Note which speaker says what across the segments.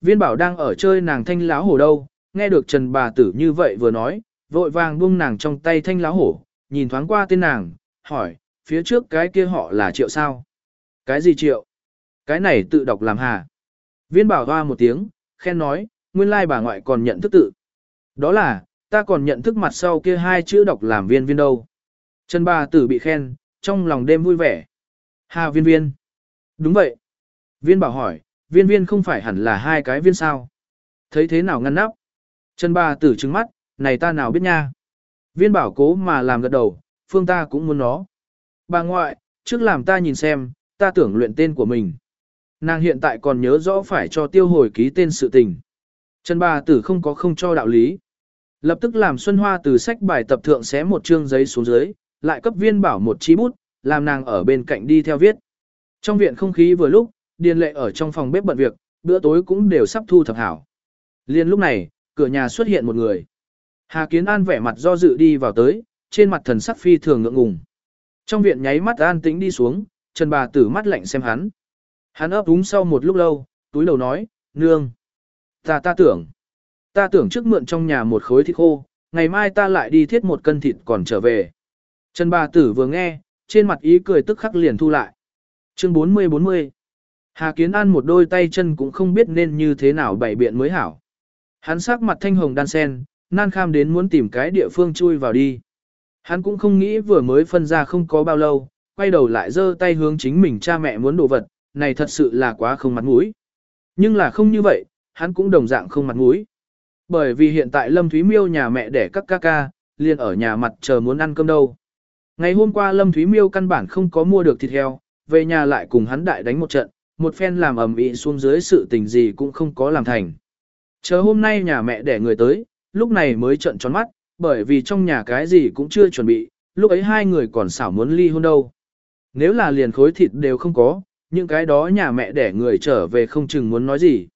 Speaker 1: Viên bảo đang ở chơi nàng thanh láo hổ đâu, nghe được Trần bà tử như vậy vừa nói, vội vàng buông nàng trong tay thanh láo hổ, nhìn thoáng qua tên nàng, hỏi, phía trước cái kia họ là triệu sao? Cái gì triệu? Cái này tự đọc làm hà. Viên bảo hoa một tiếng, khen nói, nguyên lai bà ngoại còn nhận thức tự. Đó là, ta còn nhận thức mặt sau kia hai chữ đọc làm viên viên đâu. Trần bà tử bị khen, trong lòng đêm vui vẻ. Hà viên viên. Đúng vậy. Viên bảo hỏi, viên viên không phải hẳn là hai cái viên sao. Thấy thế nào ngăn nắp. Trần bà tử trứng mắt, này ta nào biết nha. Viên bảo cố mà làm gật đầu, phương ta cũng muốn nó. Bà ngoại, trước làm ta nhìn xem, ta tưởng luyện tên của mình. Nàng hiện tại còn nhớ rõ phải cho tiêu hồi ký tên sự tình. Trần bà tử không có không cho đạo lý. Lập tức làm Xuân Hoa từ sách bài tập thượng xé một chương giấy xuống dưới, lại cấp viên bảo một chi bút, làm nàng ở bên cạnh đi theo viết. Trong viện không khí vừa lúc, điền lệ ở trong phòng bếp bận việc, bữa tối cũng đều sắp thu thập hảo. Liên lúc này, cửa nhà xuất hiện một người. Hà Kiến An vẻ mặt do dự đi vào tới, trên mặt thần sắc phi thường ngượng ngùng. Trong viện nháy mắt an tĩnh đi xuống, Trần bà tử mắt lạnh xem hắn. Hắn ấp úng sau một lúc lâu, túi đầu nói, nương. Ta ta tưởng, ta tưởng trước mượn trong nhà một khối thịt khô, ngày mai ta lại đi thiết một cân thịt còn trở về. Trần bà tử vừa nghe, trên mặt ý cười tức khắc liền thu lại. Chương 40-40 Hà Kiến An một đôi tay chân cũng không biết nên như thế nào bày biện mới hảo. Hắn sắc mặt thanh hồng đan sen, nan kham đến muốn tìm cái địa phương chui vào đi. Hắn cũng không nghĩ vừa mới phân ra không có bao lâu, quay đầu lại giơ tay hướng chính mình cha mẹ muốn đồ vật, này thật sự là quá không mặt mũi. Nhưng là không như vậy, hắn cũng đồng dạng không mặt mũi. Bởi vì hiện tại Lâm Thúy Miêu nhà mẹ đẻ các ca ca, liền ở nhà mặt chờ muốn ăn cơm đâu. Ngày hôm qua Lâm Thúy Miêu căn bản không có mua được thịt heo, về nhà lại cùng hắn đại đánh một trận, một phen làm ầm ĩ xuống dưới sự tình gì cũng không có làm thành. Chờ hôm nay nhà mẹ đẻ người tới, lúc này mới trận tròn mắt, bởi vì trong nhà cái gì cũng chưa chuẩn bị, lúc ấy hai người còn xảo muốn ly hôn đâu. Nếu là liền khối thịt đều không có, những cái đó nhà mẹ đẻ người trở về không chừng muốn nói gì.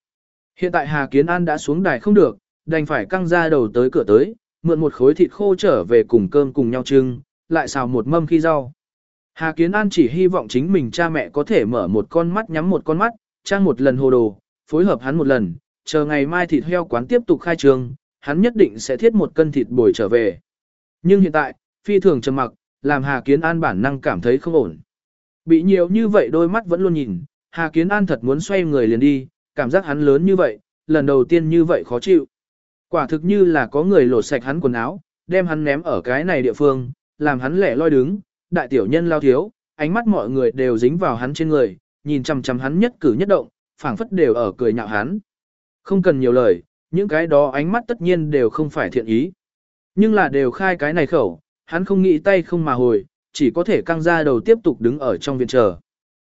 Speaker 1: Hiện tại Hà Kiến An đã xuống đài không được, đành phải căng ra đầu tới cửa tới, mượn một khối thịt khô trở về cùng cơm cùng nhau trưng, lại xào một mâm khi rau. Hà Kiến An chỉ hy vọng chính mình cha mẹ có thể mở một con mắt nhắm một con mắt, trang một lần hồ đồ, phối hợp hắn một lần, chờ ngày mai thịt heo quán tiếp tục khai trương, hắn nhất định sẽ thiết một cân thịt bồi trở về. Nhưng hiện tại, phi thường trầm mặc, làm Hà Kiến An bản năng cảm thấy không ổn. Bị nhiều như vậy đôi mắt vẫn luôn nhìn, Hà Kiến An thật muốn xoay người liền đi, cảm giác hắn lớn như vậy, lần đầu tiên như vậy khó chịu. Quả thực như là có người lột sạch hắn quần áo, đem hắn ném ở cái này địa phương, làm hắn lẻ loi đứng, đại tiểu nhân lao thiếu, ánh mắt mọi người đều dính vào hắn trên người, nhìn chằm chằm hắn nhất cử nhất động, phảng phất đều ở cười nhạo hắn. Không cần nhiều lời, những cái đó ánh mắt tất nhiên đều không phải thiện ý. Nhưng là đều khai cái này khẩu, hắn không nghĩ tay không mà hồi, chỉ có thể căng ra đầu tiếp tục đứng ở trong viện chờ.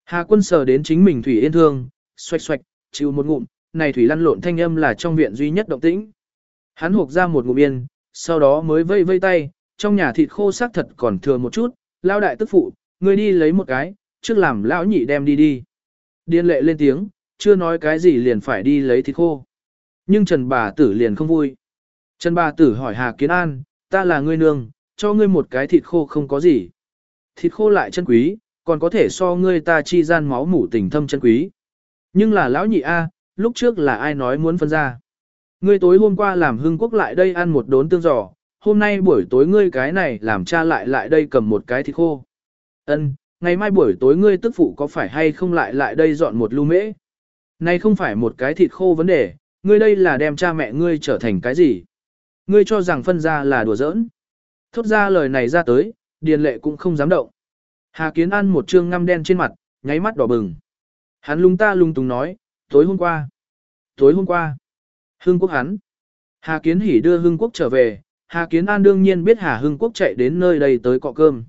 Speaker 1: Hà quân sờ đến chính mình Thủy Yên thương, xoạch xoạch, chịu một ngụm, này Thủy lăn lộn thanh âm là trong viện duy nhất động tĩnh. Hắn hộp ra một ngụm yên, sau đó mới vây vây tay, trong nhà thịt khô xác thật còn thừa một chút, lao đại tức phụ, ngươi đi lấy một cái, trước làm lão nhị đem đi đi. Điên lệ lên tiếng, chưa nói cái gì liền phải đi lấy thịt khô. Nhưng Trần bà tử liền không vui. Trần bà tử hỏi Hà Kiến An, ta là ngươi nương, cho ngươi một cái thịt khô không có gì. Thịt khô lại chân quý, còn có thể so ngươi ta chi gian máu mủ tình thâm chân quý. Nhưng là lão nhị A, lúc trước là ai nói muốn phân ra. Ngươi tối hôm qua làm hưng quốc lại đây ăn một đốn tương giò, hôm nay buổi tối ngươi cái này làm cha lại lại đây cầm một cái thịt khô. Ân, ngày mai buổi tối ngươi tức phụ có phải hay không lại lại đây dọn một lu mễ? Này không phải một cái thịt khô vấn đề, ngươi đây là đem cha mẹ ngươi trở thành cái gì? Ngươi cho rằng phân ra là đùa giỡn. Thốt ra lời này ra tới, điền lệ cũng không dám động. Hà Kiến ăn một trương ngăm đen trên mặt, nháy mắt đỏ bừng. Hắn lung ta lung tung nói, tối hôm qua. Tối hôm qua. Hương Quốc hắn. Hà Kiến hỉ đưa Hương Quốc trở về, Hà Kiến An đương nhiên biết Hà Hưng Quốc chạy đến nơi đây tới cọ cơm.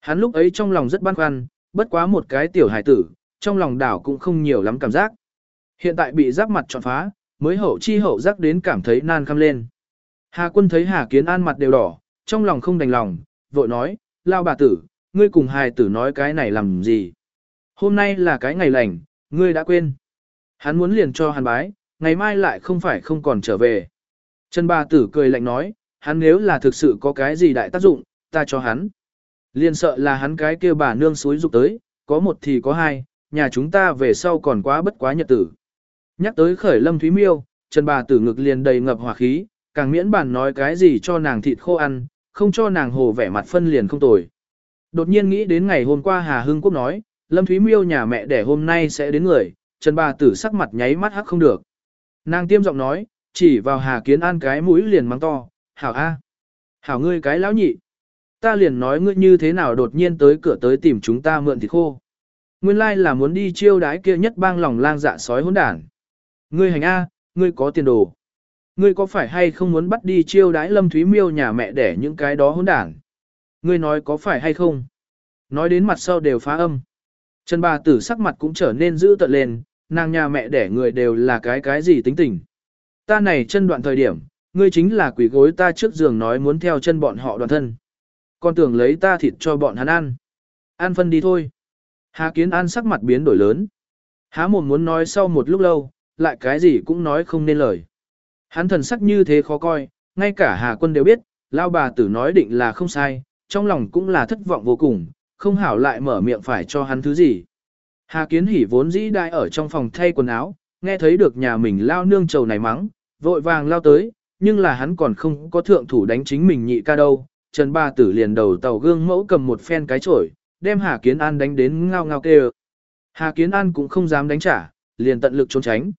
Speaker 1: Hắn lúc ấy trong lòng rất băn khoăn, bất quá một cái tiểu hải tử, trong lòng đảo cũng không nhiều lắm cảm giác. Hiện tại bị giáp mặt trọn phá, mới hậu chi hậu giác đến cảm thấy nan khăm lên. Hà quân thấy Hà Kiến An mặt đều đỏ, trong lòng không đành lòng, vội nói, lao bà tử, ngươi cùng hài tử nói cái này làm gì? Hôm nay là cái ngày lành, ngươi đã quên. Hắn muốn liền cho hắn bái, ngày mai lại không phải không còn trở về. Trần bà tử cười lạnh nói, hắn nếu là thực sự có cái gì đại tác dụng, ta cho hắn. liên sợ là hắn cái kia bà nương suối dục tới, có một thì có hai, nhà chúng ta về sau còn quá bất quá nhật tử. Nhắc tới khởi lâm thúy miêu, Trần bà tử ngực liền đầy ngập hỏa khí, càng miễn bàn nói cái gì cho nàng thịt khô ăn, không cho nàng hồ vẻ mặt phân liền không tồi. Đột nhiên nghĩ đến ngày hôm qua Hà Hưng Quốc nói, Lâm Thúy Miêu nhà mẹ đẻ hôm nay sẽ đến người, Trần bà tử sắc mặt nháy mắt hắc không được. Nàng tiêm giọng nói, chỉ vào Hà Kiến An cái mũi liền mắng to, hảo a, hảo ngươi cái lão nhị. Ta liền nói ngươi như thế nào đột nhiên tới cửa tới tìm chúng ta mượn thịt khô. Nguyên lai là muốn đi chiêu đái kia nhất bang lòng lang dạ sói hỗn đản. Ngươi hành A, ngươi có tiền đồ. Ngươi có phải hay không muốn bắt đi chiêu đái lâm thúy miêu nhà mẹ để những cái đó hỗn đản? Ngươi nói có phải hay không? Nói đến mặt sau đều phá âm. Trần bà tử sắc mặt cũng trở nên dữ tợn lên, nàng nhà mẹ đẻ người đều là cái cái gì tính tình. Ta này chân đoạn thời điểm, ngươi chính là quỷ gối ta trước giường nói muốn theo chân bọn họ đoàn thân. Con tưởng lấy ta thịt cho bọn hắn ăn. Ăn phân đi thôi. Hà Kiến An sắc mặt biến đổi lớn. Há mồm muốn nói sau một lúc lâu, lại cái gì cũng nói không nên lời. Hắn thần sắc như thế khó coi, ngay cả Hà Quân đều biết, lao bà tử nói định là không sai, trong lòng cũng là thất vọng vô cùng, không hảo lại mở miệng phải cho hắn thứ gì. Hà Kiến Hỉ vốn dĩ đại ở trong phòng thay quần áo, nghe thấy được nhà mình lao nương trầu này mắng, vội vàng lao tới, nhưng là hắn còn không có thượng thủ đánh chính mình nhị ca đâu. Trần Ba Tử liền đầu tàu gương mẫu cầm một phen cái chổi, đem Hà Kiến An đánh đến ngao ngao kêu. Hà Kiến An cũng không dám đánh trả, liền tận lực trốn tránh.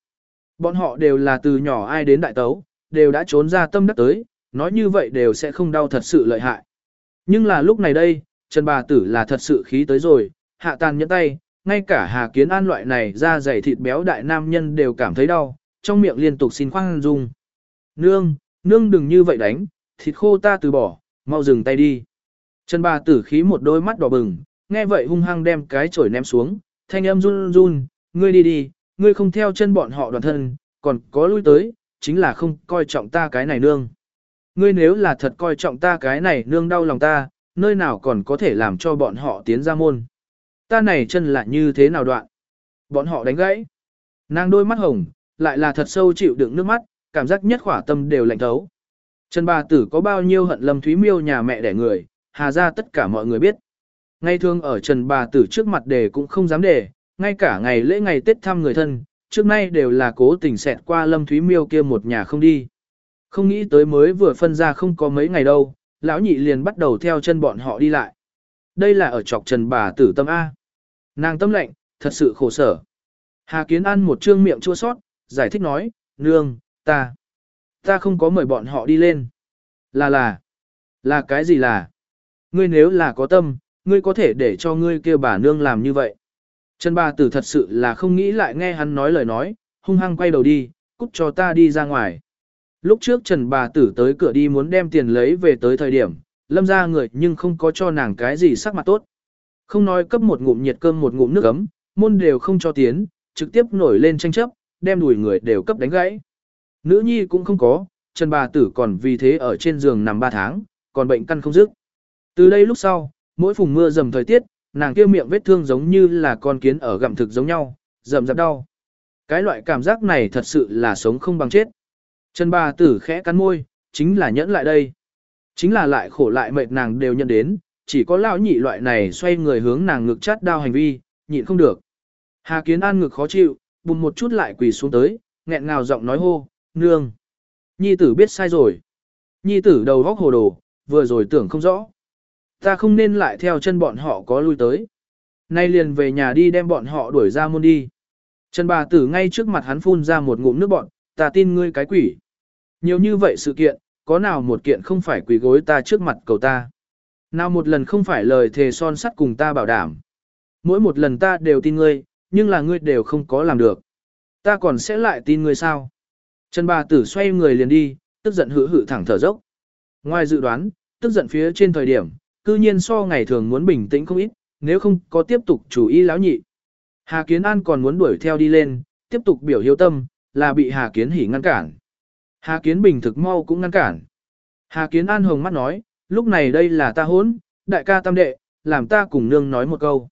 Speaker 1: Bọn họ đều là từ nhỏ ai đến đại tấu, đều đã trốn ra tâm đất tới, nói như vậy đều sẽ không đau thật sự lợi hại. Nhưng là lúc này đây, Trần Bà Tử là thật sự khí tới rồi, hạ tàn nhẫn tay, ngay cả Hà Kiến An loại này da dày thịt béo đại nam nhân đều cảm thấy đau, trong miệng liên tục xin khoan dung. Nương, nương đừng như vậy đánh, thịt khô ta từ bỏ, mau dừng tay đi. Trần Bà Tử khí một đôi mắt đỏ bừng, nghe vậy hung hăng đem cái chổi ném xuống, thanh âm run run, ngươi đi đi, ngươi không theo chân bọn họ đoàn thân, còn có lui tới, chính là không coi trọng ta cái này nương. Ngươi nếu là thật coi trọng ta cái này nương đau lòng ta, nơi nào còn có thể làm cho bọn họ tiến ra môn. Ta này chân là như thế nào đoạn. Bọn họ đánh gãy. Nàng đôi mắt hồng, lại là thật sâu chịu đựng nước mắt, cảm giác nhất khỏa tâm đều lạnh thấu. Trần bà tử có bao nhiêu hận lâm thúy miêu nhà mẹ đẻ người, hà ra tất cả mọi người biết. Ngay thường ở Trần bà tử trước mặt đề cũng không dám đề, ngay cả ngày lễ ngày Tết thăm người thân, trước nay đều là cố tình xẹt qua lâm thúy miêu kia một nhà không đi. Không nghĩ tới mới vừa phân ra không có mấy ngày đâu, lão nhị liền bắt đầu theo chân bọn họ đi lại. Đây là ở chọc trần bà tử tâm A. Nàng tâm lệnh, thật sự khổ sở. Hà Kiến ăn một trương miệng chua sót, giải thích nói, nương, ta, ta không có mời bọn họ đi lên. Là là, là cái gì là? Ngươi nếu là có tâm, ngươi có thể để cho ngươi kêu bà nương làm như vậy. Trần bà tử thật sự là không nghĩ lại nghe hắn nói lời nói, hung hăng quay đầu đi, cút cho ta đi ra ngoài. Lúc trước Trần bà tử tới cửa đi muốn đem tiền lấy về tới thời điểm, lâm ra người nhưng không có cho nàng cái gì sắc mặt tốt. Không nói cấp một ngụm nhiệt cơm một ngụm nước ấm, môn đều không cho tiến, trực tiếp nổi lên tranh chấp, đem đùi người đều cấp đánh gãy. Nữ nhi cũng không có, Trần bà tử còn vì thế ở trên giường nằm 3 tháng, còn bệnh căn không dứt. Từ đây lúc sau, mỗi phùng mưa dầm thời tiết, nàng kia miệng vết thương giống như là con kiến ở gặm thực giống nhau, rầm rạp đau. Cái loại cảm giác này thật sự là sống không bằng chết. Trần bà tử khẽ cắn môi, chính là nhẫn lại đây. Chính là lại khổ lại mệt nàng đều nhận đến, chỉ có lão nhị loại này xoay người hướng nàng ngực chát đau hành vi, nhịn không được. Hà Kiến An ngực khó chịu, bùng một chút lại quỳ xuống tới, nghẹn ngào giọng nói hô, nương. Nhi tử biết sai rồi. Nhi tử đầu góc hồ đồ, vừa rồi tưởng không rõ. Ta không nên lại theo chân bọn họ có lui tới. Nay liền về nhà đi đem bọn họ đuổi ra môn đi. Trần bà tử ngay trước mặt hắn phun ra một ngụm nước bọn, ta tin ngươi cái quỷ. Nhiều như vậy sự kiện, có nào một kiện không phải quỷ gối ta trước mặt cầu ta. Nào một lần không phải lời thề son sắt cùng ta bảo đảm. Mỗi một lần ta đều tin ngươi, nhưng là ngươi đều không có làm được. Ta còn sẽ lại tin ngươi sao? Trần bà tử xoay người liền đi, tức giận hữ hữ thẳng thở dốc. Ngoài dự đoán, tức giận phía trên thời điểm, cư nhiên so ngày thường muốn bình tĩnh không ít, nếu không có tiếp tục chủ ý lão nhị. Hà Kiến An còn muốn đuổi theo đi lên, tiếp tục biểu hiếu tâm, là bị Hà Kiến Hỉ ngăn cản. Hà Kiến Bình thực mau cũng ngăn cản. Hà Kiến An hồng mắt nói, lúc này đây là ta hốn, đại ca tam đệ, làm ta cùng nương nói một câu.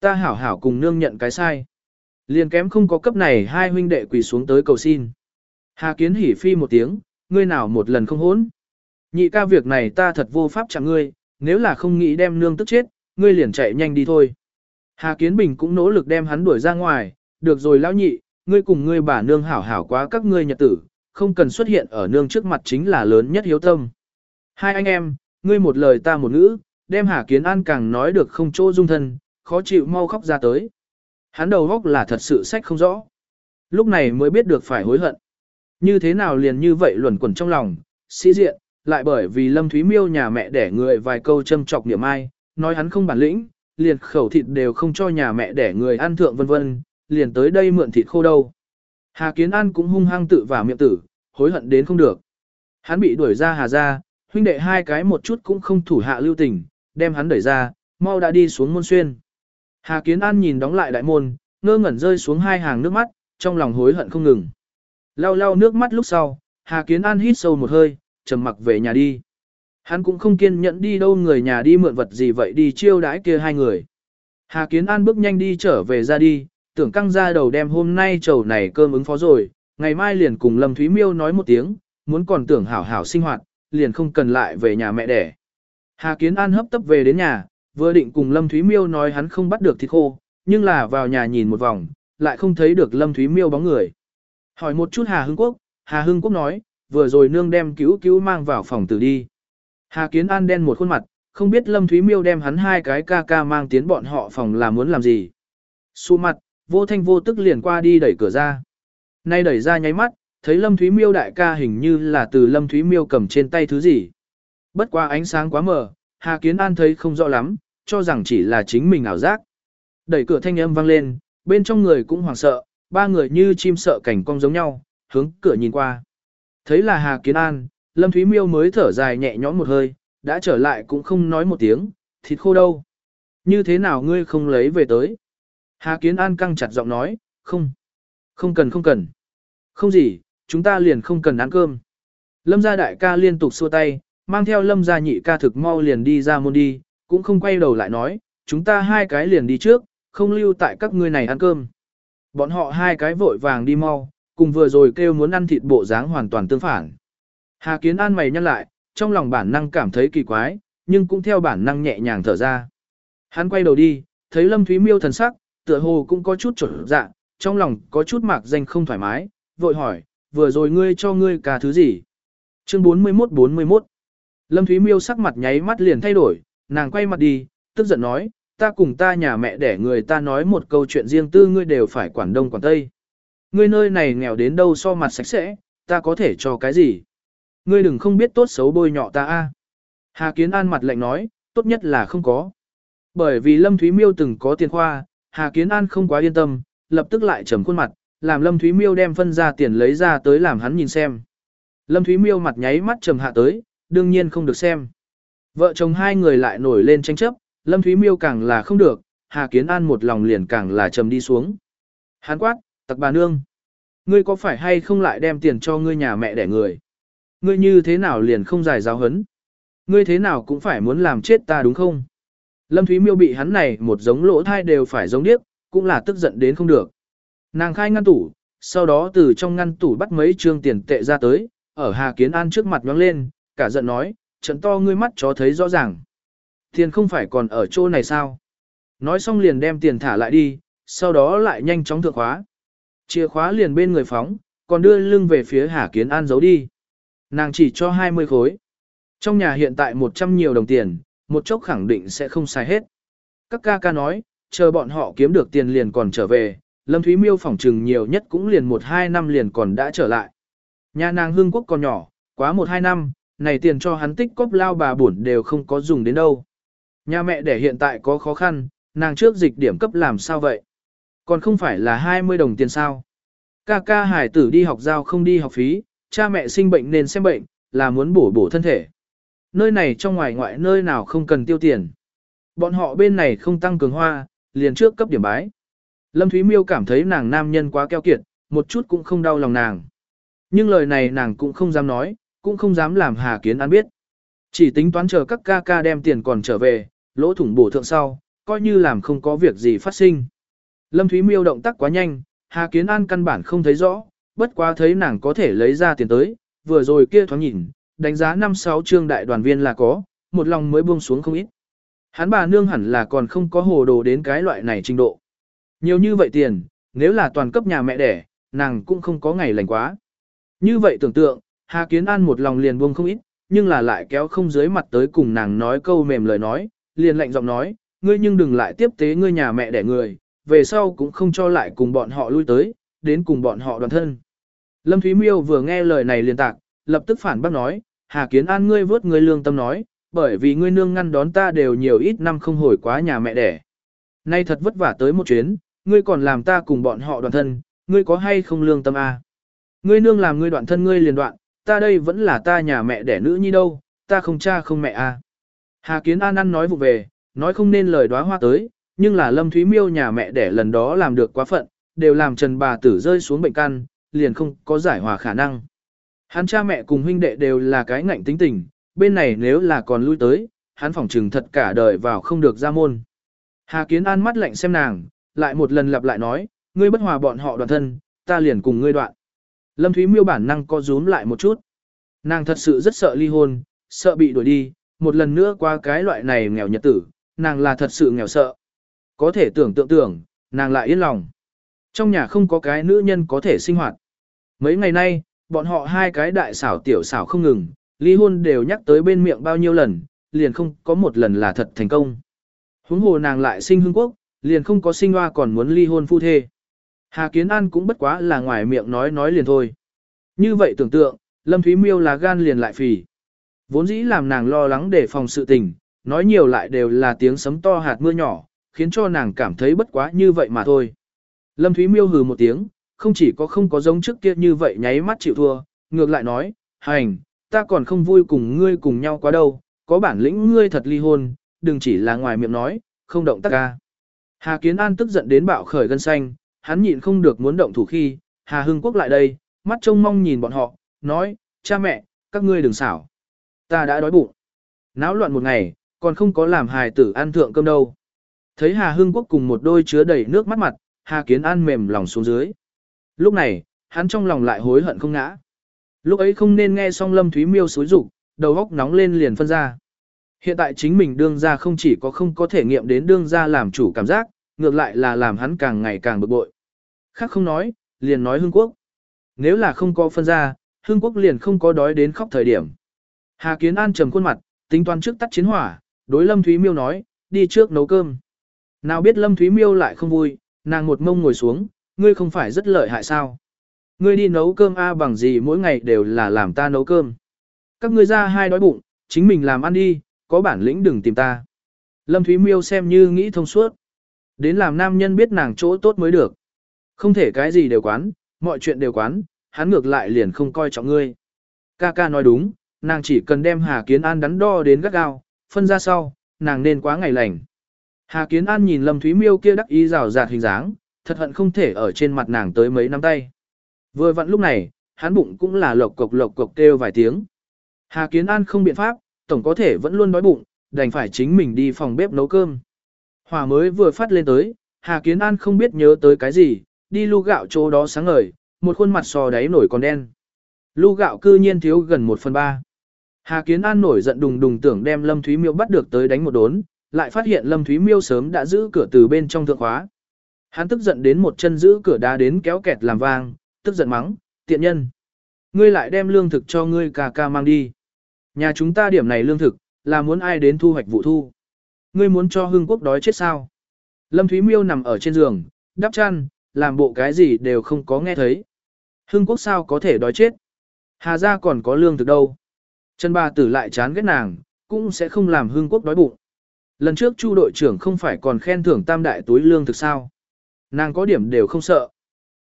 Speaker 1: Ta hảo hảo cùng nương nhận cái sai. Liền kém không có cấp này hai huynh đệ quỳ xuống tới cầu xin. Hà Kiến Hỉ phi một tiếng, ngươi nào một lần không hốn. Nhị ca việc này ta thật vô pháp chẳng ngươi, nếu là không nghĩ đem nương tức chết, ngươi liền chạy nhanh đi thôi. Hà Kiến Bình cũng nỗ lực đem hắn đuổi ra ngoài, được rồi lão nhị, ngươi cùng ngươi bà nương hảo hảo quá các ngươi nhật tử, không cần xuất hiện ở nương trước mặt chính là lớn nhất hiếu tâm. Hai anh em, ngươi một lời ta một ngữ, đem Hà Kiến An càng nói được không chỗ dung thân, khó chịu mau khóc ra tới. Hắn đầu góc là thật sự sách không rõ. Lúc này mới biết được phải hối hận. Như thế nào liền như vậy luẩn quẩn trong lòng, sĩ diện, lại bởi vì Lâm Thúy Miêu nhà mẹ đẻ người vài câu châm chọc niệm ai, nói hắn không bản lĩnh, liền khẩu thịt đều không cho nhà mẹ đẻ người ăn thượng vân vân, liền tới đây mượn thịt khô đâu. Hà Kiến An cũng hung hăng tự vào miệng tử, hối hận đến không được. Hắn bị đuổi ra Hà ra, huynh đệ hai cái một chút cũng không thủ hạ lưu tình, đem hắn đẩy ra, mau đã đi xuống môn xuyên. Hà Kiến An nhìn đóng lại đại môn, ngơ ngẩn rơi xuống hai hàng nước mắt, trong lòng hối hận không ngừng. Lau lau nước mắt lúc sau, Hà Kiến An hít sâu một hơi, trầm mặc về nhà đi. Hắn cũng không kiên nhẫn đi đâu người nhà đi mượn vật gì vậy đi chiêu đãi kia hai người. Hà Kiến An bước nhanh đi trở về ra đi, tưởng căng ra đầu đem hôm nay chầu này cơm ứng phó rồi, ngày mai liền cùng Lâm Thúy Miêu nói một tiếng, muốn còn tưởng hảo hảo sinh hoạt, liền không cần lại về nhà mẹ đẻ. Hà Kiến An hấp tấp về đến nhà, vừa định cùng Lâm Thúy Miêu nói hắn không bắt được thịt khô, nhưng là vào nhà nhìn một vòng, lại không thấy được Lâm Thúy Miêu bóng người. Hỏi một chút Hà Hưng Quốc, Hà Hưng Quốc nói, vừa rồi nương đem cứu cứu mang vào phòng tử đi. Hà Kiến An đen một khuôn mặt, không biết Lâm Thúy Miêu đem hắn hai cái ca ca mang tiến bọn họ phòng là muốn làm gì. Xu mặt, vô thanh vô tức liền qua đi đẩy cửa ra. Nay đẩy ra nháy mắt, thấy Lâm Thúy Miêu đại ca hình như là từ Lâm Thúy Miêu cầm trên tay thứ gì. Bất qua ánh sáng quá mờ, Hà Kiến An thấy không rõ lắm, cho rằng chỉ là chính mình ảo giác. Đẩy cửa thanh âm vang lên, bên trong người cũng hoảng sợ, ba người như chim sợ cảnh cong giống nhau, hướng cửa nhìn qua. Thấy là Hà Kiến An, Lâm Thúy Miêu mới thở dài nhẹ nhõm một hơi, đã trở lại cũng không nói một tiếng, thịt khô đâu. Như thế nào ngươi không lấy về tới? Hà Kiến An căng chặt giọng nói, không. Không cần không cần. Không gì, chúng ta liền không cần ăn cơm. Lâm gia đại ca liên tục xua tay, mang theo lâm gia nhị ca thực mau liền đi ra môn đi, cũng không quay đầu lại nói, chúng ta hai cái liền đi trước, không lưu tại các ngươi này ăn cơm. Bọn họ hai cái vội vàng đi mau, cùng vừa rồi kêu muốn ăn thịt bộ dáng hoàn toàn tương phản. Hà Kiến An mày nhăn lại, trong lòng bản năng cảm thấy kỳ quái, nhưng cũng theo bản năng nhẹ nhàng thở ra. Hắn quay đầu đi, thấy Lâm Thúy Miêu thần sắc, tựa hồ cũng có chút trở dạ, trong lòng có chút mạc danh không thoải mái, vội hỏi, vừa rồi ngươi cho ngươi cả thứ gì? Chương 41-41 Lâm Thúy Miêu sắc mặt nháy mắt liền thay đổi, nàng quay mặt đi, tức giận nói, ta cùng ta nhà mẹ để người ta nói một câu chuyện riêng tư ngươi đều phải quản đông quản tây. Ngươi nơi này nghèo đến đâu so mặt sạch sẽ, ta có thể cho cái gì? Ngươi đừng không biết tốt xấu bôi nhọ ta a. Hà Kiến An mặt lạnh nói, tốt nhất là không có. Bởi vì Lâm Thúy Miêu từng có tiền khoa, Hà Kiến An không quá yên tâm, lập tức lại trầm khuôn mặt, làm Lâm Thúy Miêu đem phân ra tiền lấy ra tới làm hắn nhìn xem. Lâm Thúy Miêu mặt nháy mắt trầm hạ tới, đương nhiên không được xem. Vợ chồng hai người lại nổi lên tranh chấp, Lâm Thúy Miêu càng là không được, Hà Kiến An một lòng liền càng là trầm đi xuống. Hán quát, tặc bà nương. Ngươi có phải hay không lại đem tiền cho ngươi nhà mẹ đẻ người? Ngươi như thế nào liền không giải giáo hấn? Ngươi thế nào cũng phải muốn làm chết ta đúng không? Lâm Thúy Miêu bị hắn này một giống lỗ thai đều phải giống điếc, cũng là tức giận đến không được. Nàng khai ngăn tủ, sau đó từ trong ngăn tủ bắt mấy trương tiền tệ ra tới, ở Hà Kiến An trước mặt nhóng lên, cả giận nói, trận to ngươi mắt chó thấy rõ ràng. Tiền không phải còn ở chỗ này sao? Nói xong liền đem tiền thả lại đi, sau đó lại nhanh chóng thượng khóa. Chìa khóa liền bên người phóng, còn đưa lưng về phía Hà Kiến An giấu đi. Nàng chỉ cho 20 khối. Trong nhà hiện tại 100 nhiều đồng tiền, một chốc khẳng định sẽ không sai hết. Các ca ca nói, chờ bọn họ kiếm được tiền liền còn trở về, Lâm Thúy Miêu phỏng trừng nhiều nhất cũng liền 1-2 năm liền còn đã trở lại. Nhà nàng hương quốc còn nhỏ, quá 1-2 năm, này tiền cho hắn tích cóp lao bà buồn đều không có dùng đến đâu. Nhà mẹ để hiện tại có khó khăn, nàng trước dịch điểm cấp làm sao vậy? Còn không phải là 20 đồng tiền sao? Ca ca hải tử đi học giao không đi học phí, cha mẹ sinh bệnh nên xem bệnh, là muốn bổ bổ thân thể. Nơi này trong ngoài ngoại nơi nào không cần tiêu tiền. Bọn họ bên này không tăng cường hoa, liền trước cấp điểm bái. Lâm Thúy Miêu cảm thấy nàng nam nhân quá keo kiệt, một chút cũng không đau lòng nàng. Nhưng lời này nàng cũng không dám nói, cũng không dám làm Hà Kiến An biết. Chỉ tính toán chờ các ca ca đem tiền còn trở về, lỗ thủng bổ thượng sau, coi như làm không có việc gì phát sinh. Lâm Thúy Miêu động tác quá nhanh, Hà Kiến An căn bản không thấy rõ, bất quá thấy nàng có thể lấy ra tiền tới, vừa rồi kia thoáng nhìn, đánh giá năm sáu trương đại đoàn viên là có, một lòng mới buông xuống không ít. Hắn bà nương hẳn là còn không có hồ đồ đến cái loại này trình độ. Nhiều như vậy tiền, nếu là toàn cấp nhà mẹ đẻ, nàng cũng không có ngày lành quá. Như vậy tưởng tượng, Hà Kiến An một lòng liền buông không ít, nhưng là lại kéo không dưới mặt tới cùng nàng nói câu mềm lời nói, liền lạnh giọng nói, ngươi nhưng đừng lại tiếp tế ngươi nhà mẹ đẻ người, về sau cũng không cho lại cùng bọn họ lui tới, đến cùng bọn họ đoàn thân. Lâm Thúy Miêu vừa nghe lời này liền tạc, lập tức phản bác nói, Hà Kiến An ngươi vớt ngươi lương tâm nói, bởi vì ngươi nương ngăn đón ta đều nhiều ít năm không hồi quá nhà mẹ đẻ. Nay thật vất vả tới một chuyến, ngươi còn làm ta cùng bọn họ đoàn thân, ngươi có hay không lương tâm? À? Ngươi nương làm ngươi đoạn thân ngươi liền đoạn, ta đây vẫn là ta nhà mẹ đẻ nữ nhi đâu, ta không cha không mẹ. À? Hà Kiến An ăn nói vụ về, nói không nên lời đóa hoa tới, nhưng là Lâm Thúy Miêu nhà mẹ đẻ lần đó làm được quá phận, đều làm Trần bà tử rơi xuống bệnh căn, liền không có giải hòa khả năng. Hắn cha mẹ cùng huynh đệ đều là cái ngạnh tính tình, bên này nếu là còn lui tới, hắn phỏng trừng thật cả đời vào không được ra môn. Hà Kiến An mắt lạnh xem nàng, lại một lần lặp lại nói, ngươi bất hòa bọn họ đoàn thân, ta liền cùng ngươi đoạn. Lâm Thúy miêu bản năng co rúm lại một chút. Nàng thật sự rất sợ ly hôn, sợ bị đuổi đi, một lần nữa qua cái loại này nghèo nhật tử, nàng là thật sự nghèo sợ. Có thể tưởng tượng tưởng, nàng lại yên lòng. Trong nhà không có cái nữ nhân có thể sinh hoạt. Mấy ngày nay, bọn họ hai cái đại xảo tiểu xảo không ngừng, ly hôn đều nhắc tới bên miệng bao nhiêu lần, liền không có một lần là thật thành công. Huống hồ nàng lại sinh hương quốc, liền không có sinh hoa còn muốn ly hôn phu thê. Hà Kiến An cũng bất quá là ngoài miệng nói nói liền thôi. Như vậy tưởng tượng, Lâm Thúy Miêu là gan liền lại phì. Vốn dĩ làm nàng lo lắng để phòng sự tình, nói nhiều lại đều là tiếng sấm to hạt mưa nhỏ, khiến cho nàng cảm thấy bất quá như vậy mà thôi. Lâm Thúy Miêu hừ một tiếng, không chỉ có không có giống trước kia như vậy nháy mắt chịu thua, ngược lại nói, hành, ta còn không vui cùng ngươi cùng nhau quá đâu, có bản lĩnh ngươi thật ly hôn, đừng chỉ là ngoài miệng nói, không động tác ca. Hà Kiến An tức giận đến bạo khởi gân xanh, hắn nhịn không được muốn động thủ khi, Hà Hưng Quốc lại đây, mắt trông mong nhìn bọn họ, nói, cha mẹ, các ngươi đừng xảo. Ta đã đói bụng. Náo loạn một ngày, còn không có làm hài tử ăn thượng cơm đâu. Thấy Hà Hưng Quốc cùng một đôi chứa đầy nước mắt mặt, Hà Kiến An mềm lòng xuống dưới. Lúc này, hắn trong lòng lại hối hận không ngã. Lúc ấy không nên nghe song Lâm Thúy Miêu xối rụng, đầu óc nóng lên liền phân ra. Hiện tại chính mình đương ra không chỉ có không có thể nghiệm đến đương ra làm chủ cảm giác, ngược lại là làm hắn càng ngày càng bực bội. Khác không nói, liền nói hưng Quốc. Nếu là không có phân ra, hưng Quốc liền không có đói đến khóc thời điểm. Hà Kiến An trầm khuôn mặt, tính toán trước tắt chiến hỏa, đối Lâm Thúy Miêu nói, đi trước nấu cơm. Nào biết Lâm Thúy Miêu lại không vui, nàng một mông ngồi xuống, ngươi không phải rất lợi hại sao? Ngươi đi nấu cơm A bằng gì mỗi ngày đều là làm ta nấu cơm. Các ngươi ra hai đói bụng, chính mình làm ăn đi, có bản lĩnh đừng tìm ta. Lâm Thúy Miêu xem như nghĩ thông suốt. Đến làm nam nhân biết nàng chỗ tốt mới được. Không thể cái gì đều quán, mọi chuyện đều quán, hắn ngược lại liền không coi trọng ngươi. Ca ca nói đúng, nàng chỉ cần đem Hà Kiến An đắn đo đến gắt gao, phân ra sau, nàng nên quá ngày lành. Hà Kiến An nhìn Lâm Thúy Miêu kia đắc ý rào rạt hình dáng, thật hận không thể ở trên mặt nàng tới mấy năm tay. Vừa vặn lúc này, hắn bụng cũng là lộc cộc lộc cộc kêu vài tiếng. Hà Kiến An không biện pháp, tổng có thể vẫn luôn đói bụng, đành phải chính mình đi phòng bếp nấu cơm. Hỏa mới vừa phát lên tới, Hà Kiến An không biết nhớ tới cái gì, đi lu gạo chỗ đó sáng ngời, một khuôn mặt sò đáy nổi còn đen. Lu gạo cư nhiên thiếu gần một phần ba. Hà Kiến An nổi giận đùng đùng tưởng đem Lâm Thúy Miêu bắt được tới đánh một đốn, lại phát hiện Lâm Thúy Miêu sớm đã giữ cửa từ bên trong thượng khóa. Hắn tức giận đến một chân giữ cửa đá đến kéo kẹt làm vang, tức giận mắng, tiện nhân. Ngươi lại đem lương thực cho ngươi ca ca mang đi. Nhà chúng ta điểm này lương thực, là muốn ai đến thu hoạch vụ thu. Ngươi muốn cho Hưng quốc đói chết sao? Lâm Thúy Miêu nằm ở trên giường, đắp chăn, làm bộ cái gì đều không có nghe thấy. Hưng quốc sao có thể đói chết? Hà ra còn có lương thực đâu? Trần bà tử lại chán ghét nàng, cũng sẽ không làm hương quốc đói bụng. Lần trước Chu đội trưởng không phải còn khen thưởng tam đại túi lương thực sao? Nàng có điểm đều không sợ.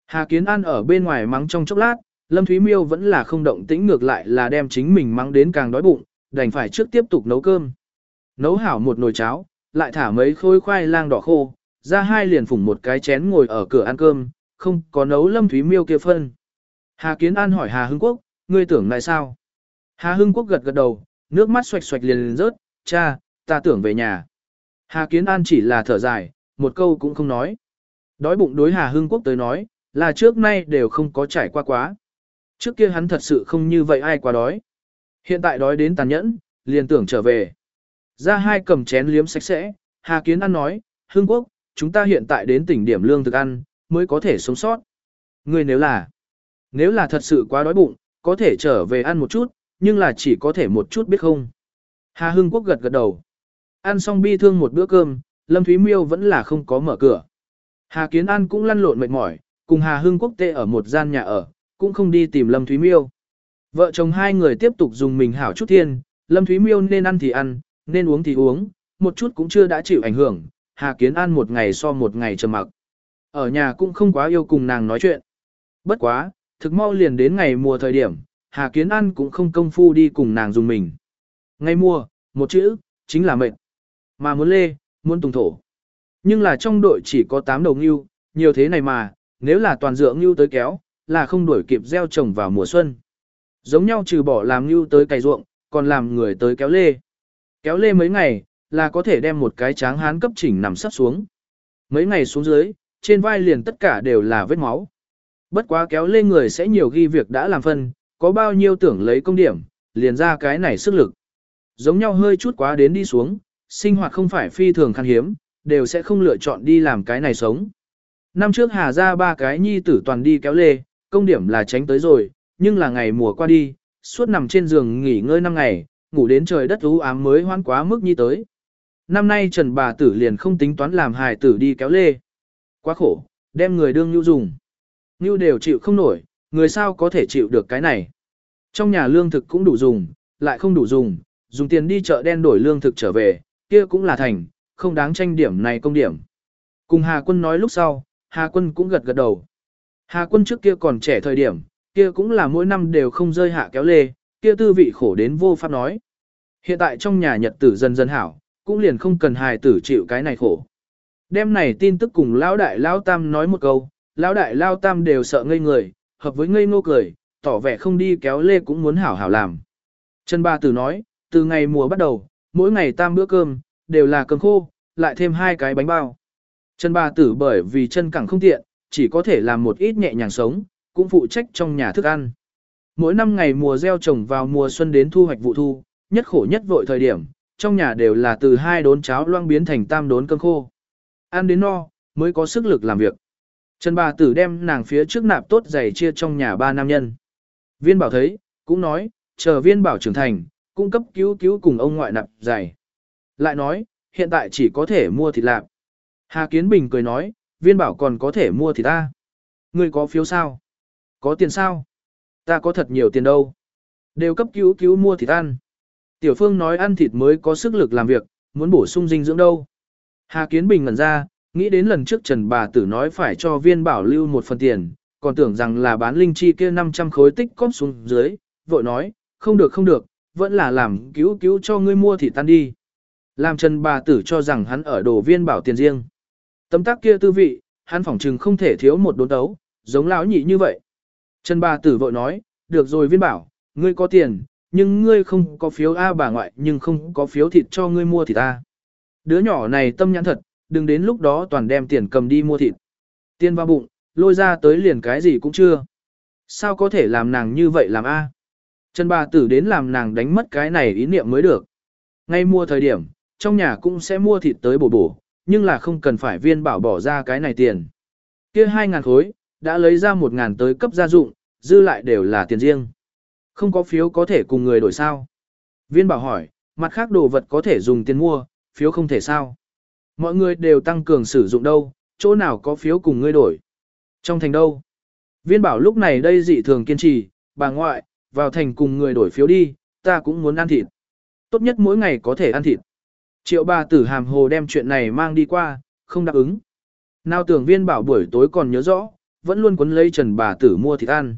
Speaker 1: Hà Kiến An ở bên ngoài mắng trong chốc lát, Lâm Thúy Miêu vẫn là không động tĩnh ngược lại là đem chính mình mắng đến càng đói bụng, đành phải trước tiếp tục nấu cơm. Nấu hảo một nồi cháo, lại thả mấy khối khoai lang đỏ khô, ra hai liền phủng một cái chén ngồi ở cửa ăn cơm, không có nấu Lâm Thúy Miêu kia phân. Hà Kiến An hỏi Hà Hưng Quốc, ngươi tưởng lại sao? Hà Hưng Quốc gật gật đầu, nước mắt xoạch xoạch liền liền rớt, cha, ta tưởng về nhà. Hà Kiến An chỉ là thở dài, một câu cũng không nói. Đói bụng đối Hà Hưng Quốc tới nói, là trước nay đều không có trải qua quá. Trước kia hắn thật sự không như vậy ai quá đói. Hiện tại đói đến tàn nhẫn, liền tưởng trở về. Ra hai cầm chén liếm sạch sẽ, Hà Kiến An nói, Hưng Quốc, chúng ta hiện tại đến tỉnh điểm lương thực ăn, mới có thể sống sót. ngươi nếu là, nếu là thật sự quá đói bụng, có thể trở về ăn một chút, nhưng là chỉ có thể một chút biết không. Hà Hưng Quốc gật gật đầu. Ăn xong bi thương một bữa cơm, Lâm Thúy Miêu vẫn là không có mở cửa. Hà Kiến An cũng lăn lộn mệt mỏi, cùng Hà Hưng Quốc tê ở một gian nhà ở, cũng không đi tìm Lâm Thúy Miêu. Vợ chồng hai người tiếp tục dùng mình hảo chút thiên, Lâm Thúy Miêu nên ăn thì ăn, nên uống thì uống, một chút cũng chưa đã chịu ảnh hưởng, Hà Kiến An một ngày so một ngày trầm mặc. Ở nhà cũng không quá yêu cùng nàng nói chuyện. Bất quá, thực mau liền đến ngày mùa thời điểm, Hà Kiến An cũng không công phu đi cùng nàng dùng mình. Ngày mua một chữ, chính là mệnh. Mà muốn lê, muốn tùng thổ. Nhưng là trong đội chỉ có 8 đầu ngưu, nhiều thế này mà, nếu là toàn dựa ngưu tới kéo, là không đuổi kịp gieo trồng vào mùa xuân. Giống nhau trừ bỏ làm ngưu tới cày ruộng, còn làm người tới kéo lê. Kéo lê mấy ngày, là có thể đem một cái tráng hán cấp chỉnh nằm sắp xuống. Mấy ngày xuống dưới, trên vai liền tất cả đều là vết máu. Bất quá kéo lê người sẽ nhiều ghi việc đã làm phân, có bao nhiêu tưởng lấy công điểm, liền ra cái này sức lực. Giống nhau hơi chút quá đến đi xuống, sinh hoạt không phải phi thường khan hiếm, đều sẽ không lựa chọn đi làm cái này sống. Năm trước Hà ra ba cái nhi tử toàn đi kéo lê, công điểm là tránh tới rồi, nhưng là ngày mùa qua đi, suốt nằm trên giường nghỉ ngơi năm ngày, ngủ đến trời đất u ám mới hoan quá mức nhi tới. Năm nay Trần bà tử liền không tính toán làm hài tử đi kéo lê. Quá khổ, đem người đương nhu dùng. Nhu đều chịu không nổi, người sao có thể chịu được cái này. Trong nhà lương thực cũng đủ dùng, lại không đủ dùng, dùng tiền đi chợ đen đổi lương thực trở về, kia cũng là thành, không đáng tranh điểm này công điểm. Cùng Hà Quân nói lúc sau, Hà Quân cũng gật gật đầu. Hà Quân trước kia còn trẻ thời điểm, kia cũng là mỗi năm đều không rơi hạ kéo lê, kia tư vị khổ đến vô pháp nói. Hiện tại trong nhà nhật tử dần dần hảo, cũng liền không cần hài tử chịu cái này khổ. Đêm này tin tức cùng lão đại lão tam nói một câu, lão đại lão tam đều sợ ngây người, hợp với ngây ngô cười, tỏ vẻ không đi kéo lê cũng muốn hảo hảo làm. Trần Ba Tử nói, từ ngày mùa bắt đầu, mỗi ngày tam bữa cơm, đều là cơm khô, lại thêm hai cái bánh bao. Trần Ba Tử bởi vì chân cẳng không tiện, chỉ có thể làm một ít nhẹ nhàng sống, cũng phụ trách trong nhà thức ăn. Mỗi năm ngày mùa gieo trồng vào mùa xuân đến thu hoạch vụ thu, nhất khổ nhất vội thời điểm, trong nhà đều là từ hai đốn cháo loang biến thành tam đốn cơm khô. Ăn đến no, mới có sức lực làm việc. Trần bà tử đem nàng phía trước nạp tốt giày chia trong nhà ba nam nhân. Viên bảo thấy, cũng nói, chờ viên bảo trưởng thành, cung cấp cứu cứu cùng ông ngoại nạp giày. Lại nói, hiện tại chỉ có thể mua thịt lạp. Hà Kiến Bình cười nói, viên bảo còn có thể mua thịt ta. Ngươi có phiếu sao? Có tiền sao? Ta có thật nhiều tiền đâu. Đều cấp cứu cứu mua thịt ăn. Tiểu Phương nói ăn thịt mới có sức lực làm việc, muốn bổ sung dinh dưỡng đâu. Hà Kiến Bình ngẩn ra, nghĩ đến lần trước Trần bà tử nói phải cho viên bảo lưu một phần tiền, còn tưởng rằng là bán linh chi kia 500 khối tích cóp xuống dưới, vội nói, không được không được, vẫn là làm cứu cứu cho ngươi mua thì tan đi. Làm Trần bà tử cho rằng hắn ở đồ viên bảo tiền riêng. Tấm tác kia tư vị, hắn phỏng trừng không thể thiếu một đốn tấu, giống lão nhị như vậy. Trần bà tử vội nói, được rồi viên bảo, ngươi có tiền, nhưng ngươi không có phiếu A bà ngoại nhưng không có phiếu thịt cho ngươi mua thịt ta Đứa nhỏ này tâm nhãn thật, đừng đến lúc đó toàn đem tiền cầm đi mua thịt. Tiền vào bụng, lôi ra tới liền cái gì cũng chưa. Sao có thể làm nàng như vậy làm A? Trần bà tử đến làm nàng đánh mất cái này ý niệm mới được. Ngay mua thời điểm, trong nhà cũng sẽ mua thịt tới bổ bổ, nhưng là không cần phải viên bảo bỏ ra cái này tiền. kia hai ngàn khối, đã lấy ra một ngàn tới cấp gia dụng, dư lại đều là tiền riêng. Không có phiếu có thể cùng người đổi sao. Viên bảo hỏi, mặt khác đồ vật có thể dùng tiền mua, phiếu không thể sao. Mọi người đều tăng cường sử dụng đâu, chỗ nào có phiếu cùng ngươi đổi. Trong thành đâu? Viên bảo lúc này đây dị thường kiên trì, bà ngoại, vào thành cùng người đổi phiếu đi, ta cũng muốn ăn thịt. Tốt nhất mỗi ngày có thể ăn thịt. Triệu bà tử hàm hồ đem chuyện này mang đi qua, không đáp ứng. Nào tưởng viên bảo buổi tối còn nhớ rõ, vẫn luôn quấn lấy trần bà tử mua thịt ăn.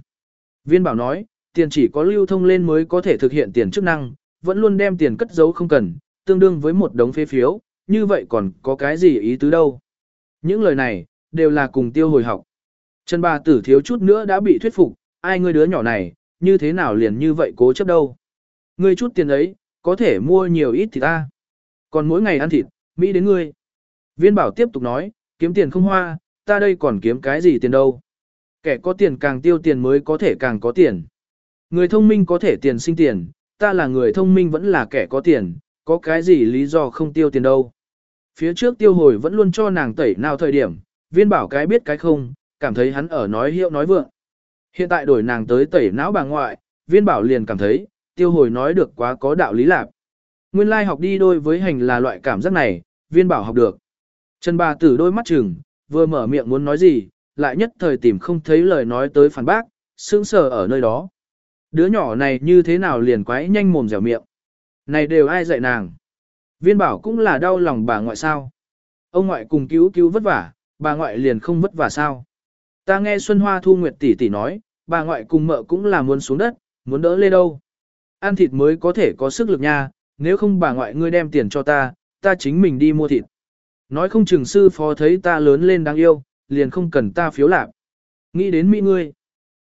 Speaker 1: Viên bảo nói, tiền chỉ có lưu thông lên mới có thể thực hiện tiền chức năng, vẫn luôn đem tiền cất giấu không cần, tương đương với một đống phê phiếu, như vậy còn có cái gì ý tứ đâu. Những lời này, đều là cùng tiêu hồi học. Trần bà tử thiếu chút nữa đã bị thuyết phục, ai ngươi đứa nhỏ này, như thế nào liền như vậy cố chấp đâu. Ngươi chút tiền ấy, có thể mua nhiều ít thì ta. Còn mỗi ngày ăn thịt, Mỹ đến ngươi. Viên bảo tiếp tục nói, kiếm tiền không hoa, ta đây còn kiếm cái gì tiền đâu. Kẻ có tiền càng tiêu tiền mới có thể càng có tiền. Người thông minh có thể tiền sinh tiền, ta là người thông minh vẫn là kẻ có tiền, có cái gì lý do không tiêu tiền đâu. Phía trước tiêu hồi vẫn luôn cho nàng tẩy nào thời điểm, viên bảo cái biết cái không, cảm thấy hắn ở nói hiệu nói vượng. Hiện tại đổi nàng tới tẩy não bà ngoại, viên bảo liền cảm thấy, tiêu hồi nói được quá có đạo lý lạc. Nguyên lai học đi đôi với hành là loại cảm giác này, viên bảo học được. Trần bà tử đôi mắt chừng, vừa mở miệng muốn nói gì, lại nhất thời tìm không thấy lời nói tới phản bác, sững sờ ở nơi đó. Đứa nhỏ này như thế nào liền quái nhanh mồm dẻo miệng. Này đều ai dạy nàng. Viên bảo cũng là đau lòng bà ngoại sao. Ông ngoại cùng cứu cứu vất vả, bà ngoại liền không vất vả sao. Ta nghe Xuân Hoa Thu Nguyệt tỷ tỷ nói, bà ngoại cùng mợ cũng là muốn xuống đất, muốn đỡ lê đâu. Ăn thịt mới có thể có sức lực nha, nếu không bà ngoại ngươi đem tiền cho ta, ta chính mình đi mua thịt. Nói không chừng sư phó thấy ta lớn lên đáng yêu, liền không cần ta phiếu lạc. Nghĩ đến mỹ ngươi.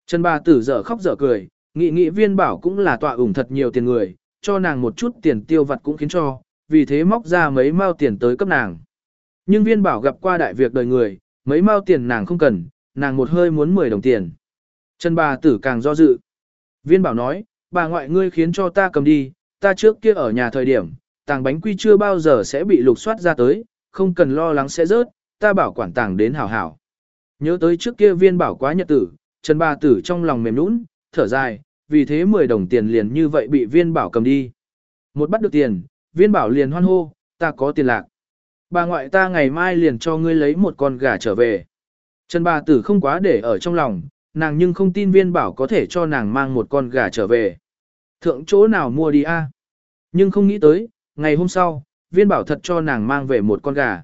Speaker 1: Trần bà tử dở khóc dở cười, nghị nghị viên bảo cũng là tọa ủng thật nhiều tiền người, cho nàng một chút tiền tiêu vặt cũng khiến cho, vì thế móc ra mấy mao tiền tới cấp nàng. Nhưng viên bảo gặp qua đại việc đời người, mấy mao tiền nàng không cần, nàng một hơi muốn 10 đồng tiền. Trần bà tử càng do dự. Viên bảo nói, bà ngoại ngươi khiến cho ta cầm đi, ta trước kia ở nhà thời điểm, tàng bánh quy chưa bao giờ sẽ bị lục soát ra tới, không cần lo lắng sẽ rớt, ta bảo quản tàng đến hảo hảo. Nhớ tới trước kia viên bảo quá nhật tử, Trần bà tử trong lòng mềm nũng, thở dài, vì thế 10 đồng tiền liền như vậy bị viên bảo cầm đi. Một bắt được tiền, viên bảo liền hoan hô, ta có tiền lạc. Bà ngoại ta ngày mai liền cho ngươi lấy một con gà trở về. Trần bà tử không quá để ở trong lòng, nàng nhưng không tin viên bảo có thể cho nàng mang một con gà trở về. Thượng chỗ nào mua đi a? Nhưng không nghĩ tới, ngày hôm sau, viên bảo thật cho nàng mang về một con gà.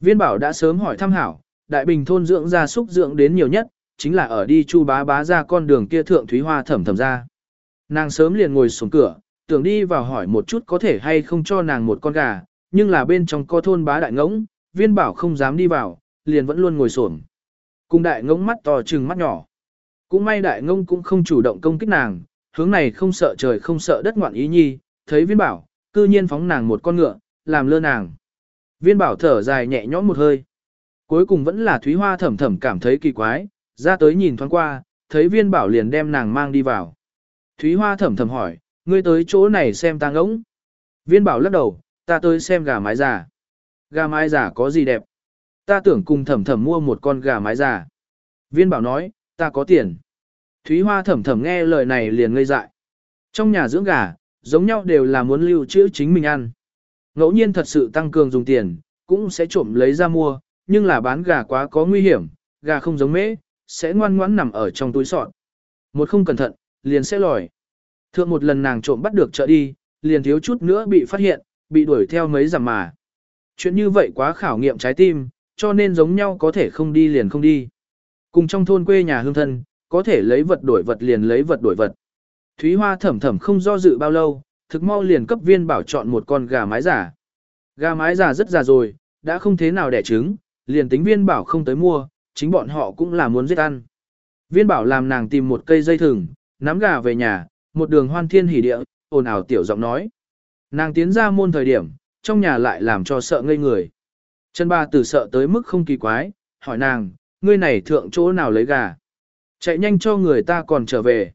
Speaker 1: Viên bảo đã sớm hỏi thăm hảo, đại bình thôn dưỡng gia súc dưỡng đến nhiều nhất, chính là ở đi chu bá bá ra con đường kia thượng thúy hoa thẩm thẩm ra. Nàng sớm liền ngồi xuống cửa, tưởng đi vào hỏi một chút có thể hay không cho nàng một con gà, nhưng là bên trong co thôn bá đại ngỗng, viên bảo không dám đi vào, liền vẫn luôn ngồi xổm. Cùng đại ngông mắt to trừng mắt nhỏ. Cũng may đại ngông cũng không chủ động công kích nàng, hướng này không sợ trời không sợ đất ngoạn ý nhi, thấy viên bảo, cư nhiên phóng nàng một con ngựa, làm lơ nàng. Viên bảo thở dài nhẹ nhõm một hơi. Cuối cùng vẫn là Thúy Hoa thẩm thẩm cảm thấy kỳ quái, ra tới nhìn thoáng qua, thấy viên bảo liền đem nàng mang đi vào. Thúy Hoa thẩm thẩm hỏi, ngươi tới chỗ này xem ta ngỗng. Viên bảo lắc đầu, ta tới xem gà mái giả. Gà mái giả có gì đẹp? Ta tưởng cùng thẩm thẩm mua một con gà mái già. Viên bảo nói, ta có tiền. Thúy Hoa thẩm thẩm nghe lời này liền ngây dại. Trong nhà dưỡng gà, giống nhau đều là muốn lưu trữ chính mình ăn. Ngẫu nhiên thật sự tăng cường dùng tiền, cũng sẽ trộm lấy ra mua, nhưng là bán gà quá có nguy hiểm, gà không giống mễ, sẽ ngoan ngoãn nằm ở trong túi sọt. Một không cẩn thận, liền sẽ lòi. Thượng một lần nàng trộm bắt được chợ đi, liền thiếu chút nữa bị phát hiện, bị đuổi theo mấy giảm mà. Chuyện như vậy quá khảo nghiệm trái tim, cho nên giống nhau có thể không đi liền không đi. Cùng trong thôn quê nhà hương thân, có thể lấy vật đổi vật liền lấy vật đổi vật. Thúy Hoa thẩm thẩm không do dự bao lâu, thực mau liền cấp viên bảo chọn một con gà mái giả. Gà mái giả rất già rồi, đã không thế nào đẻ trứng, liền tính viên bảo không tới mua, chính bọn họ cũng là muốn giết ăn. Viên bảo làm nàng tìm một cây dây thừng, nắm gà về nhà, một đường hoan thiên hỉ địa, ồn ào tiểu giọng nói. Nàng tiến ra môn thời điểm, trong nhà lại làm cho sợ ngây người. Chân ba tử sợ tới mức không kỳ quái, hỏi nàng, ngươi này thượng chỗ nào lấy gà. Chạy nhanh cho người ta còn trở về.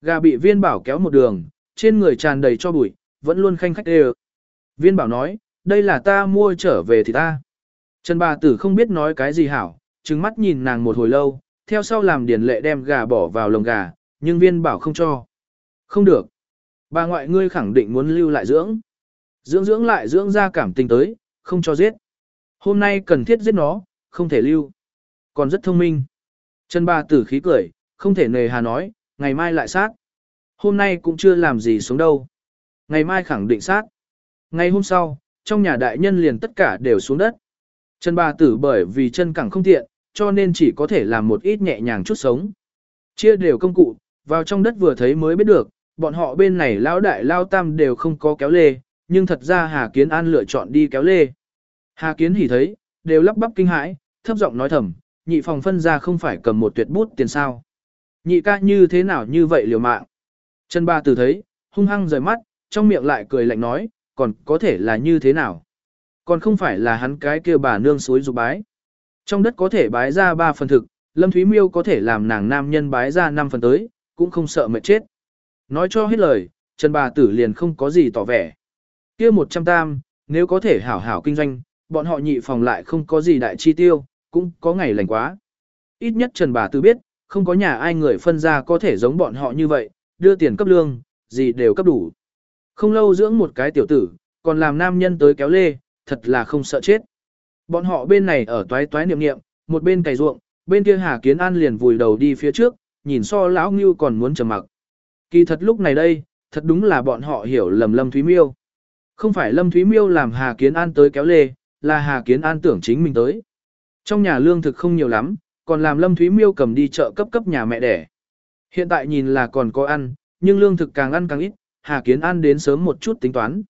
Speaker 1: Gà bị viên bảo kéo một đường, trên người tràn đầy cho bụi, vẫn luôn khanh khách đều. Viên bảo nói, đây là ta mua trở về thì ta. Trần bà tử không biết nói cái gì hảo, trừng mắt nhìn nàng một hồi lâu, theo sau làm điển lệ đem gà bỏ vào lồng gà, nhưng viên bảo không cho. Không được. Bà ngoại ngươi khẳng định muốn lưu lại dưỡng. Dưỡng dưỡng lại dưỡng ra cảm tình tới, không cho giết. Hôm nay cần thiết giết nó, không thể lưu. Còn rất thông minh. Trần bà tử khí cười, không thể nề hà nói, ngày mai lại sát. Hôm nay cũng chưa làm gì xuống đâu. Ngày mai khẳng định sát. Ngày hôm sau, trong nhà đại nhân liền tất cả đều xuống đất. Trần bà tử bởi vì chân cẳng không tiện, cho nên chỉ có thể làm một ít nhẹ nhàng chút sống. Chia đều công cụ, vào trong đất vừa thấy mới biết được, bọn họ bên này lão đại lao tam đều không có kéo lê, nhưng thật ra Hà Kiến An lựa chọn đi kéo lê. Hà Kiến hỉ thấy, đều lắp bắp kinh hãi, thấp giọng nói thầm, nhị phòng phân ra không phải cầm một tuyệt bút tiền sao. Nhị ca như thế nào như vậy liều mạng. Trần ba tử thấy, hung hăng rời mắt, trong miệng lại cười lạnh nói, còn có thể là như thế nào. Còn không phải là hắn cái kia bà nương suối dục bái. Trong đất có thể bái ra ba phần thực, Lâm Thúy Miêu có thể làm nàng nam nhân bái ra năm phần tới, cũng không sợ mệt chết. Nói cho hết lời, Trần bà tử liền không có gì tỏ vẻ. kia một trăm tam, nếu có thể hảo hảo kinh doanh, bọn họ nhị phòng lại không có gì đại chi tiêu, cũng có ngày lành quá. ít nhất Trần Bà tư biết, không có nhà ai người phân ra có thể giống bọn họ như vậy, đưa tiền cấp lương, gì đều cấp đủ. Không lâu dưỡng một cái tiểu tử, còn làm nam nhân tới kéo lê, thật là không sợ chết. Bọn họ bên này ở toái toái niệm niệm, một bên cày ruộng, bên kia Hà Kiến An liền vùi đầu đi phía trước, nhìn so lão Ngưu còn muốn trầm mặc. Kỳ thật lúc này đây, thật đúng là bọn họ hiểu lầm Lâm Thúy Miêu. Không phải Lâm Thúy Miêu làm Hà Kiến An tới kéo lê, là Hà Kiến An tưởng chính mình tới. Trong nhà lương thực không nhiều lắm, còn làm Lâm Thúy Miêu cầm đi chợ cấp cấp nhà mẹ đẻ. Hiện tại nhìn là còn có ăn, nhưng lương thực càng ăn càng ít, Hà Kiến An đến sớm một chút tính toán.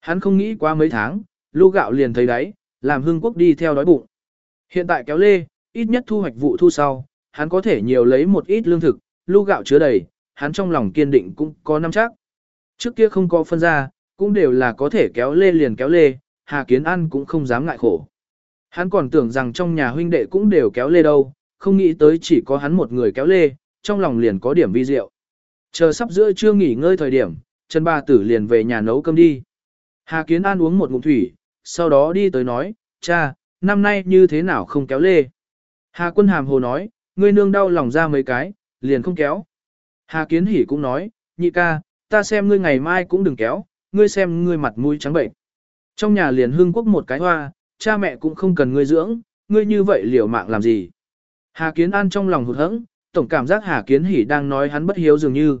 Speaker 1: Hắn không nghĩ qua mấy tháng, lô gạo liền thấy đấy, làm hương quốc đi theo đói bụng. Hiện tại kéo lê, ít nhất thu hoạch vụ thu sau, hắn có thể nhiều lấy một ít lương thực, lô gạo chứa đầy, hắn trong lòng kiên định cũng có năm chắc. Trước kia không có phân ra, cũng đều là có thể kéo lê liền kéo lê, Hà Kiến An cũng không dám ngại khổ. Hắn còn tưởng rằng trong nhà huynh đệ cũng đều kéo lê đâu, không nghĩ tới chỉ có hắn một người kéo lê, trong lòng liền có điểm vi diệu. Chờ sắp giữa trưa nghỉ ngơi thời điểm, Trần Ba Tử liền về nhà nấu cơm đi. Hà Kiến An uống một ngụm thủy, sau đó đi tới nói, cha, năm nay như thế nào không kéo lê. Hà Quân Hàm Hồ nói, ngươi nương đau lòng ra mấy cái, liền không kéo. Hà Kiến Hỷ cũng nói, nhị ca, ta xem ngươi ngày mai cũng đừng kéo, ngươi xem ngươi mặt mũi trắng bệnh. Trong nhà liền hương quốc một cái hoa, cha mẹ cũng không cần ngươi dưỡng, ngươi như vậy liều mạng làm gì. Hà Kiến An trong lòng hụt hẫng, tổng cảm giác Hà Kiến Hỷ đang nói hắn bất hiếu dường như.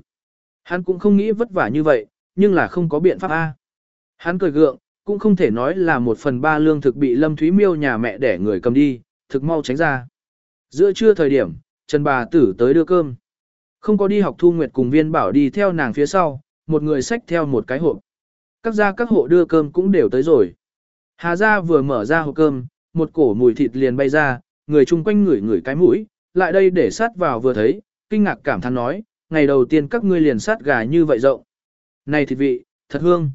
Speaker 1: Hắn cũng không nghĩ vất vả như vậy, nhưng là không có biện pháp A. Hắn cười gượng, cũng không thể nói là một phần ba lương thực bị Lâm Thúy Miêu nhà mẹ để người cầm đi, thực mau tránh ra. Giữa trưa thời điểm, Trần bà tử tới đưa cơm. Không có đi học Thu Nguyệt cùng viên bảo đi theo nàng phía sau, một người xách theo một cái hộp. Các gia các hộ đưa cơm cũng đều tới rồi. Hà gia vừa mở ra hộp cơm, một cổ mùi thịt liền bay ra, người chung quanh ngửi ngửi cái mũi, lại đây để sát vào vừa thấy, kinh ngạc cảm thán nói, ngày đầu tiên các ngươi liền sát gà như vậy rộng. Này thịt vị, thật hương.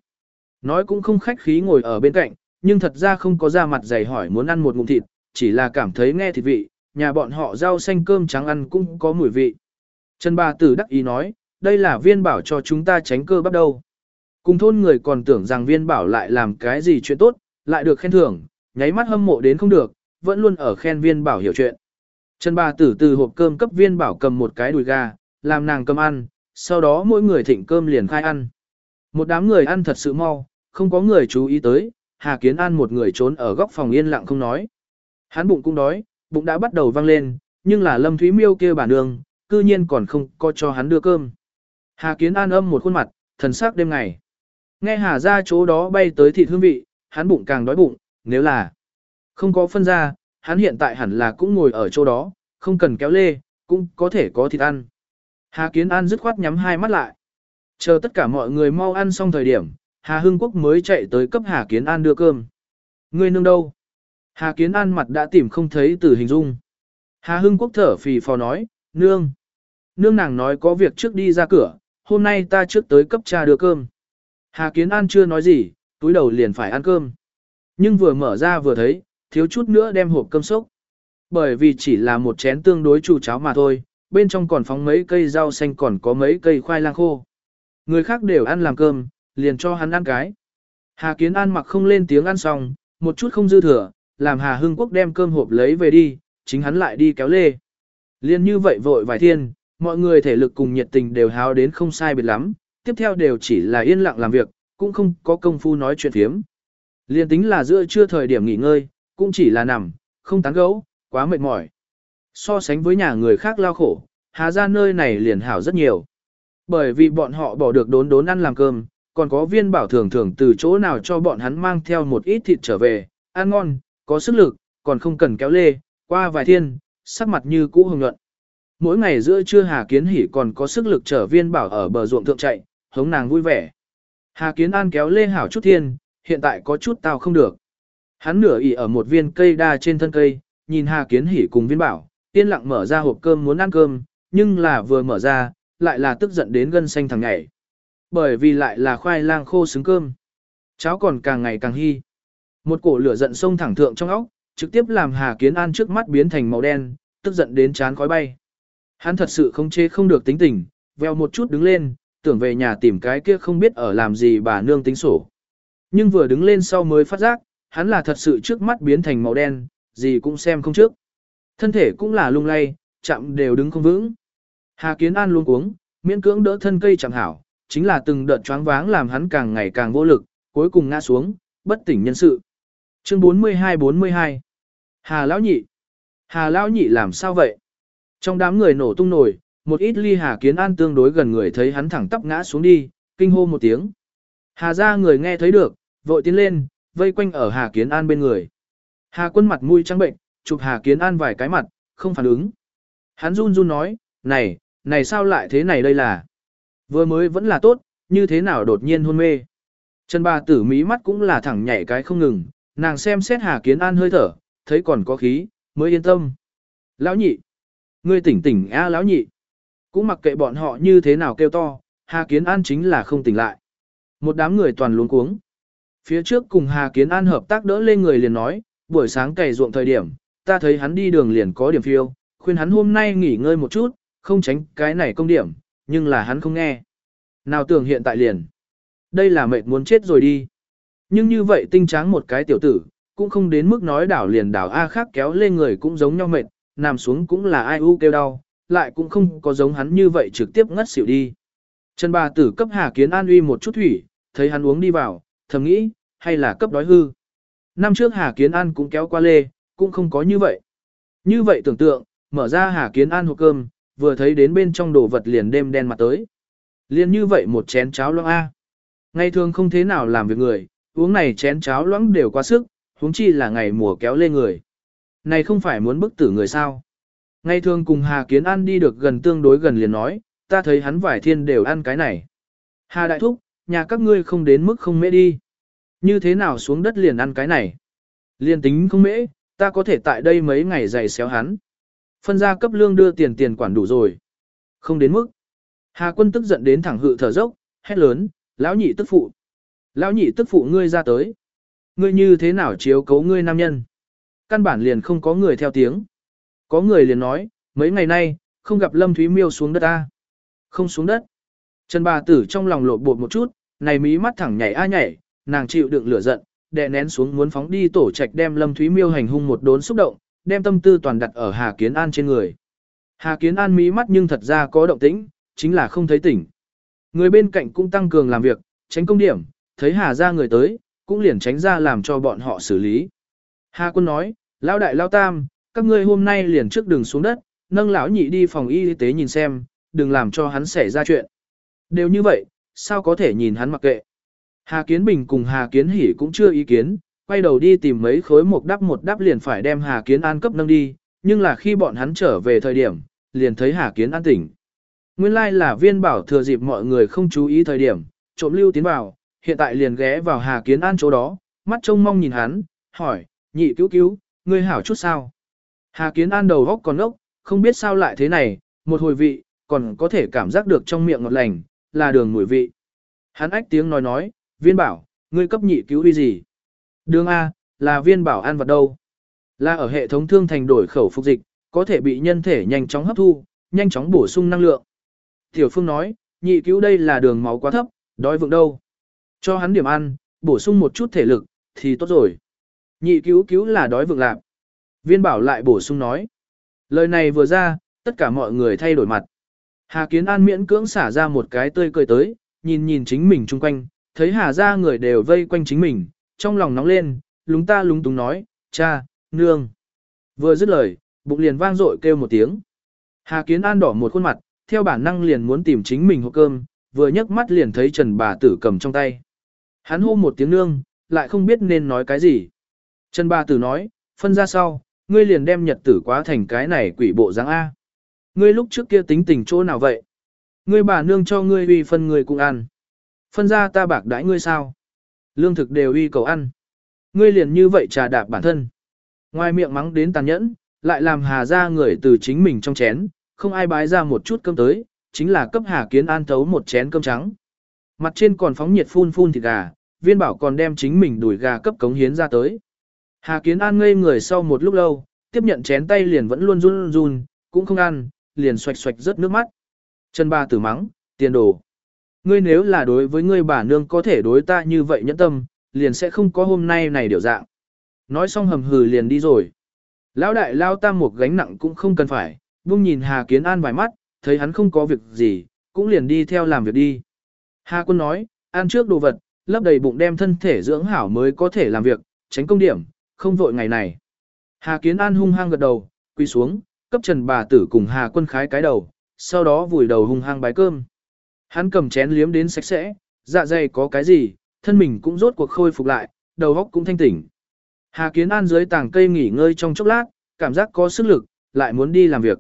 Speaker 1: Nói cũng không khách khí ngồi ở bên cạnh, nhưng thật ra không có ra mặt dày hỏi muốn ăn một ngụm thịt, chỉ là cảm thấy nghe thịt vị, nhà bọn họ rau xanh cơm trắng ăn cũng có mùi vị. Trần Ba Tử đắc ý nói, đây là viên bảo cho chúng ta tránh cơ bắp đâu Cùng thôn người còn tưởng rằng viên bảo lại làm cái gì chuyện tốt, lại được khen thưởng, nháy mắt hâm mộ đến không được, vẫn luôn ở khen viên bảo hiểu chuyện. Trần Ba Tử từ hộp cơm cấp viên bảo cầm một cái đùi gà, làm nàng cầm ăn, sau đó mỗi người thịnh cơm liền khai ăn. Một đám người ăn thật sự mau, không có người chú ý tới, Hà Kiến An một người trốn ở góc phòng yên lặng không nói. Hắn bụng cũng đói, bụng đã bắt đầu văng lên, nhưng là Lâm Thúy Miêu kia bản đường, cư nhiên còn không có cho hắn đưa cơm. Hà Kiến An âm một khuôn mặt, thần sắc đêm ngày. Nghe Hà ra chỗ đó bay tới thịt hương vị, hắn bụng càng đói bụng, nếu là không có phân ra, hắn hiện tại hẳn là cũng ngồi ở chỗ đó, không cần kéo lê, cũng có thể có thịt ăn. Hà Kiến An dứt khoát nhắm hai mắt lại. Chờ tất cả mọi người mau ăn xong thời điểm, Hà Hưng Quốc mới chạy tới cấp Hà Kiến An đưa cơm. Ngươi nương đâu? Hà Kiến An mặt đã tìm không thấy từ hình dung. Hà Hưng Quốc thở phì phò nói, nương. Nương nàng nói có việc trước đi ra cửa, hôm nay ta trước tới cấp cha đưa cơm. Hà Kiến An chưa nói gì, túi đầu liền phải ăn cơm. Nhưng vừa mở ra vừa thấy, thiếu chút nữa đem hộp cơm sốc. Bởi vì chỉ là một chén tương đối chủ cháo mà thôi, bên trong còn phóng mấy cây rau xanh còn có mấy cây khoai lang khô. Người khác đều ăn làm cơm, liền cho hắn ăn cái. Hà Kiến An mặc không lên tiếng ăn xong, một chút không dư thừa, làm Hà Hưng Quốc đem cơm hộp lấy về đi, chính hắn lại đi kéo lê. Liên như vậy vội vài thiên, mọi người thể lực cùng nhiệt tình đều háo đến không sai biệt lắm, tiếp theo đều chỉ là yên lặng làm việc, cũng không có công phu nói chuyện phiếm. Liên tính là giữa trưa thời điểm nghỉ ngơi, cũng chỉ là nằm, không tán gẫu, quá mệt mỏi. So sánh với nhà người khác lao khổ, Hà ra nơi này liền hảo rất nhiều. Bởi vì bọn họ bỏ được đốn đốn ăn làm cơm, còn có viên bảo thường thường từ chỗ nào cho bọn hắn mang theo một ít thịt trở về, ăn ngon, có sức lực, còn không cần kéo lê, qua vài thiên, sắc mặt như cũ hồng nhuận. Mỗi ngày giữa trưa Hà Kiến Hỷ còn có sức lực trở viên bảo ở bờ ruộng thượng chạy, hống nàng vui vẻ. Hà Kiến An kéo lê hảo chút thiên, hiện tại có chút tao không được. Hắn nửa ỉ ở một viên cây đa trên thân cây, nhìn Hà Kiến hỉ cùng viên bảo, yên lặng mở ra hộp cơm muốn ăn cơm, nhưng là vừa mở ra, lại là tức giận đến gân xanh thằng nhảy. Bởi vì lại là khoai lang khô xứng cơm. Cháo còn càng ngày càng hy. Một cổ lửa giận sông thẳng thượng trong óc, trực tiếp làm Hà Kiến An trước mắt biến thành màu đen, tức giận đến chán khói bay. Hắn thật sự không chê không được tính tình, veo một chút đứng lên, tưởng về nhà tìm cái kia không biết ở làm gì bà nương tính sổ. Nhưng vừa đứng lên sau mới phát giác, hắn là thật sự trước mắt biến thành màu đen, gì cũng xem không trước. Thân thể cũng là lung lay, chạm đều đứng không vững. Hà Kiến An luôn cuống, miễn cưỡng đỡ thân cây chẳng hảo, chính là từng đợt choáng váng làm hắn càng ngày càng vô lực, cuối cùng ngã xuống, bất tỉnh nhân sự. Chương 42-42 Hà Lão Nhị Hà Lão Nhị làm sao vậy? Trong đám người nổ tung nổi, một ít ly Hà Kiến An tương đối gần người thấy hắn thẳng tắp ngã xuống đi, kinh hô một tiếng. Hà ra người nghe thấy được, vội tiến lên, vây quanh ở Hà Kiến An bên người. Hà quân mặt mũi trắng bệnh, chụp Hà Kiến An vài cái mặt, không phản ứng. Hắn run run nói, này, này sao lại thế này đây là? Vừa mới vẫn là tốt, như thế nào đột nhiên hôn mê? Trần bà tử mí mắt cũng là thẳng nhảy cái không ngừng, nàng xem xét Hà Kiến An hơi thở, thấy còn có khí, mới yên tâm. Lão nhị, ngươi tỉnh tỉnh a lão nhị. Cũng mặc kệ bọn họ như thế nào kêu to, Hà Kiến An chính là không tỉnh lại. Một đám người toàn luống cuống. Phía trước cùng Hà Kiến An hợp tác đỡ lên người liền nói, buổi sáng cày ruộng thời điểm, ta thấy hắn đi đường liền có điểm phiêu, khuyên hắn hôm nay nghỉ ngơi một chút, không tránh cái này công điểm, nhưng là hắn không nghe. Nào tưởng hiện tại liền. Đây là mệt muốn chết rồi đi. Nhưng như vậy tinh tráng một cái tiểu tử, cũng không đến mức nói đảo liền đảo A khác kéo lên người cũng giống nhau mệt, nằm xuống cũng là ai u kêu đau, lại cũng không có giống hắn như vậy trực tiếp ngất xỉu đi. Trần bà tử cấp Hà Kiến An uy một chút thủy, thấy hắn uống đi vào, thầm nghĩ, hay là cấp đói hư. Năm trước Hà Kiến An cũng kéo qua lê, cũng không có như vậy. Như vậy tưởng tượng, mở ra Hà Kiến An hộp cơm, vừa thấy đến bên trong đồ vật liền đêm đen mặt tới. Liền như vậy một chén cháo loãng A. Ngày thường không thế nào làm việc người, uống này chén cháo loãng đều quá sức, huống chi là ngày mùa kéo lê người. Này không phải muốn bức tử người sao. Ngày thường cùng Hà Kiến An đi được gần tương đối gần liền nói, ta thấy hắn vải thiên đều ăn cái này. Hà Đại Thúc, nhà các ngươi không đến mức không mễ đi. Như thế nào xuống đất liền ăn cái này? Liền tính không mễ, ta có thể tại đây mấy ngày dày xéo hắn. Phân ra cấp lương đưa tiền tiền quản đủ rồi. Không đến mức. Hà quân tức giận đến thẳng hự thở dốc, hét lớn, lão nhị tức phụ. Lão nhị tức phụ ngươi ra tới. Ngươi như thế nào chiếu cấu ngươi nam nhân? Căn bản liền không có người theo tiếng. Có người liền nói, mấy ngày nay, không gặp Lâm Thúy Miêu xuống đất ta. Không xuống đất. Trần bà tử trong lòng lộ bột một chút, này mí mắt thẳng nhảy a nhảy, nàng chịu đựng lửa giận, đè nén xuống muốn phóng đi tổ trạch đem Lâm Thúy Miêu hành hung một đốn xúc động, đem tâm tư toàn đặt ở Hà Kiến An trên người. Hà Kiến An mí mắt nhưng thật ra có động tĩnh, chính là không thấy tỉnh. Người bên cạnh cũng tăng cường làm việc, tránh công điểm, thấy Hà ra người tới, cũng liền tránh ra làm cho bọn họ xử lý. Hà quân nói, lão đại lão tam, các ngươi hôm nay liền trước đường xuống đất, nâng lão nhị đi phòng y tế nhìn xem, đừng làm cho hắn xảy ra chuyện. Đều như vậy, sao có thể nhìn hắn mặc kệ. Hà Kiến Bình cùng Hà Kiến Hỷ cũng chưa ý kiến, quay đầu đi tìm mấy khối một đắp một đắp liền phải đem Hà Kiến An cấp nâng đi, nhưng là khi bọn hắn trở về thời điểm, liền thấy Hà Kiến An tỉnh. Nguyên lai like là viên bảo thừa dịp mọi người không chú ý thời điểm, trộm lưu tiến vào, hiện tại liền ghé vào Hà Kiến An chỗ đó, mắt trông mong nhìn hắn, hỏi, nhị cứu cứu, ngươi hảo chút sao? Hà Kiến An đầu góc còn ốc, không biết sao lại thế này, một hồi vị, còn có thể cảm giác được trong miệng ngọt lành, là đường mùi vị. Hắn ách tiếng nói nói, viên bảo, ngươi cấp nhị cứu uy gì? Đường A, là viên bảo ăn vật đâu? Là ở hệ thống thương thành đổi khẩu phục dịch, có thể bị nhân thể nhanh chóng hấp thu, nhanh chóng bổ sung năng lượng. Tiểu Phương nói, nhị cứu đây là đường máu quá thấp, đói vượng đâu. Cho hắn điểm ăn, bổ sung một chút thể lực, thì tốt rồi. Nhị cứu cứu là đói vượng lạc. Viên bảo lại bổ sung nói. Lời này vừa ra, tất cả mọi người thay đổi mặt. Hà Kiến An miễn cưỡng xả ra một cái tươi cười tới, nhìn nhìn chính mình chung quanh, thấy Hà ra người đều vây quanh chính mình, trong lòng nóng lên, lúng ta lúng túng nói, cha, nương. Vừa dứt lời, bụng liền vang dội kêu một tiếng. Hà Kiến An đỏ một khuôn mặt, theo bản năng liền muốn tìm chính mình hộp cơm, vừa nhấc mắt liền thấy Trần bà tử cầm trong tay. Hắn hô một tiếng nương, lại không biết nên nói cái gì. Trần bà tử nói, phân ra sau, ngươi liền đem nhật tử quá thành cái này quỷ bộ dáng A. Ngươi lúc trước kia tính tình chỗ nào vậy? Ngươi bà nương cho ngươi uy phân ngươi cũng ăn. Phân ra ta bạc đãi ngươi sao? Lương thực đều uy cầu ăn. Ngươi liền như vậy trà đạp bản thân. Ngoài miệng mắng đến tàn nhẫn, lại làm hà ra người từ chính mình trong chén, không ai bái ra một chút cơm tới, chính là cấp hà kiến an thấu một chén cơm trắng. Mặt trên còn phóng nhiệt phun phun thịt gà, viên bảo còn đem chính mình đuổi gà cấp cống hiến ra tới. Hà kiến an ngây người sau một lúc lâu, tiếp nhận chén tay liền vẫn luôn run run, cũng không ăn, liền xoạch xoạch rớt nước mắt. Trần ba tử mắng, tiền đồ. Ngươi nếu là đối với ngươi bà nương có thể đối ta như vậy nhẫn tâm, liền sẽ không có hôm nay này điều dạng. Nói xong hầm hừ liền đi rồi. Lão đại lao tam một gánh nặng cũng không cần phải, buông nhìn Hà Kiến An vài mắt, thấy hắn không có việc gì, cũng liền đi theo làm việc đi. Hà quân nói, ăn trước đồ vật, lấp đầy bụng đem thân thể dưỡng hảo mới có thể làm việc, tránh công điểm, không vội ngày này. Hà Kiến An hung hăng gật đầu, quỳ xuống, cấp trần bà tử cùng Hà quân khái cái đầu, sau đó vùi đầu hung hăng bái cơm. Hắn cầm chén liếm đến sạch sẽ, dạ dày có cái gì, thân mình cũng rốt cuộc khôi phục lại, đầu óc cũng thanh tỉnh. Hà Kiến An dưới tảng cây nghỉ ngơi trong chốc lát, cảm giác có sức lực, lại muốn đi làm việc.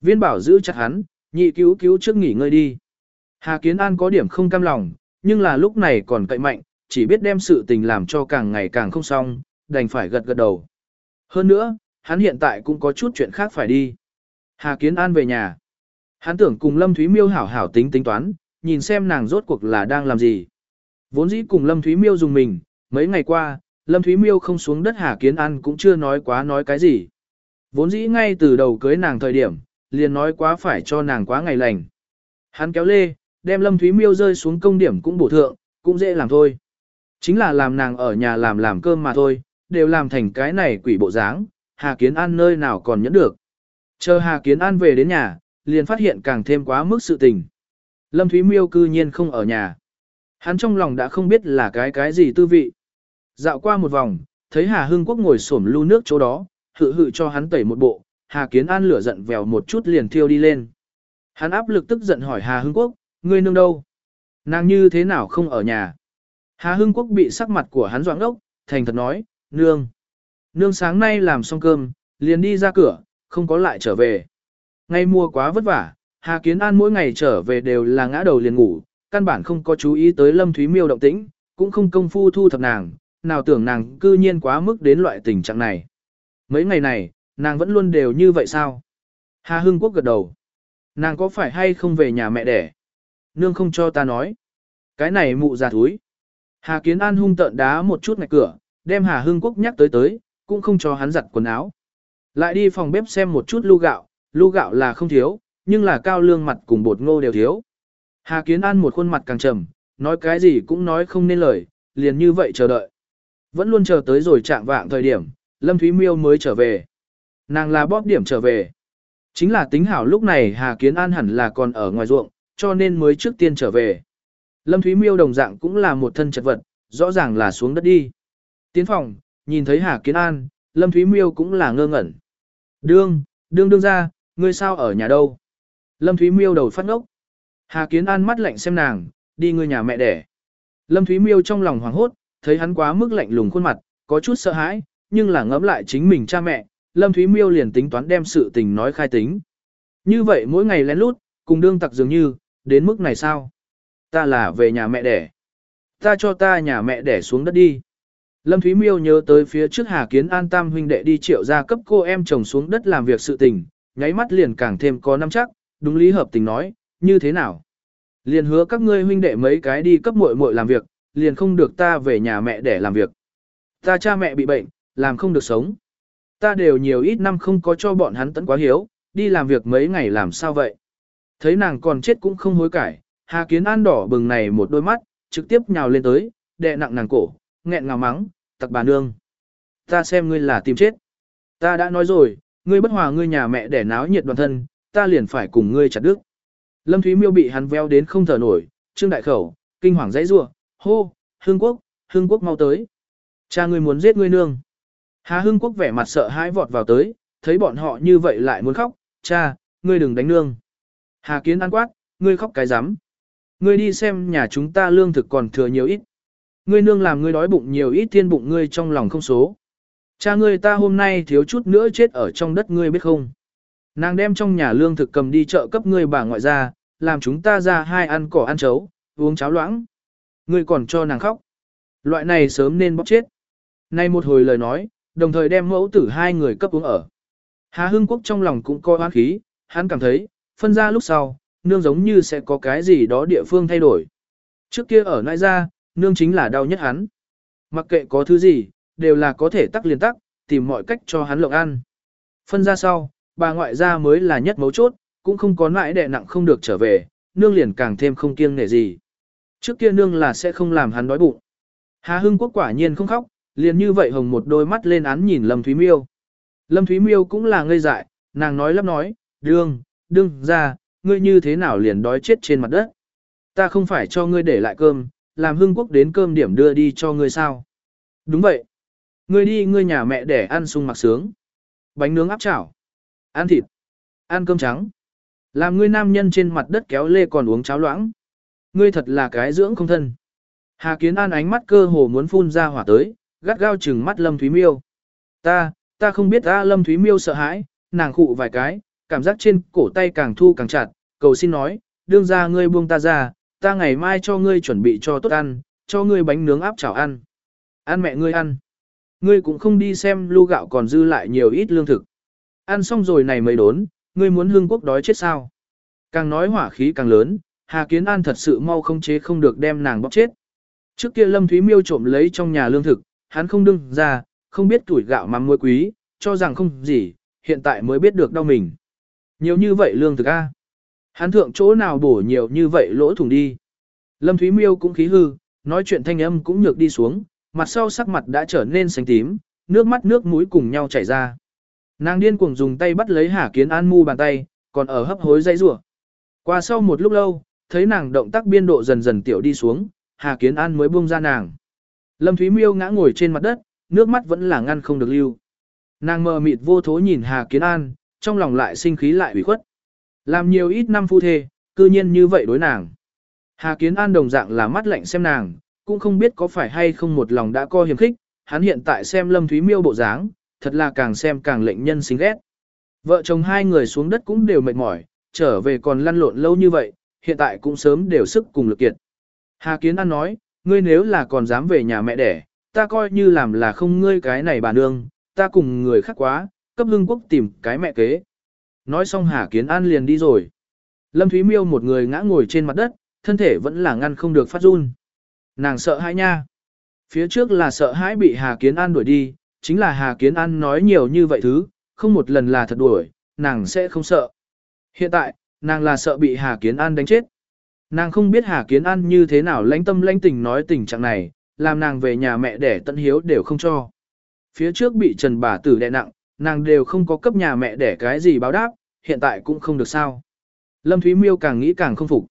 Speaker 1: Viên bảo giữ chặt hắn, nhị cứu cứu trước nghỉ ngơi đi. Hà Kiến An có điểm không cam lòng, nhưng là lúc này còn cậy mạnh, chỉ biết đem sự tình làm cho càng ngày càng không xong, đành phải gật gật đầu. Hơn nữa, hắn hiện tại cũng có chút chuyện khác phải đi. Hà Kiến An về nhà. Hắn tưởng cùng Lâm Thúy Miêu hảo hảo tính tính toán, nhìn xem nàng rốt cuộc là đang làm gì. Vốn dĩ cùng Lâm Thúy Miêu dùng mình, mấy ngày qua, Lâm Thúy Miêu không xuống đất Hà Kiến An cũng chưa nói quá nói cái gì. Vốn dĩ ngay từ đầu cưới nàng thời điểm, liền nói quá phải cho nàng quá ngày lành. Hắn kéo lê, đem Lâm Thúy Miêu rơi xuống công điểm cũng bổ thượng, cũng dễ làm thôi. Chính là làm nàng ở nhà làm làm cơm mà thôi, đều làm thành cái này quỷ bộ dáng, Hà Kiến An nơi nào còn nhẫn được. Chờ Hà Kiến An về đến nhà, liền phát hiện càng thêm quá mức sự tình. Lâm Thúy Miêu cư nhiên không ở nhà. Hắn trong lòng đã không biết là cái cái gì tư vị. Dạo qua một vòng, thấy Hà Hưng Quốc ngồi xổm lưu nước chỗ đó, hự hự cho hắn tẩy một bộ, Hà Kiến An lửa giận vèo một chút liền thiêu đi lên. Hắn áp lực tức giận hỏi Hà Hưng Quốc, ngươi nương đâu? Nàng như thế nào không ở nhà? Hà Hưng Quốc bị sắc mặt của hắn doãn ốc, thành thật nói, nương. Nương sáng nay làm xong cơm, liền đi ra cửa, không có lại trở về. Ngày mua quá vất vả, Hà Kiến An mỗi ngày trở về đều là ngã đầu liền ngủ, căn bản không có chú ý tới Lâm Thúy Miêu động tĩnh, cũng không công phu thu thập nàng, nào tưởng nàng cư nhiên quá mức đến loại tình trạng này. Mấy ngày này, nàng vẫn luôn đều như vậy sao? Hà Hưng Quốc gật đầu. Nàng có phải hay không về nhà mẹ đẻ? Nương không cho ta nói. Cái này mụ già thúi. Hà Kiến An hung tợn đá một chút ngạch cửa, đem Hà Hưng Quốc nhắc tới tới, cũng không cho hắn giặt quần áo. Lại đi phòng bếp xem một chút lu gạo, lu gạo là không thiếu, nhưng là cao lương mặt cùng bột ngô đều thiếu. Hà Kiến An một khuôn mặt càng trầm, nói cái gì cũng nói không nên lời, liền như vậy chờ đợi. Vẫn luôn chờ tới rồi chạm vạng thời điểm, Lâm Thúy Miêu mới trở về. Nàng là bóp điểm trở về. Chính là tính hảo lúc này Hà Kiến An hẳn là còn ở ngoài ruộng, cho nên mới trước tiên trở về. Lâm Thúy Miêu đồng dạng cũng là một thân chật vật, rõ ràng là xuống đất đi. Tiến phòng, nhìn thấy Hà Kiến An, Lâm Thúy Miêu cũng là ngơ ngẩn. Đương, đương đương ra, ngươi sao ở nhà đâu? Lâm Thúy Miêu đầu phát ngốc. Hà Kiến An mắt lạnh xem nàng, đi ngươi nhà mẹ đẻ. Lâm Thúy Miêu trong lòng hoảng hốt, thấy hắn quá mức lạnh lùng khuôn mặt, có chút sợ hãi, nhưng là ngẫm lại chính mình cha mẹ, Lâm Thúy Miêu liền tính toán đem sự tình nói khai tính. Như vậy mỗi ngày lén lút, cùng đương tặc dường như, đến mức này sao? Ta là về nhà mẹ đẻ. Ta cho ta nhà mẹ đẻ xuống đất đi. Lâm Thúy Miêu nhớ tới phía trước Hà Kiến An Tam huynh đệ đi triệu ra cấp cô em chồng xuống đất làm việc sự tình, nháy mắt liền càng thêm có năm chắc, đúng lý hợp tình nói, như thế nào? Liền hứa các ngươi huynh đệ mấy cái đi cấp muội muội làm việc, liền không được ta về nhà mẹ để làm việc. Ta cha mẹ bị bệnh, làm không được sống. Ta đều nhiều ít năm không có cho bọn hắn tận quá hiếu, đi làm việc mấy ngày làm sao vậy? Thấy nàng còn chết cũng không hối cải, Hà Kiến An đỏ bừng này một đôi mắt, trực tiếp nhào lên tới, đè nặng nàng cổ, nghẹn ngào mắng, tặc bà nương. Ta xem ngươi là tìm chết. Ta đã nói rồi, ngươi bất hòa ngươi nhà mẹ để náo nhiệt đoàn thân, ta liền phải cùng ngươi chặt đứt. Lâm Thúy Miêu bị hắn veo đến không thở nổi, trương đại khẩu, kinh hoàng dãy rủa, hô, Hưng Quốc, Hưng Quốc mau tới. Cha ngươi muốn giết ngươi nương. Hà Hưng Quốc vẻ mặt sợ hãi vọt vào tới, thấy bọn họ như vậy lại muốn khóc, cha, ngươi đừng đánh nương. Hà Kiến ăn quát, ngươi khóc cái rắm Ngươi đi xem nhà chúng ta lương thực còn thừa nhiều ít. Ngươi nương làm ngươi đói bụng nhiều ít thiên bụng ngươi trong lòng không số. Cha ngươi ta hôm nay thiếu chút nữa chết ở trong đất ngươi biết không. Nàng đem trong nhà lương thực cầm đi chợ cấp ngươi bà ngoại ra, làm chúng ta ra hai ăn cỏ ăn chấu, uống cháo loãng. Ngươi còn cho nàng khóc. Loại này sớm nên bóc chết. Nay một hồi lời nói, đồng thời đem mẫu tử hai người cấp uống ở. Hà Hưng Quốc trong lòng cũng coi oán khí, hắn cảm thấy, phân ra lúc sau, nương giống như sẽ có cái gì đó địa phương thay đổi. Trước kia ở nãi ra, nương chính là đau nhất hắn. Mặc kệ có thứ gì, đều là có thể tắc liền tắc, tìm mọi cách cho hắn lộng ăn. Phân ra sau, bà ngoại gia mới là nhất mấu chốt, cũng không có nãi đẻ nặng không được trở về, nương liền càng thêm không kiêng nể gì. Trước kia nương là sẽ không làm hắn đói bụng. Hà Hưng Quốc quả nhiên không khóc, liền như vậy hồng một đôi mắt lên án nhìn Lâm Thúy Miêu. Lâm Thúy Miêu cũng là ngây dại, nàng nói lắp nói, đương, đương ra, ngươi như thế nào liền đói chết trên mặt đất. Ta không phải cho ngươi để lại cơm, làm hương quốc đến cơm điểm đưa đi cho ngươi sao. Đúng vậy. Ngươi đi ngươi nhà mẹ để ăn sung mặc sướng. Bánh nướng áp chảo. Ăn thịt. Ăn cơm trắng. Làm ngươi nam nhân trên mặt đất kéo lê còn uống cháo loãng. Ngươi thật là cái dưỡng không thân. Hà Kiến An ánh mắt cơ hồ muốn phun ra hỏa tới, gắt gao chừng mắt Lâm Thúy Miêu. Ta, ta không biết ta Lâm Thúy Miêu sợ hãi, nàng khụ vài cái, cảm giác trên cổ tay càng thu càng chặt, cầu xin nói, đương ra ngươi buông ta ra, ta ngày mai cho ngươi chuẩn bị cho tốt ăn, cho ngươi bánh nướng áp chảo ăn. Ăn mẹ ngươi ăn. Ngươi cũng không đi xem lu gạo còn dư lại nhiều ít lương thực. Ăn xong rồi này mới đốn, ngươi muốn hương quốc đói chết sao. Càng nói hỏa khí càng lớn, Hà Kiến An thật sự mau không chế không được đem nàng bóc chết. Trước kia Lâm Thúy Miêu trộm lấy trong nhà lương thực, hắn không đương ra, không biết tuổi gạo mắm muối quý, cho rằng không gì, hiện tại mới biết được đau mình. Nhiều như vậy lương thực a. Hắn thượng chỗ nào bổ nhiều như vậy lỗ thủng đi. Lâm Thúy Miêu cũng khí hư, nói chuyện thanh âm cũng nhược đi xuống, mặt sau sắc mặt đã trở nên xanh tím, nước mắt nước mũi cùng nhau chảy ra. Nàng điên cuồng dùng tay bắt lấy Hà Kiến An mu bàn tay, còn ở hấp hối dây rủa. Qua sau một lúc lâu, thấy nàng động tác biên độ dần dần tiểu đi xuống, Hà Kiến An mới buông ra nàng. Lâm Thúy Miêu ngã ngồi trên mặt đất, nước mắt vẫn là ngăn không được lưu. Nàng mờ mịt vô thố nhìn Hà Kiến An, trong lòng lại sinh khí lại ủy khuất. Làm nhiều ít năm phu thê, cư nhiên như vậy đối nàng. Hà Kiến An đồng dạng là mắt lạnh xem nàng, cũng không biết có phải hay không một lòng đã co hiềm khích, hắn hiện tại xem Lâm Thúy Miêu bộ dáng, thật là càng xem càng lệnh nhân xinh ghét. Vợ chồng hai người xuống đất cũng đều mệt mỏi, trở về còn lăn lộn lâu như vậy, hiện tại cũng sớm đều sức cùng lực kiệt. Hà Kiến An nói, ngươi nếu là còn dám về nhà mẹ đẻ, ta coi như làm là không ngươi cái này bà nương, ta cùng người khác quá, cấp hương quốc tìm cái mẹ kế. Nói xong Hà Kiến An liền đi rồi. Lâm Thúy Miêu một người ngã ngồi trên mặt đất, thân thể vẫn là ngăn không được phát run. Nàng sợ hãi nha. Phía trước là sợ hãi bị Hà Kiến An đuổi đi, chính là Hà Kiến An nói nhiều như vậy thứ, không một lần là thật đuổi, nàng sẽ không sợ. Hiện tại, nàng là sợ bị Hà Kiến An đánh chết. Nàng không biết Hà Kiến An như thế nào lãnh tâm lãnh tình nói tình trạng này, làm nàng về nhà mẹ để tận hiếu đều không cho. Phía trước bị Trần bà tử đè nặng, nàng đều không có cấp nhà mẹ để cái gì báo đáp, hiện tại cũng không được sao. Lâm Thúy Miêu càng nghĩ càng không phục.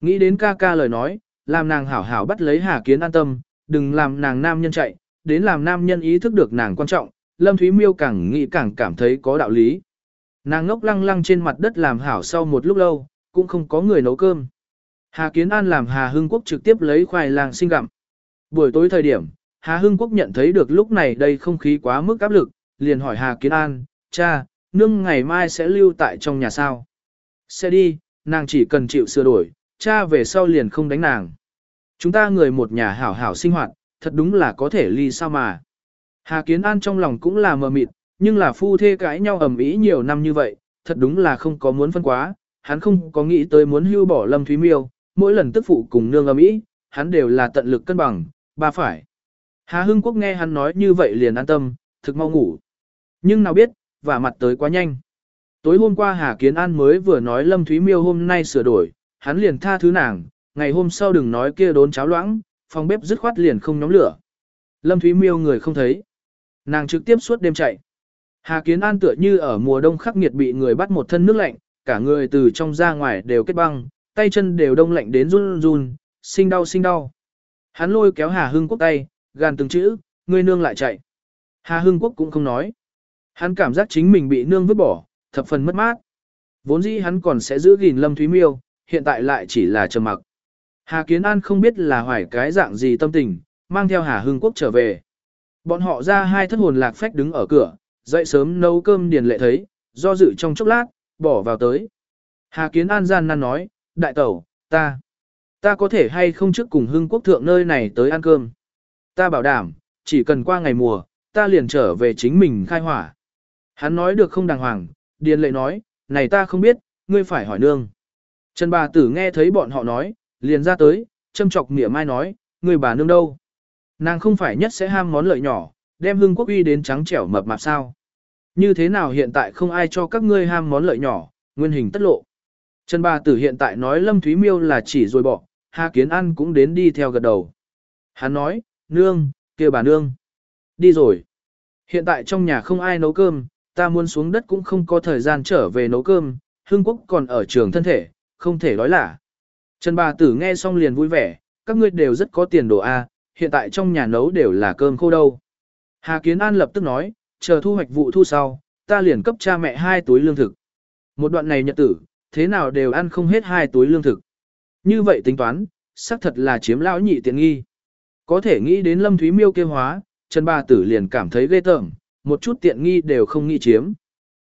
Speaker 1: Nghĩ đến ca ca lời nói, làm nàng hảo hảo bắt lấy Hà Kiến an tâm, đừng làm nàng nam nhân chạy, đến làm nam nhân ý thức được nàng quan trọng, Lâm Thúy Miêu càng nghĩ càng cảm thấy có đạo lý. Nàng ngốc lăng lăng trên mặt đất làm hảo sau một lúc lâu, cũng không có người nấu cơm. Hà Kiến An làm Hà Hưng Quốc trực tiếp lấy khoai lang sinh gặm. Buổi tối thời điểm, Hà Hưng Quốc nhận thấy được lúc này đây không khí quá mức áp lực, liền hỏi Hà Kiến An, cha, nương ngày mai sẽ lưu tại trong nhà sao? Sẽ đi, nàng chỉ cần chịu sửa đổi, cha về sau liền không đánh nàng. Chúng ta người một nhà hảo hảo sinh hoạt, thật đúng là có thể ly sao mà. Hà Kiến An trong lòng cũng là mờ mịt, nhưng là phu thê cãi nhau ầm ĩ nhiều năm như vậy, thật đúng là không có muốn phân quá, hắn không có nghĩ tới muốn hưu bỏ Lâm Thúy Miêu, mỗi lần tức phụ cùng nương ầm ĩ, hắn đều là tận lực cân bằng, ba phải. Hà Hưng Quốc nghe hắn nói như vậy liền an tâm, thực mau ngủ. Nhưng nào biết, và mặt tới quá nhanh. Tối hôm qua Hà Kiến An mới vừa nói Lâm Thúy Miêu hôm nay sửa đổi, hắn liền tha thứ nàng, ngày hôm sau đừng nói kia đốn cháo loãng, phòng bếp dứt khoát liền không nhóm lửa. Lâm Thúy Miêu người không thấy. Nàng trực tiếp suốt đêm chạy. Hà Kiến An tựa như ở mùa đông khắc nghiệt bị người bắt một thân nước lạnh, cả người từ trong ra ngoài đều kết băng, tay chân đều đông lạnh đến run run, sinh đau sinh đau. Hắn lôi kéo Hà Hưng Quốc tay, gàn từng chữ, người nương lại chạy. Hà Hưng Quốc cũng không nói. Hắn cảm giác chính mình bị nương vứt bỏ, thập phần mất mát. Vốn dĩ hắn còn sẽ giữ gìn Lâm Thúy Miêu, hiện tại lại chỉ là trầm mặc. Hà Kiến An không biết là hoài cái dạng gì tâm tình, mang theo Hà Hưng Quốc trở về. Bọn họ ra hai thất hồn lạc phách đứng ở cửa, dậy sớm nấu cơm điền lệ thấy, do dự trong chốc lát, bỏ vào tới. Hà Kiến An gian nan nói, đại tẩu, ta, ta có thể hay không trước cùng Hưng Quốc thượng nơi này tới ăn cơm. Ta bảo đảm, chỉ cần qua ngày mùa, ta liền trở về chính mình khai hỏa. Hắn nói được không đàng hoàng, điền lệ nói, này ta không biết, ngươi phải hỏi nương. Trần bà tử nghe thấy bọn họ nói, liền ra tới, châm chọc mỉa mai nói, người bà nương đâu. Nàng không phải nhất sẽ ham món lợi nhỏ, đem hương quốc uy đến trắng trẻo mập mạp sao. Như thế nào hiện tại không ai cho các ngươi ham món lợi nhỏ, nguyên hình tất lộ. Trần bà tử hiện tại nói Lâm Thúy Miêu là chỉ rồi bỏ, Hà Kiến An cũng đến đi theo gật đầu. Hắn nói, nương, kia bà nương. Đi rồi. Hiện tại trong nhà không ai nấu cơm, ta muốn xuống đất cũng không có thời gian trở về nấu cơm, hương quốc còn ở trường thân thể, không thể nói là. Trần bà tử nghe xong liền vui vẻ, các ngươi đều rất có tiền đồ A, hiện tại trong nhà nấu đều là cơm khô đâu. Hà Kiến An lập tức nói, chờ thu hoạch vụ thu sau, ta liền cấp cha mẹ hai túi lương thực. Một đoạn này nhật tử, thế nào đều ăn không hết hai túi lương thực. Như vậy tính toán, xác thật là chiếm lão nhị tiện nghi. Có thể nghĩ đến Lâm Thúy Miêu kêu hóa, Trần Ba Tử liền cảm thấy ghê tởm, một chút tiện nghi đều không nghĩ chiếm.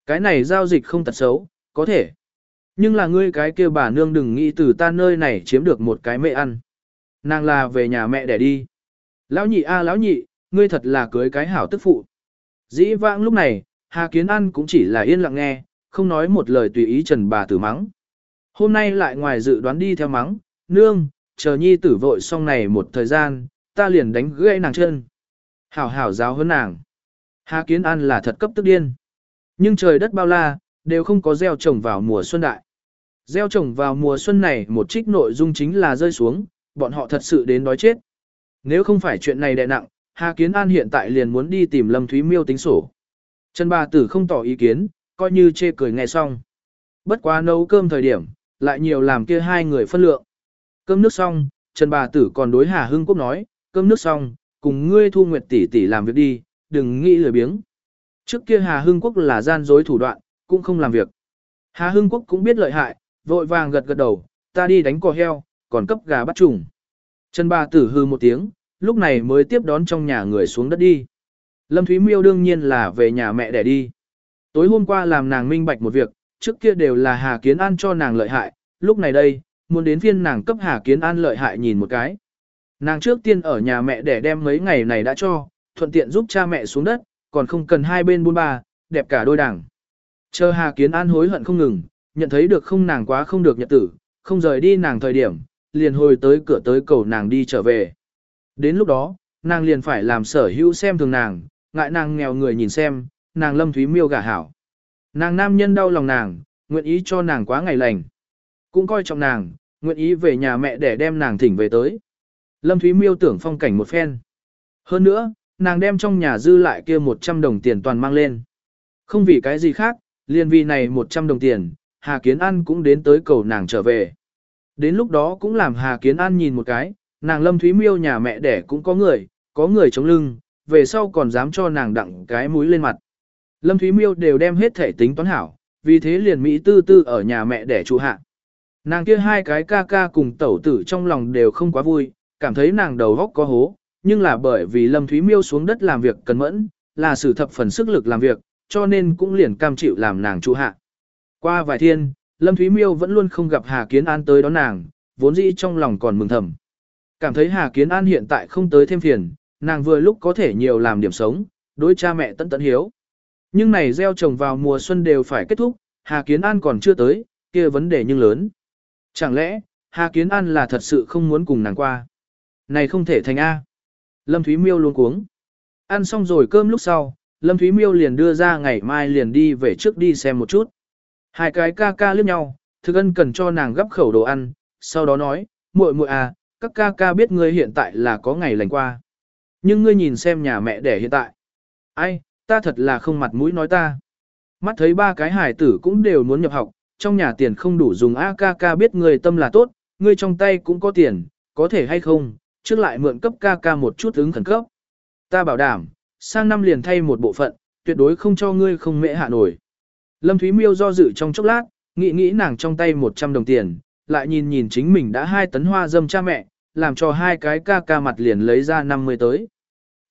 Speaker 1: Cái này giao dịch không tật xấu, có thể. Nhưng là ngươi cái kia bà nương đừng nghĩ từ ta nơi này chiếm được một cái mẹ ăn. Nàng là về nhà mẹ để đi. Lão nhị a lão nhị, ngươi thật là cưới cái hảo tức phụ. Dĩ vãng lúc này, Hà Kiến An cũng chỉ là yên lặng nghe, không nói một lời tùy ý Trần bà tử mắng. Hôm nay lại ngoài dự đoán đi theo mắng, nương, chờ nhi tử vội xong này một thời gian, ta liền đánh gãy nàng chân. Hảo hảo giáo hơn nàng. Hà Kiến An là thật cấp tức điên. Nhưng trời đất bao la, đều không có gieo trồng vào mùa xuân đại. Gieo trồng vào mùa xuân này một trích nội dung chính là rơi xuống, bọn họ thật sự đến đói chết. Nếu không phải chuyện này đè nặng, Hà Kiến An hiện tại liền muốn đi tìm Lâm Thúy Miêu tính sổ. Trần bà tử không tỏ ý kiến, coi như chê cười nghe xong. Bất quá nấu cơm thời điểm, lại nhiều làm kia hai người phân lượng. Cơm nước xong, Trần bà tử còn đối Hà Hưng Quốc nói, cơm nước xong, cùng ngươi thu nguyệt tỷ tỷ làm việc đi, đừng nghĩ lười biếng. Trước kia Hà Hưng Quốc là gian dối thủ đoạn, cũng không làm việc. Hà Hưng Quốc cũng biết lợi hại, vội vàng gật gật đầu, ta đi đánh cò heo, còn cấp gà bắt trùng. Trần bà tử hư một tiếng, lúc này mới tiếp đón trong nhà người xuống đất đi. Lâm Thúy Miêu đương nhiên là về nhà mẹ để đi. Tối hôm qua làm nàng minh bạch một việc, trước kia đều là Hà Kiến An cho nàng lợi hại, lúc này đây, muốn đến phiên nàng cấp Hà Kiến An lợi hại nhìn một cái. Nàng trước tiên ở nhà mẹ để đem mấy ngày này đã cho, thuận tiện giúp cha mẹ xuống đất, còn không cần hai bên buôn ba, đẹp cả đôi đảng. Chờ Hà Kiến An hối hận không ngừng, nhận thấy được không nàng quá không được nhật tử, không rời đi nàng thời điểm, liền hồi tới cửa tới cầu nàng đi trở về. Đến lúc đó, nàng liền phải làm sở hữu xem thường nàng, ngại nàng nghèo người nhìn xem, nàng lâm thúy miêu gả hảo. Nàng nam nhân đau lòng nàng, nguyện ý cho nàng quá ngày lành. Cũng coi trọng nàng, nguyện ý về nhà mẹ để đem nàng thỉnh về tới. Lâm Thúy miêu tưởng phong cảnh một phen. Hơn nữa, nàng đem trong nhà dư lại kia 100 đồng tiền toàn mang lên. Không vì cái gì khác, liền vì này 100 đồng tiền, Hà Kiến An cũng đến tới cầu nàng trở về. Đến lúc đó cũng làm Hà Kiến An nhìn một cái, nàng Lâm Thúy Miêu nhà mẹ đẻ cũng có người, có người chống lưng, về sau còn dám cho nàng đặng cái mũi lên mặt. Lâm Thúy Miêu đều đem hết thể tính toán hảo, vì thế liền Mỹ tư tư ở nhà mẹ đẻ trụ hạ. Nàng kia hai cái ca ca cùng tẩu tử trong lòng đều không quá vui, cảm thấy nàng đầu góc có hố, nhưng là bởi vì Lâm Thúy Miêu xuống đất làm việc cần mẫn, là sử thập phần sức lực làm việc, cho nên cũng liền cam chịu làm nàng trụ hạ. Qua vài thiên, Lâm Thúy Miêu vẫn luôn không gặp Hà Kiến An tới đón nàng, vốn dĩ trong lòng còn mừng thầm. Cảm thấy Hà Kiến An hiện tại không tới thêm phiền, nàng vừa lúc có thể nhiều làm điểm sống, đối cha mẹ tận tận hiếu. Nhưng này gieo trồng vào mùa xuân đều phải kết thúc, Hà Kiến An còn chưa tới, kia vấn đề nhưng lớn. Chẳng lẽ, Hà Kiến An là thật sự không muốn cùng nàng qua? Này không thể thành A. Lâm Thúy Miêu luôn cuống. Ăn xong rồi cơm lúc sau, Lâm Thúy Miêu liền đưa ra ngày mai liền đi về trước đi xem một chút. Hai cái ca ca liếc nhau, thực ân cần cho nàng gấp khẩu đồ ăn, sau đó nói, muội muội à, các ca ca biết ngươi hiện tại là có ngày lành qua. Nhưng ngươi nhìn xem nhà mẹ đẻ hiện tại. Ai, ta thật là không mặt mũi nói ta. Mắt thấy ba cái hải tử cũng đều muốn nhập học, trong nhà tiền không đủ dùng a ca ca biết ngươi tâm là tốt, ngươi trong tay cũng có tiền, có thể hay không, trước lại mượn cấp ca ca một chút ứng khẩn cấp. Ta bảo đảm, sang năm liền thay một bộ phận, tuyệt đối không cho ngươi không mễ hạ nổi. Lâm Thúy Miêu do dự trong chốc lát, nghĩ nghĩ nàng trong tay 100 đồng tiền, lại nhìn nhìn chính mình đã hai tấn hoa dâm cha mẹ, làm cho hai cái ca ca mặt liền lấy ra 50 tới.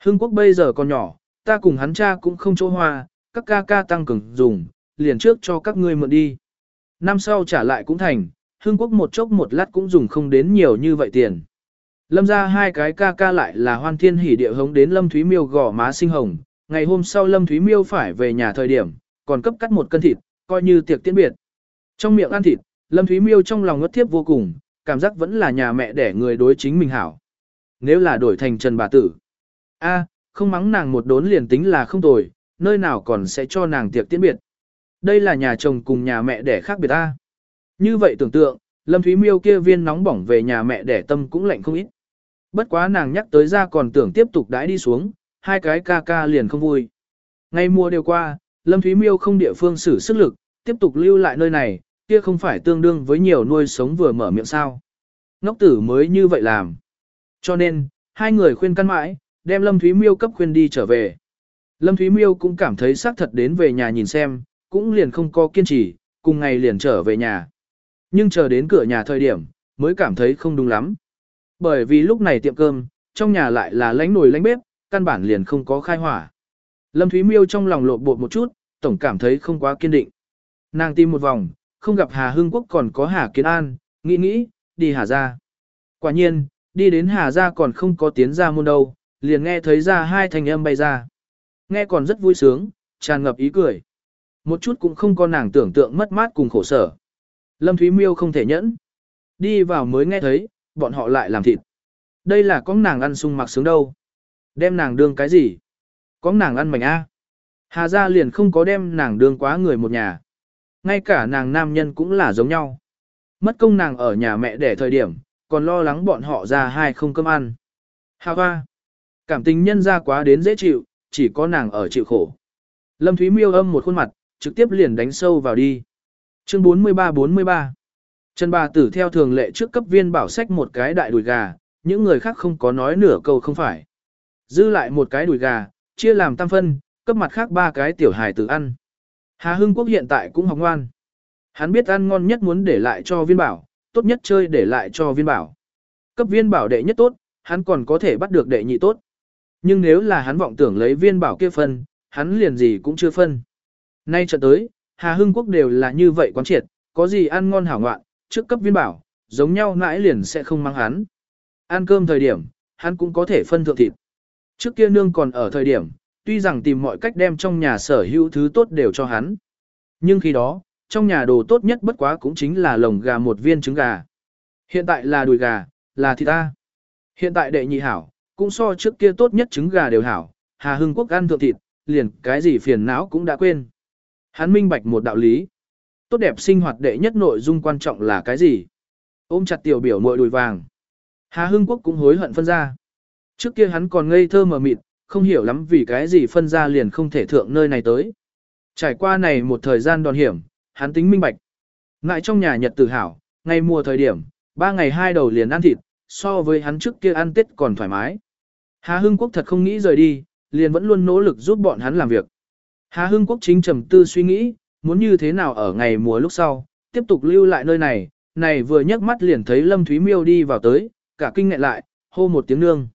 Speaker 1: Hưng quốc bây giờ còn nhỏ, ta cùng hắn cha cũng không chỗ hoa, các ca ca tăng cường dùng, liền trước cho các ngươi mượn đi. Năm sau trả lại cũng thành, Hưng quốc một chốc một lát cũng dùng không đến nhiều như vậy tiền. Lâm ra hai cái ca ca lại là hoan thiên hỉ địa hống đến Lâm Thúy Miêu gò má sinh hồng. Ngày hôm sau Lâm Thúy Miêu phải về nhà thời điểm, còn cấp cắt một cân thịt, coi như tiệc tiễn biệt. Trong miệng ăn thịt, Lâm Thúy Miêu trong lòng ngất thiếp vô cùng, cảm giác vẫn là nhà mẹ để người đối chính mình hảo. Nếu là đổi thành Trần bà tử. a không mắng nàng một đốn liền tính là không tồi, nơi nào còn sẽ cho nàng tiệc tiễn biệt. Đây là nhà chồng cùng nhà mẹ đẻ khác biệt ta. Như vậy tưởng tượng, Lâm Thúy Miêu kia viên nóng bỏng về nhà mẹ đẻ tâm cũng lạnh không ít. Bất quá nàng nhắc tới ra còn tưởng tiếp tục đãi đi xuống, hai cái ca ca liền không vui. Ngày mùa đều qua, Lâm Thúy Miêu không địa phương xử sức lực, tiếp tục lưu lại nơi này, kia không phải tương đương với nhiều nuôi sống vừa mở miệng sao. Ngốc tử mới như vậy làm. Cho nên, hai người khuyên căn mãi, đem Lâm Thúy Miêu cấp khuyên đi trở về. Lâm Thúy Miêu cũng cảm thấy xác thật đến về nhà nhìn xem, cũng liền không có kiên trì, cùng ngày liền trở về nhà. Nhưng chờ đến cửa nhà thời điểm, mới cảm thấy không đúng lắm. Bởi vì lúc này tiệm cơm, trong nhà lại là lánh nồi lánh bếp, căn bản liền không có khai hỏa. Lâm Thúy Miêu trong lòng lộn bột một chút, tổng cảm thấy không quá kiên định. Nàng tìm một vòng, không gặp Hà Hưng Quốc còn có Hà Kiến An, nghĩ nghĩ, đi Hà gia Quả nhiên, đi đến Hà gia còn không có tiến ra môn đâu, liền nghe thấy ra hai thanh âm bay ra. Nghe còn rất vui sướng, tràn ngập ý cười. Một chút cũng không có nàng tưởng tượng mất mát cùng khổ sở. Lâm Thúy Miêu không thể nhẫn. Đi vào mới nghe thấy, bọn họ lại làm thịt. Đây là con nàng ăn sung mặc sướng đâu. Đem nàng đương cái gì? Con nàng ăn mảnh A. Hà gia liền không có đem nàng đương quá người một nhà. Ngay cả nàng nam nhân cũng là giống nhau. Mất công nàng ở nhà mẹ để thời điểm, còn lo lắng bọn họ ra hai không cơm ăn. Hà hoa. Cảm tình nhân ra quá đến dễ chịu, chỉ có nàng ở chịu khổ. Lâm Thúy miêu âm một khuôn mặt, trực tiếp liền đánh sâu vào đi. Chương 43-43 Trần bà tử theo thường lệ trước cấp viên bảo sách một cái đại đùi gà, những người khác không có nói nửa câu không phải. Dư lại một cái đùi gà, chia làm tam phân, cấp mặt khác ba cái tiểu hài tử ăn. Hà Hưng Quốc hiện tại cũng học ngoan. Hắn biết ăn ngon nhất muốn để lại cho viên bảo, tốt nhất chơi để lại cho viên bảo. Cấp viên bảo đệ nhất tốt, hắn còn có thể bắt được đệ nhị tốt. Nhưng nếu là hắn vọng tưởng lấy viên bảo kia phân, hắn liền gì cũng chưa phân. Nay trận tới, Hà Hưng Quốc đều là như vậy quán triệt, có gì ăn ngon hảo ngoạn, trước cấp viên bảo, giống nhau mãi liền sẽ không mang hắn. Ăn cơm thời điểm, hắn cũng có thể phân thượng thịt. Trước kia nương còn ở thời điểm, tuy rằng tìm mọi cách đem trong nhà sở hữu thứ tốt đều cho hắn. Nhưng khi đó, trong nhà đồ tốt nhất bất quá cũng chính là lồng gà một viên trứng gà. Hiện tại là đùi gà, là thịt ta. Hiện tại đệ nhị hảo, cũng so trước kia tốt nhất trứng gà đều hảo, Hà Hưng Quốc ăn thượng thịt, liền cái gì phiền não cũng đã quên. Hắn minh bạch một đạo lý. Tốt đẹp sinh hoạt đệ nhất nội dung quan trọng là cái gì? Ôm chặt tiểu biểu muội đùi vàng. Hà Hưng Quốc cũng hối hận phân ra. Trước kia hắn còn ngây thơ mờ mịt, không hiểu lắm vì cái gì phân ra liền không thể thượng nơi này tới. Trải qua này một thời gian đòn hiểm, hắn tính minh bạch. Ngại trong nhà nhật tử hảo, ngày mùa thời điểm, ba ngày hai đầu liền ăn thịt, so với hắn trước kia ăn tết còn thoải mái. Hà Hưng Quốc thật không nghĩ rời đi, liền vẫn luôn nỗ lực giúp bọn hắn làm việc. Hà Hưng Quốc chính trầm tư suy nghĩ, muốn như thế nào ở ngày mùa lúc sau, tiếp tục lưu lại nơi này, này vừa nhấc mắt liền thấy Lâm Thúy Miêu đi vào tới, cả kinh ngại lại, hô một tiếng nương.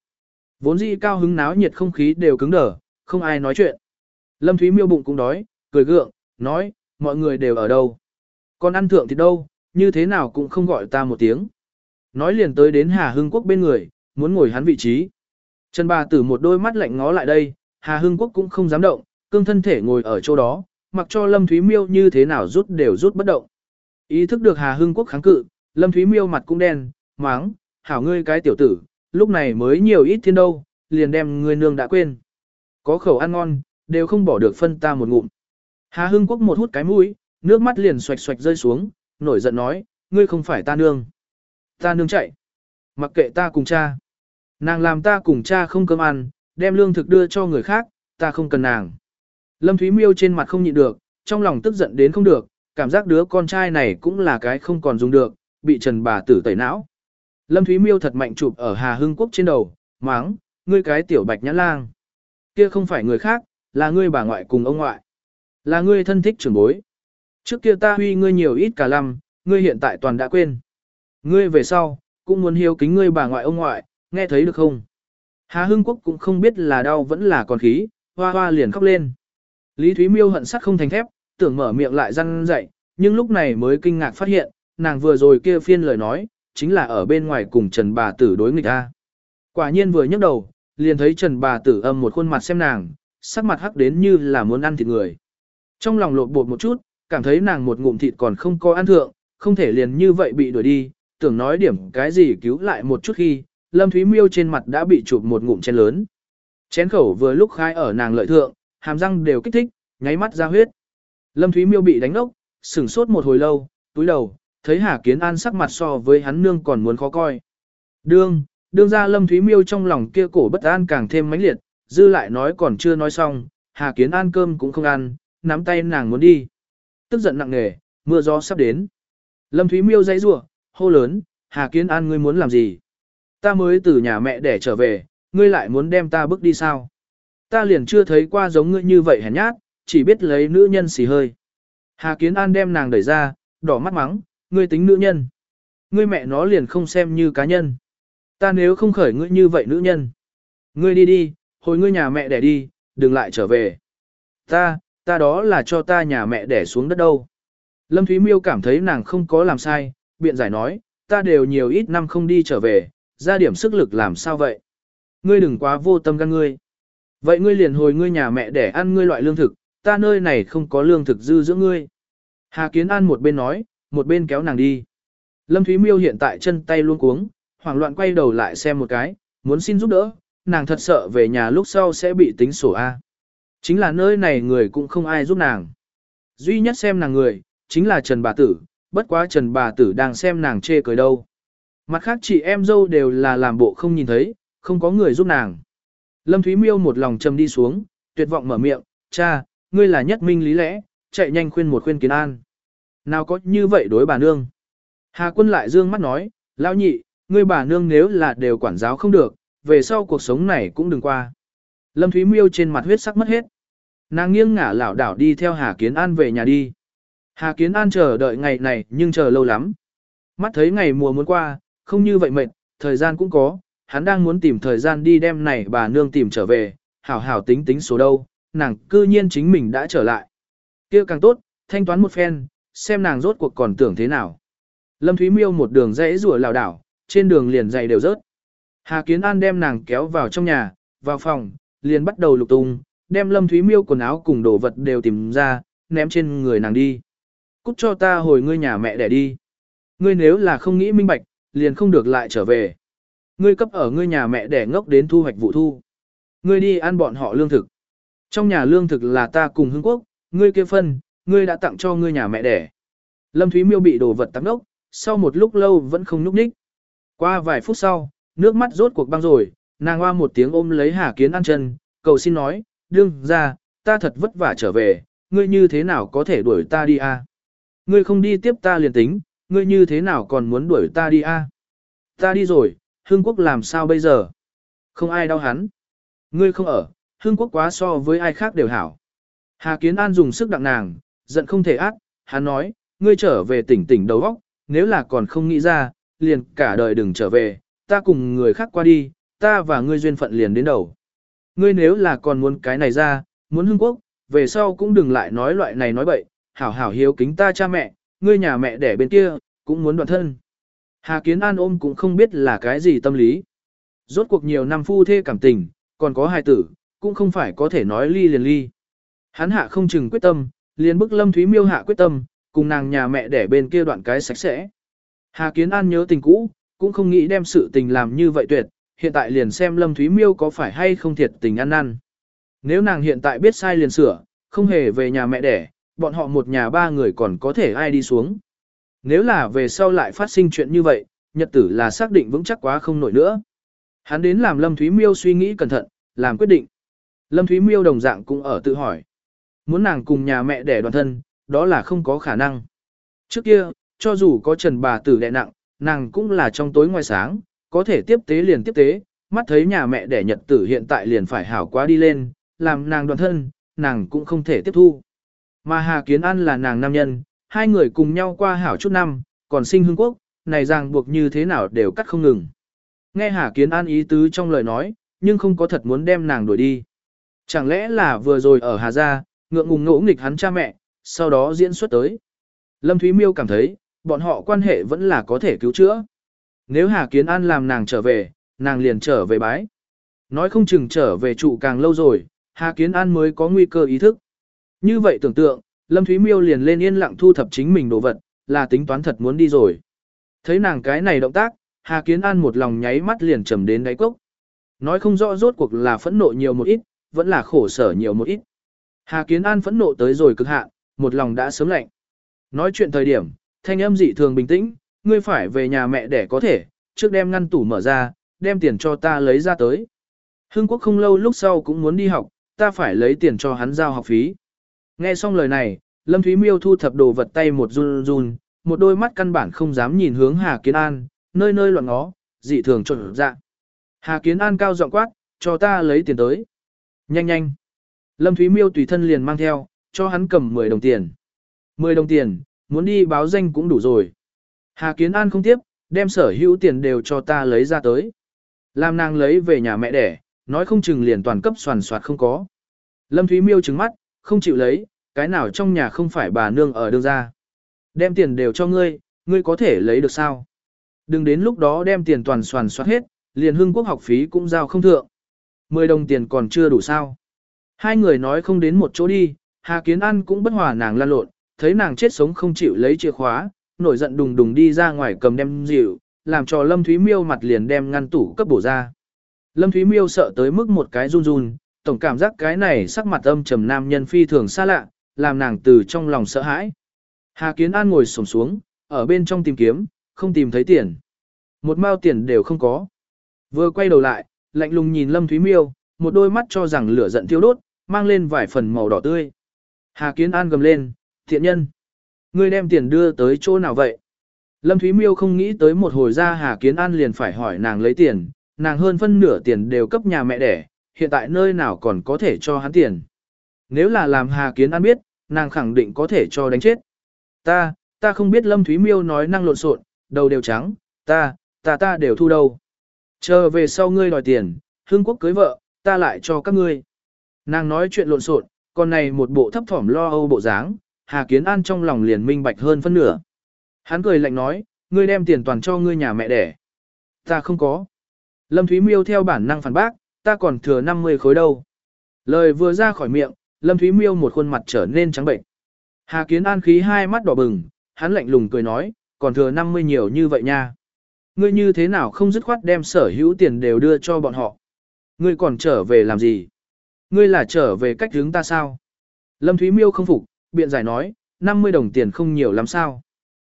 Speaker 1: Vốn dĩ cao hứng náo nhiệt không khí đều cứng đờ, không ai nói chuyện. Lâm Thúy Miêu bụng cũng đói, cười gượng, nói, mọi người đều ở đâu. Con ăn thượng thì đâu, như thế nào cũng không gọi ta một tiếng. Nói liền tới đến Hà Hưng Quốc bên người, muốn ngồi hắn vị trí. Trần bà tử một đôi mắt lạnh ngó lại đây, Hà Hưng Quốc cũng không dám động, cương thân thể ngồi ở chỗ đó, mặc cho Lâm Thúy Miêu như thế nào rút đều rút bất động. Ý thức được Hà Hưng Quốc kháng cự, Lâm Thúy Miêu mặt cũng đen, máng, hảo ngươi cái tiểu tử, lúc này mới nhiều ít thiên đâu, liền đem ngươi nương đã quên. Có khẩu ăn ngon, đều không bỏ được phân ta một ngụm. Hà Hưng Quốc một hút cái mũi, nước mắt liền xoạch xoạch rơi xuống, nổi giận nói, ngươi không phải ta nương. Ta nương chạy. Mặc kệ ta cùng cha. Nàng làm ta cùng cha không cơm ăn, đem lương thực đưa cho người khác, ta không cần nàng. Lâm Thúy Miêu trên mặt không nhịn được, trong lòng tức giận đến không được, cảm giác đứa con trai này cũng là cái không còn dùng được, bị Trần bà tử tẩy não. Lâm Thúy Miêu thật mạnh chụp ở Hà Hưng Quốc trên đầu, máng, ngươi cái tiểu bạch nhãn lang. Kia không phải người khác, là ngươi bà ngoại cùng ông ngoại. Là ngươi thân thích trưởng bối. Trước kia ta huy ngươi nhiều ít cả lăm, ngươi hiện tại toàn đã quên. Ngươi về sau, cũng muốn hiếu kính ngươi bà ngoại ông ngoại, nghe thấy được không? Hà Hưng Quốc cũng không biết là đau vẫn là còn khí, hoa hoa liền khóc lên. Lý Thúy Miêu hận sắt không thành thép, tưởng mở miệng lại răn dậy, nhưng lúc này mới kinh ngạc phát hiện, nàng vừa rồi kia phiên lời nói, chính là ở bên ngoài cùng Trần bà tử đối nghịch a. Quả nhiên vừa nhấc đầu, liền thấy Trần bà tử âm một khuôn mặt xem nàng, sắc mặt hắc đến như là muốn ăn thịt người. Trong lòng lột bột một chút, cảm thấy nàng một ngụm thịt còn không có ăn thượng, không thể liền như vậy bị đuổi đi, tưởng nói điểm cái gì cứu lại một chút khi, Lâm Thúy Miêu trên mặt đã bị chụp một ngụm chén lớn. Chén khẩu vừa lúc khai ở nàng lợi thượng, hàm răng đều kích thích, nháy mắt ra huyết. Lâm Thúy Miêu bị đánh ốc, sửng sốt một hồi lâu, túi đầu, thấy Hà Kiến An sắc mặt so với hắn nương còn muốn khó coi. Đương, đương ra Lâm Thúy Miêu trong lòng kia cổ bất an càng thêm mãnh liệt, dư lại nói còn chưa nói xong, Hà Kiến An cơm cũng không ăn, nắm tay nàng muốn đi. Tức giận nặng nề, mưa gió sắp đến. Lâm Thúy Miêu dãy rủa, hô lớn, Hà Kiến An ngươi muốn làm gì? Ta mới từ nhà mẹ để trở về, ngươi lại muốn đem ta bước đi sao? Ta liền chưa thấy qua giống ngươi như vậy hèn nhát, chỉ biết lấy nữ nhân xì hơi. Hà Kiến An đem nàng đẩy ra, đỏ mắt mắng, ngươi tính nữ nhân. Ngươi mẹ nó liền không xem như cá nhân. Ta nếu không khởi ngươi như vậy nữ nhân. Ngươi đi đi, hồi ngươi nhà mẹ đẻ đi, đừng lại trở về. Ta, ta đó là cho ta nhà mẹ đẻ xuống đất đâu. Lâm Thúy Miêu cảm thấy nàng không có làm sai, biện giải nói, ta đều nhiều ít năm không đi trở về, ra điểm sức lực làm sao vậy. Ngươi đừng quá vô tâm gan ngươi. Vậy ngươi liền hồi ngươi nhà mẹ để ăn ngươi loại lương thực, ta nơi này không có lương thực dư giữa ngươi. Hà Kiến An một bên nói, một bên kéo nàng đi. Lâm Thúy Miêu hiện tại chân tay luôn cuống, hoảng loạn quay đầu lại xem một cái, muốn xin giúp đỡ, nàng thật sợ về nhà lúc sau sẽ bị tính sổ A. Chính là nơi này người cũng không ai giúp nàng. Duy nhất xem nàng người, chính là Trần Bà Tử, bất quá Trần Bà Tử đang xem nàng chê cười đâu. Mặt khác chị em dâu đều là làm bộ không nhìn thấy, không có người giúp nàng. Lâm Thúy Miêu một lòng trầm đi xuống, tuyệt vọng mở miệng, cha, ngươi là nhất minh lý lẽ, chạy nhanh khuyên một khuyên kiến an. Nào có như vậy đối bà nương. Hà quân lại dương mắt nói, lão nhị, ngươi bà nương nếu là đều quản giáo không được, về sau cuộc sống này cũng đừng qua. Lâm Thúy Miêu trên mặt huyết sắc mất hết. Nàng nghiêng ngả lảo đảo đi theo Hà Kiến An về nhà đi. Hà Kiến An chờ đợi ngày này nhưng chờ lâu lắm. Mắt thấy ngày mùa muốn qua, không như vậy mệt, thời gian cũng có, hắn đang muốn tìm thời gian đi đem này bà nương tìm trở về, hảo hảo tính tính số đâu, nàng cư nhiên chính mình đã trở lại. kia càng tốt, thanh toán một phen, xem nàng rốt cuộc còn tưởng thế nào. Lâm Thúy Miêu một đường dãy rùa lảo đảo, trên đường liền dày đều rớt. Hà Kiến An đem nàng kéo vào trong nhà, vào phòng, liền bắt đầu lục tung, đem Lâm Thúy Miêu quần áo cùng đồ vật đều tìm ra, ném trên người nàng đi. Cút cho ta hồi ngươi nhà mẹ để đi. Ngươi nếu là không nghĩ minh bạch, liền không được lại trở về. Ngươi cấp ở ngươi nhà mẹ để ngốc đến thu hoạch vụ thu. Ngươi đi ăn bọn họ lương thực. Trong nhà lương thực là ta cùng Hưng quốc, ngươi kia phân, ngươi đã tặng cho ngươi nhà mẹ đẻ. Lâm Thúy Miêu bị đồ vật tắm đốc, sau một lúc lâu vẫn không nhúc nhích. Qua vài phút sau, nước mắt rốt cuộc băng rồi, nàng hoa một tiếng ôm lấy Hà Kiến ăn chân, cầu xin nói, đương ra, ta thật vất vả trở về, ngươi như thế nào có thể đuổi ta đi a? Ngươi không đi tiếp ta liền tính, ngươi như thế nào còn muốn đuổi ta đi a? Ta đi rồi, Hương Quốc làm sao bây giờ? Không ai đau hắn. Ngươi không ở, Hương Quốc quá so với ai khác đều hảo. Hà Kiến An dùng sức đặng nàng, giận không thể ác, hắn nói, ngươi trở về tỉnh tỉnh đầu óc, nếu là còn không nghĩ ra, liền cả đời đừng trở về, ta cùng người khác qua đi, ta và ngươi duyên phận liền đến đầu. Ngươi nếu là còn muốn cái này ra, muốn Hương quốc, về sau cũng đừng lại nói loại này nói bậy, hảo hảo hiếu kính ta cha mẹ, ngươi nhà mẹ đẻ bên kia, cũng muốn đoạn thân. Hà Kiến An ôm cũng không biết là cái gì tâm lý. Rốt cuộc nhiều năm phu thê cảm tình, còn có hài tử, cũng không phải có thể nói ly liền ly. Hắn hạ không chừng quyết tâm, liền bức Lâm Thúy Miêu hạ quyết tâm, cùng nàng nhà mẹ để bên kia đoạn cái sạch sẽ. Hà Kiến An nhớ tình cũ, cũng không nghĩ đem sự tình làm như vậy tuyệt, hiện tại liền xem Lâm Thúy Miêu có phải hay không thiệt tình ăn năn. Nếu nàng hiện tại biết sai liền sửa, không hề về nhà mẹ đẻ, bọn họ một nhà ba người còn có thể ai đi xuống. Nếu là về sau lại phát sinh chuyện như vậy, nhật tử là xác định vững chắc quá không nổi nữa. Hắn đến làm Lâm Thúy Miêu suy nghĩ cẩn thận, làm quyết định. Lâm Thúy Miêu đồng dạng cũng ở tự hỏi. Muốn nàng cùng nhà mẹ đẻ đoàn thân, đó là không có khả năng. Trước kia, cho dù có trần bà tử đẻ nặng, nàng cũng là trong tối ngoài sáng, có thể tiếp tế liền tiếp tế, mắt thấy nhà mẹ đẻ nhật tử hiện tại liền phải hảo quá đi lên, làm nàng đoàn thân, nàng cũng không thể tiếp thu. Mà Hà Kiến An là nàng nam nhân, hai người cùng nhau qua hảo chút năm, còn sinh hương quốc, này ràng buộc như thế nào đều cắt không ngừng. Nghe Hà Kiến An ý tứ trong lời nói, nhưng không có thật muốn đem nàng đuổi đi. Chẳng lẽ là vừa rồi ở Hà Gia, ngượng ngùng ngỗ nghịch hắn cha mẹ, sau đó diễn xuất tới. Lâm Thúy Miêu cảm thấy, bọn họ quan hệ vẫn là có thể cứu chữa. Nếu Hà Kiến An làm nàng trở về, nàng liền trở về bái. Nói không chừng trở về trụ càng lâu rồi, Hà Kiến An mới có nguy cơ ý thức. Như vậy tưởng tượng, Lâm Thúy Miêu liền lên yên lặng thu thập chính mình đồ vật, là tính toán thật muốn đi rồi. Thấy nàng cái này động tác, Hà Kiến An một lòng nháy mắt liền trầm đến đáy cốc. Nói không rõ rốt cuộc là phẫn nộ nhiều một ít, vẫn là khổ sở nhiều một ít. Hà Kiến An phẫn nộ tới rồi cực hạn, một lòng đã sớm lạnh. Nói chuyện thời điểm, thanh âm dị thường bình tĩnh, ngươi phải về nhà mẹ để có thể, trước đem ngăn tủ mở ra, đem tiền cho ta lấy ra tới. Hương Quốc không lâu lúc sau cũng muốn đi học, ta phải lấy tiền cho hắn giao học phí. Nghe xong lời này, Lâm Thúy Miêu thu thập đồ vật tay một run run, một đôi mắt căn bản không dám nhìn hướng Hà Kiến An, nơi nơi loạn ngó, dị thường trộn dạ. Hà Kiến An cao giọng quát, cho ta lấy tiền tới. Nhanh nhanh. Lâm Thúy Miêu tùy thân liền mang theo, cho hắn cầm 10 đồng tiền. 10 đồng tiền, muốn đi báo danh cũng đủ rồi. Hà Kiến An không tiếp, đem sở hữu tiền đều cho ta lấy ra tới. Làm nàng lấy về nhà mẹ đẻ, nói không chừng liền toàn cấp soàn soạt không có. Lâm Thúy Miêu trừng mắt, không chịu lấy, cái nào trong nhà không phải bà nương ở đương ra. Đem tiền đều cho ngươi, ngươi có thể lấy được sao? Đừng đến lúc đó đem tiền toàn soàn soát hết, liền hưng quốc học phí cũng giao không thượng. Mười đồng tiền còn chưa đủ sao? Hai người nói không đến một chỗ đi, Hà Kiến An cũng bất hòa nàng lan lộn, thấy nàng chết sống không chịu lấy chìa khóa, nổi giận đùng đùng đi ra ngoài cầm đem dịu, làm cho Lâm Thúy Miêu mặt liền đem ngăn tủ cấp bổ ra. Lâm Thúy Miêu sợ tới mức một cái run run, tổng cảm giác cái này sắc mặt âm trầm nam nhân phi thường xa lạ, làm nàng từ trong lòng sợ hãi. Hà Kiến An ngồi xổm xuống, ở bên trong tìm kiếm, không tìm thấy tiền. Một mao tiền đều không có. Vừa quay đầu lại, lạnh lùng nhìn Lâm Thúy Miêu, một đôi mắt cho rằng lửa giận thiêu đốt, mang lên vài phần màu đỏ tươi. Hà Kiến An gầm lên, thiện nhân. Ngươi đem tiền đưa tới chỗ nào vậy? Lâm Thúy Miêu không nghĩ tới một hồi ra Hà Kiến An liền phải hỏi nàng lấy tiền, nàng hơn phân nửa tiền đều cấp nhà mẹ đẻ, hiện tại nơi nào còn có thể cho hắn tiền. Nếu là làm Hà Kiến An biết, nàng khẳng định có thể cho đánh chết. Ta, ta không biết Lâm Thúy Miêu nói năng lộn xộn, đầu đều trắng, ta, ta ta đều thu đâu. Chờ về sau ngươi đòi tiền, hương quốc cưới vợ, ta lại cho các ngươi. Nàng nói chuyện lộn xộn, còn này một bộ thấp thỏm lo âu bộ dáng, Hà Kiến An trong lòng liền minh bạch hơn phân nửa. Hắn cười lạnh nói, ngươi đem tiền toàn cho ngươi nhà mẹ đẻ. Ta không có. Lâm Thúy Miêu theo bản năng phản bác, ta còn thừa 50 khối đâu. Lời vừa ra khỏi miệng, Lâm Thúy Miêu một khuôn mặt trở nên trắng bệnh. Hà Kiến An khí hai mắt đỏ bừng, hắn lạnh lùng cười nói, còn thừa 50 nhiều như vậy nha. Ngươi như thế nào không dứt khoát đem sở hữu tiền đều đưa cho bọn họ. Ngươi còn trở về làm gì? Ngươi là trở về cách hướng ta sao? Lâm Thúy Miêu không phục, biện giải nói, 50 đồng tiền không nhiều lắm sao?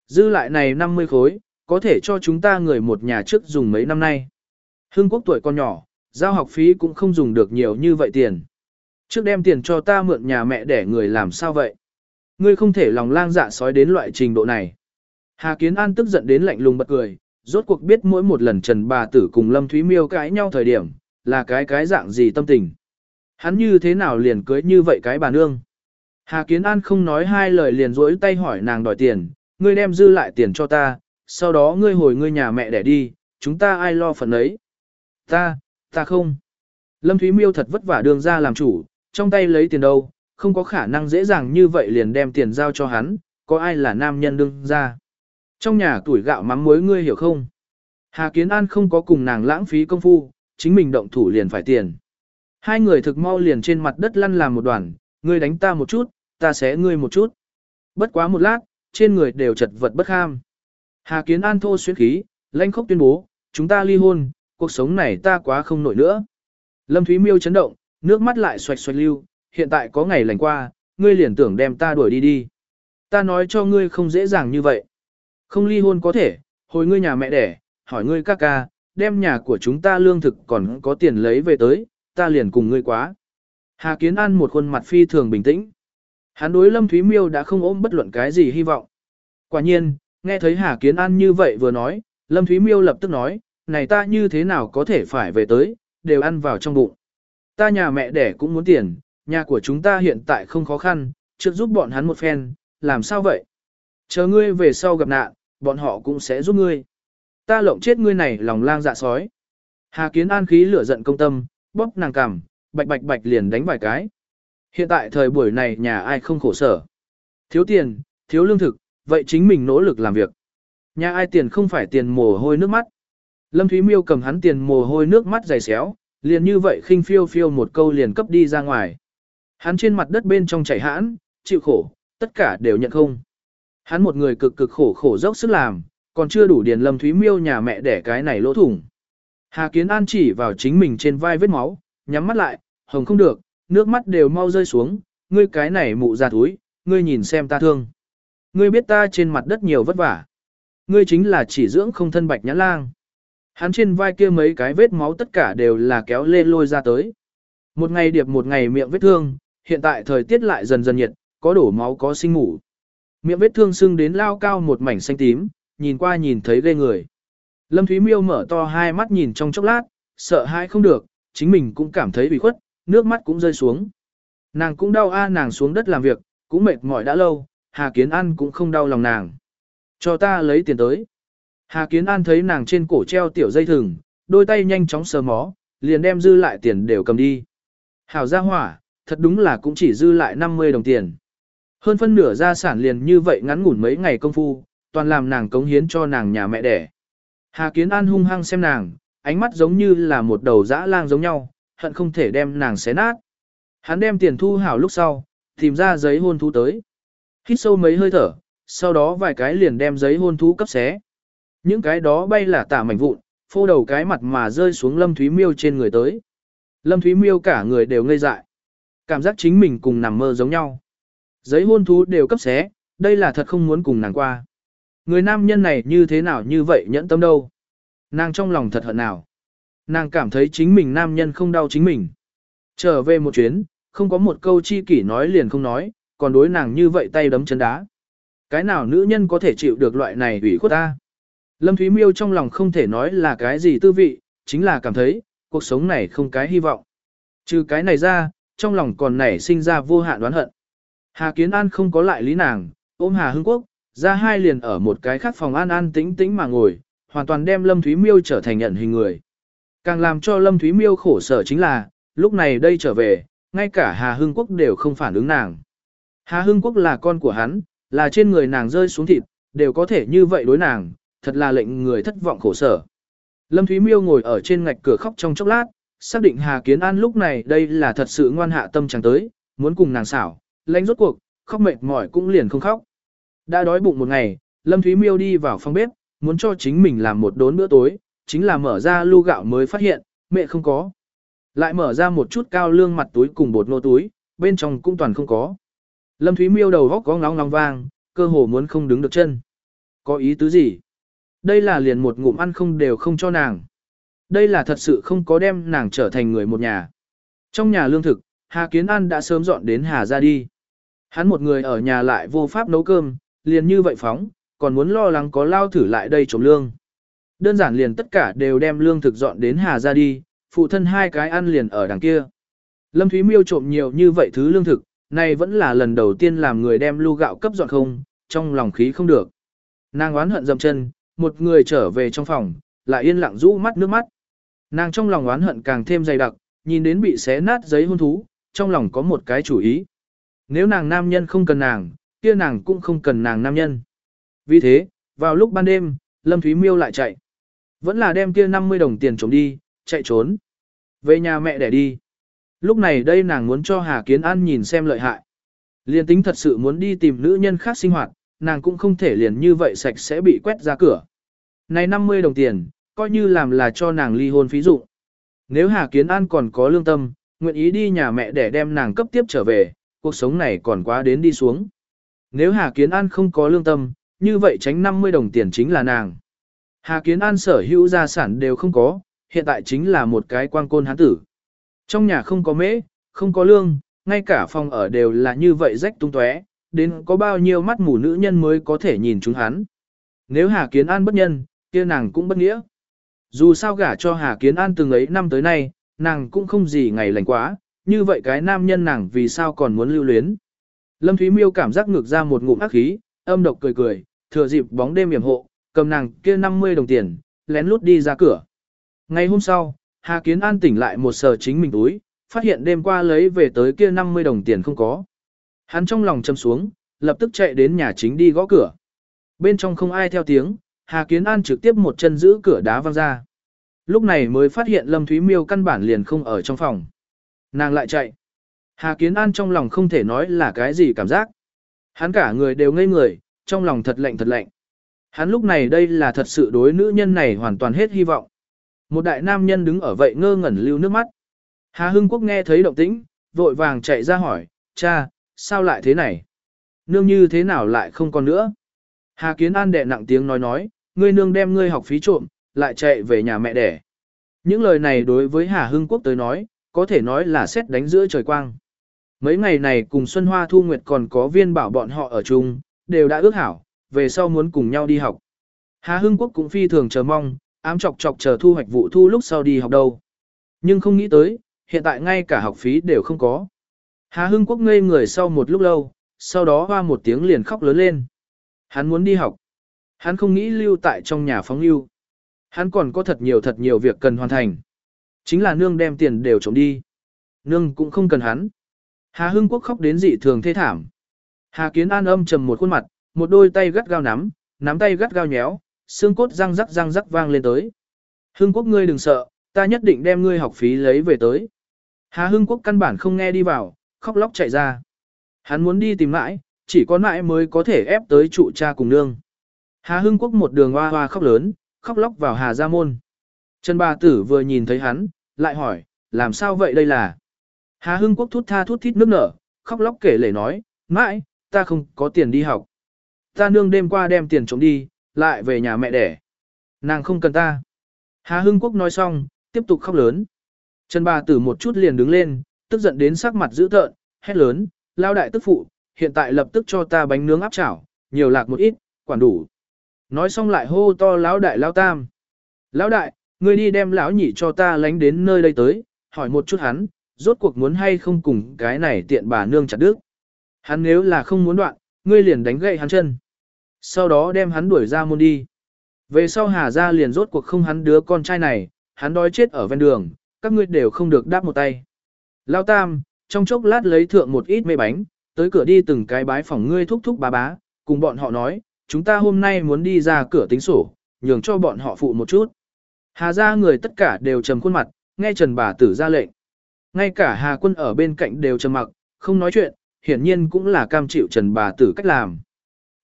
Speaker 1: Dư lại này 50 khối, có thể cho chúng ta người một nhà trước dùng mấy năm nay. Hương quốc tuổi còn nhỏ, giao học phí cũng không dùng được nhiều như vậy tiền. Trước đem tiền cho ta mượn nhà mẹ để người làm sao vậy? Ngươi không thể lòng lang dạ sói đến loại trình độ này. Hà Kiến An tức giận đến lạnh lùng bật cười, rốt cuộc biết mỗi một lần Trần bà tử cùng Lâm Thúy Miêu cãi nhau thời điểm, là cái cái dạng gì tâm tình. Hắn như thế nào liền cưới như vậy cái bà nương. Hà Kiến An không nói hai lời liền rỗi tay hỏi nàng đòi tiền, ngươi đem dư lại tiền cho ta, sau đó ngươi hồi ngươi nhà mẹ để đi, chúng ta ai lo phần ấy. Ta, ta không. Lâm Thúy Miêu thật vất vả đường ra làm chủ, trong tay lấy tiền đâu, không có khả năng dễ dàng như vậy liền đem tiền giao cho hắn, có ai là nam nhân đương ra. Trong nhà tuổi gạo mắm muối ngươi hiểu không? Hà Kiến An không có cùng nàng lãng phí công phu, chính mình động thủ liền phải tiền. Hai người thực mau liền trên mặt đất lăn làm một đoàn, ngươi đánh ta một chút, ta sẽ ngươi một chút. Bất quá một lát, trên người đều chật vật bất kham. Hà Kiến An thô xuyến khí, lanh khốc tuyên bố, chúng ta ly hôn, cuộc sống này ta quá không nổi nữa. Lâm Thúy Miêu chấn động, nước mắt lại xoạch xoạch lưu, hiện tại có ngày lành qua, ngươi liền tưởng đem ta đuổi đi đi. Ta nói cho ngươi không dễ dàng như vậy. Không ly hôn có thể, hồi ngươi nhà mẹ đẻ, hỏi ngươi ca ca, đem nhà của chúng ta lương thực còn có tiền lấy về tới, ta liền cùng ngươi quá. Hà Kiến An một khuôn mặt phi thường bình tĩnh. Hắn đối Lâm Thúy Miêu đã không ôm bất luận cái gì hy vọng. Quả nhiên, nghe thấy Hà Kiến An như vậy vừa nói, Lâm Thúy Miêu lập tức nói, này ta như thế nào có thể phải về tới, đều ăn vào trong bụng. Ta nhà mẹ đẻ cũng muốn tiền, nhà của chúng ta hiện tại không khó khăn, trước giúp bọn hắn một phen, làm sao vậy? Chờ ngươi về sau gặp nạn, bọn họ cũng sẽ giúp ngươi. Ta lộng chết ngươi này lòng lang dạ sói. Hà Kiến An khí lửa giận công tâm, bóp nàng cằm, bạch bạch bạch liền đánh vài cái. Hiện tại thời buổi này nhà ai không khổ sở. Thiếu tiền, thiếu lương thực, vậy chính mình nỗ lực làm việc. Nhà ai tiền không phải tiền mồ hôi nước mắt. Lâm Thúy Miêu cầm hắn tiền mồ hôi nước mắt dày xéo, liền như vậy khinh phiêu phiêu một câu liền cấp đi ra ngoài. Hắn trên mặt đất bên trong chảy hãn, chịu khổ, tất cả đều nhận không. Hắn một người cực cực khổ khổ dốc sức làm, còn chưa đủ điền Lâm Thúy Miêu nhà mẹ để cái này lỗ thủng. Hà Kiến An chỉ vào chính mình trên vai vết máu, nhắm mắt lại, hồng không được, nước mắt đều mau rơi xuống, ngươi cái này mụ ra túi, ngươi nhìn xem ta thương. Ngươi biết ta trên mặt đất nhiều vất vả. Ngươi chính là chỉ dưỡng không thân bạch nhãn lang. Hắn trên vai kia mấy cái vết máu tất cả đều là kéo lên lôi ra tới. Một ngày điệp một ngày miệng vết thương, hiện tại thời tiết lại dần dần nhiệt, có đổ máu có sinh ngủ. Miệng vết thương sưng đến lao cao một mảnh xanh tím, nhìn qua nhìn thấy ghê người. Lâm Thúy Miêu mở to hai mắt nhìn trong chốc lát, sợ hãi không được, chính mình cũng cảm thấy bị khuất, nước mắt cũng rơi xuống. Nàng cũng đau a nàng xuống đất làm việc, cũng mệt mỏi đã lâu, Hà Kiến An cũng không đau lòng nàng. Cho ta lấy tiền tới. Hà Kiến An thấy nàng trên cổ treo tiểu dây thừng, đôi tay nhanh chóng sờ mó, liền đem dư lại tiền đều cầm đi. Hảo gia hỏa, thật đúng là cũng chỉ dư lại 50 đồng tiền. Hơn phân nửa gia sản liền như vậy ngắn ngủn mấy ngày công phu, toàn làm nàng cống hiến cho nàng nhà mẹ đẻ. Hà Kiến An hung hăng xem nàng, ánh mắt giống như là một đầu dã lang giống nhau, hận không thể đem nàng xé nát. Hắn đem tiền thu hảo lúc sau, tìm ra giấy hôn thú tới. Hít sâu mấy hơi thở, sau đó vài cái liền đem giấy hôn thú cấp xé. Những cái đó bay là tả mảnh vụn, phô đầu cái mặt mà rơi xuống Lâm Thúy Miêu trên người tới. Lâm Thúy Miêu cả người đều ngây dại. Cảm giác chính mình cùng nằm mơ giống nhau. Giấy hôn thú đều cấp xé, đây là thật không muốn cùng nàng qua. Người nam nhân này như thế nào như vậy nhẫn tâm đâu. Nàng trong lòng thật hận nào. Nàng cảm thấy chính mình nam nhân không đau chính mình. Trở về một chuyến, không có một câu chi kỷ nói liền không nói, còn đối nàng như vậy tay đấm chân đá. Cái nào nữ nhân có thể chịu được loại này ủy khuất ta? Lâm Thúy Miêu trong lòng không thể nói là cái gì tư vị, chính là cảm thấy, cuộc sống này không cái hy vọng. Trừ cái này ra, trong lòng còn nảy sinh ra vô hạn đoán hận. Hà Kiến An không có lại lý nàng, ôm Hà Hưng Quốc, ra hai liền ở một cái khác phòng an an tĩnh tĩnh mà ngồi, hoàn toàn đem Lâm Thúy Miêu trở thành nhận hình người. Càng làm cho Lâm Thúy Miêu khổ sở chính là, lúc này đây trở về, ngay cả Hà Hưng Quốc đều không phản ứng nàng. Hà Hưng Quốc là con của hắn, là trên người nàng rơi xuống thịt, đều có thể như vậy đối nàng, thật là lệnh người thất vọng khổ sở. Lâm Thúy Miêu ngồi ở trên ngạch cửa khóc trong chốc lát, xác định Hà Kiến An lúc này đây là thật sự ngoan hạ tâm chẳng tới, muốn cùng nàng xảo, lãnh rốt cuộc, khóc mệt mỏi cũng liền không khóc. Đã đói bụng một ngày, Lâm Thúy Miêu đi vào phòng bếp, muốn cho chính mình làm một đốn bữa tối, chính là mở ra lu gạo mới phát hiện, mẹ không có. Lại mở ra một chút cao lương mặt túi cùng bột nô túi, bên trong cũng toàn không có. Lâm Thúy Miêu đầu góc có ngóng ngóng vang, cơ hồ muốn không đứng được chân. Có ý tứ gì? Đây là liền một ngụm ăn không đều không cho nàng. Đây là thật sự không có đem nàng trở thành người một nhà. Trong nhà lương thực, Hà Kiến An đã sớm dọn đến Hà ra đi. Hắn một người ở nhà lại vô pháp nấu cơm, liền như vậy phóng, còn muốn lo lắng có lao thử lại đây trộm lương. Đơn giản liền tất cả đều đem lương thực dọn đến Hà ra đi, phụ thân hai cái ăn liền ở đằng kia. Lâm Thúy Miêu trộm nhiều như vậy thứ lương thực, này vẫn là lần đầu tiên làm người đem lu gạo cấp dọn không, trong lòng khí không được. Nàng oán hận dầm chân, một người trở về trong phòng, lại yên lặng rũ mắt nước mắt. Nàng trong lòng oán hận càng thêm dày đặc, nhìn đến bị xé nát giấy hôn thú, trong lòng có một cái chủ ý. Nếu nàng nam nhân không cần nàng, kia nàng cũng không cần nàng nam nhân. Vì thế, vào lúc ban đêm, Lâm Thúy Miêu lại chạy. Vẫn là đem kia 50 đồng tiền trống đi, chạy trốn. Về nhà mẹ để đi. Lúc này đây nàng muốn cho Hà Kiến An nhìn xem lợi hại. Liên tính thật sự muốn đi tìm nữ nhân khác sinh hoạt, nàng cũng không thể liền như vậy sạch sẽ bị quét ra cửa. Này 50 đồng tiền, coi như làm là cho nàng ly hôn phí dụ. Nếu Hà Kiến An còn có lương tâm, nguyện ý đi nhà mẹ để đem nàng cấp tiếp trở về, cuộc sống này còn quá đến đi xuống. Nếu Hà Kiến An không có lương tâm, như vậy tránh 50 đồng tiền chính là nàng. Hà Kiến An sở hữu gia sản đều không có, hiện tại chính là một cái quang côn hán tử. Trong nhà không có mễ, không có lương, ngay cả phòng ở đều là như vậy rách tung tóe, đến có bao nhiêu mắt mù nữ nhân mới có thể nhìn chúng hắn. Nếu Hà Kiến An bất nhân, kia nàng cũng bất nghĩa. Dù sao gả cho Hà Kiến An từng ấy năm tới nay, nàng cũng không gì ngày lành quá, như vậy cái nam nhân nàng vì sao còn muốn lưu luyến. Lâm Thúy Miêu cảm giác ngược ra một ngụm ác khí, âm độc cười cười, thừa dịp bóng đêm yểm hộ, cầm nàng kia 50 đồng tiền, lén lút đi ra cửa. Ngày hôm sau, Hà Kiến An tỉnh lại một sờ chính mình túi, phát hiện đêm qua lấy về tới kia 50 đồng tiền không có. Hắn trong lòng châm xuống, lập tức chạy đến nhà chính đi gõ cửa. Bên trong không ai theo tiếng, Hà Kiến An trực tiếp một chân giữ cửa đá văng ra. Lúc này mới phát hiện Lâm Thúy Miêu căn bản liền không ở trong phòng. Nàng lại chạy. Hà Kiến An trong lòng không thể nói là cái gì cảm giác. Hắn cả người đều ngây người, trong lòng thật lạnh thật lạnh. Hắn lúc này đây là thật sự đối nữ nhân này hoàn toàn hết hy vọng. Một đại nam nhân đứng ở vậy ngơ ngẩn lưu nước mắt. Hà Hưng Quốc nghe thấy động tĩnh, vội vàng chạy ra hỏi, cha, sao lại thế này? Nương như thế nào lại không còn nữa? Hà Kiến An đệ nặng tiếng nói nói, ngươi nương đem ngươi học phí trộm, lại chạy về nhà mẹ đẻ. Những lời này đối với Hà Hưng Quốc tới nói, có thể nói là xét đánh giữa trời quang. Mấy ngày này cùng Xuân Hoa Thu Nguyệt còn có viên bảo bọn họ ở chung, đều đã ước hảo, về sau muốn cùng nhau đi học. Hà Hưng Quốc cũng phi thường chờ mong, ám chọc chọc chờ thu hoạch vụ thu lúc sau đi học đâu. Nhưng không nghĩ tới, hiện tại ngay cả học phí đều không có. Hà Hưng Quốc ngây người sau một lúc lâu, sau đó hoa một tiếng liền khóc lớn lên. Hắn muốn đi học. Hắn không nghĩ lưu tại trong nhà phóng lưu. Hắn còn có thật nhiều thật nhiều việc cần hoàn thành. Chính là nương đem tiền đều trộm đi. Nương cũng không cần hắn. Hà Hưng Quốc khóc đến dị thường thê thảm. Hà Kiến An âm trầm một khuôn mặt, một đôi tay gắt gao nắm, nắm tay gắt gao nhéo, xương cốt răng rắc răng rắc vang lên tới. Hưng Quốc ngươi đừng sợ, ta nhất định đem ngươi học phí lấy về tới. Hà Hưng Quốc căn bản không nghe đi vào, khóc lóc chạy ra. Hắn muốn đi tìm mãi, chỉ có mãi mới có thể ép tới trụ cha cùng nương. Hà Hưng Quốc một đường hoa hoa khóc lớn, khóc lóc vào Hà Gia Môn. Trần Bà Tử vừa nhìn thấy hắn, lại hỏi, làm sao vậy đây là? Hà Hưng Quốc thút tha thút thít nước nở, khóc lóc kể lể nói, mãi, ta không có tiền đi học. Ta nương đêm qua đem tiền trộm đi, lại về nhà mẹ đẻ. Nàng không cần ta. Hà Hưng Quốc nói xong, tiếp tục khóc lớn. Trần bà tử một chút liền đứng lên, tức giận đến sắc mặt dữ tợn, hét lớn, lao đại tức phụ, hiện tại lập tức cho ta bánh nướng áp chảo, nhiều lạc một ít, quản đủ. Nói xong lại hô to lão đại lão tam. Lão đại, ngươi đi đem lão nhị cho ta lánh đến nơi đây tới, hỏi một chút hắn, rốt cuộc muốn hay không cùng cái này tiện bà nương chặt đứt. Hắn nếu là không muốn đoạn, ngươi liền đánh gậy hắn chân. Sau đó đem hắn đuổi ra môn đi. Về sau Hà ra liền rốt cuộc không hắn đứa con trai này, hắn đói chết ở ven đường, các ngươi đều không được đáp một tay. Lao tam, trong chốc lát lấy thượng một ít mê bánh, tới cửa đi từng cái bái phòng ngươi thúc thúc bá bá, cùng bọn họ nói, chúng ta hôm nay muốn đi ra cửa tính sổ, nhường cho bọn họ phụ một chút. Hà ra người tất cả đều trầm khuôn mặt, nghe Trần bà tử ra lệnh. Ngay cả Hà quân ở bên cạnh đều trầm mặc, không nói chuyện, hiển nhiên cũng là cam chịu Trần bà tử cách làm.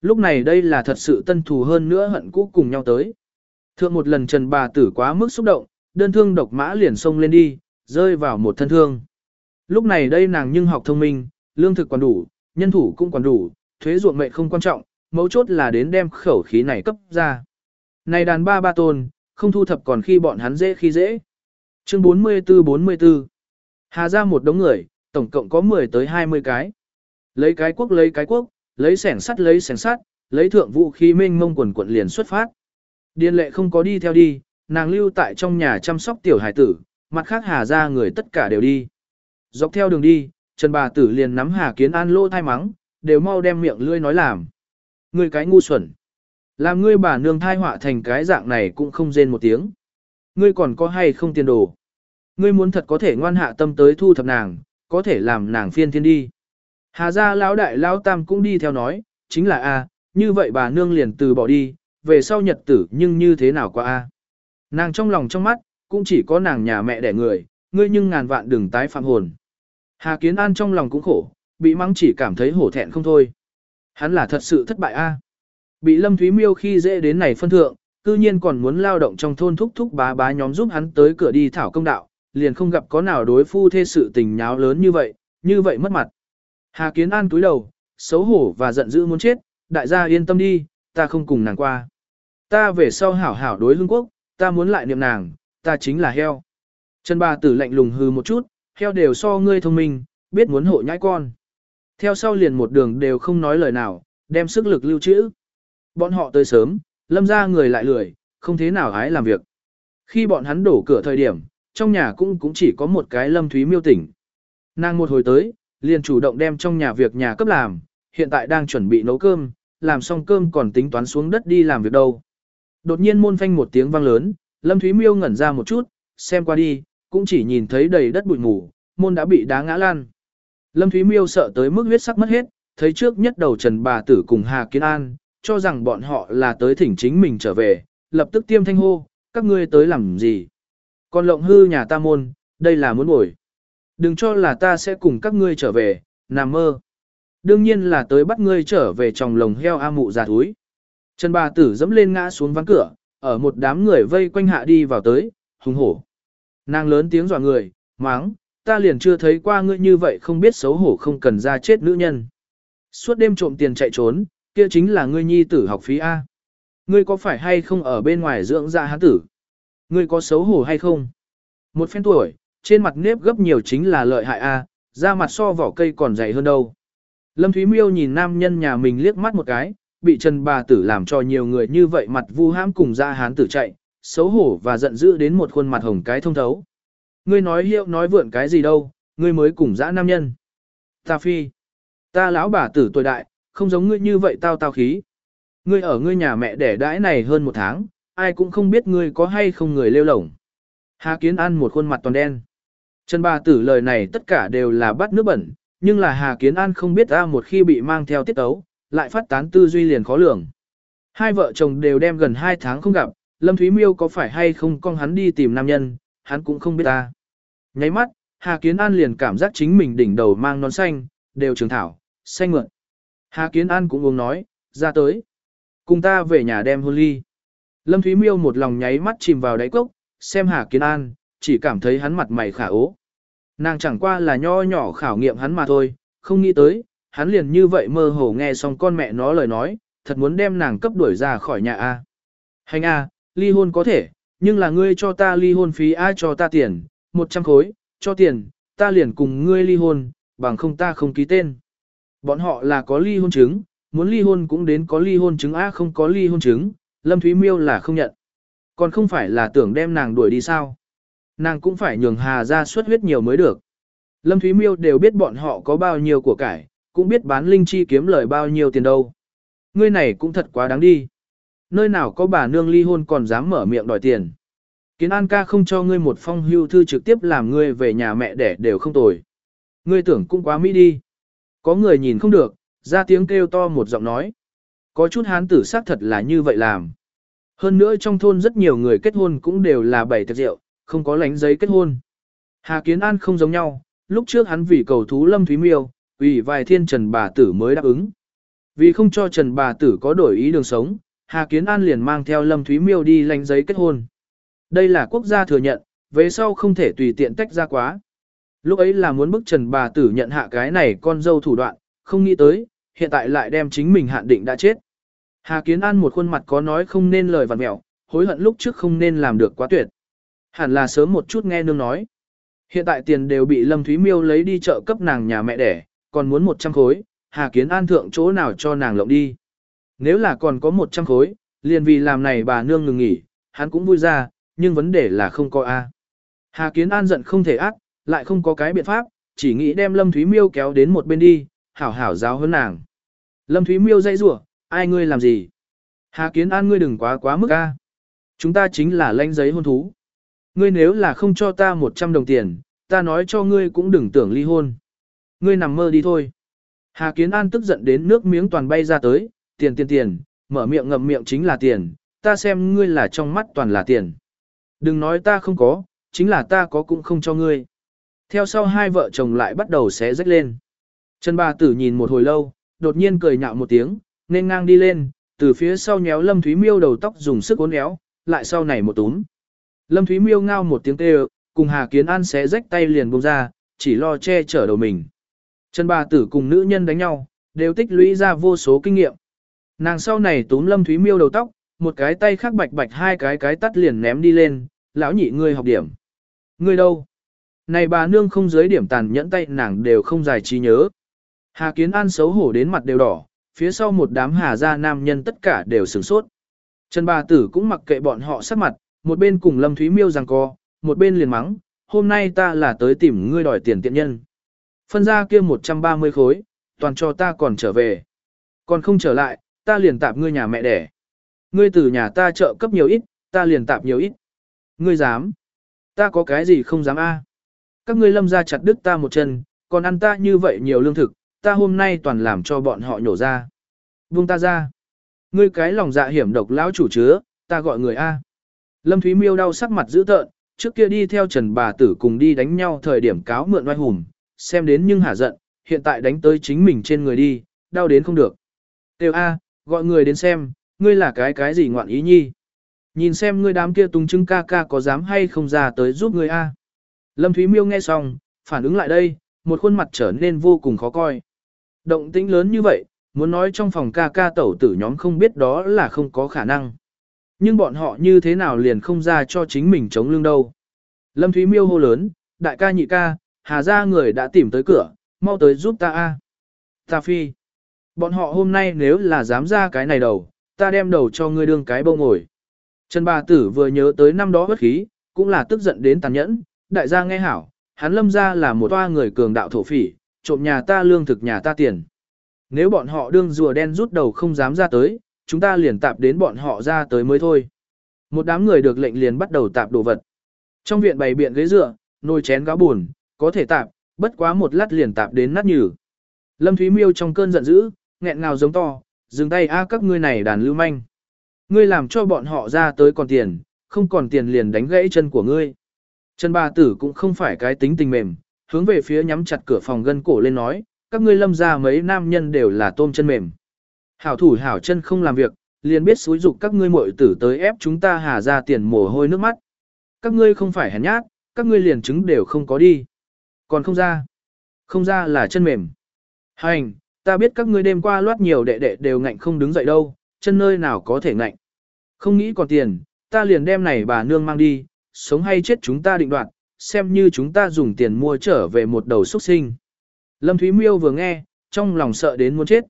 Speaker 1: Lúc này đây là thật sự tân thù hơn nữa hận cũ cùng nhau tới. Thượng một lần Trần bà tử quá mức xúc động, đơn thương độc mã liền xông lên đi, rơi vào một thân thương. Lúc này đây nàng nhưng học thông minh, lương thực còn đủ, nhân thủ cũng còn đủ, thuế ruộng mệnh không quan trọng, mấu chốt là đến đem khẩu khí này cấp ra. Này đàn ba ba tôn, không thu thập còn khi bọn hắn dễ khi dễ. Chương 44-44 Hà ra một đống người, tổng cộng có 10 tới 20 cái. Lấy cái quốc lấy cái quốc, lấy sẻng sắt lấy sẻng sắt, lấy thượng vũ khí minh mông quần quận liền xuất phát. Điền lệ không có đi theo đi, nàng lưu tại trong nhà chăm sóc tiểu hải tử, mặt khác hà ra người tất cả đều đi. Dọc theo đường đi, Trần bà tử liền nắm hà kiến an lô thai mắng, đều mau đem miệng lươi nói làm. Ngươi cái ngu xuẩn. Làm ngươi bà nương thai họa thành cái dạng này cũng không rên một tiếng. Ngươi còn có hay không tiền đồ. Ngươi muốn thật có thể ngoan hạ tâm tới thu thập nàng, có thể làm nàng phiên thiên đi. Hà gia lão đại lão tam cũng đi theo nói, chính là a, như vậy bà nương liền từ bỏ đi, về sau nhật tử nhưng như thế nào qua a. Nàng trong lòng trong mắt, cũng chỉ có nàng nhà mẹ đẻ người, ngươi nhưng ngàn vạn đừng tái phạm hồn. Hà Kiến An trong lòng cũng khổ, bị mắng chỉ cảm thấy hổ thẹn không thôi. Hắn là thật sự thất bại a. Bị Lâm Thúy Miêu khi dễ đến này phân thượng, cư nhiên còn muốn lao động trong thôn thúc thúc bá bá nhóm giúp hắn tới cửa đi thảo công đạo, liền không gặp có nào đối phu thê sự tình nháo lớn như vậy, như vậy mất mặt. Hà Kiến An túi đầu, xấu hổ và giận dữ muốn chết, đại gia yên tâm đi, ta không cùng nàng qua. Ta về sau hảo hảo đối lương quốc, ta muốn lại niệm nàng, ta chính là heo. Trần bà tử lạnh lùng hư một chút, heo đều so ngươi thông minh, biết muốn hộ nhãi con. Theo sau liền một đường đều không nói lời nào, đem sức lực lưu trữ. Bọn họ tới sớm, lâm ra người lại lười, không thế nào hái làm việc. Khi bọn hắn đổ cửa thời điểm, trong nhà cũng cũng chỉ có một cái lâm thúy miêu tỉnh. Nàng một hồi tới, liền chủ động đem trong nhà việc nhà cấp làm, hiện tại đang chuẩn bị nấu cơm, làm xong cơm còn tính toán xuống đất đi làm việc đâu. Đột nhiên môn phanh một tiếng vang lớn, Lâm Thúy Miêu ngẩn ra một chút, xem qua đi, cũng chỉ nhìn thấy đầy đất bụi mù, môn đã bị đá ngã lan. Lâm Thúy Miêu sợ tới mức huyết sắc mất hết, thấy trước nhất đầu Trần bà tử cùng Hà Kiến An, cho rằng bọn họ là tới thỉnh chính mình trở về, lập tức tiêm thanh hô, các ngươi tới làm gì? Còn lộng hư nhà ta môn, đây là muốn bồi. Đừng cho là ta sẽ cùng các ngươi trở về, nằm mơ. Đương nhiên là tới bắt ngươi trở về trong lồng heo A mụ già thúi. Trần bà tử dẫm lên ngã xuống ván cửa, ở một đám người vây quanh hạ đi vào tới, hùng hổ. Nàng lớn tiếng dọa người, máng, ta liền chưa thấy qua ngươi như vậy không biết xấu hổ không cần ra chết nữ nhân. Suốt đêm trộm tiền chạy trốn, kia chính là ngươi nhi tử học phí A. Ngươi có phải hay không ở bên ngoài dưỡng ra hán tử? Ngươi có xấu hổ hay không? Một phen tuổi, trên mặt nếp gấp nhiều chính là lợi hại A, da mặt so vỏ cây còn dày hơn đâu. Lâm Thúy Miêu nhìn nam nhân nhà mình liếc mắt một cái, bị Trần bà tử làm cho nhiều người như vậy mặt vu hãm cùng ra hán tử chạy, xấu hổ và giận dữ đến một khuôn mặt hồng cái thông thấu. Ngươi nói hiệu nói vượn cái gì đâu, ngươi mới cùng dã nam nhân. Ta phi, ta lão bà tử tuổi đại, không giống ngươi như vậy tao tao khí. Ngươi ở ngươi nhà mẹ đẻ đãi này hơn một tháng, ai cũng không biết ngươi có hay không người lêu lổng. Hà Kiến An một khuôn mặt toàn đen. Trần bà tử lời này tất cả đều là bắt nước bẩn, nhưng là Hà Kiến An không biết ra một khi bị mang theo tiết ấu, lại phát tán tư duy liền khó lường. Hai vợ chồng đều đem gần hai tháng không gặp, Lâm Thúy Miêu có phải hay không con hắn đi tìm nam nhân, hắn cũng không biết ta. Nháy mắt, Hà Kiến An liền cảm giác chính mình đỉnh đầu mang nón xanh, đều trường thảo, xanh mượn. Hà Kiến An cũng uống nói, ra tới. Cùng ta về nhà đem hôn ly. Lâm Thúy Miêu một lòng nháy mắt chìm vào đáy cốc, xem Hà Kiến An, chỉ cảm thấy hắn mặt mày khả ố. Nàng chẳng qua là nho nhỏ khảo nghiệm hắn mà thôi, không nghĩ tới, hắn liền như vậy mơ hồ nghe xong con mẹ nó lời nói, thật muốn đem nàng cấp đuổi ra khỏi nhà A. Hành A, ly hôn có thể, nhưng là ngươi cho ta ly hôn phí ai cho ta tiền, 100 khối, cho tiền, ta liền cùng ngươi ly hôn, bằng không ta không ký tên. Bọn họ là có ly hôn chứng, muốn ly hôn cũng đến có ly hôn chứng A không có ly hôn chứng, Lâm Thúy Miêu là không nhận. Còn không phải là tưởng đem nàng đuổi đi sao. Nàng cũng phải nhường Hà ra suất huyết nhiều mới được. Lâm Thúy Miêu đều biết bọn họ có bao nhiêu của cải, cũng biết bán linh chi kiếm lời bao nhiêu tiền đâu. Ngươi này cũng thật quá đáng đi. Nơi nào có bà nương ly hôn còn dám mở miệng đòi tiền. Kiến An ca không cho ngươi một phong hưu thư trực tiếp làm ngươi về nhà mẹ đẻ đều không tồi. Ngươi tưởng cũng quá mỹ đi. Có người nhìn không được, ra tiếng kêu to một giọng nói. Có chút hán tử xác thật là như vậy làm. Hơn nữa trong thôn rất nhiều người kết hôn cũng đều là bảy tiệc rượu, không có lánh giấy kết hôn. Hà Kiến An không giống nhau, lúc trước hắn vì cầu thú Lâm Thúy Miêu, vì vài thiên Trần bà tử mới đáp ứng. Vì không cho Trần bà tử có đổi ý đường sống, Hà Kiến An liền mang theo Lâm Thúy Miêu đi lãnh giấy kết hôn. Đây là quốc gia thừa nhận, về sau không thể tùy tiện tách ra quá. Lúc ấy là muốn bức Trần bà tử nhận hạ cái này con dâu thủ đoạn, không nghĩ tới, hiện tại lại đem chính mình hạn định đã chết. Hà Kiến An một khuôn mặt có nói không nên lời vặn mẹo, hối hận lúc trước không nên làm được quá tuyệt. Hẳn là sớm một chút nghe nương nói. Hiện tại tiền đều bị Lâm Thúy Miêu lấy đi chợ cấp nàng nhà mẹ đẻ, còn muốn 100 khối, Hà Kiến An thượng chỗ nào cho nàng lộng đi. Nếu là còn có 100 khối, liền vì làm này bà nương ngừng nghỉ, hắn cũng vui ra, nhưng vấn đề là không có A. Hà Kiến An giận không thể ác, lại không có cái biện pháp, chỉ nghĩ đem Lâm Thúy Miêu kéo đến một bên đi, hảo hảo giáo hơn nàng. Lâm Thúy Miêu dãy rủa ai ngươi làm gì? Hà Kiến An ngươi đừng quá quá mức A. Chúng ta chính là lãnh giấy hôn thú. Ngươi nếu là không cho ta 100 đồng tiền, ta nói cho ngươi cũng đừng tưởng ly hôn. Ngươi nằm mơ đi thôi. Hà Kiến An tức giận đến nước miếng toàn bay ra tới, tiền tiền tiền, mở miệng ngậm miệng chính là tiền, ta xem ngươi là trong mắt toàn là tiền. Đừng nói ta không có, chính là ta có cũng không cho ngươi. Theo sau hai vợ chồng lại bắt đầu xé rách lên. Trần bà tử nhìn một hồi lâu, đột nhiên cười nhạo một tiếng, nên ngang đi lên, từ phía sau nhéo Lâm Thúy Miêu đầu tóc dùng sức uốn éo, lại sau này một túm. Lâm Thúy Miêu ngao một tiếng kêu, cùng Hà Kiến An xé rách tay liền buông ra, chỉ lo che chở đầu mình. Trần bà tử cùng nữ nhân đánh nhau, đều tích lũy ra vô số kinh nghiệm. Nàng sau này túm Lâm Thúy Miêu đầu tóc, một cái tay khác bạch bạch hai cái cái tắt liền ném đi lên, lão nhị ngươi học điểm. Ngươi đâu? Này bà nương không giới điểm tàn nhẫn tay nàng đều không giải trí nhớ. Hà Kiến An xấu hổ đến mặt đều đỏ, phía sau một đám hà gia nam nhân tất cả đều sửng sốt. Trần bà tử cũng mặc kệ bọn họ sắc mặt, một bên cùng Lâm Thúy Miêu rằng co, một bên liền mắng, hôm nay ta là tới tìm ngươi đòi tiền tiện nhân. Phân ra kia 130 khối, toàn cho ta còn trở về. Còn không trở lại, ta liền tạp ngươi nhà mẹ đẻ. Ngươi từ nhà ta trợ cấp nhiều ít, ta liền tạp nhiều ít. Ngươi dám? Ta có cái gì không dám a? Các ngươi lâm ra chặt đứt ta một chân, còn ăn ta như vậy nhiều lương thực, ta hôm nay toàn làm cho bọn họ nhổ ra. Buông ta ra. Ngươi cái lòng dạ hiểm độc lão chủ chứa, ta gọi người A. Lâm Thúy Miêu đau sắc mặt dữ tợn, trước kia đi theo Trần bà tử cùng đi đánh nhau thời điểm cáo mượn oai hùng, xem đến nhưng hả giận, hiện tại đánh tới chính mình trên người đi, đau đến không được. Tiêu A, gọi người đến xem, ngươi là cái cái gì ngoạn ý nhi. Nhìn xem ngươi đám kia tung chứng ca ca có dám hay không ra tới giúp ngươi A. Lâm Thúy Miêu nghe xong, phản ứng lại đây, một khuôn mặt trở nên vô cùng khó coi. Động tĩnh lớn như vậy, muốn nói trong phòng ca ca tẩu tử nhóm không biết đó là không có khả năng. Nhưng bọn họ như thế nào liền không ra cho chính mình chống lưng đâu. Lâm Thúy Miêu hô lớn, đại ca nhị ca, hà ra người đã tìm tới cửa, mau tới giúp ta a. Ta phi. Bọn họ hôm nay nếu là dám ra cái này đầu, ta đem đầu cho ngươi đương cái bông ngồi. Trần bà tử vừa nhớ tới năm đó bất khí, cũng là tức giận đến tàn nhẫn, đại gia nghe hảo, hắn lâm ra là một toa người cường đạo thổ phỉ, trộm nhà ta lương thực nhà ta tiền. Nếu bọn họ đương rùa đen rút đầu không dám ra tới, chúng ta liền tạp đến bọn họ ra tới mới thôi. Một đám người được lệnh liền bắt đầu tạp đồ vật. Trong viện bày biện ghế dựa, nồi chén gáo buồn, có thể tạp, bất quá một lát liền tạp đến nát nhừ. Lâm Thúy Miêu trong cơn giận dữ, nghẹn ngào giống to, dừng tay a các ngươi này đàn lưu manh. Ngươi làm cho bọn họ ra tới còn tiền, không còn tiền liền đánh gãy chân của ngươi. Trần bà tử cũng không phải cái tính tình mềm, hướng về phía nhắm chặt cửa phòng gân cổ lên nói, các ngươi lâm ra mấy nam nhân đều là tôm chân mềm. Hảo thủ hảo chân không làm việc, liền biết xúi dục các ngươi muội tử tới ép chúng ta hà ra tiền mồ hôi nước mắt. Các ngươi không phải hèn nhát, các ngươi liền chứng đều không có đi. Còn không ra. Không ra là chân mềm. Hành, ta biết các ngươi đêm qua loát nhiều đệ đệ đều ngạnh không đứng dậy đâu, chân nơi nào có thể ngạnh. Không nghĩ còn tiền, ta liền đem này bà nương mang đi, sống hay chết chúng ta định đoạt, xem như chúng ta dùng tiền mua trở về một đầu xuất sinh. Lâm Thúy Miêu vừa nghe, trong lòng sợ đến muốn chết.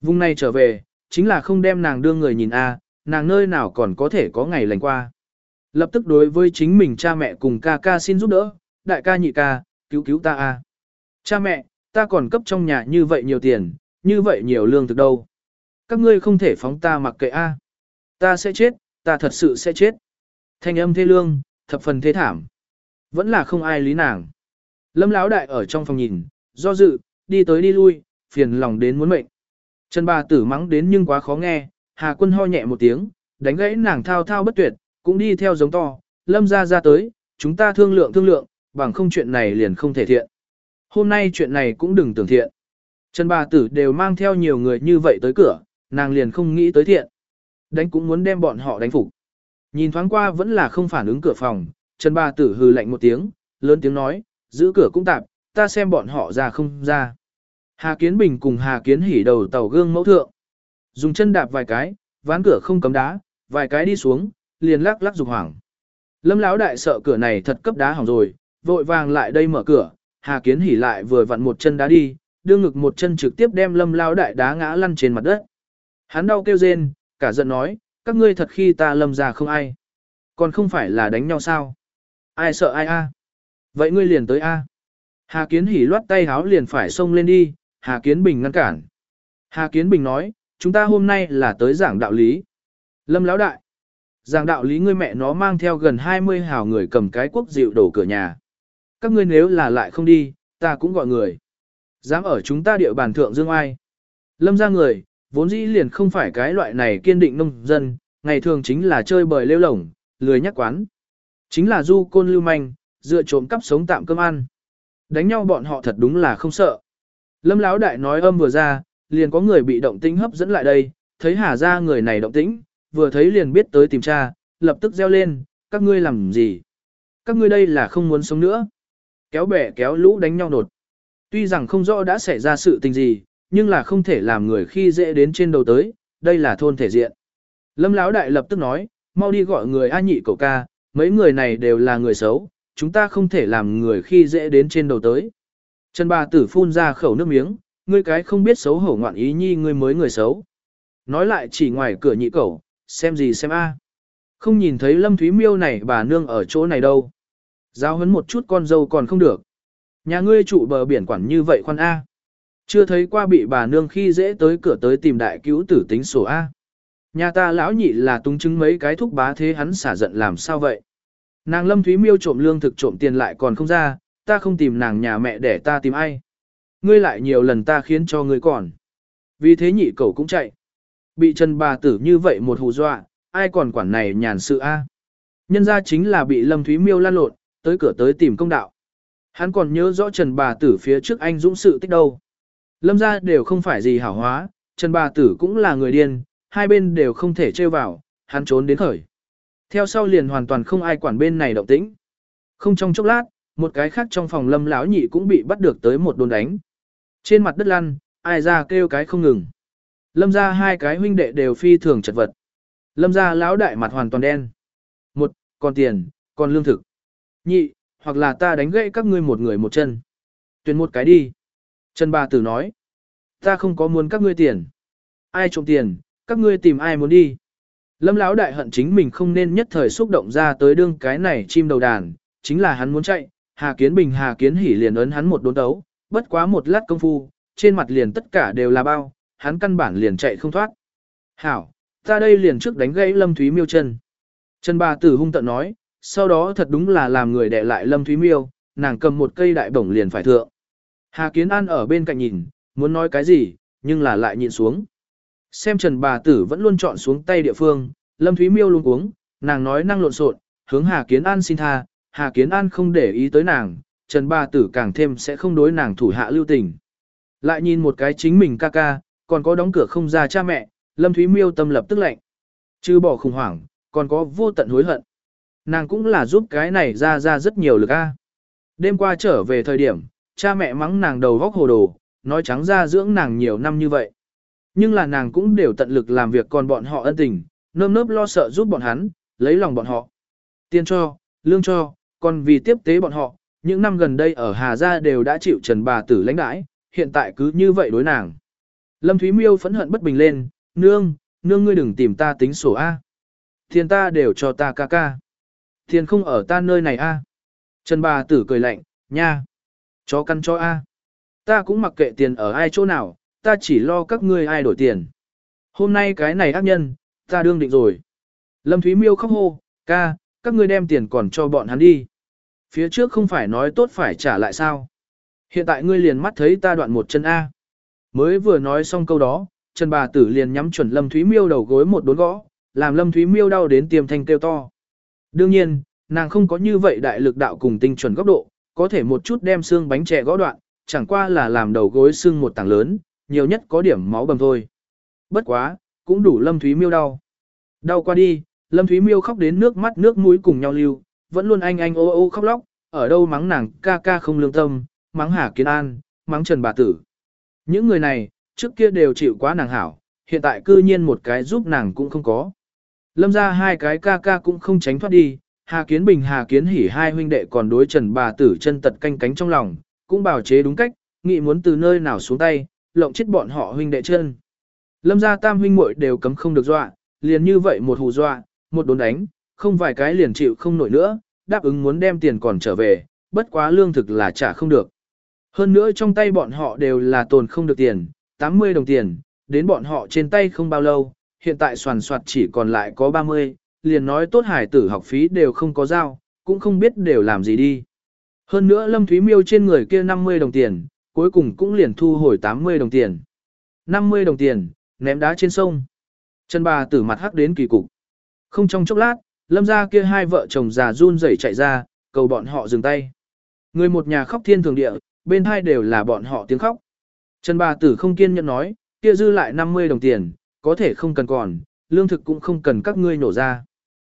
Speaker 1: Vùng này trở về, chính là không đem nàng đưa người nhìn a, nàng nơi nào còn có thể có ngày lành qua. Lập tức đối với chính mình cha mẹ cùng ca ca xin giúp đỡ, đại ca nhị ca, cứu cứu ta a. Cha mẹ, ta còn cấp trong nhà như vậy nhiều tiền, như vậy nhiều lương thực đâu. Các ngươi không thể phóng ta mặc kệ a. Ta sẽ chết, ta thật sự sẽ chết. Thanh âm thê lương, thập phần thế thảm. Vẫn là không ai lý nàng. Lâm Lão đại ở trong phòng nhìn, do dự, đi tới đi lui, phiền lòng đến muốn mệnh. Trần bà tử mắng đến nhưng quá khó nghe, Hà quân ho nhẹ một tiếng, đánh gãy nàng thao thao bất tuyệt, cũng đi theo giống to, lâm ra ra tới, chúng ta thương lượng thương lượng, bằng không chuyện này liền không thể thiện. Hôm nay chuyện này cũng đừng tưởng thiện. Trần bà tử đều mang theo nhiều người như vậy tới cửa, nàng liền không nghĩ tới thiện. Đánh cũng muốn đem bọn họ đánh phục. Nhìn thoáng qua vẫn là không phản ứng cửa phòng, Trần bà tử hừ lạnh một tiếng, lớn tiếng nói, giữ cửa cũng tạp, ta xem bọn họ ra không ra. Hà Kiến Bình cùng Hà Kiến hỉ đầu tàu gương mẫu thượng. Dùng chân đạp vài cái, ván cửa không cấm đá, vài cái đi xuống, liền lắc lắc dục hoảng. Lâm Lão đại sợ cửa này thật cấp đá hỏng rồi, vội vàng lại đây mở cửa, Hà Kiến hỉ lại vừa vặn một chân đá đi, đưa ngực một chân trực tiếp đem Lâm Lão đại đá ngã lăn trên mặt đất. Hắn đau kêu rên, cả giận nói, các ngươi thật khi ta lâm ra không ai. Còn không phải là đánh nhau sao? Ai sợ ai a? Vậy ngươi liền tới a. Hà Kiến hỉ loát tay háo liền phải xông lên đi, Hà Kiến Bình ngăn cản. Hà Kiến Bình nói, chúng ta hôm nay là tới giảng đạo lý. Lâm Lão Đại. Giảng đạo lý ngươi mẹ nó mang theo gần 20 hào người cầm cái quốc dịu đổ cửa nhà. Các ngươi nếu là lại không đi, ta cũng gọi người. Dám ở chúng ta địa bàn thượng dương ai. Lâm ra người, vốn dĩ liền không phải cái loại này kiên định nông dân, ngày thường chính là chơi bời lêu lổng, lười nhắc quán. Chính là du côn lưu manh, dựa trộm cắp sống tạm cơm ăn. Đánh nhau bọn họ thật đúng là không sợ. Lâm Lão đại nói âm vừa ra, liền có người bị động tĩnh hấp dẫn lại đây, thấy Hà ra người này động tĩnh, vừa thấy liền biết tới tìm cha, lập tức reo lên, các ngươi làm gì? Các ngươi đây là không muốn sống nữa. Kéo bè kéo lũ đánh nhau nột. Tuy rằng không rõ đã xảy ra sự tình gì, nhưng là không thể làm người khi dễ đến trên đầu tới, đây là thôn thể diện. Lâm Lão đại lập tức nói, mau đi gọi người A nhị cậu ca, mấy người này đều là người xấu, chúng ta không thể làm người khi dễ đến trên đầu tới. Trần bà tử phun ra khẩu nước miếng, ngươi cái không biết xấu hổ ngoạn ý nhi ngươi mới người xấu. Nói lại chỉ ngoài cửa nhị cậu, xem gì xem a. Không nhìn thấy Lâm Thúy Miêu này bà nương ở chỗ này đâu. Giao hấn một chút con dâu còn không được. Nhà ngươi trụ bờ biển quản như vậy khoan A. Chưa thấy qua bị bà nương khi dễ tới cửa tới tìm đại cứu tử tính sổ A. Nhà ta lão nhị là tung chứng mấy cái thúc bá thế hắn xả giận làm sao vậy. Nàng Lâm Thúy Miêu trộm lương thực trộm tiền lại còn không ra, ta không tìm nàng nhà mẹ để ta tìm ai. Ngươi lại nhiều lần ta khiến cho ngươi còn. Vì thế nhị cậu cũng chạy. Bị chân bà tử như vậy một hù dọa, ai còn quản này nhàn sự a? Nhân ra chính là bị Lâm Thúy Miêu lan lộn, tới cửa tới tìm công đạo. Hắn còn nhớ rõ Trần bà tử phía trước anh dũng sự tích đâu. Lâm ra đều không phải gì hảo hóa, Trần bà tử cũng là người điên, hai bên đều không thể trêu vào, hắn trốn đến khởi. Theo sau liền hoàn toàn không ai quản bên này động tĩnh. Không trong chốc lát, một cái khác trong phòng lâm lão nhị cũng bị bắt được tới một đồn đánh. Trên mặt đất lăn, ai ra kêu cái không ngừng. Lâm ra hai cái huynh đệ đều phi thường chật vật. Lâm ra lão đại mặt hoàn toàn đen. Một, còn tiền, còn lương thực. Nhị, hoặc là ta đánh gãy các ngươi một người một chân. Tuyển một cái đi. Trần bà tử nói, ta không có muốn các ngươi tiền. Ai trộm tiền, các ngươi tìm ai muốn đi. Lâm Lão đại hận chính mình không nên nhất thời xúc động ra tới đương cái này chim đầu đàn, chính là hắn muốn chạy, Hà Kiến Bình Hà Kiến Hỉ liền ấn hắn một đốn đấu, bất quá một lát công phu, trên mặt liền tất cả đều là bao, hắn căn bản liền chạy không thoát. Hảo, ta đây liền trước đánh gãy Lâm Thúy Miêu chân. Trần bà tử hung tận nói, sau đó thật đúng là làm người đệ lại Lâm Thúy Miêu, nàng cầm một cây đại bổng liền phải thượng. Hà Kiến An ở bên cạnh nhìn, muốn nói cái gì, nhưng là lại nhìn xuống. Xem Trần bà tử vẫn luôn chọn xuống tay địa phương, Lâm Thúy Miêu luôn uống, nàng nói năng lộn xộn, hướng Hà Kiến An xin tha, Hà Kiến An không để ý tới nàng, Trần bà tử càng thêm sẽ không đối nàng thủ hạ lưu tình. Lại nhìn một cái chính mình ca ca, còn có đóng cửa không ra cha mẹ, Lâm Thúy Miêu tâm lập tức lạnh. Chứ bỏ khủng hoảng, còn có vô tận hối hận. Nàng cũng là giúp cái này ra ra rất nhiều lực a. Đêm qua trở về thời điểm, cha mẹ mắng nàng đầu góc hồ đồ, nói trắng ra dưỡng nàng nhiều năm như vậy. Nhưng là nàng cũng đều tận lực làm việc còn bọn họ ân tình, nơm nớp lo sợ giúp bọn hắn, lấy lòng bọn họ. Tiền cho, lương cho, còn vì tiếp tế bọn họ, những năm gần đây ở Hà Gia đều đã chịu trần bà tử lãnh đãi, hiện tại cứ như vậy đối nàng. Lâm Thúy Miêu phẫn hận bất bình lên, nương, nương ngươi đừng tìm ta tính sổ A. Tiền ta đều cho ta ca ca. Tiền không ở ta nơi này A. Trần bà tử cười lạnh, nha. Chó căn cho A. Ta cũng mặc kệ tiền ở ai chỗ nào, ta chỉ lo các ngươi ai đổi tiền. Hôm nay cái này ác nhân, ta đương định rồi. Lâm Thúy Miêu khóc hô, ca, các ngươi đem tiền còn cho bọn hắn đi. Phía trước không phải nói tốt phải trả lại sao. Hiện tại ngươi liền mắt thấy ta đoạn một chân A. Mới vừa nói xong câu đó, Trần bà tử liền nhắm chuẩn Lâm Thúy Miêu đầu gối một đốn gõ, làm Lâm Thúy Miêu đau đến tiềm thanh kêu to. Đương nhiên, nàng không có như vậy đại lực đạo cùng tinh chuẩn góc độ, có thể một chút đem xương bánh chè gõ đoạn, chẳng qua là làm đầu gối xương một tảng lớn, nhiều nhất có điểm máu bầm thôi. Bất quá, cũng đủ Lâm Thúy Miêu đau. Đau qua đi, Lâm Thúy Miêu khóc đến nước mắt nước mũi cùng nhau lưu, vẫn luôn anh anh ô ô khóc lóc, ở đâu mắng nàng ca ca không lương tâm, mắng Hà Kiến An, mắng Trần Bà Tử. Những người này, trước kia đều chịu quá nàng hảo, hiện tại cư nhiên một cái giúp nàng cũng không có. Lâm ra hai cái ca ca cũng không tránh thoát đi, Hà Kiến Bình Hà Kiến Hỉ hai huynh đệ còn đối Trần Bà Tử chân tật canh cánh trong lòng, cũng bảo chế đúng cách, nghĩ muốn từ nơi nào xuống tay, lộng chết bọn họ huynh đệ chân. Lâm gia tam huynh muội đều cấm không được dọa, liền như vậy một hù dọa, một đốn đánh, không vài cái liền chịu không nổi nữa, đáp ứng muốn đem tiền còn trở về, bất quá lương thực là trả không được. Hơn nữa trong tay bọn họ đều là tồn không được tiền, 80 đồng tiền, đến bọn họ trên tay không bao lâu, hiện tại soàn soạt chỉ còn lại có 30, liền nói tốt hải tử học phí đều không có giao, cũng không biết đều làm gì đi. Hơn nữa Lâm Thúy Miêu trên người kia 50 đồng tiền, cuối cùng cũng liền thu hồi 80 đồng tiền. 50 đồng tiền, ném đá trên sông. chân bà tử mặt hắc đến kỳ cục. Không trong chốc lát, lâm ra kia hai vợ chồng già run rẩy chạy ra, cầu bọn họ dừng tay. Người một nhà khóc thiên thường địa, bên hai đều là bọn họ tiếng khóc. Trần bà tử không kiên nhẫn nói, kia dư lại 50 đồng tiền, có thể không cần còn, lương thực cũng không cần các ngươi nổ ra.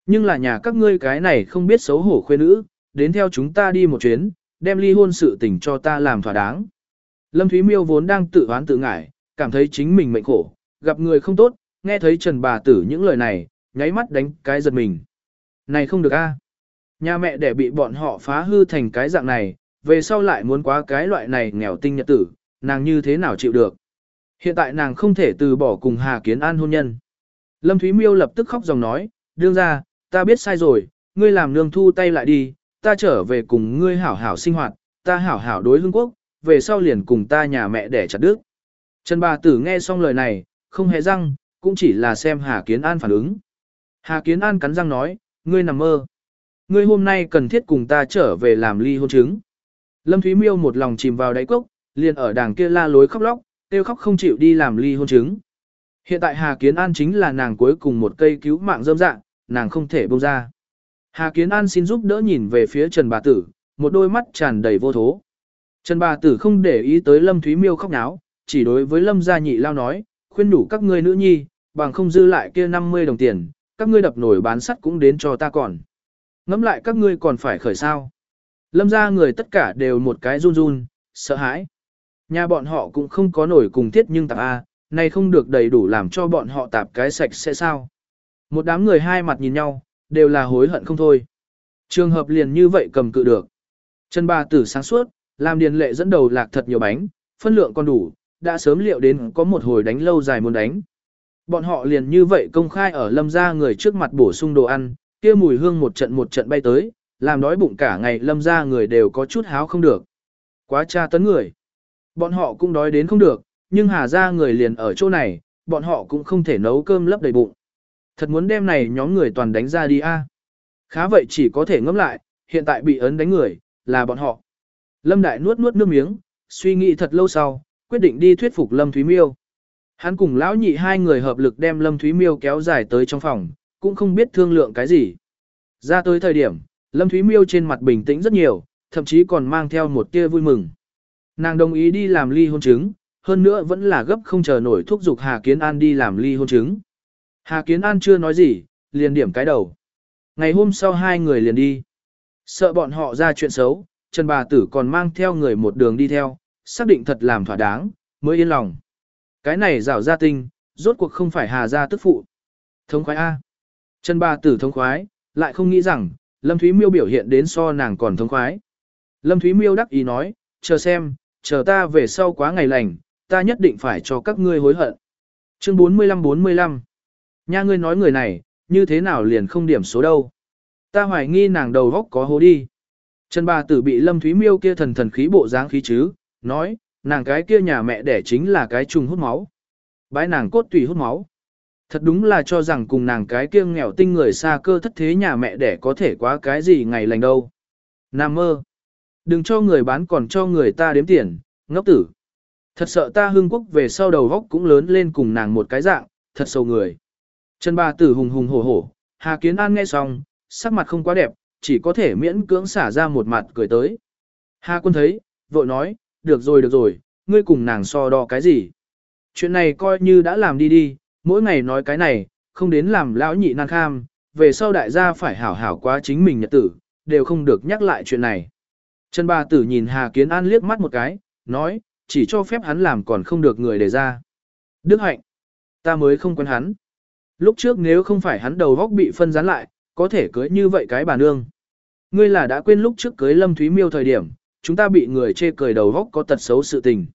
Speaker 1: Nhưng là nhà các ngươi cái này không biết xấu hổ khuê nữ, đến theo chúng ta đi một chuyến, đem ly hôn sự tình cho ta làm thỏa đáng. Lâm Thúy Miêu vốn đang tự oán tự ngại, cảm thấy chính mình mệnh khổ, gặp người không tốt, nghe thấy Trần bà tử những lời này, nháy mắt đánh cái giật mình. Này không được a, Nhà mẹ để bị bọn họ phá hư thành cái dạng này, về sau lại muốn quá cái loại này nghèo tinh nhật tử, nàng như thế nào chịu được. Hiện tại nàng không thể từ bỏ cùng Hà Kiến An hôn nhân. Lâm Thúy Miêu lập tức khóc dòng nói, đương ra, ta biết sai rồi, ngươi làm nương thu tay lại đi, ta trở về cùng ngươi hảo hảo sinh hoạt, ta hảo hảo đối lương quốc, về sau liền cùng ta nhà mẹ để chặt đứt Trần bà tử nghe xong lời này, không hề răng, cũng chỉ là xem Hà Kiến An phản ứng. Hà Kiến An cắn răng nói, ngươi nằm mơ. Ngươi hôm nay cần thiết cùng ta trở về làm ly hôn chứng. Lâm Thúy Miêu một lòng chìm vào đáy cốc, liền ở đàng kia la lối khóc lóc, tiêu khóc không chịu đi làm ly hôn chứng. Hiện tại Hà Kiến An chính là nàng cuối cùng một cây cứu mạng dâm dạng, nàng không thể buông ra. Hà Kiến An xin giúp đỡ nhìn về phía Trần bà tử, một đôi mắt tràn đầy vô thố. Trần bà tử không để ý tới Lâm Thúy Miêu khóc náo, chỉ đối với Lâm gia nhị lao nói, khuyên đủ các ngươi nữ nhi, bằng không dư lại kia 50 đồng tiền, các ngươi đập nổi bán sắt cũng đến cho ta còn. Ngắm lại các ngươi còn phải khởi sao. Lâm gia người tất cả đều một cái run run, sợ hãi. Nhà bọn họ cũng không có nổi cùng thiết nhưng tạp A, này không được đầy đủ làm cho bọn họ tạp cái sạch sẽ sao. Một đám người hai mặt nhìn nhau, đều là hối hận không thôi. Trường hợp liền như vậy cầm cự được. Trần bà tử sáng suốt, làm điền lệ dẫn đầu lạc thật nhiều bánh, phân lượng còn đủ, đã sớm liệu đến có một hồi đánh lâu dài muốn đánh. Bọn họ liền như vậy công khai ở lâm gia người trước mặt bổ sung đồ ăn, kia mùi hương một trận một trận bay tới, làm đói bụng cả ngày lâm gia người đều có chút háo không được. Quá tra tấn người. Bọn họ cũng đói đến không được, nhưng hà ra người liền ở chỗ này, bọn họ cũng không thể nấu cơm lấp đầy bụng. Thật muốn đem này nhóm người toàn đánh ra đi a. Khá vậy chỉ có thể ngẫm lại, hiện tại bị ấn đánh người, là bọn họ. Lâm Đại nuốt nuốt nước miếng, suy nghĩ thật lâu sau, quyết định đi thuyết phục Lâm Thúy Miêu. Hắn cùng lão nhị hai người hợp lực đem Lâm Thúy Miêu kéo dài tới trong phòng, cũng không biết thương lượng cái gì. Ra tới thời điểm, Lâm Thúy Miêu trên mặt bình tĩnh rất nhiều, thậm chí còn mang theo một tia vui mừng. Nàng đồng ý đi làm ly hôn chứng, hơn nữa vẫn là gấp không chờ nổi thúc giục Hà Kiến An đi làm ly hôn chứng. Hà Kiến An chưa nói gì, liền điểm cái đầu. Ngày hôm sau hai người liền đi. Sợ bọn họ ra chuyện xấu, Trần Bà Tử còn mang theo người một đường đi theo, xác định thật làm thỏa đáng, mới yên lòng. Cái này rảo ra tinh, rốt cuộc không phải Hà gia tức phụ. Thống khoái A. Trần Bà Tử thống khoái, lại không nghĩ rằng, Lâm Thúy Miêu biểu hiện đến so nàng còn thống khoái. Lâm Thúy Miêu đắc ý nói, chờ xem, chờ ta về sau quá ngày lành, ta nhất định phải cho các ngươi hối hận. Chương 45-45 Nha ngươi nói người này, như thế nào liền không điểm số đâu. Ta hoài nghi nàng đầu góc có hố đi. Trần bà tử bị Lâm Thúy Miêu kia thần thần khí bộ dáng khí chứ, nói, nàng cái kia nhà mẹ đẻ chính là cái trùng hút máu. Bái nàng cốt tùy hút máu. Thật đúng là cho rằng cùng nàng cái kia nghèo tinh người xa cơ thất thế nhà mẹ đẻ có thể quá cái gì ngày lành đâu. Nam mơ. Đừng cho người bán còn cho người ta đếm tiền, ngốc tử. Thật sợ ta hương quốc về sau đầu góc cũng lớn lên cùng nàng một cái dạng, thật sâu người. Trần bà tử hùng hùng hổ hổ, Hà Kiến An nghe xong, sắc mặt không quá đẹp, chỉ có thể miễn cưỡng xả ra một mặt cười tới. Hà quân thấy, vội nói, được rồi được rồi, ngươi cùng nàng so đo cái gì. Chuyện này coi như đã làm đi đi, mỗi ngày nói cái này, không đến làm lão nhị nan kham, về sau đại gia phải hảo hảo quá chính mình nhật tử, đều không được nhắc lại chuyện này. Trần bà tử nhìn Hà Kiến An liếc mắt một cái, nói, chỉ cho phép hắn làm còn không được người để ra. Đức hạnh, ta mới không quen hắn. Lúc trước nếu không phải hắn đầu góc bị phân rán lại, có thể cưới như vậy cái bà nương. Ngươi là đã quên lúc trước cưới Lâm Thúy Miêu thời điểm, chúng ta bị người chê cười đầu góc có tật xấu sự tình.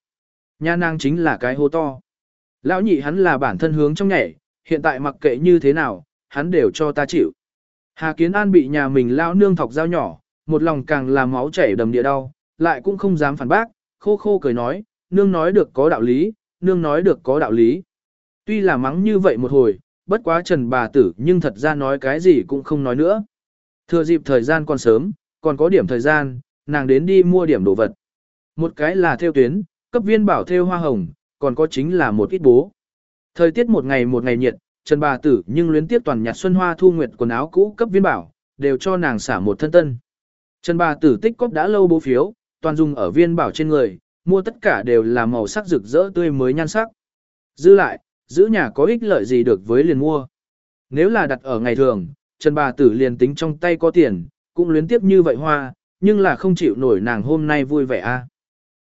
Speaker 1: Nha nàng chính là cái hô to. Lão nhị hắn là bản thân hướng trong nhảy, hiện tại mặc kệ như thế nào, hắn đều cho ta chịu. Hà Kiến An bị nhà mình lão nương thọc dao nhỏ, một lòng càng làm máu chảy đầm địa đau, lại cũng không dám phản bác, khô khô cười nói, nương nói được có đạo lý, nương nói được có đạo lý. Tuy là mắng như vậy một hồi, bất quá trần bà tử nhưng thật ra nói cái gì cũng không nói nữa. Thừa dịp thời gian còn sớm, còn có điểm thời gian, nàng đến đi mua điểm đồ vật. Một cái là theo tuyến, cấp viên bảo theo hoa hồng, còn có chính là một ít bố. Thời tiết một ngày một ngày nhiệt, Trần bà tử nhưng luyến tiếp toàn nhặt xuân hoa thu nguyệt quần áo cũ cấp viên bảo, đều cho nàng xả một thân tân. Trần bà tử tích cóp đã lâu bố phiếu, toàn dùng ở viên bảo trên người, mua tất cả đều là màu sắc rực rỡ tươi mới nhan sắc. Dư lại, giữ nhà có ích lợi gì được với liền mua. Nếu là đặt ở ngày thường, Trần bà tử liền tính trong tay có tiền, cũng luyến tiếp như vậy hoa, nhưng là không chịu nổi nàng hôm nay vui vẻ a.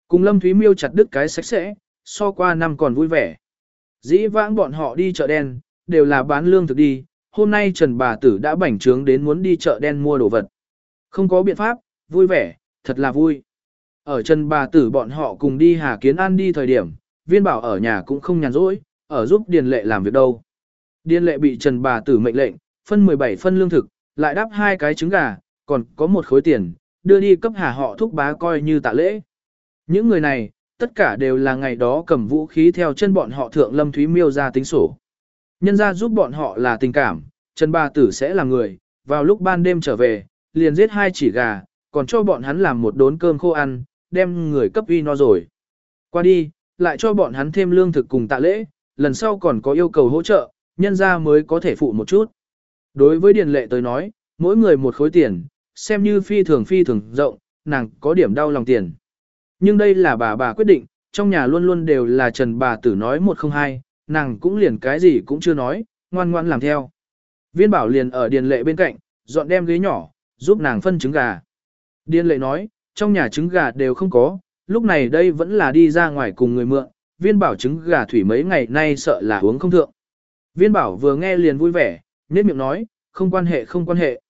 Speaker 1: Cùng Lâm Thúy Miêu chặt đứt cái sạch sẽ, so qua năm còn vui vẻ. Dĩ vãng bọn họ đi chợ đen, đều là bán lương thực đi, hôm nay Trần bà tử đã bảnh trướng đến muốn đi chợ đen mua đồ vật. Không có biện pháp, vui vẻ, thật là vui. Ở Trần bà tử bọn họ cùng đi Hà Kiến An đi thời điểm, viên bảo ở nhà cũng không nhàn rỗi, ở giúp Điền Lệ làm việc đâu. Điền Lệ bị Trần bà tử mệnh lệnh, phân 17 phân lương thực, lại đáp hai cái trứng gà, còn có một khối tiền, đưa đi cấp hà họ thúc bá coi như tạ lễ. Những người này, tất cả đều là ngày đó cầm vũ khí theo chân bọn họ thượng lâm thúy miêu ra tính sổ. Nhân ra giúp bọn họ là tình cảm, Trần bà tử sẽ là người, vào lúc ban đêm trở về, liền giết hai chỉ gà, còn cho bọn hắn làm một đốn cơm khô ăn, đem người cấp uy no rồi. Qua đi, lại cho bọn hắn thêm lương thực cùng tạ lễ, lần sau còn có yêu cầu hỗ trợ, nhân ra mới có thể phụ một chút. Đối với Điền Lệ tới nói, mỗi người một khối tiền, xem như phi thường phi thường rộng, nàng có điểm đau lòng tiền. Nhưng đây là bà bà quyết định, trong nhà luôn luôn đều là Trần bà tử nói một không hai, nàng cũng liền cái gì cũng chưa nói, ngoan ngoan làm theo. Viên bảo liền ở Điền Lệ bên cạnh, dọn đem ghế nhỏ, giúp nàng phân trứng gà. Điên Lệ nói, trong nhà trứng gà đều không có, lúc này đây vẫn là đi ra ngoài cùng người mượn, viên bảo trứng gà thủy mấy ngày nay sợ là uống không thượng. Viên bảo vừa nghe liền vui vẻ, nét miệng nói, không quan hệ không quan hệ.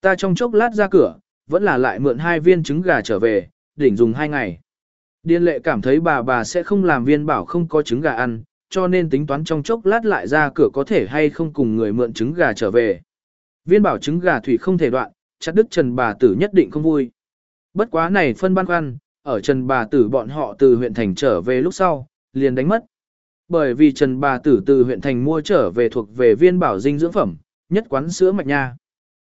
Speaker 1: Ta trong chốc lát ra cửa, vẫn là lại mượn hai viên trứng gà trở về, đỉnh dùng hai ngày. Điên lệ cảm thấy bà bà sẽ không làm viên bảo không có trứng gà ăn, cho nên tính toán trong chốc lát lại ra cửa có thể hay không cùng người mượn trứng gà trở về. Viên bảo trứng gà thủy không thể đoạn, chặt đứt Trần bà tử nhất định không vui. Bất quá này phân băn khoăn, ở Trần bà tử bọn họ từ huyện thành trở về lúc sau, liền đánh mất. Bởi vì Trần bà tử từ huyện thành mua trở về thuộc về viên bảo dinh dưỡng phẩm, nhất quán sữa mạch nha.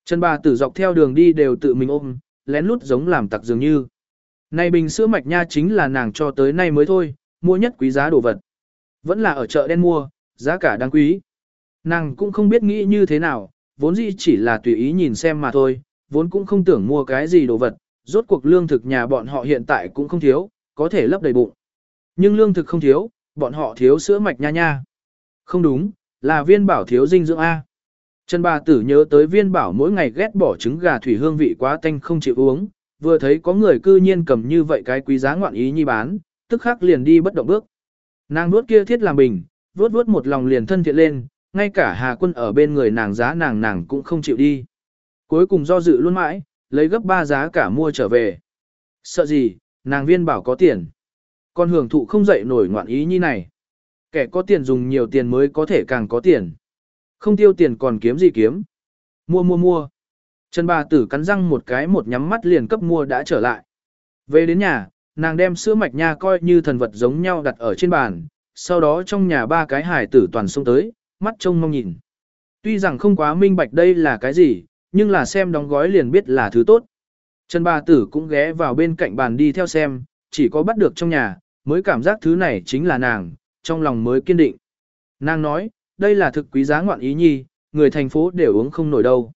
Speaker 1: Trần bà tử dọc theo đường đi đều tự mình ôm, lén lút giống làm tặc dường như. Này bình sữa mạch nha chính là nàng cho tới nay mới thôi, mua nhất quý giá đồ vật. Vẫn là ở chợ đen mua, giá cả đáng quý. Nàng cũng không biết nghĩ như thế nào, vốn dĩ chỉ là tùy ý nhìn xem mà thôi, vốn cũng không tưởng mua cái gì đồ vật, rốt cuộc lương thực nhà bọn họ hiện tại cũng không thiếu, có thể lấp đầy bụng. Nhưng lương thực không thiếu, bọn họ thiếu sữa mạch nha nha. Không đúng, là viên bảo thiếu dinh dưỡng A. Trần bà tử nhớ tới viên bảo mỗi ngày ghét bỏ trứng gà thủy hương vị quá tanh không chịu uống, vừa thấy có người cư nhiên cầm như vậy cái quý giá ngoạn ý nhi bán, tức khắc liền đi bất động bước. Nàng nuốt kia thiết làm bình, vuốt vuốt một lòng liền thân thiện lên, ngay cả Hà Quân ở bên người nàng giá nàng nàng cũng không chịu đi. Cuối cùng do dự luôn mãi, lấy gấp ba giá cả mua trở về. Sợ gì, nàng viên bảo có tiền. con hưởng thụ không dậy nổi ngoạn ý như này. Kẻ có tiền dùng nhiều tiền mới có thể càng có tiền. Không tiêu tiền còn kiếm gì kiếm. Mua mua mua. Trần bà tử cắn răng một cái một nhắm mắt liền cấp mua đã trở lại. Về đến nhà, nàng đem sữa mạch nha coi như thần vật giống nhau đặt ở trên bàn, sau đó trong nhà ba cái hải tử toàn xông tới, mắt trông mong nhìn. Tuy rằng không quá minh bạch đây là cái gì, nhưng là xem đóng gói liền biết là thứ tốt. Trần bà tử cũng ghé vào bên cạnh bàn đi theo xem, chỉ có bắt được trong nhà, mới cảm giác thứ này chính là nàng, trong lòng mới kiên định. Nàng nói, đây là thực quý giá ngoạn ý nhi, người thành phố đều uống không nổi đâu.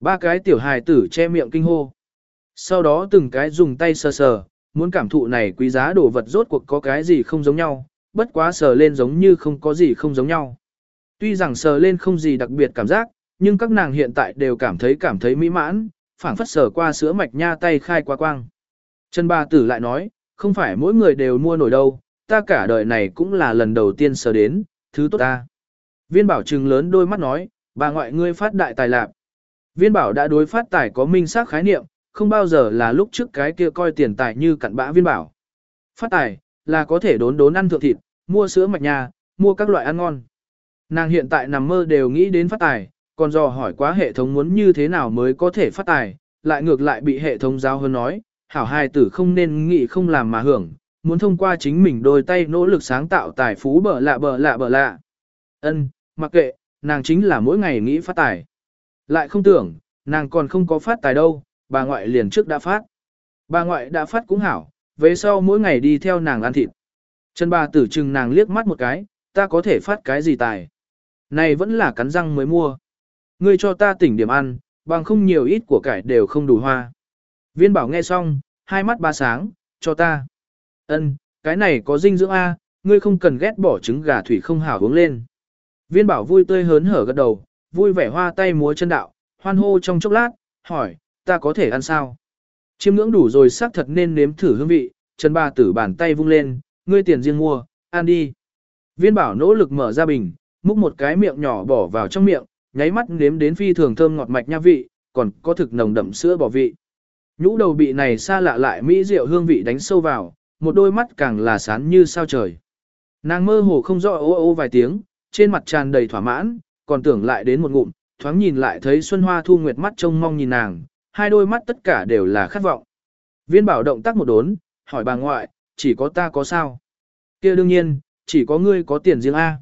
Speaker 1: Ba cái tiểu hài tử che miệng kinh hô. Sau đó từng cái dùng tay sờ sờ, muốn cảm thụ này quý giá đồ vật rốt cuộc có cái gì không giống nhau, bất quá sờ lên giống như không có gì không giống nhau. Tuy rằng sờ lên không gì đặc biệt cảm giác, nhưng các nàng hiện tại đều cảm thấy cảm thấy mỹ mãn, phảng phất sở qua sữa mạch nha tay khai qua quang. Trần Ba Tử lại nói, không phải mỗi người đều mua nổi đâu, ta cả đời này cũng là lần đầu tiên sờ đến, thứ tốt ta. Viên bảo trừng lớn đôi mắt nói, bà ngoại ngươi phát đại tài lạc. Viên bảo đã đối phát tài có minh xác khái niệm, không bao giờ là lúc trước cái kia coi tiền tài như cặn bã viên bảo. Phát tài, là có thể đốn đốn ăn thượng thịt, mua sữa mạch nhà, mua các loại ăn ngon. Nàng hiện tại nằm mơ đều nghĩ đến phát tài, còn dò hỏi quá hệ thống muốn như thế nào mới có thể phát tài, lại ngược lại bị hệ thống giáo hơn nói, hảo hài tử không nên nghĩ không làm mà hưởng, muốn thông qua chính mình đôi tay nỗ lực sáng tạo tài phú bở lạ bở lạ bở lạ. Ân, mặc kệ, nàng chính là mỗi ngày nghĩ phát tài. Lại không tưởng, nàng còn không có phát tài đâu, bà ngoại liền trước đã phát. Bà ngoại đã phát cũng hảo, về sau mỗi ngày đi theo nàng ăn thịt. Chân bà tử chừng nàng liếc mắt một cái, ta có thể phát cái gì tài. Này vẫn là cắn răng mới mua. Ngươi cho ta tỉnh điểm ăn, bằng không nhiều ít của cải đều không đủ hoa. Viên bảo nghe xong, hai mắt ba sáng, cho ta. Ân, cái này có dinh dưỡng A, ngươi không cần ghét bỏ trứng gà thủy không hảo uống lên. Viên bảo vui tươi hớn hở gật đầu, vui vẻ hoa tay múa chân đạo, hoan hô trong chốc lát, hỏi, ta có thể ăn sao? Chiêm ngưỡng đủ rồi xác thật nên nếm thử hương vị, Trần Ba Tử bàn tay vung lên, ngươi tiền riêng mua, ăn đi. Viên bảo nỗ lực mở ra bình, múc một cái miệng nhỏ bỏ vào trong miệng, nháy mắt nếm đến phi thường thơm ngọt mạch nha vị, còn có thực nồng đậm sữa bò vị. Nhũ đầu bị này xa lạ lại mỹ rượu hương vị đánh sâu vào, một đôi mắt càng là sán như sao trời. Nàng mơ hồ không rõ ô ô vài tiếng, trên mặt tràn đầy thỏa mãn, còn tưởng lại đến một ngụm, thoáng nhìn lại thấy Xuân Hoa Thu Nguyệt mắt trông mong nhìn nàng, hai đôi mắt tất cả đều là khát vọng. Viên bảo động tác một đốn, hỏi bà ngoại, chỉ có ta có sao? kia đương nhiên, chỉ có ngươi có tiền riêng A.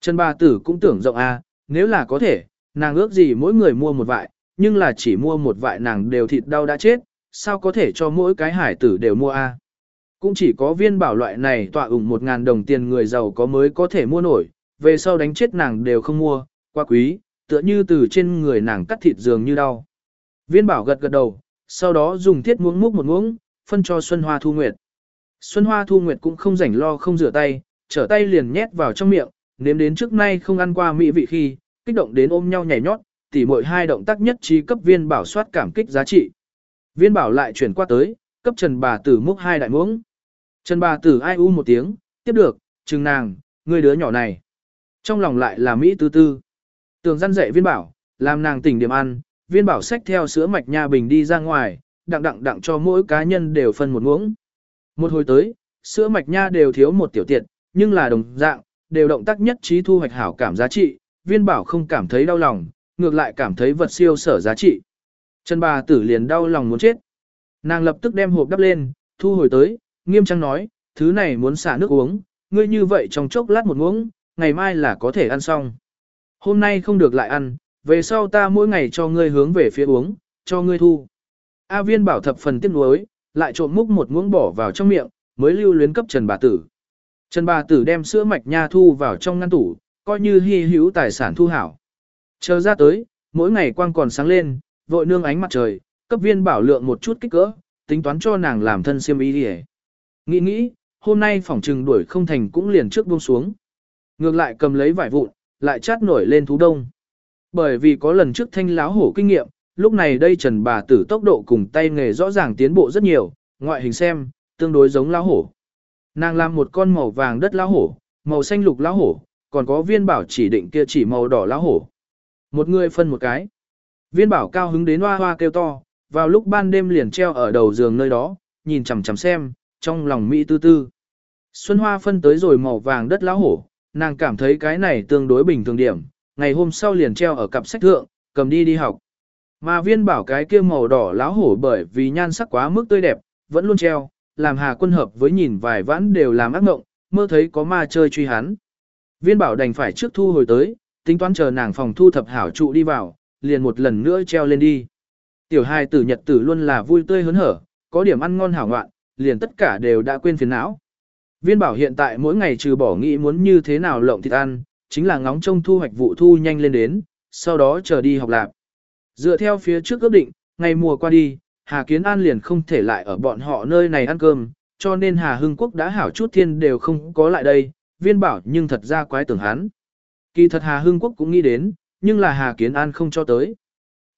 Speaker 1: Trần bà tử cũng tưởng rộng A, nếu là có thể, nàng ước gì mỗi người mua một vại, nhưng là chỉ mua một vại nàng đều thịt đau đã chết, sao có thể cho mỗi cái hải tử đều mua A. Cũng chỉ có viên bảo loại này tọa ủng một ngàn đồng tiền người giàu có mới có thể mua nổi, về sau đánh chết nàng đều không mua, quá quý, tựa như từ trên người nàng cắt thịt dường như đau. Viên bảo gật gật đầu, sau đó dùng thiết muỗng múc một muỗng, phân cho Xuân Hoa Thu Nguyệt. Xuân Hoa Thu Nguyệt cũng không rảnh lo không rửa tay, trở tay liền nhét vào trong miệng, nếm đến trước nay không ăn qua mỹ vị khi, kích động đến ôm nhau nhảy nhót, tỉ mỗi hai động tác nhất trí cấp viên bảo soát cảm kích giá trị. Viên bảo lại chuyển qua tới, cấp Trần bà tử múc hai đại muỗng. Trần bà tử ai u một tiếng, tiếp được, chừng nàng, người đứa nhỏ này. Trong lòng lại là Mỹ tư tư. Tường răn dạy viên bảo, làm nàng tỉnh điểm ăn, viên bảo xách theo sữa mạch nha bình đi ra ngoài, đặng đặng đặng cho mỗi cá nhân đều phân một muỗng. Một hồi tới, sữa mạch nha đều thiếu một tiểu tiện nhưng là đồng dạng, đều động tác nhất trí thu hoạch hảo cảm giá trị, viên bảo không cảm thấy đau lòng, ngược lại cảm thấy vật siêu sở giá trị. Trần bà tử liền đau lòng muốn chết. Nàng lập tức đem hộp đắp lên, thu hồi tới, nghiêm trang nói, thứ này muốn xả nước uống, ngươi như vậy trong chốc lát một uống, ngày mai là có thể ăn xong. Hôm nay không được lại ăn, về sau ta mỗi ngày cho ngươi hướng về phía uống, cho ngươi thu. A viên bảo thập phần tiếc nuối, lại trộm múc một muỗng bỏ vào trong miệng, mới lưu luyến cấp Trần bà tử. Trần bà tử đem sữa mạch nha thu vào trong ngăn tủ, coi như hy hữu tài sản thu hảo. Chờ ra tới, mỗi ngày quang còn sáng lên, vội nương ánh mặt trời, cấp viên bảo lượng một chút kích cỡ, tính toán cho nàng làm thân siêm ý đi Nghĩ nghĩ, hôm nay phỏng trừng đuổi không thành cũng liền trước buông xuống. Ngược lại cầm lấy vải vụn, lại chát nổi lên thú đông. Bởi vì có lần trước thanh láo hổ kinh nghiệm, lúc này đây trần bà tử tốc độ cùng tay nghề rõ ràng tiến bộ rất nhiều, ngoại hình xem, tương đối giống láo hổ. Nàng làm một con màu vàng đất lão hổ, màu xanh lục lão hổ, còn có viên bảo chỉ định kia chỉ màu đỏ lão hổ. Một người phân một cái. Viên bảo cao hứng đến hoa hoa kêu to, vào lúc ban đêm liền treo ở đầu giường nơi đó, nhìn chằm chằm xem, trong lòng Mỹ tư tư. Xuân Hoa phân tới rồi màu vàng đất lão hổ, nàng cảm thấy cái này tương đối bình thường điểm, ngày hôm sau liền treo ở cặp sách thượng, cầm đi đi học. Mà viên bảo cái kia màu đỏ lão hổ bởi vì nhan sắc quá mức tươi đẹp, vẫn luôn treo, làm hà quân hợp với nhìn vài vãn đều làm ác ngộng, mơ thấy có ma chơi truy hắn. Viên bảo đành phải trước thu hồi tới, tính toán chờ nàng phòng thu thập hảo trụ đi vào, liền một lần nữa treo lên đi. Tiểu Hai tử nhật tử luôn là vui tươi hớn hở, có điểm ăn ngon hảo ngoạn, liền tất cả đều đã quên phiền não. Viên bảo hiện tại mỗi ngày trừ bỏ nghĩ muốn như thế nào lộng thịt ăn, chính là ngóng trông thu hoạch vụ thu nhanh lên đến, sau đó chờ đi học lạp. Dựa theo phía trước ước định, ngày mùa qua đi, Hà Kiến An liền không thể lại ở bọn họ nơi này ăn cơm, cho nên Hà Hưng Quốc đã hảo chút thiên đều không có lại đây, viên bảo nhưng thật ra quái tưởng hắn. Kỳ thật Hà Hưng Quốc cũng nghĩ đến, nhưng là Hà Kiến An không cho tới.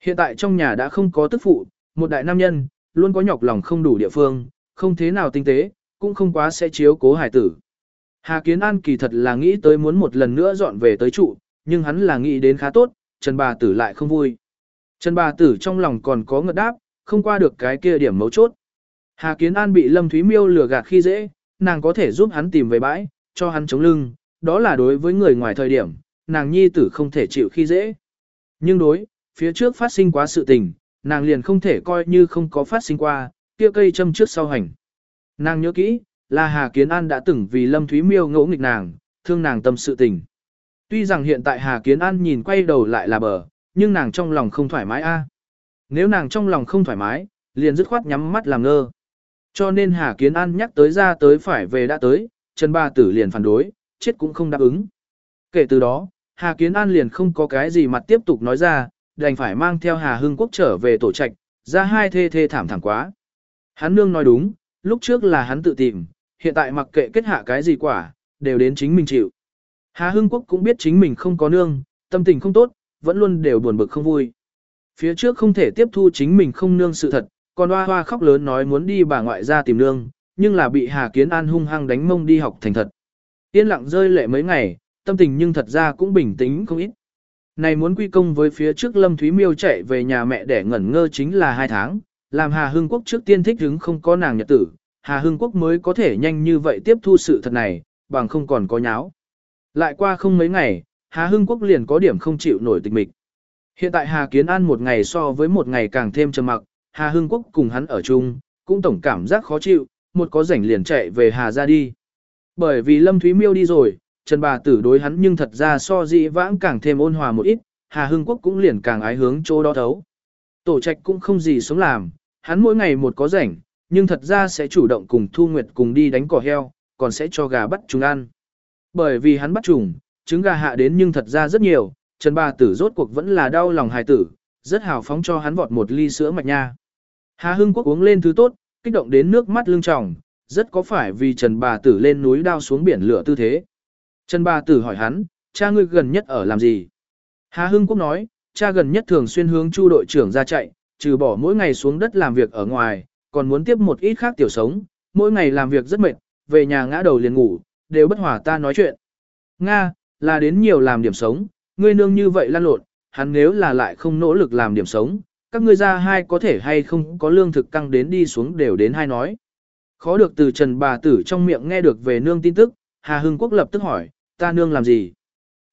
Speaker 1: Hiện tại trong nhà đã không có tức phụ, một đại nam nhân, luôn có nhọc lòng không đủ địa phương, không thế nào tinh tế, cũng không quá sẽ chiếu cố hải tử. Hà Kiến An kỳ thật là nghĩ tới muốn một lần nữa dọn về tới trụ, nhưng hắn là nghĩ đến khá tốt, Trần bà tử lại không vui. Trần bà tử trong lòng còn có ngợt đáp, không qua được cái kia điểm mấu chốt. Hà Kiến An bị Lâm Thúy Miêu lừa gạt khi dễ, nàng có thể giúp hắn tìm về bãi, cho hắn chống lưng, đó là đối với người ngoài thời điểm, nàng nhi tử không thể chịu khi dễ. Nhưng đối, phía trước phát sinh quá sự tình, nàng liền không thể coi như không có phát sinh qua, kia cây châm trước sau hành. Nàng nhớ kỹ, là Hà Kiến An đã từng vì Lâm Thúy Miêu ngỗ nghịch nàng, thương nàng tâm sự tình. Tuy rằng hiện tại Hà Kiến An nhìn quay đầu lại là bờ, nhưng nàng trong lòng không thoải mái a. Nếu nàng trong lòng không thoải mái, liền dứt khoát nhắm mắt làm ngơ. Cho nên Hà Kiến An nhắc tới ra tới phải về đã tới, Trần Ba Tử liền phản đối, chết cũng không đáp ứng. Kể từ đó, Hà Kiến An liền không có cái gì mặt tiếp tục nói ra, đành phải mang theo Hà Hưng Quốc trở về tổ trạch, ra hai thê thê thảm thảm quá. Hắn nương nói đúng, lúc trước là hắn tự tìm, hiện tại mặc kệ kết hạ cái gì quả, đều đến chính mình chịu. Hà Hưng Quốc cũng biết chính mình không có nương, tâm tình không tốt, vẫn luôn đều buồn bực không vui. Phía trước không thể tiếp thu chính mình không nương sự thật, còn hoa hoa khóc lớn nói muốn đi bà ngoại ra tìm nương, nhưng là bị Hà Kiến An hung hăng đánh mông đi học thành thật. Yên lặng rơi lệ mấy ngày, tâm tình nhưng thật ra cũng bình tĩnh không ít. Này muốn quy công với phía trước Lâm Thúy Miêu chạy về nhà mẹ để ngẩn ngơ chính là hai tháng, làm Hà Hưng Quốc trước tiên thích hứng không có nàng nhật tử, Hà Hưng Quốc mới có thể nhanh như vậy tiếp thu sự thật này, bằng không còn có nháo. Lại qua không mấy ngày, Hà Hưng Quốc liền có điểm không chịu nổi tịch mịch. Hiện tại Hà Kiến An một ngày so với một ngày càng thêm trầm mặc, Hà Hưng Quốc cùng hắn ở chung, cũng tổng cảm giác khó chịu, một có rảnh liền chạy về Hà ra đi. Bởi vì Lâm Thúy Miêu đi rồi, Trần bà tử đối hắn nhưng thật ra so dị vãng càng thêm ôn hòa một ít, Hà Hưng Quốc cũng liền càng ái hướng chỗ đó thấu. Tổ trạch cũng không gì sống làm, hắn mỗi ngày một có rảnh, nhưng thật ra sẽ chủ động cùng Thu Nguyệt cùng đi đánh cỏ heo, còn sẽ cho gà bắt chúng ăn. Bởi vì hắn bắt trùng, trứng gà hạ đến nhưng thật ra rất nhiều, Trần bà tử rốt cuộc vẫn là đau lòng hài tử, rất hào phóng cho hắn vọt một ly sữa mạch nha. Hà Hưng Quốc uống lên thứ tốt, kích động đến nước mắt lưng tròng, rất có phải vì Trần bà tử lên núi đao xuống biển lửa tư thế. Trần bà tử hỏi hắn, cha ngươi gần nhất ở làm gì? Hà Hưng Quốc nói, cha gần nhất thường xuyên hướng chu đội trưởng ra chạy, trừ bỏ mỗi ngày xuống đất làm việc ở ngoài, còn muốn tiếp một ít khác tiểu sống, mỗi ngày làm việc rất mệt, về nhà ngã đầu liền ngủ, đều bất hòa ta nói chuyện. Nga, là đến nhiều làm điểm sống, ngươi nương như vậy lan lộn, hắn nếu là lại không nỗ lực làm điểm sống, các ngươi ra hai có thể hay không có lương thực căng đến đi xuống đều đến hai nói. Khó được từ Trần bà tử trong miệng nghe được về nương tin tức, Hà Hưng Quốc lập tức hỏi, ta nương làm gì?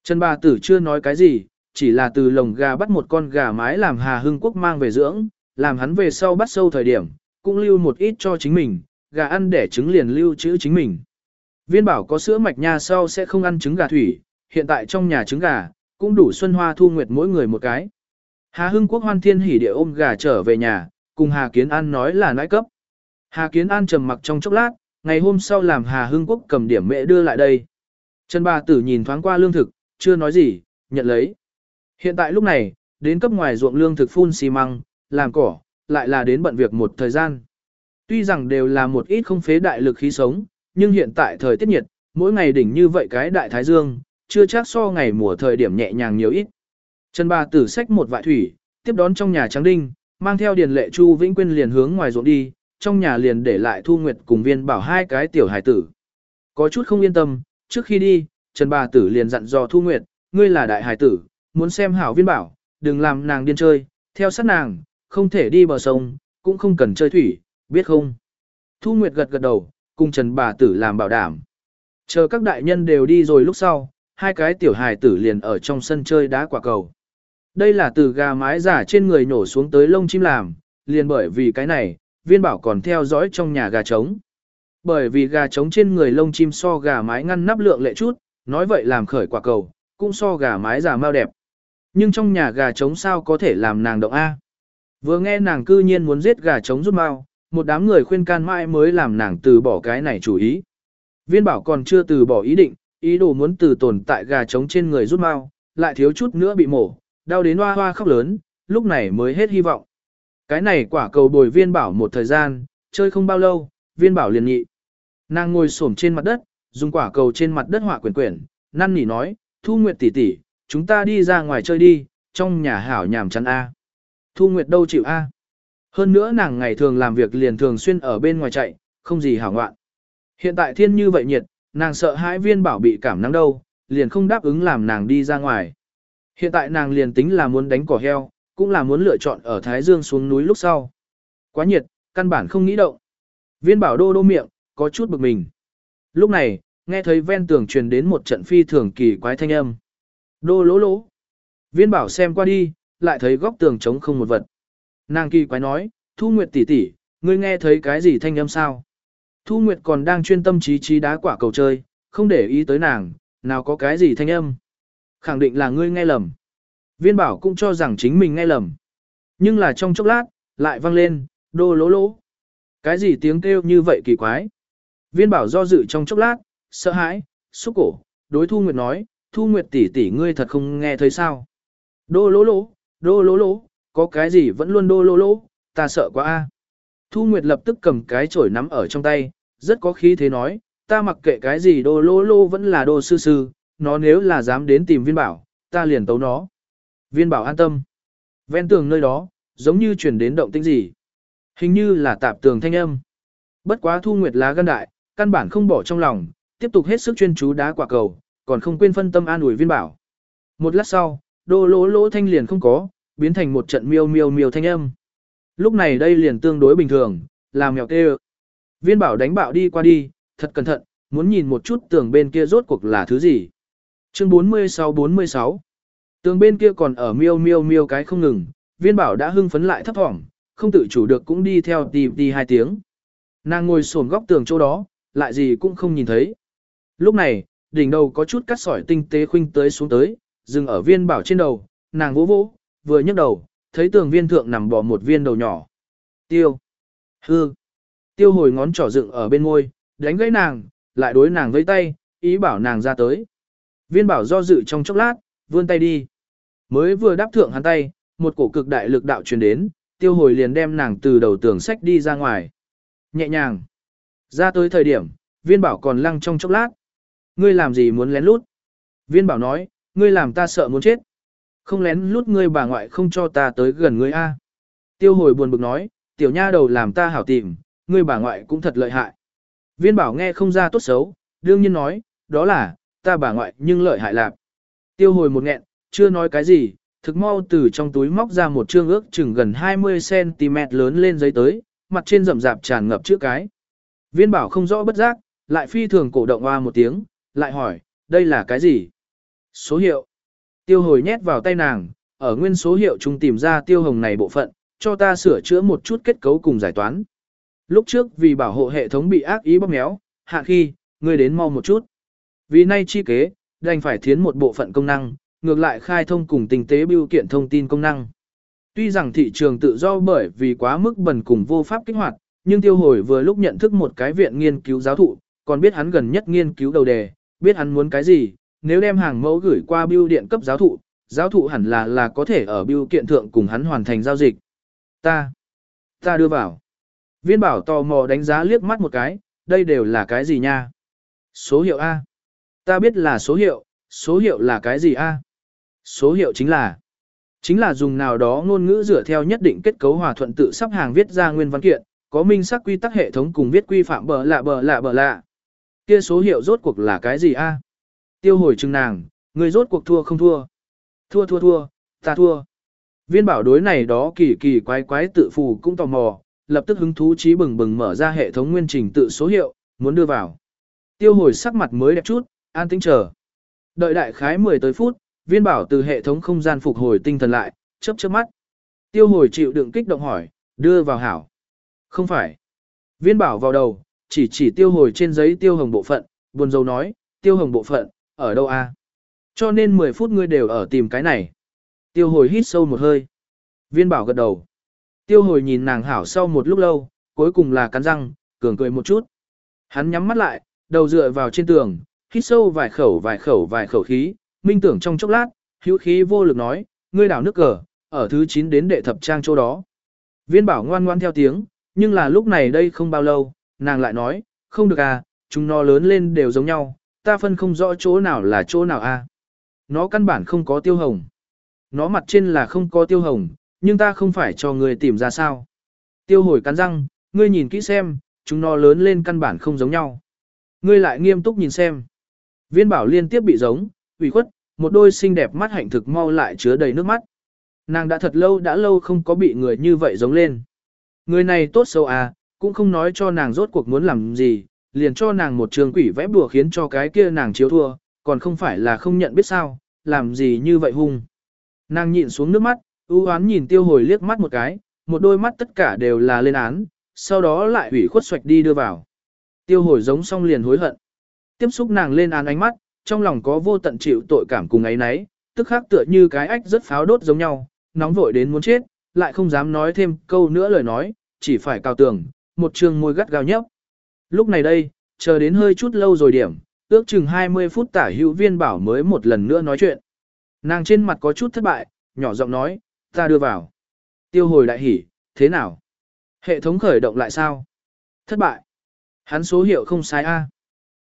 Speaker 1: Trần bà tử chưa nói cái gì, chỉ là từ lồng gà bắt một con gà mái làm Hà Hưng Quốc mang về dưỡng, làm hắn về sau bắt sâu thời điểm, cũng lưu một ít cho chính mình, gà ăn để trứng liền lưu trữ chính mình. Viên bảo có sữa mạch nha sau sẽ không ăn trứng gà thủy, hiện tại trong nhà trứng gà, cũng đủ xuân hoa thu nguyệt mỗi người một cái. Hà Hưng Quốc hoan thiên hỉ địa ôm gà trở về nhà, cùng Hà Kiến An nói là nãi cấp. Hà Kiến An trầm mặc trong chốc lát, ngày hôm sau làm Hà Hưng Quốc cầm điểm mẹ đưa lại đây. Trần bà tử nhìn thoáng qua lương thực, chưa nói gì, nhận lấy. Hiện tại lúc này, đến cấp ngoài ruộng lương thực phun xi măng, làm cỏ, lại là đến bận việc một thời gian. Tuy rằng đều là một ít không phế đại lực khí sống, nhưng hiện tại thời tiết nhiệt, mỗi ngày đỉnh như vậy cái đại thái dương, chưa chắc so ngày mùa thời điểm nhẹ nhàng nhiều ít. Trần bà tử xách một vại thủy, tiếp đón trong nhà trắng đinh, mang theo điền lệ Chu Vĩnh Quyên liền hướng ngoài ruộng đi, trong nhà liền để lại Thu Nguyệt cùng viên bảo hai cái tiểu hải tử. Có chút không yên tâm, trước khi đi, Trần bà tử liền dặn dò Thu Nguyệt, ngươi là đại hải tử, muốn xem hảo viên bảo, đừng làm nàng điên chơi, theo sát nàng, không thể đi bờ sông, cũng không cần chơi thủy, biết không? Thu Nguyệt gật gật đầu, cùng Trần bà tử làm bảo đảm. Chờ các đại nhân đều đi rồi lúc sau, hai cái tiểu hài tử liền ở trong sân chơi đá quả cầu. Đây là từ gà mái giả trên người nổ xuống tới lông chim làm, liền bởi vì cái này, viên bảo còn theo dõi trong nhà gà trống. Bởi vì gà trống trên người lông chim so gà mái ngăn nắp lượng lệ chút, nói vậy làm khởi quả cầu, cũng so gà mái giả mau đẹp. Nhưng trong nhà gà trống sao có thể làm nàng động A. Vừa nghe nàng cư nhiên muốn giết gà trống rút mau, một đám người khuyên can mãi mới làm nàng từ bỏ cái này chủ ý. Viên bảo còn chưa từ bỏ ý định, ý đồ muốn từ tồn tại gà trống trên người rút mau, lại thiếu chút nữa bị mổ, đau đến hoa hoa khóc lớn, lúc này mới hết hy vọng. Cái này quả cầu bồi viên bảo một thời gian, chơi không bao lâu, viên bảo liền nhị. Nàng ngồi xổm trên mặt đất, dùng quả cầu trên mặt đất họa quyển quyển, năn nỉ nói, Thu Nguyệt tỷ tỷ, chúng ta đi ra ngoài chơi đi, trong nhà hảo nhàm chán A. Thu Nguyệt đâu chịu A. Hơn nữa nàng ngày thường làm việc liền thường xuyên ở bên ngoài chạy, không gì hảo ngoạn. Hiện tại thiên như vậy nhiệt, nàng sợ hãi viên bảo bị cảm nắng đâu, liền không đáp ứng làm nàng đi ra ngoài. Hiện tại nàng liền tính là muốn đánh cỏ heo, cũng là muốn lựa chọn ở Thái Dương xuống núi lúc sau. Quá nhiệt, căn bản không nghĩ động. Viên bảo đô đô miệng, có chút bực mình. Lúc này, nghe thấy ven tường truyền đến một trận phi thường kỳ quái thanh âm. Đô lỗ lỗ. Viên bảo xem qua đi, lại thấy góc tường trống không một vật. Nàng kỳ quái nói, Thu Nguyệt tỷ tỷ, ngươi nghe thấy cái gì thanh âm sao? Thu Nguyệt còn đang chuyên tâm trí trí đá quả cầu chơi, không để ý tới nàng, nào có cái gì thanh âm. Khẳng định là ngươi nghe lầm. Viên bảo cũng cho rằng chính mình nghe lầm. Nhưng là trong chốc lát, lại vang lên, đô lỗ lỗ. Cái gì tiếng kêu như vậy kỳ quái. Viên bảo do dự trong chốc lát, sợ hãi, xúc cổ, đối Thu Nguyệt nói, Thu Nguyệt tỷ tỷ ngươi thật không nghe thấy sao. Đô lỗ lỗ, đô lỗ lỗ, có cái gì vẫn luôn đô lỗ lỗ, ta sợ quá a. Thu Nguyệt lập tức cầm cái chổi nắm ở trong tay, rất có khí thế nói, ta mặc kệ cái gì đô lô lô vẫn là đô sư sư, nó nếu là dám đến tìm viên bảo, ta liền tấu nó. Viên bảo an tâm. Ven tường nơi đó, giống như chuyển đến động tĩnh gì. Hình như là tạp tường thanh âm. Bất quá thu nguyệt lá gan đại, căn bản không bỏ trong lòng, tiếp tục hết sức chuyên chú đá quả cầu, còn không quên phân tâm an ủi viên bảo. Một lát sau, đô lỗ lỗ thanh liền không có, biến thành một trận miêu miêu miêu thanh âm. Lúc này đây liền tương đối bình thường, làm mèo kêu. Viên bảo đánh bạo đi qua đi, thật cẩn thận, muốn nhìn một chút tường bên kia rốt cuộc là thứ gì. Chương 46-46 Tường bên kia còn ở miêu miêu miêu cái không ngừng, viên bảo đã hưng phấn lại thấp thỏm, không tự chủ được cũng đi theo tìm đi hai tiếng. Nàng ngồi sồn góc tường chỗ đó, lại gì cũng không nhìn thấy. Lúc này, đỉnh đầu có chút cắt sỏi tinh tế khuynh tới xuống tới, dừng ở viên bảo trên đầu, nàng vỗ vỗ, vừa nhấc đầu, thấy tường viên thượng nằm bỏ một viên đầu nhỏ. Tiêu. Hư. Tiêu hồi ngón trỏ dựng ở bên môi, đánh gãy nàng, lại đối nàng với tay, ý bảo nàng ra tới. Viên bảo do dự trong chốc lát, vươn tay đi. Mới vừa đáp thượng hắn tay, một cổ cực đại lực đạo truyền đến, tiêu hồi liền đem nàng từ đầu tường sách đi ra ngoài. Nhẹ nhàng. Ra tới thời điểm, viên bảo còn lăng trong chốc lát. Ngươi làm gì muốn lén lút? Viên bảo nói, ngươi làm ta sợ muốn chết. Không lén lút ngươi bà ngoại không cho ta tới gần ngươi a. Tiêu hồi buồn bực nói, tiểu nha đầu làm ta hảo tìm, ngươi bà ngoại cũng thật lợi hại. Viên bảo nghe không ra tốt xấu, đương nhiên nói, đó là, ta bà ngoại nhưng lợi hại lạc. Tiêu hồi một nghẹn, chưa nói cái gì, thực mau từ trong túi móc ra một trương ước chừng gần 20cm lớn lên giấy tới, mặt trên rậm rạp tràn ngập chữ cái. Viên bảo không rõ bất giác, lại phi thường cổ động hoa một tiếng, lại hỏi, đây là cái gì? Số hiệu. Tiêu hồi nhét vào tay nàng, ở nguyên số hiệu chúng tìm ra tiêu hồng này bộ phận, cho ta sửa chữa một chút kết cấu cùng giải toán. Lúc trước vì bảo hộ hệ thống bị ác ý bóp méo, hạ khi, ngươi đến mau một chút. Vì nay chi kế, đành phải thiến một bộ phận công năng, ngược lại khai thông cùng tình tế biểu kiện thông tin công năng. Tuy rằng thị trường tự do bởi vì quá mức bẩn cùng vô pháp kích hoạt, nhưng tiêu hồi vừa lúc nhận thức một cái viện nghiên cứu giáo thụ, còn biết hắn gần nhất nghiên cứu đầu đề, biết hắn muốn cái gì, nếu đem hàng mẫu gửi qua biêu điện cấp giáo thụ, giáo thụ hẳn là là có thể ở biêu kiện thượng cùng hắn hoàn thành giao dịch. Ta, ta đưa vào. Viên bảo tò mò đánh giá liếc mắt một cái, đây đều là cái gì nha? Số hiệu A. Ta biết là số hiệu, số hiệu là cái gì A? Số hiệu chính là, chính là dùng nào đó ngôn ngữ dựa theo nhất định kết cấu hòa thuận tự sắp hàng viết ra nguyên văn kiện, có minh xác quy tắc hệ thống cùng viết quy phạm bờ lạ bờ lạ bờ lạ. Kia số hiệu rốt cuộc là cái gì A? Tiêu hồi chừng nàng, người rốt cuộc thua không thua? Thua thua thua, ta thua. Viên bảo đối này đó kỳ kỳ quái quái tự phù cũng tò mò, lập tức hứng thú trí bừng bừng mở ra hệ thống nguyên trình tự số hiệu, muốn đưa vào. Tiêu hồi sắc mặt mới đẹp chút, an tĩnh chờ. Đợi đại khái 10 tới phút, viên bảo từ hệ thống không gian phục hồi tinh thần lại, chớp chớp mắt. Tiêu hồi chịu đựng kích động hỏi, đưa vào hảo. Không phải. Viên bảo vào đầu, chỉ chỉ tiêu hồi trên giấy tiêu hồng bộ phận, buồn dầu nói, tiêu hồng bộ phận, ở đâu a? Cho nên 10 phút ngươi đều ở tìm cái này. Tiêu hồi hít sâu một hơi. Viên bảo gật đầu. Tiêu hồi nhìn nàng hảo sau một lúc lâu, cuối cùng là cắn răng, cường cười một chút. Hắn nhắm mắt lại, đầu dựa vào trên tường, hít sâu vài khẩu vài khẩu vài khẩu khí, minh tưởng trong chốc lát, hữu khí vô lực nói, ngươi đảo nước cờ, ở thứ 9 đến đệ thập trang chỗ đó. Viên bảo ngoan ngoan theo tiếng, nhưng là lúc này đây không bao lâu, nàng lại nói, không được à, chúng nó lớn lên đều giống nhau, ta phân không rõ chỗ nào là chỗ nào a. À. Nó căn bản không có tiêu hồng. Nó mặt trên là không có tiêu hồng, nhưng ta không phải cho ngươi tìm ra sao. Tiêu hồi cắn răng, ngươi nhìn kỹ xem, chúng nó lớn lên căn bản không giống nhau. Ngươi lại nghiêm túc nhìn xem. Viên bảo liên tiếp bị giống, ủy khuất, một đôi xinh đẹp mắt hạnh thực mau lại chứa đầy nước mắt. Nàng đã thật lâu đã lâu không có bị người như vậy giống lên. Người này tốt xấu à, cũng không nói cho nàng rốt cuộc muốn làm gì, liền cho nàng một trường quỷ vẽ bùa khiến cho cái kia nàng chiếu thua, còn không phải là không nhận biết sao, làm gì như vậy hung. Nàng nhịn xuống nước mắt, ưu oán nhìn tiêu hồi liếc mắt một cái, một đôi mắt tất cả đều là lên án, sau đó lại hủy khuất xoạch đi đưa vào. Tiêu hồi giống xong liền hối hận. Tiếp xúc nàng lên án ánh mắt, trong lòng có vô tận chịu tội cảm cùng ấy nấy, tức khắc tựa như cái ách rất pháo đốt giống nhau, nóng vội đến muốn chết, lại không dám nói thêm câu nữa lời nói, chỉ phải cao tường, một trường môi gắt gao nhấp. Lúc này đây, chờ đến hơi chút lâu rồi điểm, ước chừng 20 phút tả hữu viên bảo mới một lần nữa nói chuyện. Nàng trên mặt có chút thất bại, nhỏ giọng nói, ta đưa vào. Tiêu hồi đại hỉ, thế nào? Hệ thống khởi động lại sao? Thất bại. Hắn số hiệu không sai A.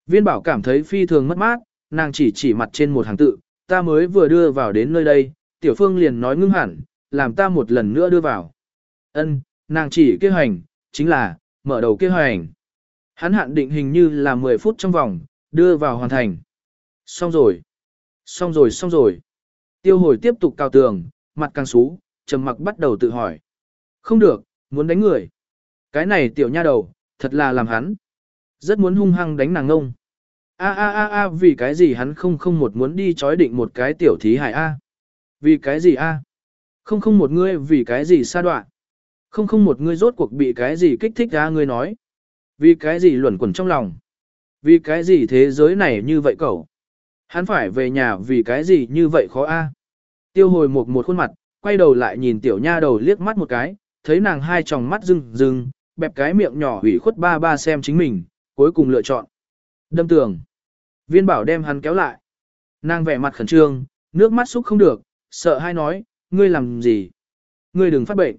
Speaker 1: Viên bảo cảm thấy phi thường mất mát, nàng chỉ chỉ mặt trên một hàng tự, ta mới vừa đưa vào đến nơi đây, tiểu phương liền nói ngưng hẳn, làm ta một lần nữa đưa vào. Ân, nàng chỉ kế hành, chính là, mở đầu kế hành. Hắn hạn định hình như là 10 phút trong vòng, đưa vào hoàn thành. Xong rồi. Xong rồi xong rồi. Tiêu hồi tiếp tục cao tường, mặt càng xú, trầm mặc bắt đầu tự hỏi. Không được, muốn đánh người. Cái này tiểu nha đầu, thật là làm hắn. Rất muốn hung hăng đánh nàng ngông. A a a a vì cái gì hắn không không một muốn đi chói định một cái tiểu thí hải a. Vì cái gì a? Không không một ngươi vì cái gì xa đoạn. Không không một ngươi rốt cuộc bị cái gì kích thích ra ngươi nói. Vì cái gì luẩn quẩn trong lòng. Vì cái gì thế giới này như vậy cậu. Hắn phải về nhà vì cái gì như vậy khó a. Tiêu hồi một một khuôn mặt, quay đầu lại nhìn tiểu nha đầu liếc mắt một cái, thấy nàng hai tròng mắt rưng rưng, bẹp cái miệng nhỏ ủy khuất ba ba xem chính mình, cuối cùng lựa chọn. Đâm tường. Viên bảo đem hắn kéo lại. Nàng vẻ mặt khẩn trương, nước mắt xúc không được, sợ hai nói, ngươi làm gì? Ngươi đừng phát bệnh.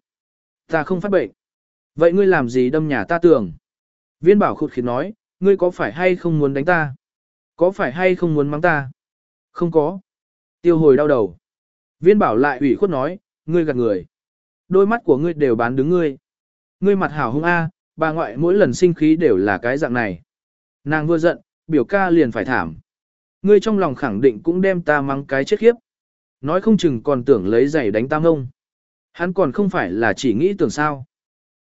Speaker 1: Ta không phát bệnh. Vậy ngươi làm gì đâm nhà ta tường? Viên bảo khụt khịt nói, ngươi có phải hay không muốn đánh ta? Có phải hay không muốn mắng ta? Không có. Tiêu hồi đau đầu. Viên bảo lại ủy khuất nói, ngươi gạt người. Đôi mắt của ngươi đều bán đứng ngươi. Ngươi mặt hảo hung a, bà ngoại mỗi lần sinh khí đều là cái dạng này. Nàng vừa giận, biểu ca liền phải thảm. Ngươi trong lòng khẳng định cũng đem ta mắng cái chết khiếp. Nói không chừng còn tưởng lấy giày đánh tam ông. Hắn còn không phải là chỉ nghĩ tưởng sao.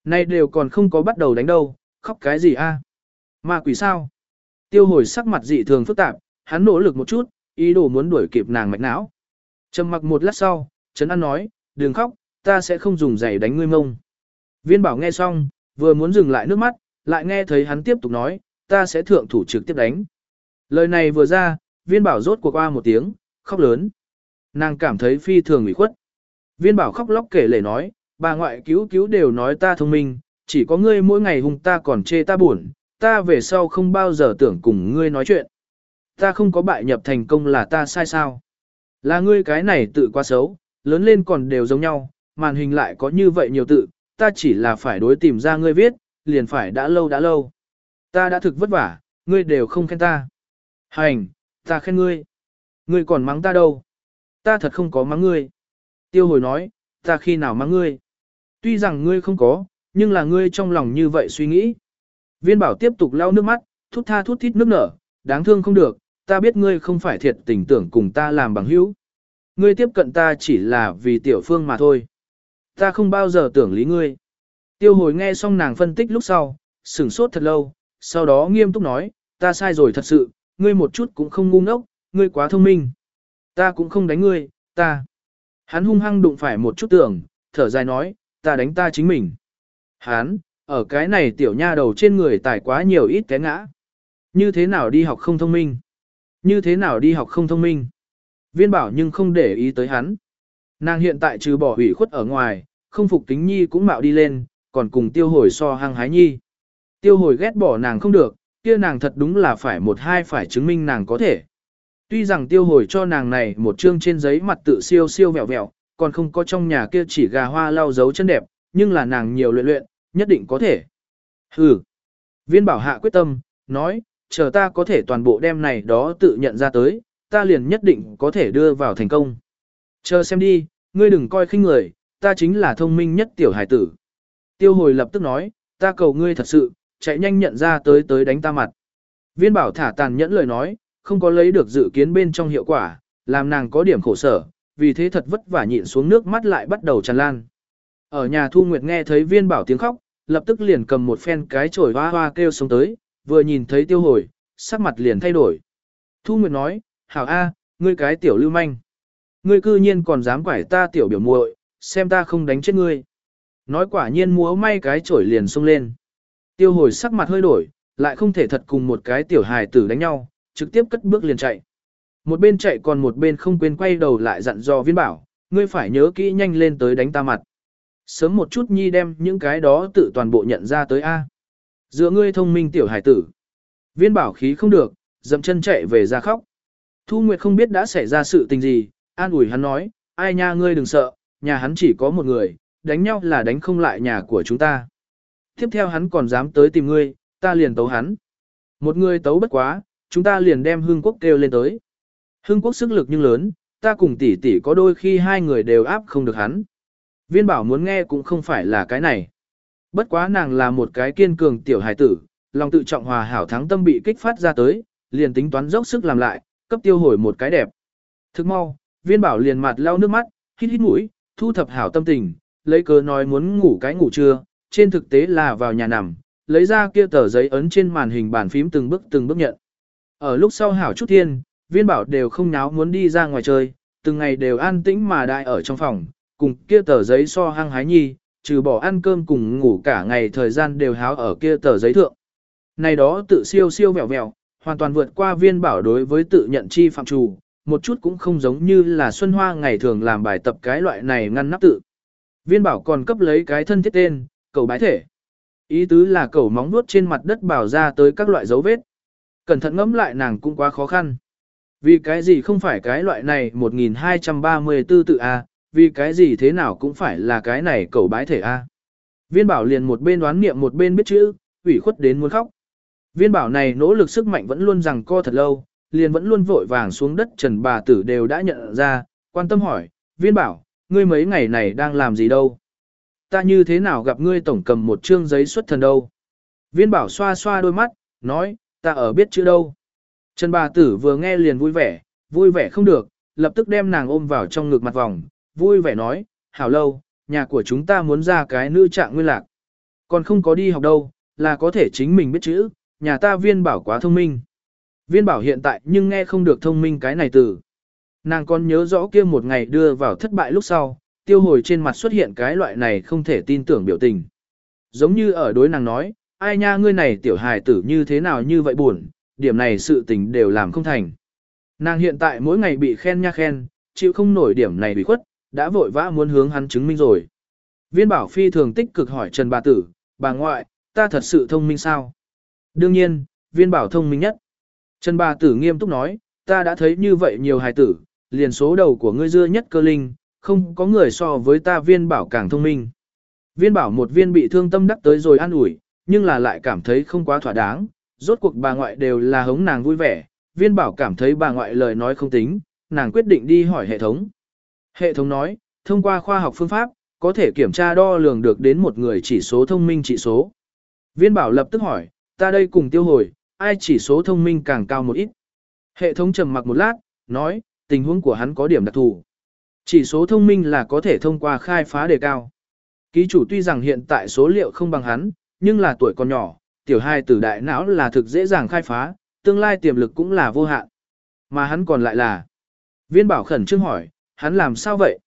Speaker 1: Nay đều còn không có bắt đầu đánh đâu, khóc cái gì a? Ma quỷ sao? Tiêu hồi sắc mặt dị thường phức tạp, hắn nỗ lực một chút, ý đồ muốn đuổi kịp nàng mạch não. Trầm mặc một lát sau, Trấn An nói, đừng khóc, ta sẽ không dùng giày đánh ngươi mông. Viên bảo nghe xong, vừa muốn dừng lại nước mắt, lại nghe thấy hắn tiếp tục nói, ta sẽ thượng thủ trực tiếp đánh. Lời này vừa ra, viên bảo rốt cuộc qua một tiếng, khóc lớn. Nàng cảm thấy phi thường ủy khuất. Viên bảo khóc lóc kể lể nói, bà ngoại cứu cứu đều nói ta thông minh, chỉ có ngươi mỗi ngày hùng ta còn chê ta buồn, ta về sau không bao giờ tưởng cùng ngươi nói chuyện. Ta không có bại nhập thành công là ta sai sao. Là ngươi cái này tự quá xấu, lớn lên còn đều giống nhau, màn hình lại có như vậy nhiều tự, ta chỉ là phải đối tìm ra ngươi viết, liền phải đã lâu đã lâu. Ta đã thực vất vả, ngươi đều không khen ta. Hành, ta khen ngươi. Ngươi còn mắng ta đâu? Ta thật không có mắng ngươi. Tiêu hồi nói, ta khi nào mắng ngươi? Tuy rằng ngươi không có, nhưng là ngươi trong lòng như vậy suy nghĩ. Viên bảo tiếp tục lau nước mắt, thút tha thút thít nước nở, đáng thương không được, ta biết ngươi không phải thiệt tình tưởng cùng ta làm bằng hữu. Ngươi tiếp cận ta chỉ là vì tiểu phương mà thôi. Ta không bao giờ tưởng lý ngươi. Tiêu hồi nghe xong nàng phân tích lúc sau, sửng sốt thật lâu, sau đó nghiêm túc nói, ta sai rồi thật sự, ngươi một chút cũng không ngu ngốc, ngươi quá thông minh. Ta cũng không đánh ngươi, ta. Hắn hung hăng đụng phải một chút tưởng, thở dài nói, ta đánh ta chính mình. Hắn, ở cái này tiểu nha đầu trên người tải quá nhiều ít té ngã. Như thế nào đi học không thông minh? Như thế nào đi học không thông minh? Viên bảo nhưng không để ý tới hắn. Nàng hiện tại trừ bỏ hủy khuất ở ngoài, không phục kính nhi cũng mạo đi lên, còn cùng tiêu hồi so hăng hái nhi. Tiêu hồi ghét bỏ nàng không được, kia nàng thật đúng là phải một hai phải chứng minh nàng có thể. Tuy rằng tiêu hồi cho nàng này một chương trên giấy mặt tự siêu siêu vẹo vẹo, còn không có trong nhà kia chỉ gà hoa lau dấu chân đẹp, nhưng là nàng nhiều luyện luyện, nhất định có thể. Hừ. Viên bảo hạ quyết tâm, nói, chờ ta có thể toàn bộ đem này đó tự nhận ra tới, ta liền nhất định có thể đưa vào thành công. Chờ xem đi, ngươi đừng coi khinh người, ta chính là thông minh nhất tiểu hải tử. Tiêu hồi lập tức nói, ta cầu ngươi thật sự, chạy nhanh nhận ra tới tới đánh ta mặt. Viên bảo thả tàn nhẫn lời nói, không có lấy được dự kiến bên trong hiệu quả, làm nàng có điểm khổ sở, vì thế thật vất vả nhịn xuống nước mắt lại bắt đầu tràn lan. Ở nhà Thu Nguyệt nghe thấy viên bảo tiếng khóc, lập tức liền cầm một phen cái chổi hoa hoa kêu xuống tới, vừa nhìn thấy tiêu hồi, sắc mặt liền thay đổi. Thu Nguyệt nói, hảo A, ngươi cái tiểu lưu manh. Ngươi cư nhiên còn dám quải ta tiểu biểu muội, xem ta không đánh chết ngươi. Nói quả nhiên múa may cái chổi liền xông lên. Tiêu hồi sắc mặt hơi đổi, lại không thể thật cùng một cái tiểu hài tử đánh nhau, trực tiếp cất bước liền chạy. Một bên chạy còn một bên không quên quay đầu lại dặn dò viên bảo, ngươi phải nhớ kỹ nhanh lên tới đánh ta mặt. Sớm một chút nhi đem những cái đó tự toàn bộ nhận ra tới A. Giữa ngươi thông minh tiểu hải tử. Viên bảo khí không được, dậm chân chạy về ra khóc. Thu Nguyệt không biết đã xảy ra sự tình gì, an ủi hắn nói, ai nha ngươi đừng sợ, nhà hắn chỉ có một người, đánh nhau là đánh không lại nhà của chúng ta. Tiếp theo hắn còn dám tới tìm ngươi, ta liền tấu hắn. Một người tấu bất quá, chúng ta liền đem hương quốc kêu lên tới. Hương quốc sức lực nhưng lớn, ta cùng tỷ tỷ có đôi khi hai người đều áp không được hắn. Viên bảo muốn nghe cũng không phải là cái này. Bất quá nàng là một cái kiên cường tiểu hài tử, lòng tự trọng hòa hảo thắng tâm bị kích phát ra tới, liền tính toán dốc sức làm lại, cấp tiêu hồi một cái đẹp. Thức mau, viên bảo liền mặt lau nước mắt, hít hít mũi, thu thập hảo tâm tình, lấy cớ nói muốn ngủ cái ngủ trưa, trên thực tế là vào nhà nằm, lấy ra kia tờ giấy ấn trên màn hình bàn phím từng bước từng bước nhận. Ở lúc sau hảo chút thiên, viên bảo đều không nháo muốn đi ra ngoài chơi, từng ngày đều an tĩnh mà đại ở trong phòng, cùng kia tờ giấy so hăng hái nhi, trừ bỏ ăn cơm cùng ngủ cả ngày thời gian đều háo ở kia tờ giấy thượng. Này đó tự siêu siêu vẹo vẹo, hoàn toàn vượt qua viên bảo đối với tự nhận chi phạm chủ, một chút cũng không giống như là Xuân Hoa ngày thường làm bài tập cái loại này ngăn nắp tự. Viên bảo còn cấp lấy cái thân thiết tên, cầu bái thể. Ý tứ là cầu móng nuốt trên mặt đất bảo ra tới các loại dấu vết. Cẩn thận ngẫm lại nàng cũng quá khó khăn. Vì cái gì không phải cái loại này 1234 tự A, vì cái gì thế nào cũng phải là cái này cầu bái thể A. Viên bảo liền một bên đoán niệm một bên biết chữ, ủy khuất đến muốn khóc. Viên bảo này nỗ lực sức mạnh vẫn luôn rằng co thật lâu, liền vẫn luôn vội vàng xuống đất trần bà tử đều đã nhận ra, quan tâm hỏi, viên bảo, ngươi mấy ngày này đang làm gì đâu? Ta như thế nào gặp ngươi tổng cầm một chương giấy xuất thần đâu? Viên bảo xoa xoa đôi mắt, nói, ta ở biết chữ đâu. Trần bà tử vừa nghe liền vui vẻ, vui vẻ không được, lập tức đem nàng ôm vào trong ngực mặt vòng, vui vẻ nói, hảo lâu, nhà của chúng ta muốn ra cái nữ trạng nguyên lạc. Còn không có đi học đâu, là có thể chính mình biết chữ, nhà ta viên bảo quá thông minh. Viên bảo hiện tại nhưng nghe không được thông minh cái này từ. Nàng còn nhớ rõ kia một ngày đưa vào thất bại lúc sau, tiêu hồi trên mặt xuất hiện cái loại này không thể tin tưởng biểu tình. Giống như ở đối nàng nói, ai nha ngươi này tiểu hài tử như thế nào như vậy buồn, điểm này sự tình đều làm không thành. Nàng hiện tại mỗi ngày bị khen nha khen, chịu không nổi điểm này bị khuất, đã vội vã muốn hướng hắn chứng minh rồi. Viên bảo phi thường tích cực hỏi Trần bà tử, bà ngoại, ta thật sự thông minh sao? Đương nhiên, viên bảo thông minh nhất. Trần bà tử nghiêm túc nói, ta đã thấy như vậy nhiều hài tử, liền số đầu của ngươi dưa nhất cơ linh, không có người so với ta viên bảo càng thông minh. Viên bảo một viên bị thương tâm đắc tới rồi an ủi, nhưng là lại cảm thấy không quá thỏa đáng, rốt cuộc bà ngoại đều là hống nàng vui vẻ, viên bảo cảm thấy bà ngoại lời nói không tính, nàng quyết định đi hỏi hệ thống. Hệ thống nói, thông qua khoa học phương pháp, có thể kiểm tra đo lường được đến một người chỉ số thông minh chỉ số. Viên bảo lập tức hỏi, ta đây cùng tiêu hồi, ai chỉ số thông minh càng cao một ít. Hệ thống trầm mặc một lát, nói, tình huống của hắn có điểm đặc thù. Chỉ số thông minh là có thể thông qua khai phá đề cao. Ký chủ tuy rằng hiện tại số liệu không bằng hắn, nhưng là tuổi còn nhỏ, tiểu hai tử đại não là thực dễ dàng khai phá, tương lai tiềm lực cũng là vô hạn. Mà hắn còn lại là. Viên bảo khẩn trương hỏi, hắn làm sao vậy?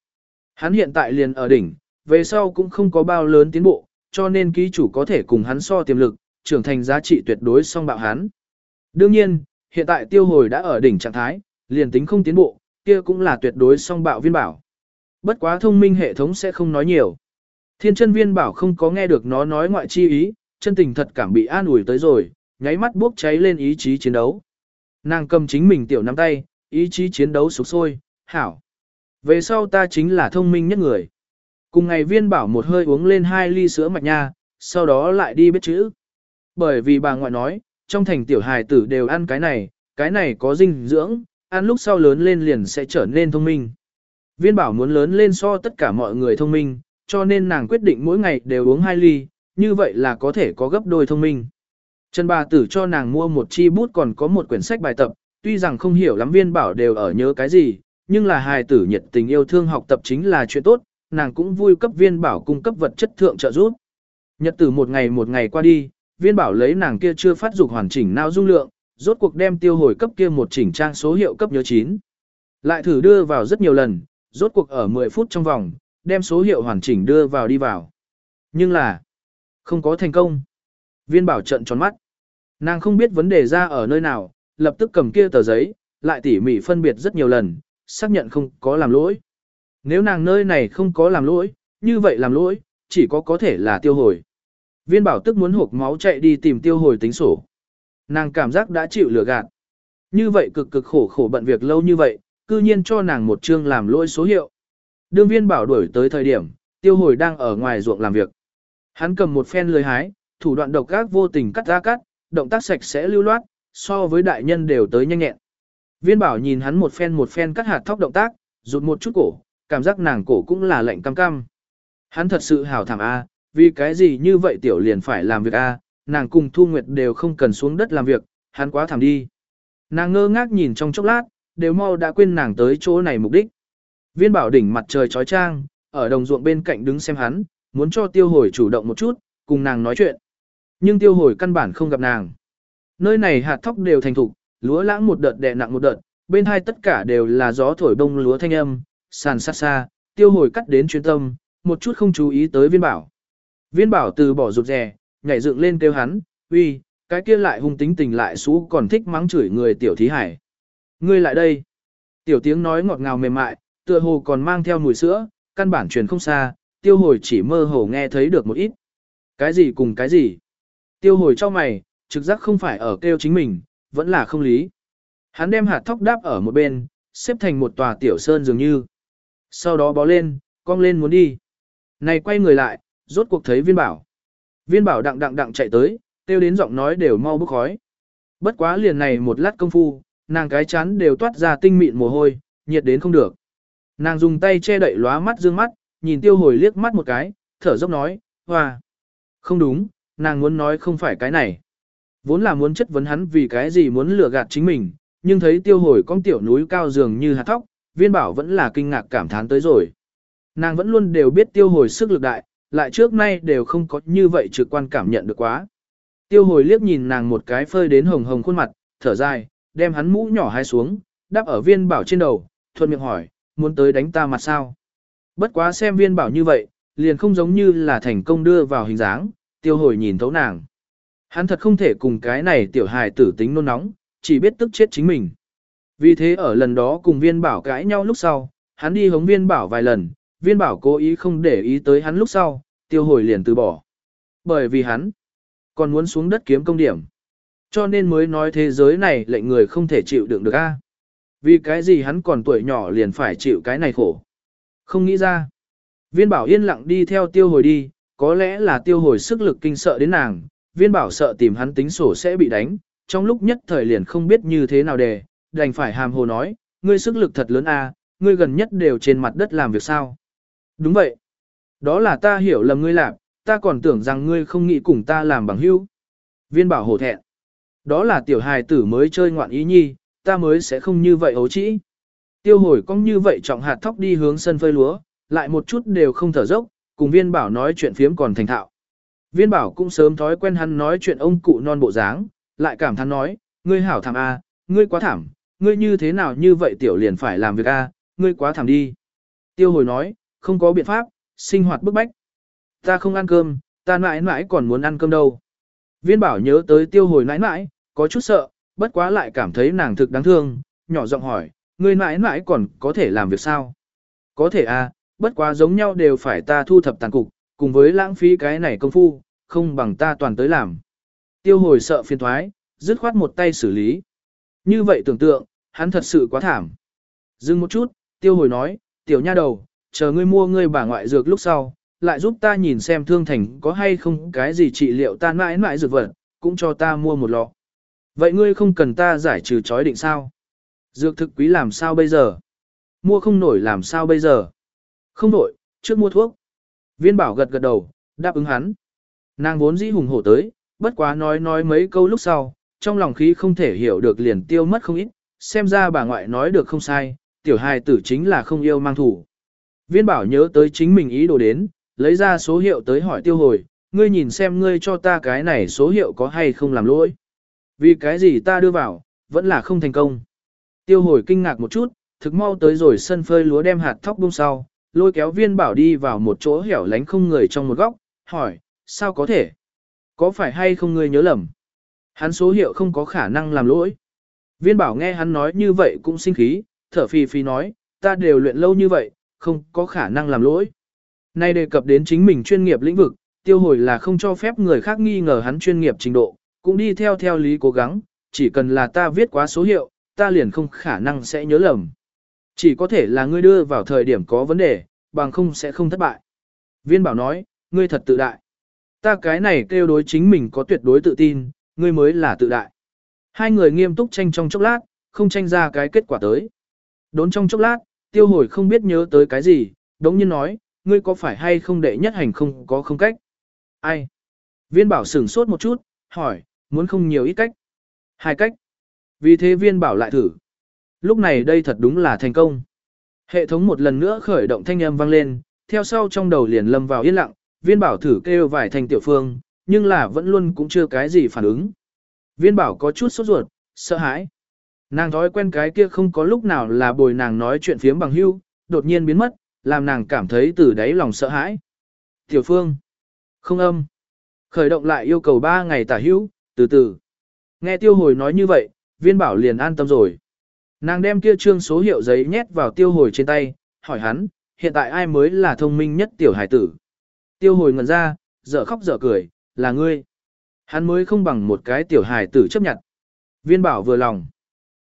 Speaker 1: Hắn hiện tại liền ở đỉnh, về sau cũng không có bao lớn tiến bộ, cho nên ký chủ có thể cùng hắn so tiềm lực, trưởng thành giá trị tuyệt đối song bạo hắn. Đương nhiên, hiện tại tiêu hồi đã ở đỉnh trạng thái, liền tính không tiến bộ, kia cũng là tuyệt đối song bạo viên bảo. Bất quá thông minh hệ thống sẽ không nói nhiều. Thiên chân viên bảo không có nghe được nó nói ngoại chi ý, chân tình thật cảm bị an ủi tới rồi, nháy mắt bốc cháy lên ý chí chiến đấu. Nàng cầm chính mình tiểu nắm tay, ý chí chiến đấu sục sôi, hảo. Về sau ta chính là thông minh nhất người. Cùng ngày viên bảo một hơi uống lên hai ly sữa mạch nha, sau đó lại đi biết chữ. Bởi vì bà ngoại nói, trong thành tiểu hài tử đều ăn cái này, cái này có dinh dưỡng, ăn lúc sau lớn lên liền sẽ trở nên thông minh. Viên bảo muốn lớn lên so tất cả mọi người thông minh, cho nên nàng quyết định mỗi ngày đều uống hai ly, như vậy là có thể có gấp đôi thông minh. Trần bà tử cho nàng mua một chi bút còn có một quyển sách bài tập, tuy rằng không hiểu lắm viên bảo đều ở nhớ cái gì, nhưng là hài tử nhiệt tình yêu thương học tập chính là chuyện tốt, nàng cũng vui cấp viên bảo cung cấp vật chất thượng trợ giúp. Nhật tử một ngày một ngày qua đi, viên bảo lấy nàng kia chưa phát dục hoàn chỉnh não dung lượng, rốt cuộc đem tiêu hồi cấp kia một chỉnh trang số hiệu cấp nhớ 9. Lại thử đưa vào rất nhiều lần, rốt cuộc ở 10 phút trong vòng, đem số hiệu hoàn chỉnh đưa vào đi vào. Nhưng là, không có thành công. Viên bảo trận tròn mắt. Nàng không biết vấn đề ra ở nơi nào, lập tức cầm kia tờ giấy, lại tỉ mỉ phân biệt rất nhiều lần, xác nhận không có làm lỗi. Nếu nàng nơi này không có làm lỗi, như vậy làm lỗi, chỉ có có thể là tiêu hồi. Viên bảo tức muốn hộp máu chạy đi tìm tiêu hồi tính sổ. Nàng cảm giác đã chịu lừa gạt. Như vậy cực cực khổ khổ bận việc lâu như vậy, cư nhiên cho nàng một chương làm lỗi số hiệu. Đương viên bảo đuổi tới thời điểm, tiêu hồi đang ở ngoài ruộng làm việc. Hắn cầm một phen lười hái, thủ đoạn độc ác vô tình cắt ra cắt, động tác sạch sẽ lưu loát, so với đại nhân đều tới nhanh nhẹn. Viên bảo nhìn hắn một phen một phen cắt hạt thóc động tác, rụt một chút cổ, cảm giác nàng cổ cũng là lạnh cam cam. Hắn thật sự hào thảm A, vì cái gì như vậy tiểu liền phải làm việc A, nàng cùng Thu Nguyệt đều không cần xuống đất làm việc, hắn quá thảm đi. Nàng ngơ ngác nhìn trong chốc lát, đều mau đã quên nàng tới chỗ này mục đích. Viên bảo đỉnh mặt trời trói trang, ở đồng ruộng bên cạnh đứng xem hắn, muốn cho tiêu hồi chủ động một chút, cùng nàng nói chuyện. Nhưng tiêu hồi căn bản không gặp nàng. Nơi này hạt thóc đều thành thục, lúa lãng một đợt đè nặng một đợt, bên hai tất cả đều là gió thổi bông lúa thanh âm, sàn sát xa, tiêu hồi cắt đến chuyên tâm, một chút không chú ý tới viên bảo. Viên bảo từ bỏ rụt rè, nhảy dựng lên kêu hắn, uy, cái kia lại hung tính tình lại xú còn thích mắng chửi người tiểu thí hải. Ngươi lại đây. Tiểu tiếng nói ngọt ngào mềm mại, tựa hồ còn mang theo mùi sữa, căn bản truyền không xa, tiêu hồi chỉ mơ hồ nghe thấy được một ít. Cái gì cùng cái gì? Tiêu hồi cho mày, trực giác không phải ở kêu chính mình, vẫn là không lý. Hắn đem hạt thóc đáp ở một bên, xếp thành một tòa tiểu sơn dường như. Sau đó bó lên, cong lên muốn đi. Này quay người lại, rốt cuộc thấy viên bảo. Viên bảo đặng đặng đặng chạy tới, tiêu đến giọng nói đều mau bức khói. Bất quá liền này một lát công phu, nàng cái chán đều toát ra tinh mịn mồ hôi, nhiệt đến không được. Nàng dùng tay che đậy lóa mắt dương mắt, nhìn tiêu hồi liếc mắt một cái, thở dốc nói, hoa. Không đúng, nàng muốn nói không phải cái này. Vốn là muốn chất vấn hắn vì cái gì muốn lừa gạt chính mình, nhưng thấy tiêu hồi con tiểu núi cao dường như hạt thóc, viên bảo vẫn là kinh ngạc cảm thán tới rồi. Nàng vẫn luôn đều biết tiêu hồi sức lực đại, lại trước nay đều không có như vậy trực quan cảm nhận được quá. Tiêu hồi liếc nhìn nàng một cái phơi đến hồng hồng khuôn mặt, thở dài, đem hắn mũ nhỏ hai xuống, đắp ở viên bảo trên đầu, thuận miệng hỏi, muốn tới đánh ta mặt sao? Bất quá xem viên bảo như vậy, liền không giống như là thành công đưa vào hình dáng, tiêu hồi nhìn thấu nàng. Hắn thật không thể cùng cái này tiểu hài tử tính nôn nóng, chỉ biết tức chết chính mình. Vì thế ở lần đó cùng viên bảo cãi nhau lúc sau, hắn đi hống viên bảo vài lần, viên bảo cố ý không để ý tới hắn lúc sau, tiêu hồi liền từ bỏ. Bởi vì hắn còn muốn xuống đất kiếm công điểm. Cho nên mới nói thế giới này lệnh người không thể chịu đựng được a. Vì cái gì hắn còn tuổi nhỏ liền phải chịu cái này khổ. Không nghĩ ra. Viên bảo yên lặng đi theo tiêu hồi đi, có lẽ là tiêu hồi sức lực kinh sợ đến nàng, viên bảo sợ tìm hắn tính sổ sẽ bị đánh, trong lúc nhất thời liền không biết như thế nào để, đành phải hàm hồ nói, ngươi sức lực thật lớn a, ngươi gần nhất đều trên mặt đất làm việc sao. Đúng vậy. Đó là ta hiểu lầm ngươi làm, ta còn tưởng rằng ngươi không nghĩ cùng ta làm bằng hữu. Viên bảo hổ thẹn. Đó là tiểu hài tử mới chơi ngoạn ý nhi, ta mới sẽ không như vậy ấu trĩ. Tiêu hồi cong như vậy trọng hạt thóc đi hướng sân phơi lúa, lại một chút đều không thở dốc, cùng viên bảo nói chuyện phiếm còn thành thạo. Viên bảo cũng sớm thói quen hắn nói chuyện ông cụ non bộ dáng, lại cảm thán nói, ngươi hảo thảm a, ngươi quá thảm, ngươi như thế nào như vậy tiểu liền phải làm việc a, ngươi quá thảm đi. Tiêu hồi nói, không có biện pháp, sinh hoạt bức bách. Ta không ăn cơm, ta mãi mãi còn muốn ăn cơm đâu. Viên bảo nhớ tới tiêu hồi mãi mãi, có chút sợ, bất quá lại cảm thấy nàng thực đáng thương, nhỏ giọng hỏi, ngươi mãi mãi còn có thể làm việc sao? Có thể à, bất quá giống nhau đều phải ta thu thập tàn cục, cùng với lãng phí cái này công phu, không bằng ta toàn tới làm. Tiêu hồi sợ phiền thoái, dứt khoát một tay xử lý. Như vậy tưởng tượng, hắn thật sự quá thảm. Dừng một chút, tiêu hồi nói, tiểu nha đầu, chờ ngươi mua ngươi bà ngoại dược lúc sau, lại giúp ta nhìn xem thương thành có hay không cái gì trị liệu ta mãi mãi dược vật, cũng cho ta mua một lọ. Vậy ngươi không cần ta giải trừ chói định sao? Dược thực quý làm sao bây giờ? Mua không nổi làm sao bây giờ? Không nổi, trước mua thuốc. Viên bảo gật gật đầu, đáp ứng hắn. Nàng vốn dĩ hùng hổ tới, bất quá nói nói mấy câu lúc sau, trong lòng khí không thể hiểu được liền tiêu mất không ít, xem ra bà ngoại nói được không sai, tiểu hài tử chính là không yêu mang thủ. Viên bảo nhớ tới chính mình ý đồ đến, lấy ra số hiệu tới hỏi tiêu hồi, ngươi nhìn xem ngươi cho ta cái này số hiệu có hay không làm lỗi. Vì cái gì ta đưa vào, vẫn là không thành công. Tiêu hồi kinh ngạc một chút, thực mau tới rồi sân phơi lúa đem hạt thóc bông sau, lôi kéo viên bảo đi vào một chỗ hẻo lánh không người trong một góc, hỏi, sao có thể? Có phải hay không ngươi nhớ lầm? Hắn số hiệu không có khả năng làm lỗi. Viên bảo nghe hắn nói như vậy cũng sinh khí, thở phì phì nói, ta đều luyện lâu như vậy, không có khả năng làm lỗi. Nay đề cập đến chính mình chuyên nghiệp lĩnh vực, tiêu hồi là không cho phép người khác nghi ngờ hắn chuyên nghiệp trình độ, cũng đi theo theo lý cố gắng, chỉ cần là ta viết quá số hiệu, ta liền không khả năng sẽ nhớ lầm. Chỉ có thể là ngươi đưa vào thời điểm có vấn đề, bằng không sẽ không thất bại. Viên bảo nói, ngươi thật tự đại. Ta cái này kêu đối chính mình có tuyệt đối tự tin, ngươi mới là tự đại. Hai người nghiêm túc tranh trong chốc lát, không tranh ra cái kết quả tới. Đốn trong chốc lát, tiêu hồi không biết nhớ tới cái gì, đống nhiên nói, ngươi có phải hay không đệ nhất hành không có không cách? Ai? Viên bảo sửng sốt một chút, hỏi, muốn không nhiều ít cách? Hai cách. Vì thế viên bảo lại thử. Lúc này đây thật đúng là thành công. Hệ thống một lần nữa khởi động thanh âm vang lên, theo sau trong đầu liền lâm vào yên lặng, viên bảo thử kêu vài thành tiểu phương, nhưng là vẫn luôn cũng chưa cái gì phản ứng. Viên bảo có chút sốt ruột, sợ hãi. Nàng thói quen cái kia không có lúc nào là bồi nàng nói chuyện phiếm bằng hưu, đột nhiên biến mất, làm nàng cảm thấy từ đáy lòng sợ hãi. Tiểu phương. Không âm. Khởi động lại yêu cầu 3 ngày tả hữu, từ từ. Nghe tiêu hồi nói như vậy, viên bảo liền an tâm rồi. Nàng đem kia trương số hiệu giấy nhét vào tiêu hồi trên tay, hỏi hắn, hiện tại ai mới là thông minh nhất tiểu hải tử. Tiêu hồi ngẩn ra, dở khóc dở cười, là ngươi. Hắn mới không bằng một cái tiểu hài tử chấp nhận. Viên bảo vừa lòng.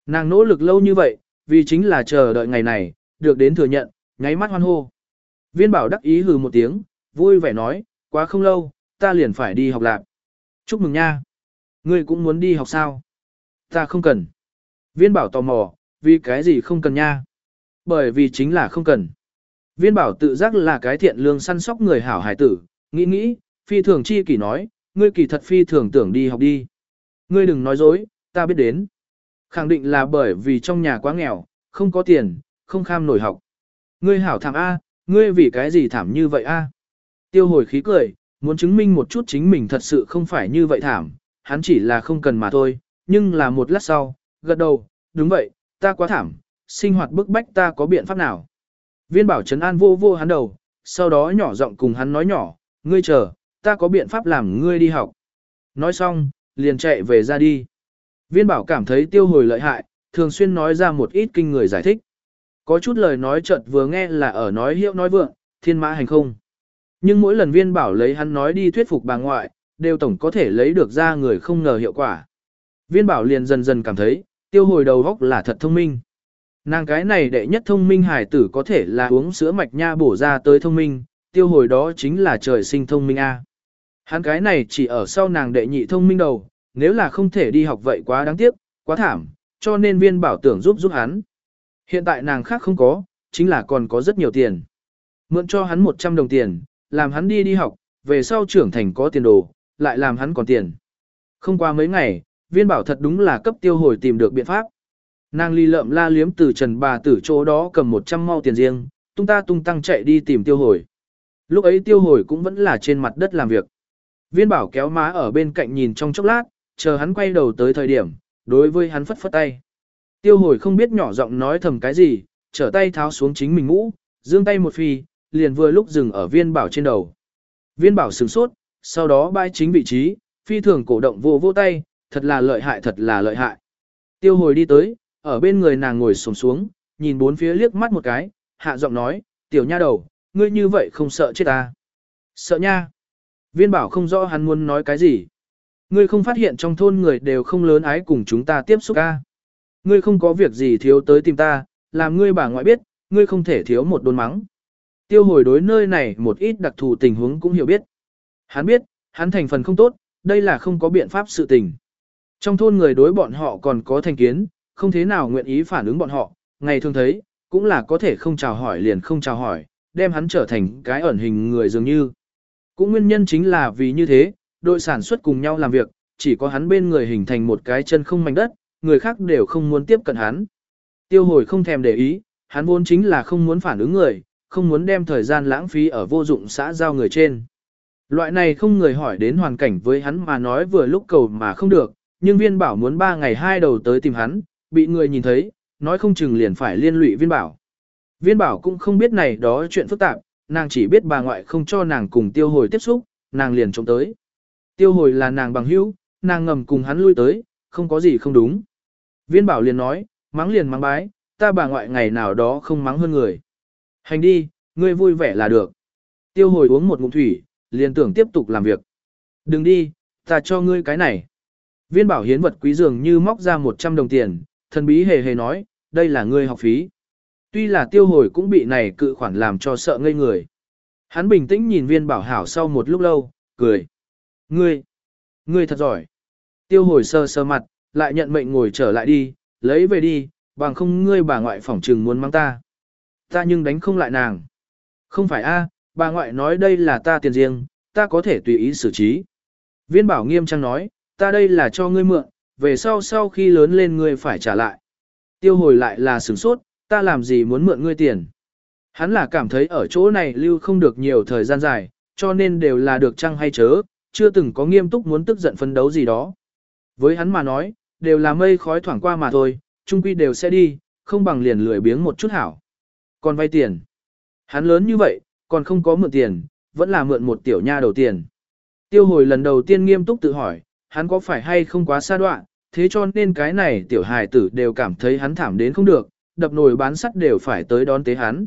Speaker 1: Nàng nỗ lực lâu như vậy, vì chính là chờ đợi ngày này, được đến thừa nhận, nháy mắt hoan hô. Viên bảo đắc ý hừ một tiếng, vui vẻ nói, quá không lâu, ta liền phải đi học lạc. Chúc mừng nha. Ngươi cũng muốn đi học sao? Ta không cần. Viên bảo tò mò, vì cái gì không cần nha? Bởi vì chính là không cần. Viên bảo tự giác là cái thiện lương săn sóc người hảo hải tử, nghĩ nghĩ, phi thường chi kỷ nói, ngươi kỳ thật phi thường tưởng đi học đi. Ngươi đừng nói dối, ta biết đến. Khẳng định là bởi vì trong nhà quá nghèo, không có tiền, không kham nổi học. Ngươi hảo thảm A, ngươi vì cái gì thảm như vậy A. Tiêu hồi khí cười, muốn chứng minh một chút chính mình thật sự không phải như vậy thảm, hắn chỉ là không cần mà thôi, nhưng là một lát sau, gật đầu, đúng vậy, ta quá thảm, sinh hoạt bức bách ta có biện pháp nào. Viên bảo trấn an vô vô hắn đầu, sau đó nhỏ giọng cùng hắn nói nhỏ, ngươi chờ, ta có biện pháp làm ngươi đi học. Nói xong, liền chạy về ra đi. Viên bảo cảm thấy tiêu hồi lợi hại, thường xuyên nói ra một ít kinh người giải thích. Có chút lời nói chợt vừa nghe là ở nói hiệu nói vượng, thiên mã hành không. Nhưng mỗi lần viên bảo lấy hắn nói đi thuyết phục bà ngoại, đều tổng có thể lấy được ra người không ngờ hiệu quả. Viên bảo liền dần dần cảm thấy, tiêu hồi đầu góc là thật thông minh. Nàng cái này đệ nhất thông minh hải tử có thể là uống sữa mạch nha bổ ra tới thông minh, tiêu hồi đó chính là trời sinh thông minh A. Hắn cái này chỉ ở sau nàng đệ nhị thông minh đầu, nếu là không thể đi học vậy quá đáng tiếc, quá thảm, cho nên viên bảo tưởng giúp giúp hắn. Hiện tại nàng khác không có, chính là còn có rất nhiều tiền. Mượn cho hắn 100 đồng tiền, làm hắn đi đi học, về sau trưởng thành có tiền đồ, lại làm hắn còn tiền. Không qua mấy ngày, viên bảo thật đúng là cấp tiêu hồi tìm được biện pháp. Nàng ly lợm la liếm từ trần bà tử chỗ đó cầm 100 mau tiền riêng, tung ta tung tăng chạy đi tìm tiêu hồi. Lúc ấy tiêu hồi cũng vẫn là trên mặt đất làm việc. Viên bảo kéo má ở bên cạnh nhìn trong chốc lát, chờ hắn quay đầu tới thời điểm, đối với hắn phất phất tay. Tiêu hồi không biết nhỏ giọng nói thầm cái gì, trở tay tháo xuống chính mình ngũ, dương tay một phi, liền vừa lúc dừng ở viên bảo trên đầu. Viên bảo sửng sốt, sau đó bay chính vị trí, phi thường cổ động vô vô tay, thật là lợi hại thật là lợi hại. Tiêu hồi đi tới, ở bên người nàng ngồi xổm xuống, nhìn bốn phía liếc mắt một cái, hạ giọng nói, tiểu nha đầu, ngươi như vậy không sợ chết ta. Sợ nha. Viên bảo không rõ hắn muốn nói cái gì. Ngươi không phát hiện trong thôn người đều không lớn ái cùng chúng ta tiếp xúc ca. Ngươi không có việc gì thiếu tới tìm ta, làm ngươi bà ngoại biết, ngươi không thể thiếu một đồn mắng. Tiêu hồi đối nơi này một ít đặc thù tình huống cũng hiểu biết. Hắn biết, hắn thành phần không tốt, đây là không có biện pháp sự tình. Trong thôn người đối bọn họ còn có thành kiến, không thế nào nguyện ý phản ứng bọn họ, ngày thường thấy, cũng là có thể không chào hỏi liền không chào hỏi, đem hắn trở thành cái ẩn hình người dường như. Cũng nguyên nhân chính là vì như thế, đội sản xuất cùng nhau làm việc, chỉ có hắn bên người hình thành một cái chân không mảnh đất, người khác đều không muốn tiếp cận hắn. Tiêu hồi không thèm để ý, hắn vốn chính là không muốn phản ứng người, không muốn đem thời gian lãng phí ở vô dụng xã giao người trên. Loại này không người hỏi đến hoàn cảnh với hắn mà nói vừa lúc cầu mà không được, nhưng viên bảo muốn ba ngày hai đầu tới tìm hắn, bị người nhìn thấy, nói không chừng liền phải liên lụy viên bảo. Viên bảo cũng không biết này đó chuyện phức tạp, nàng chỉ biết bà ngoại không cho nàng cùng tiêu hồi tiếp xúc, nàng liền trông tới. Tiêu hồi là nàng bằng hữu, nàng ngầm cùng hắn lui tới, không có gì không đúng. Viên bảo liền nói, mắng liền mắng bái, ta bà ngoại ngày nào đó không mắng hơn người. Hành đi, ngươi vui vẻ là được. Tiêu hồi uống một ngụm thủy, liền tưởng tiếp tục làm việc. Đừng đi, ta cho ngươi cái này. Viên bảo hiến vật quý dường như móc ra 100 đồng tiền, thần bí hề hề nói, đây là ngươi học phí. Tuy là tiêu hồi cũng bị này cự khoản làm cho sợ ngây người. Hắn bình tĩnh nhìn viên bảo hảo sau một lúc lâu, cười. Ngươi, ngươi thật giỏi. Tiêu hồi sơ sơ mặt, lại nhận mệnh ngồi trở lại đi, lấy về đi, bằng không ngươi bà ngoại phỏng trừng muốn mang ta. Ta nhưng đánh không lại nàng. Không phải a, bà ngoại nói đây là ta tiền riêng, ta có thể tùy ý xử trí. Viên bảo nghiêm trang nói, ta đây là cho ngươi mượn, về sau sau khi lớn lên ngươi phải trả lại. Tiêu hồi lại là sửng sốt, ta làm gì muốn mượn ngươi tiền. Hắn là cảm thấy ở chỗ này lưu không được nhiều thời gian dài, cho nên đều là được chăng hay chớ, chưa từng có nghiêm túc muốn tức giận phân đấu gì đó. Với hắn mà nói, đều là mây khói thoảng qua mà thôi, trung quy đều sẽ đi, không bằng liền lười biếng một chút hảo. Còn vay tiền. Hắn lớn như vậy, còn không có mượn tiền, vẫn là mượn một tiểu nha đầu tiền. Tiêu hồi lần đầu tiên nghiêm túc tự hỏi, hắn có phải hay không quá xa đoạn, thế cho nên cái này tiểu hài tử đều cảm thấy hắn thảm đến không được, đập nồi bán sắt đều phải tới đón tế hắn.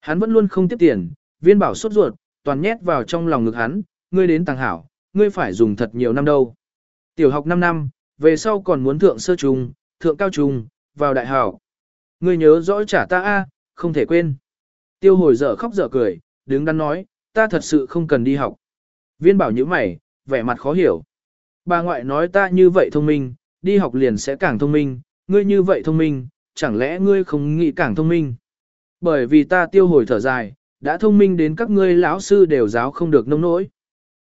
Speaker 1: Hắn vẫn luôn không tiếp tiền, viên bảo sốt ruột, toàn nhét vào trong lòng ngực hắn, ngươi đến tàng hảo, ngươi phải dùng thật nhiều năm đâu. Tiểu học 5 năm, về sau còn muốn thượng sơ trung, thượng cao trung, vào đại học. Ngươi nhớ rõ trả ta a, không thể quên. Tiêu hồi dở khóc dở cười, đứng đắn nói, ta thật sự không cần đi học. Viên bảo như mày, vẻ mặt khó hiểu. Bà ngoại nói ta như vậy thông minh, đi học liền sẽ càng thông minh, ngươi như vậy thông minh, chẳng lẽ ngươi không nghĩ càng thông minh? Bởi vì ta tiêu hồi thở dài, đã thông minh đến các ngươi lão sư đều giáo không được nông nỗi.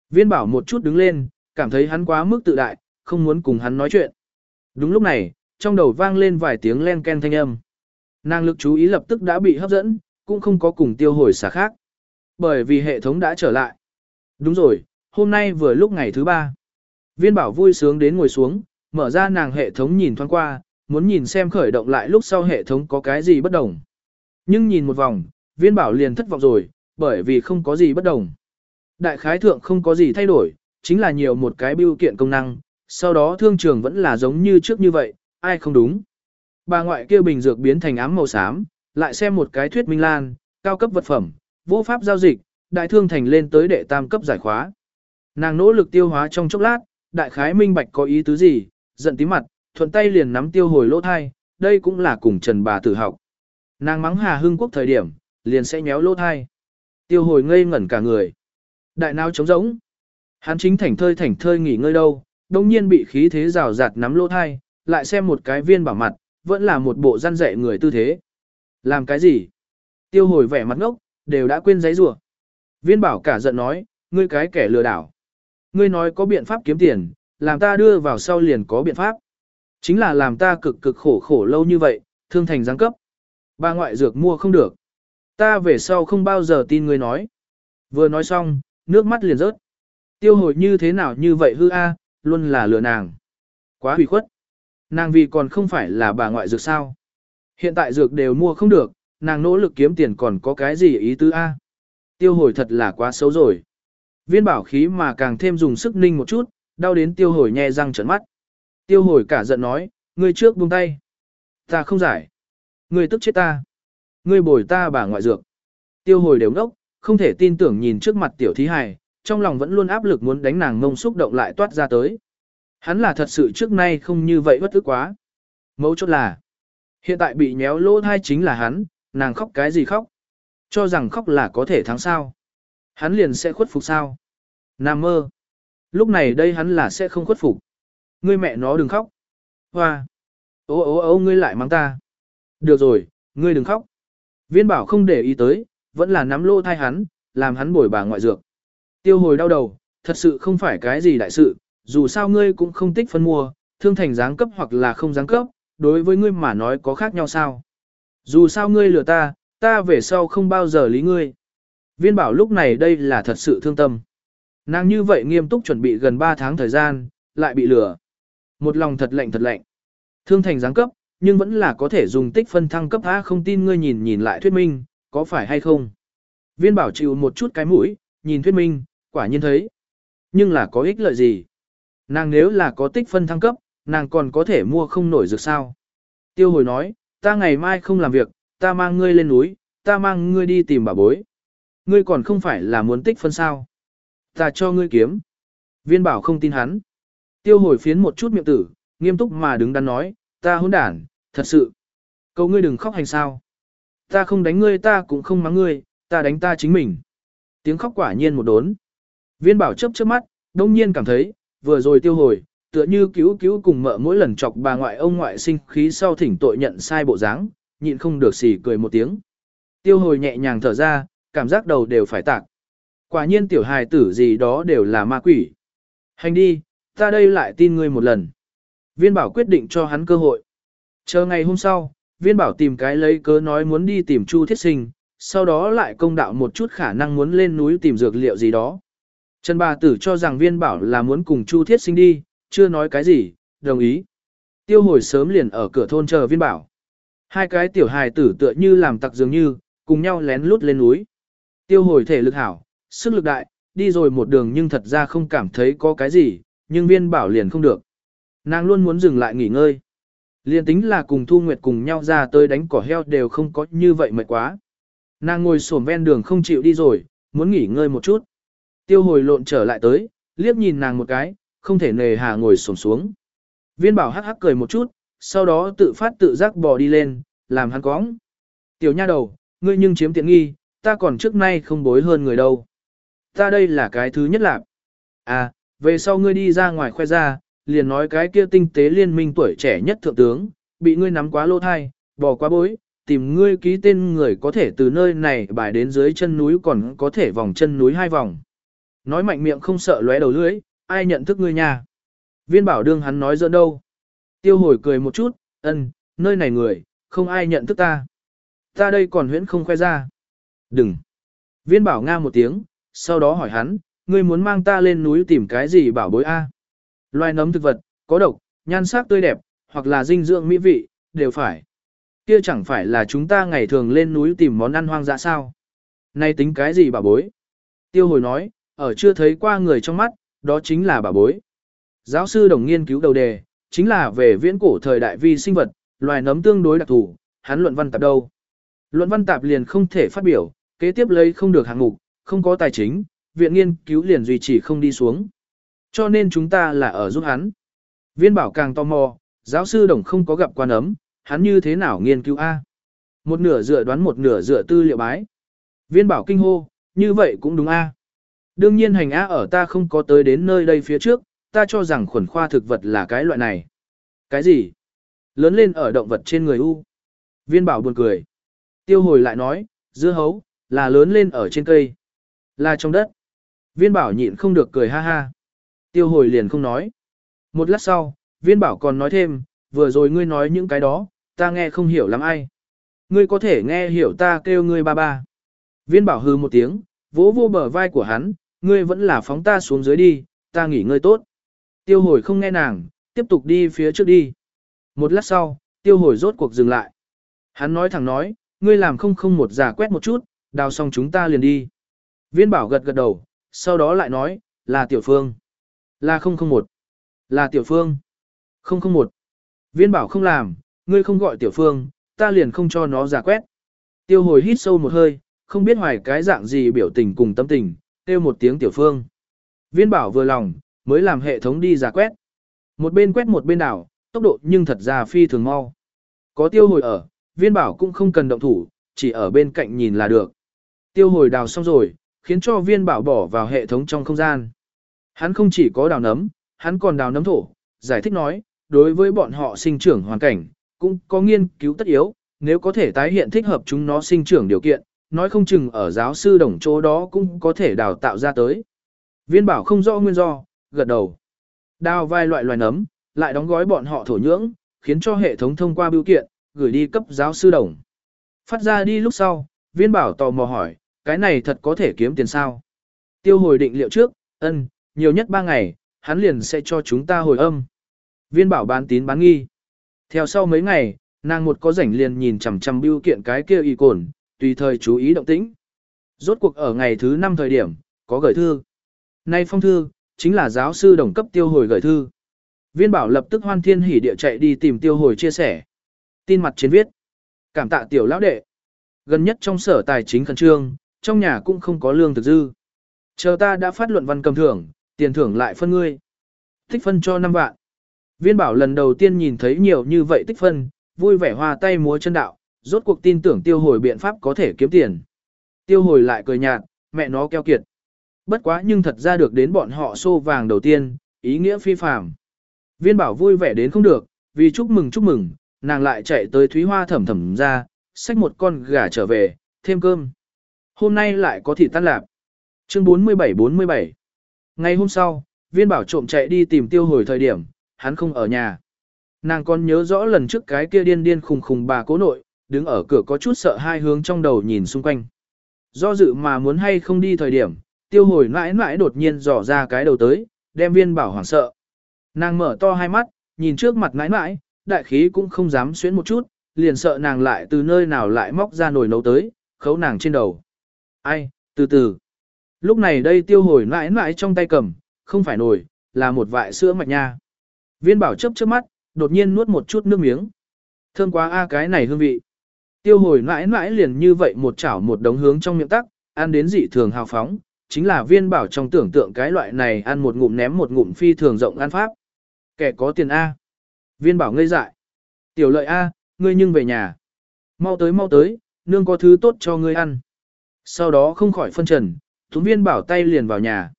Speaker 1: Viên bảo một chút đứng lên, cảm thấy hắn quá mức tự đại, không muốn cùng hắn nói chuyện. Đúng lúc này, trong đầu vang lên vài tiếng len ken thanh âm. Nàng lực chú ý lập tức đã bị hấp dẫn, cũng không có cùng tiêu hồi xả khác. Bởi vì hệ thống đã trở lại. Đúng rồi, hôm nay vừa lúc ngày thứ ba. Viên bảo vui sướng đến ngồi xuống, mở ra nàng hệ thống nhìn thoáng qua, muốn nhìn xem khởi động lại lúc sau hệ thống có cái gì bất đồng. Nhưng nhìn một vòng, viên bảo liền thất vọng rồi, bởi vì không có gì bất đồng. Đại khái thượng không có gì thay đổi, chính là nhiều một cái biểu kiện công năng, sau đó thương trường vẫn là giống như trước như vậy, ai không đúng. Bà ngoại kia bình dược biến thành ám màu xám, lại xem một cái thuyết minh lan, cao cấp vật phẩm, vô pháp giao dịch, đại thương thành lên tới đệ tam cấp giải khóa. Nàng nỗ lực tiêu hóa trong chốc lát, đại khái minh bạch có ý tứ gì, giận tí mặt, thuận tay liền nắm tiêu hồi lỗ thai, đây cũng là cùng Trần bà tử học. Nàng mắng Hà Hưng Quốc thời điểm, liền sẽ nhéo lỗ thai. Tiêu hồi ngây ngẩn cả người. Đại nào trống rỗng. Hắn chính thảnh thơi thảnh thơi nghỉ ngơi đâu, đồng nhiên bị khí thế rào rạt nắm lỗ thai, lại xem một cái viên bảo mặt, vẫn là một bộ răn dạy người tư thế. Làm cái gì? Tiêu hồi vẻ mặt ngốc, đều đã quên giấy rủa Viên bảo cả giận nói, ngươi cái kẻ lừa đảo. Ngươi nói có biện pháp kiếm tiền, làm ta đưa vào sau liền có biện pháp. Chính là làm ta cực cực khổ khổ lâu như vậy, thương thành giáng cấp. Ba ngoại dược mua không được. Ta về sau không bao giờ tin ngươi nói. Vừa nói xong, nước mắt liền rớt. Tiêu hồi như thế nào như vậy hư a, luôn là lừa nàng. Quá hủy khuất. Nàng vì còn không phải là bà ngoại dược sao. Hiện tại dược đều mua không được, nàng nỗ lực kiếm tiền còn có cái gì ý tứ a? Tiêu hồi thật là quá xấu rồi. Viên bảo khí mà càng thêm dùng sức ninh một chút, đau đến tiêu hồi nhe răng trợn mắt. Tiêu hồi cả giận nói, ngươi trước buông tay. Ta không giải. Ngươi tức chết ta. Ngươi bồi ta bà ngoại dược. Tiêu hồi đều ngốc, không thể tin tưởng nhìn trước mặt tiểu thí hài, trong lòng vẫn luôn áp lực muốn đánh nàng ngông xúc động lại toát ra tới. Hắn là thật sự trước nay không như vậy bất ức quá. Mấu chốt là, hiện tại bị nhéo lỗ thai chính là hắn, nàng khóc cái gì khóc. Cho rằng khóc là có thể thắng sao. Hắn liền sẽ khuất phục sao. Nam mơ. Lúc này đây hắn là sẽ không khuất phục. Ngươi mẹ nó đừng khóc. Hoa. Ô ô ô ngươi lại mắng ta. Được rồi, ngươi đừng khóc. Viên bảo không để ý tới, vẫn là nắm lô thai hắn, làm hắn bồi bà ngoại dược. Tiêu hồi đau đầu, thật sự không phải cái gì đại sự, dù sao ngươi cũng không tích phân mua, thương thành giáng cấp hoặc là không giáng cấp, đối với ngươi mà nói có khác nhau sao. Dù sao ngươi lừa ta, ta về sau không bao giờ lý ngươi. Viên bảo lúc này đây là thật sự thương tâm. Nàng như vậy nghiêm túc chuẩn bị gần 3 tháng thời gian, lại bị lừa. Một lòng thật lạnh thật lạnh. Thương thành giáng cấp, nhưng vẫn là có thể dùng tích phân thăng cấp A không tin ngươi nhìn nhìn lại thuyết minh, có phải hay không. Viên bảo chịu một chút cái mũi, nhìn thuyết minh, quả nhiên thấy. Nhưng là có ích lợi gì? Nàng nếu là có tích phân thăng cấp, nàng còn có thể mua không nổi dược sao. Tiêu hồi nói, ta ngày mai không làm việc, ta mang ngươi lên núi, ta mang ngươi đi tìm bà bối. Ngươi còn không phải là muốn tích phân sao. Ta cho ngươi kiếm. Viên bảo không tin hắn. Tiêu hồi phiến một chút miệng tử, nghiêm túc mà đứng đắn nói, ta hỗn đản, thật sự. Cầu ngươi đừng khóc hành sao. Ta không đánh ngươi ta cũng không mắng ngươi, ta đánh ta chính mình. Tiếng khóc quả nhiên một đốn. Viên bảo chấp trước mắt, đông nhiên cảm thấy, vừa rồi tiêu hồi, tựa như cứu cứu cùng mợ mỗi lần chọc bà ngoại ông ngoại sinh khí sau thỉnh tội nhận sai bộ dáng, nhịn không được xỉ cười một tiếng. Tiêu hồi nhẹ nhàng thở ra, cảm giác đầu đều phải tạc. Quả nhiên tiểu hài tử gì đó đều là ma quỷ. Hành đi, ta đây lại tin ngươi một lần. Viên bảo quyết định cho hắn cơ hội. Chờ ngày hôm sau, viên bảo tìm cái lấy cớ nói muốn đi tìm Chu Thiết Sinh, sau đó lại công đạo một chút khả năng muốn lên núi tìm dược liệu gì đó. Trần bà tử cho rằng viên bảo là muốn cùng Chu Thiết Sinh đi, chưa nói cái gì, đồng ý. Tiêu hồi sớm liền ở cửa thôn chờ viên bảo. Hai cái tiểu hài tử tựa như làm tặc dường như, cùng nhau lén lút lên núi. Tiêu hồi thể lực hảo, sức lực đại, đi rồi một đường nhưng thật ra không cảm thấy có cái gì, nhưng viên bảo liền không được. Nàng luôn muốn dừng lại nghỉ ngơi. Liên tính là cùng Thu Nguyệt cùng nhau ra tới đánh cỏ heo đều không có như vậy mệt quá. Nàng ngồi xổm ven đường không chịu đi rồi, muốn nghỉ ngơi một chút. Tiêu hồi lộn trở lại tới, liếc nhìn nàng một cái, không thể nề hà ngồi xổm xuống. Viên bảo hắc hắc cười một chút, sau đó tự phát tự giác bò đi lên, làm hắn cóng. Tiểu nha đầu, ngươi nhưng chiếm tiện nghi, ta còn trước nay không bối hơn người đâu. Ta đây là cái thứ nhất lạc. À, về sau ngươi đi ra ngoài khoe ra, liền nói cái kia tinh tế liên minh tuổi trẻ nhất thượng tướng, bị ngươi nắm quá lô thai, bỏ quá bối, tìm ngươi ký tên người có thể từ nơi này bài đến dưới chân núi còn có thể vòng chân núi hai vòng. Nói mạnh miệng không sợ lóe đầu lưỡi, ai nhận thức ngươi nha. Viên bảo đương hắn nói giỡn đâu. Tiêu hồi cười một chút, ân, nơi này người, không ai nhận thức ta. Ta đây còn huyễn không khoe ra. Đừng. Viên bảo nga một tiếng, sau đó hỏi hắn, ngươi muốn mang ta lên núi tìm cái gì bảo bối A. Loài nấm thực vật, có độc, nhan sắc tươi đẹp, hoặc là dinh dưỡng mỹ vị, đều phải. Kia chẳng phải là chúng ta ngày thường lên núi tìm món ăn hoang dã sao. Nay tính cái gì bảo bối? Tiêu hồi nói, ở chưa thấy qua người trong mắt, đó chính là bảo bối. Giáo sư đồng nghiên cứu đầu đề, chính là về viễn cổ thời đại vi sinh vật, loài nấm tương đối đặc thù, hắn luận văn tạp đâu. Luận văn tạp liền không thể phát biểu, kế tiếp lấy không được hạng mục, không có tài chính, viện nghiên cứu liền duy trì không đi xuống. Cho nên chúng ta là ở giúp hắn. Viên bảo càng tò mò, giáo sư đồng không có gặp quan ấm, hắn như thế nào nghiên cứu A. Một nửa dựa đoán một nửa dựa tư liệu bái. Viên bảo kinh hô, như vậy cũng đúng A. Đương nhiên hành A ở ta không có tới đến nơi đây phía trước, ta cho rằng khuẩn khoa thực vật là cái loại này. Cái gì? Lớn lên ở động vật trên người U. Viên bảo buồn cười. Tiêu hồi lại nói, dưa hấu, là lớn lên ở trên cây. Là trong đất. Viên bảo nhịn không được cười ha ha. Tiêu hồi liền không nói. Một lát sau, viên bảo còn nói thêm, vừa rồi ngươi nói những cái đó, ta nghe không hiểu lắm ai. Ngươi có thể nghe hiểu ta kêu ngươi ba ba. Viên bảo hư một tiếng, vỗ vô bờ vai của hắn, ngươi vẫn là phóng ta xuống dưới đi, ta nghỉ ngơi tốt. Tiêu hồi không nghe nàng, tiếp tục đi phía trước đi. Một lát sau, tiêu hồi rốt cuộc dừng lại. Hắn nói thẳng nói, ngươi làm không không một giả quét một chút, đào xong chúng ta liền đi. Viên bảo gật gật đầu, sau đó lại nói, là tiểu phương. Là 001. Là tiểu phương. 001. Viên bảo không làm, ngươi không gọi tiểu phương, ta liền không cho nó giả quét. Tiêu hồi hít sâu một hơi, không biết hoài cái dạng gì biểu tình cùng tâm tình, kêu một tiếng tiểu phương. Viên bảo vừa lòng, mới làm hệ thống đi giả quét. Một bên quét một bên đảo, tốc độ nhưng thật ra phi thường mau. Có tiêu hồi ở, viên bảo cũng không cần động thủ, chỉ ở bên cạnh nhìn là được. Tiêu hồi đào xong rồi, khiến cho viên bảo bỏ vào hệ thống trong không gian. Hắn không chỉ có đào nấm, hắn còn đào nấm thổ, giải thích nói, đối với bọn họ sinh trưởng hoàn cảnh, cũng có nghiên cứu tất yếu, nếu có thể tái hiện thích hợp chúng nó sinh trưởng điều kiện, nói không chừng ở giáo sư đồng chỗ đó cũng có thể đào tạo ra tới. Viên bảo không rõ nguyên do, gật đầu. Đào vài loại loài nấm, lại đóng gói bọn họ thổ nhưỡng, khiến cho hệ thống thông qua biểu kiện, gửi đi cấp giáo sư đồng. Phát ra đi lúc sau, viên bảo tò mò hỏi, cái này thật có thể kiếm tiền sao? Tiêu hồi định liệu trước, ân, nhiều nhất 3 ngày, hắn liền sẽ cho chúng ta hồi âm. Viên bảo bán tín bán nghi. Theo sau mấy ngày, nàng một có rảnh liền nhìn chằm chằm bưu kiện cái kia y cồn, tùy thời chú ý động tĩnh. Rốt cuộc ở ngày thứ 5 thời điểm, có gửi thư. Nay phong thư, chính là giáo sư đồng cấp tiêu hồi gửi thư. Viên bảo lập tức hoan thiên hỉ địa chạy đi tìm tiêu hồi chia sẻ. Tin mặt trên viết. Cảm tạ tiểu lão đệ. Gần nhất trong sở tài chính khẩn trương, trong nhà cũng không có lương thực dư. Chờ ta đã phát luận văn cầm thưởng, tiền thưởng lại phân ngươi. Tích phân cho 5 vạn. Viên bảo lần đầu tiên nhìn thấy nhiều như vậy tích phân, vui vẻ hoa tay múa chân đạo, rốt cuộc tin tưởng tiêu hồi biện pháp có thể kiếm tiền. Tiêu hồi lại cười nhạt, mẹ nó keo kiệt. Bất quá nhưng thật ra được đến bọn họ xô vàng đầu tiên, ý nghĩa phi phàm. Viên bảo vui vẻ đến không được, vì chúc mừng chúc mừng, nàng lại chạy tới Thúy Hoa thẩm thẩm ra, xách một con gà trở về, thêm cơm. Hôm nay lại có thịt tan lạp. Chương 47-47 Ngày hôm sau, viên bảo trộm chạy đi tìm tiêu hồi thời điểm, hắn không ở nhà. Nàng còn nhớ rõ lần trước cái kia điên điên khùng khùng bà cố nội, đứng ở cửa có chút sợ hai hướng trong đầu nhìn xung quanh. Do dự mà muốn hay không đi thời điểm, tiêu hồi mãi mãi đột nhiên dò ra cái đầu tới, đem viên bảo hoảng sợ. Nàng mở to hai mắt, nhìn trước mặt mãi mãi, đại khí cũng không dám xuyến một chút, liền sợ nàng lại từ nơi nào lại móc ra nồi nấu tới, khấu nàng trên đầu. Ai, từ từ. Lúc này đây tiêu hồi mãi mãi trong tay cầm, không phải nồi, là một vại sữa mạch nha. Viên bảo chấp trước mắt, đột nhiên nuốt một chút nước miếng. Thơm quá a cái này hương vị. Tiêu hồi mãi mãi liền như vậy một chảo một đống hướng trong miệng tắc, ăn đến dị thường hào phóng, chính là viên bảo trong tưởng tượng cái loại này ăn một ngụm ném một ngụm phi thường rộng ăn pháp. Kẻ có tiền A. Viên bảo ngây dại. Tiểu lợi A, ngươi nhưng về nhà. Mau tới mau tới, nương có thứ tốt cho ngươi ăn. Sau đó không khỏi phân trần, thú viên bảo tay liền vào nhà.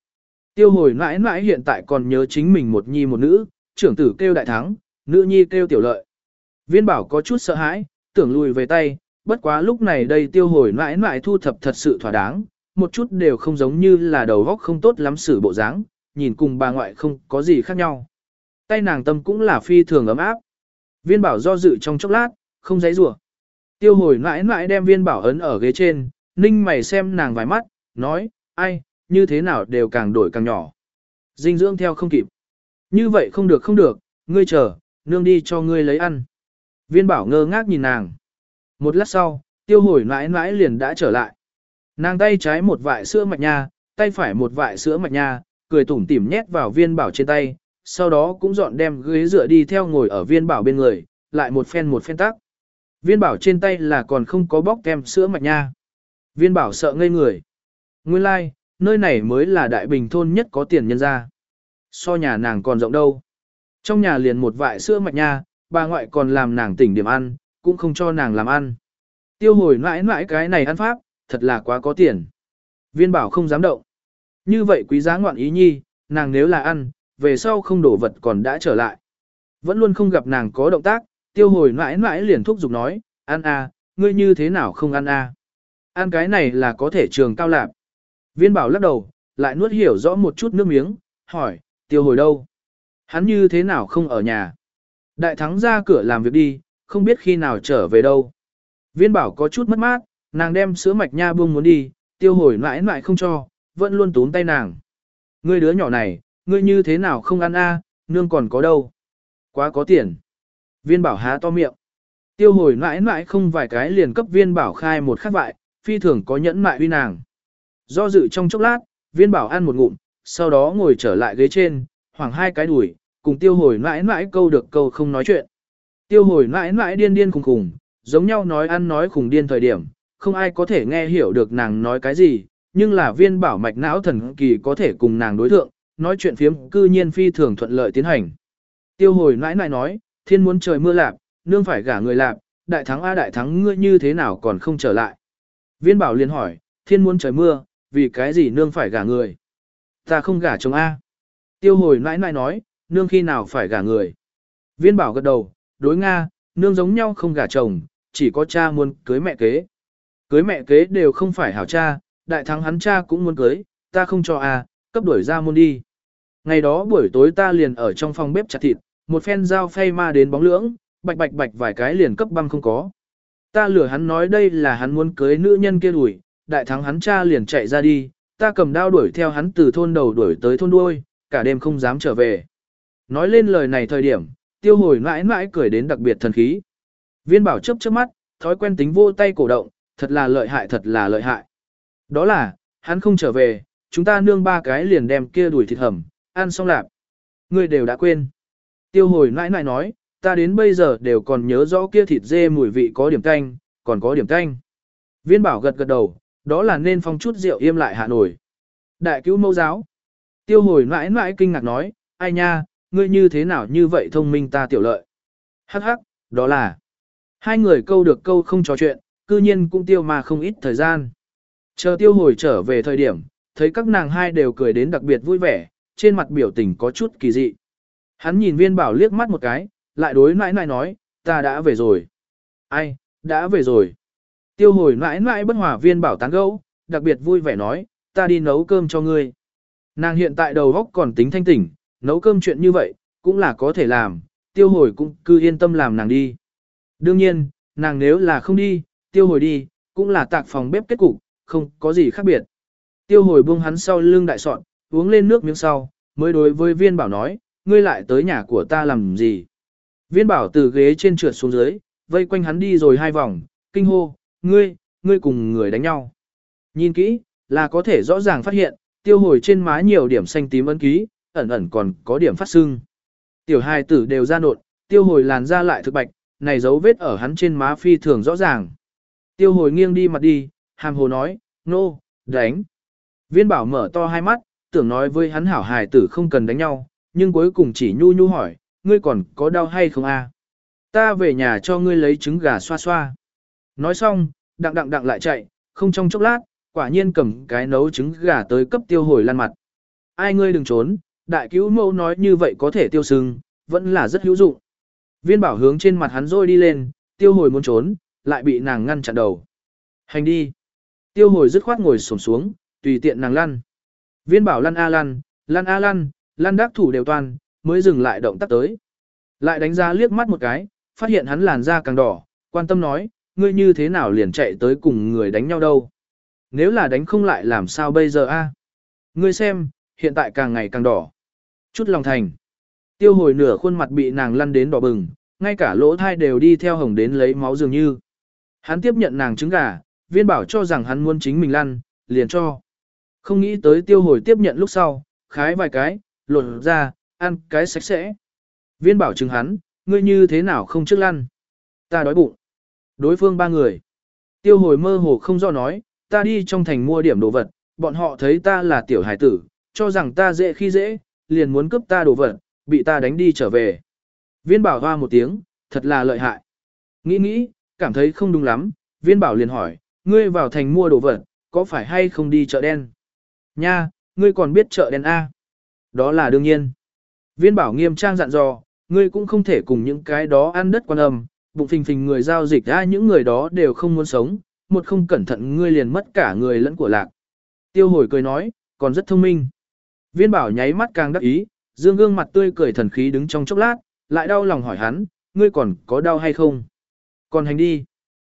Speaker 1: Tiêu hồi mãi mãi hiện tại còn nhớ chính mình một nhi một nữ, trưởng tử kêu đại thắng, nữ nhi kêu tiểu lợi. Viên bảo có chút sợ hãi, tưởng lùi về tay, bất quá lúc này đây tiêu hồi mãi mãi thu thập thật sự thỏa đáng, một chút đều không giống như là đầu góc không tốt lắm xử bộ dáng, nhìn cùng bà ngoại không có gì khác nhau. Tay nàng tâm cũng là phi thường ấm áp. Viên bảo do dự trong chốc lát, không dãy rủa. Tiêu hồi mãi mãi đem viên bảo ấn ở ghế trên, ninh mày xem nàng vài mắt, nói, ai, như thế nào đều càng đổi càng nhỏ. Dinh dưỡng theo không kịp. Như vậy không được không được, ngươi chờ, nương đi cho ngươi lấy ăn. Viên bảo ngơ ngác nhìn nàng. Một lát sau, tiêu hồi mãi mãi liền đã trở lại. Nàng tay trái một vại sữa mạch nha, tay phải một vại sữa mạch nha, cười tủm tỉm nhét vào viên bảo trên tay, sau đó cũng dọn đem ghế dựa đi theo ngồi ở viên bảo bên người, lại một phen một phen tắc. Viên bảo trên tay là còn không có bóc kem sữa mạch nha. Viên bảo sợ ngây người. Nguyên lai, like, nơi này mới là đại bình thôn nhất có tiền nhân ra. So nhà nàng còn rộng đâu. Trong nhà liền một vại sữa mạch nha, bà ngoại còn làm nàng tỉnh điểm ăn, cũng không cho nàng làm ăn. Tiêu hồi mãi mãi cái này ăn pháp, thật là quá có tiền. Viên bảo không dám động. Như vậy quý giá ngoạn ý nhi, nàng nếu là ăn, về sau không đổ vật còn đã trở lại. Vẫn luôn không gặp nàng có động tác, tiêu hồi mãi mãi liền thúc giục nói, ăn à, ngươi như thế nào không ăn à. Ăn cái này là có thể trường cao lạp. Viên bảo lắc đầu, lại nuốt hiểu rõ một chút nước miếng, hỏi, tiêu hồi đâu? Hắn như thế nào không ở nhà? Đại thắng ra cửa làm việc đi, không biết khi nào trở về đâu. Viên bảo có chút mất mát, nàng đem sữa mạch nha buông muốn đi, tiêu hồi mãi mãi không cho, vẫn luôn tốn tay nàng. Ngươi đứa nhỏ này, ngươi như thế nào không ăn a? nương còn có đâu. Quá có tiền. Viên bảo há to miệng. Tiêu hồi mãi mãi không vài cái liền cấp viên bảo khai một khắc vại, phi thường có nhẫn mại uy nàng. Do dự trong chốc lát, viên bảo ăn một ngụm, sau đó ngồi trở lại ghế trên, hoảng hai cái đùi, cùng tiêu hồi mãi mãi câu được câu không nói chuyện. Tiêu hồi mãi mãi điên điên khùng khùng, giống nhau nói ăn nói khùng điên thời điểm, không ai có thể nghe hiểu được nàng nói cái gì, nhưng là viên bảo mạch não thần kỳ có thể cùng nàng đối thượng, nói chuyện phiếm cư nhiên phi thường thuận lợi tiến hành. Tiêu hồi mãi mãi nói, thiên muốn trời mưa lạp, nương phải gả người lạp, đại thắng A đại thắng ngươi như thế nào còn không trở lại. Viên bảo liền hỏi, thiên muốn trời mưa, vì cái gì nương phải gả người? Ta không gả chồng A. Tiêu hồi nãi nãi nói, nương khi nào phải gả người? Viên bảo gật đầu, đối Nga, nương giống nhau không gả chồng, chỉ có cha muốn cưới mẹ kế. Cưới mẹ kế đều không phải hảo cha, đại thắng hắn cha cũng muốn cưới, ta không cho A, cấp đuổi ra môn đi. Ngày đó buổi tối ta liền ở trong phòng bếp chặt thịt, một phen dao phay ma đến bóng lưỡng, bạch bạch bạch vài cái liền cấp băng không có. Ta lừa hắn nói đây là hắn muốn cưới nữ nhân kia đuổi, đại thắng hắn cha liền chạy ra đi, ta cầm đao đuổi theo hắn từ thôn đầu đuổi tới thôn đuôi, cả đêm không dám trở về. Nói lên lời này thời điểm, tiêu hồi mãi mãi cười đến đặc biệt thần khí. Viên bảo chấp chớp mắt, thói quen tính vô tay cổ động, thật là lợi hại thật là lợi hại. Đó là, hắn không trở về, chúng ta nương ba cái liền đem kia đuổi thịt hầm, ăn xong lạp. Ngươi đều đã quên. Tiêu hồi mãi mãi nói, ta đến bây giờ đều còn nhớ rõ kia thịt dê mùi vị có điểm canh, còn có điểm canh. Viên bảo gật gật đầu, đó là nên phong chút rượu im lại hạ nổi. Đại cứu mẫu giáo. Tiêu hồi mãi mãi kinh ngạc nói, ai nha, ngươi như thế nào như vậy thông minh ta tiểu lợi. Hắc hắc, đó là. Hai người câu được câu không trò chuyện, cư nhiên cũng tiêu mà không ít thời gian. Chờ tiêu hồi trở về thời điểm, thấy các nàng hai đều cười đến đặc biệt vui vẻ, trên mặt biểu tình có chút kỳ dị. Hắn nhìn viên bảo liếc mắt một cái, lại đối nãi nãi nói, ta đã về rồi. Ai, đã về rồi. Tiêu hồi mãi mãi bất hòa viên bảo tán gẫu, đặc biệt vui vẻ nói, ta đi nấu cơm cho ngươi. Nàng hiện tại đầu góc còn tính thanh tỉnh, nấu cơm chuyện như vậy, cũng là có thể làm, tiêu hồi cũng cứ yên tâm làm nàng đi. Đương nhiên, nàng nếu là không đi, tiêu hồi đi, cũng là tạc phòng bếp kết cục, không có gì khác biệt. Tiêu hồi buông hắn sau lưng đại sọn, uống lên nước miếng sau, mới đối với viên bảo nói, ngươi lại tới nhà của ta làm gì. Viên bảo từ ghế trên trượt xuống dưới, vây quanh hắn đi rồi hai vòng, kinh hô, ngươi, ngươi cùng người đánh nhau. Nhìn kỹ, là có thể rõ ràng phát hiện, tiêu hồi trên má nhiều điểm xanh tím ấn ký, ẩn ẩn còn có điểm phát sưng. Tiểu hai tử đều ra nộn, tiêu hồi làn ra lại thực bạch, này dấu vết ở hắn trên má phi thường rõ ràng. Tiêu hồi nghiêng đi mặt đi, hàm hồ nói, nô, no, đánh. Viên bảo mở to hai mắt, tưởng nói với hắn hảo hài tử không cần đánh nhau, nhưng cuối cùng chỉ nhu nhu hỏi, ngươi còn có đau hay không a? Ta về nhà cho ngươi lấy trứng gà xoa xoa. Nói xong, đặng đặng đặng lại chạy, không trong chốc lát, quả nhiên cầm cái nấu trứng gà tới cấp tiêu hồi lan mặt. Ai ngươi đừng trốn, đại cứu mẫu nói như vậy có thể tiêu sưng, vẫn là rất hữu dụng. Viên bảo hướng trên mặt hắn rồi đi lên, tiêu hồi muốn trốn, lại bị nàng ngăn chặn đầu. Hành đi. Tiêu hồi dứt khoát ngồi sổm xuống, tùy tiện nàng lăn. Viên bảo lăn a lăn, lăn a lăn, lăn đắc thủ đều toàn, mới dừng lại động tác tới. Lại đánh ra liếc mắt một cái, phát hiện hắn làn da càng đỏ, quan tâm nói, ngươi như thế nào liền chạy tới cùng người đánh nhau đâu. Nếu là đánh không lại làm sao bây giờ a? Ngươi xem, hiện tại càng ngày càng đỏ. Chút lòng thành. Tiêu hồi nửa khuôn mặt bị nàng lăn đến đỏ bừng, ngay cả lỗ thai đều đi theo hồng đến lấy máu dường như. Hắn tiếp nhận nàng trứng gà, viên bảo cho rằng hắn muốn chính mình lăn, liền cho. Không nghĩ tới tiêu hồi tiếp nhận lúc sau, khái vài cái, lột ra, ăn cái sạch sẽ. Viên bảo chứng hắn, ngươi như thế nào không trước lăn. Ta đói bụng. Đối phương ba người. Tiêu hồi mơ hồ không do nói, ta đi trong thành mua điểm đồ vật, bọn họ thấy ta là tiểu hải tử, cho rằng ta dễ khi dễ, liền muốn cướp ta đồ vật, bị ta đánh đi trở về. Viên bảo hoa một tiếng, thật là lợi hại. Nghĩ nghĩ, cảm thấy không đúng lắm, viên bảo liền hỏi, ngươi vào thành mua đồ vật, có phải hay không đi chợ đen? Nha, ngươi còn biết chợ đen A. Đó là đương nhiên. Viên bảo nghiêm trang dặn dò, ngươi cũng không thể cùng những cái đó ăn đất quan âm, bụng phình phình người giao dịch ra những người đó đều không muốn sống, một không cẩn thận ngươi liền mất cả người lẫn của lạc. Tiêu hồi cười nói, còn rất thông minh. Viên bảo nháy mắt càng đắc ý, dương gương mặt tươi cười thần khí đứng trong chốc lát, lại đau lòng hỏi hắn, ngươi còn có đau hay không? Còn hành đi.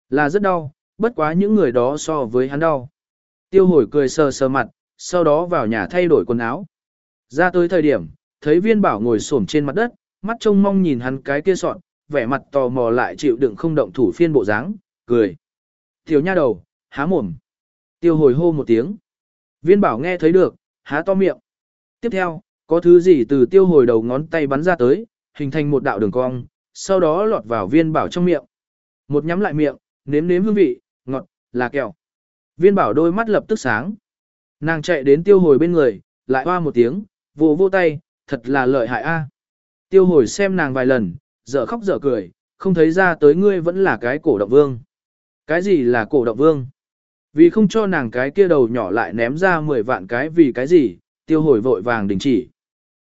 Speaker 1: Là rất đau, bất quá những người đó so với hắn đau. Tiêu hồi cười sờ sờ mặt, sau đó vào nhà thay đổi quần áo. Ra tới thời điểm, thấy viên bảo ngồi xổm trên mặt đất, mắt trông mong nhìn hắn cái kia sọn, vẻ mặt tò mò lại chịu đựng không động thủ phiên bộ dáng, cười. Tiểu nha đầu, há mồm. Tiêu hồi hô một tiếng. Viên bảo nghe thấy được, há to miệng. Tiếp theo, có thứ gì từ tiêu hồi đầu ngón tay bắn ra tới, hình thành một đạo đường cong, sau đó lọt vào viên bảo trong miệng. Một nhắm lại miệng, nếm nếm hương vị, ngọt, là kẹo. Viên bảo đôi mắt lập tức sáng. Nàng chạy đến tiêu hồi bên người, lại hoa một tiếng, vô vô tay, thật là lợi hại a. Tiêu hồi xem nàng vài lần, dở khóc dở cười, không thấy ra tới ngươi vẫn là cái cổ động vương. Cái gì là cổ động vương? Vì không cho nàng cái kia đầu nhỏ lại ném ra 10 vạn cái vì cái gì, tiêu hồi vội vàng đình chỉ.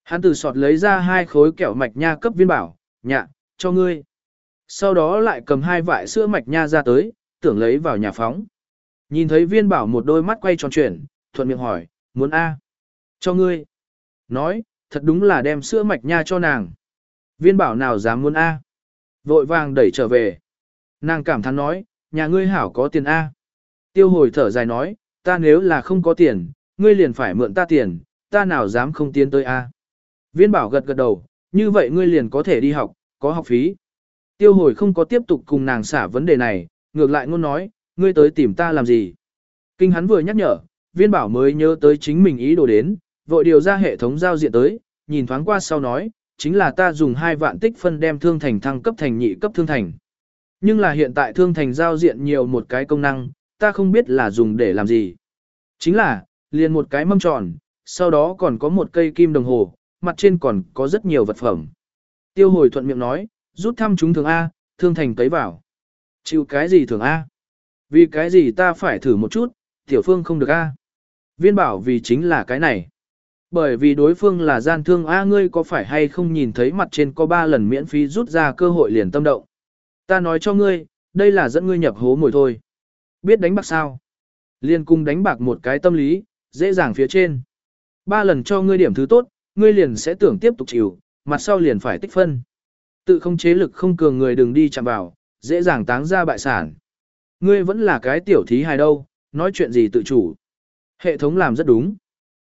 Speaker 1: Hắn từ sọt lấy ra hai khối kẹo mạch nha cấp viên bảo, nhạ, cho ngươi. Sau đó lại cầm hai vại sữa mạch nha ra tới, tưởng lấy vào nhà phóng. Nhìn thấy viên bảo một đôi mắt quay tròn chuyển, thuận miệng hỏi, muốn A. Cho ngươi. Nói, thật đúng là đem sữa mạch nha cho nàng. Viên bảo nào dám muốn A. Vội vàng đẩy trở về. Nàng cảm thán nói, nhà ngươi hảo có tiền A. Tiêu hồi thở dài nói, ta nếu là không có tiền, ngươi liền phải mượn ta tiền, ta nào dám không tiến tới A. Viên bảo gật gật đầu, như vậy ngươi liền có thể đi học, có học phí. Tiêu hồi không có tiếp tục cùng nàng xả vấn đề này, ngược lại ngôn nói, ngươi tới tìm ta làm gì. Kinh hắn vừa nhắc nhở, viên bảo mới nhớ tới chính mình ý đồ đến, vội điều ra hệ thống giao diện tới, nhìn thoáng qua sau nói, chính là ta dùng hai vạn tích phân đem thương thành thăng cấp thành nhị cấp thương thành. Nhưng là hiện tại thương thành giao diện nhiều một cái công năng, ta không biết là dùng để làm gì. Chính là, liền một cái mâm tròn, sau đó còn có một cây kim đồng hồ, mặt trên còn có rất nhiều vật phẩm. Tiêu hồi thuận miệng nói, rút thăm chúng thường A, thương thành tấy vào. Chịu cái gì thường A? Vì cái gì ta phải thử một chút, tiểu phương không được A. Viên bảo vì chính là cái này. Bởi vì đối phương là gian thương A ngươi có phải hay không nhìn thấy mặt trên có 3 lần miễn phí rút ra cơ hội liền tâm động. Ta nói cho ngươi, đây là dẫn ngươi nhập hố mồi thôi. Biết đánh bạc sao? Liên cung đánh bạc một cái tâm lý, dễ dàng phía trên. Ba lần cho ngươi điểm thứ tốt, ngươi liền sẽ tưởng tiếp tục chịu, mặt sau liền phải tích phân. Tự không chế lực không cường người đừng đi chạm vào, dễ dàng táng ra bại sản. Ngươi vẫn là cái tiểu thí hài đâu, nói chuyện gì tự chủ. Hệ thống làm rất đúng.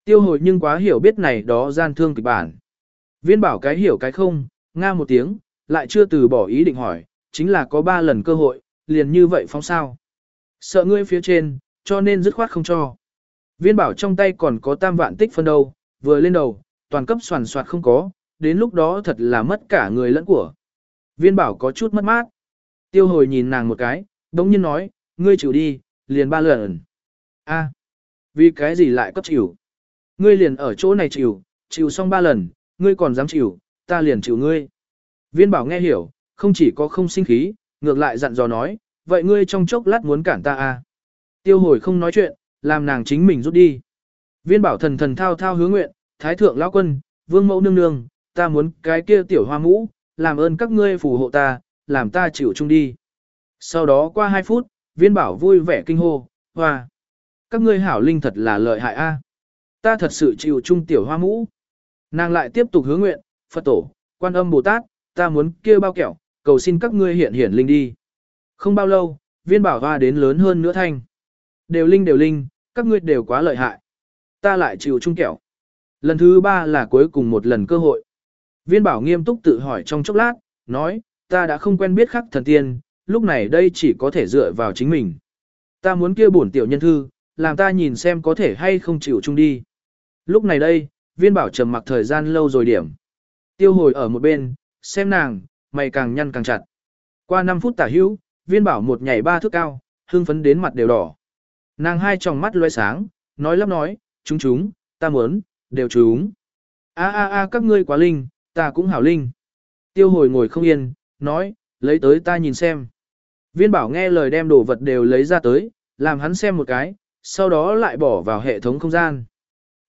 Speaker 1: Tiêu hồi nhưng quá hiểu biết này đó gian thương kịch bản. Viên bảo cái hiểu cái không, nga một tiếng, lại chưa từ bỏ ý định hỏi, chính là có ba lần cơ hội, liền như vậy phóng sao. Sợ ngươi phía trên, cho nên dứt khoát không cho. Viên bảo trong tay còn có tam vạn tích phân đâu, vừa lên đầu, toàn cấp soàn soạt không có, đến lúc đó thật là mất cả người lẫn của. Viên bảo có chút mất mát. Tiêu hồi nhìn nàng một cái, đống nhiên nói, ngươi chịu đi, liền ba lần. a vì cái gì lại cấp chịu? Ngươi liền ở chỗ này chịu, chịu xong ba lần, ngươi còn dám chịu, ta liền chịu ngươi. Viên bảo nghe hiểu, không chỉ có không sinh khí, ngược lại dặn dò nói, vậy ngươi trong chốc lát muốn cản ta à? Tiêu hồi không nói chuyện, làm nàng chính mình rút đi. Viên bảo thần thần thao thao hứa nguyện, thái thượng lão quân, vương mẫu nương nương, ta muốn cái kia tiểu hoa mũ, làm ơn các ngươi phù hộ ta, làm ta chịu chung đi. Sau đó qua 2 phút, viên bảo vui vẻ kinh hô, hoa. Các ngươi hảo linh thật là lợi hại a. Ta thật sự chịu chung tiểu hoa mũ. Nàng lại tiếp tục hứa nguyện, Phật tổ, quan âm Bồ Tát, ta muốn kia bao kẹo, cầu xin các ngươi hiện hiển linh đi. Không bao lâu, viên bảo hoa đến lớn hơn nữa thanh. Đều linh đều linh, các ngươi đều quá lợi hại. Ta lại chịu chung kẹo. Lần thứ ba là cuối cùng một lần cơ hội. Viên bảo nghiêm túc tự hỏi trong chốc lát, nói, ta đã không quen biết khắc thần tiên, lúc này đây chỉ có thể dựa vào chính mình. Ta muốn kia bổn tiểu nhân thư, làm ta nhìn xem có thể hay không chịu chung đi. Lúc này đây, viên bảo trầm mặc thời gian lâu rồi điểm. Tiêu hồi ở một bên, xem nàng, mày càng nhăn càng chặt. Qua 5 phút tả hữu, viên bảo một nhảy ba thước cao, hương phấn đến mặt đều đỏ. Nàng hai tròng mắt loe sáng, nói lắp nói, chúng chúng, ta muốn, đều chúng. A a a các ngươi quá linh, ta cũng hảo linh. Tiêu hồi ngồi không yên, nói, lấy tới ta nhìn xem. Viên bảo nghe lời đem đồ vật đều lấy ra tới, làm hắn xem một cái, sau đó lại bỏ vào hệ thống không gian.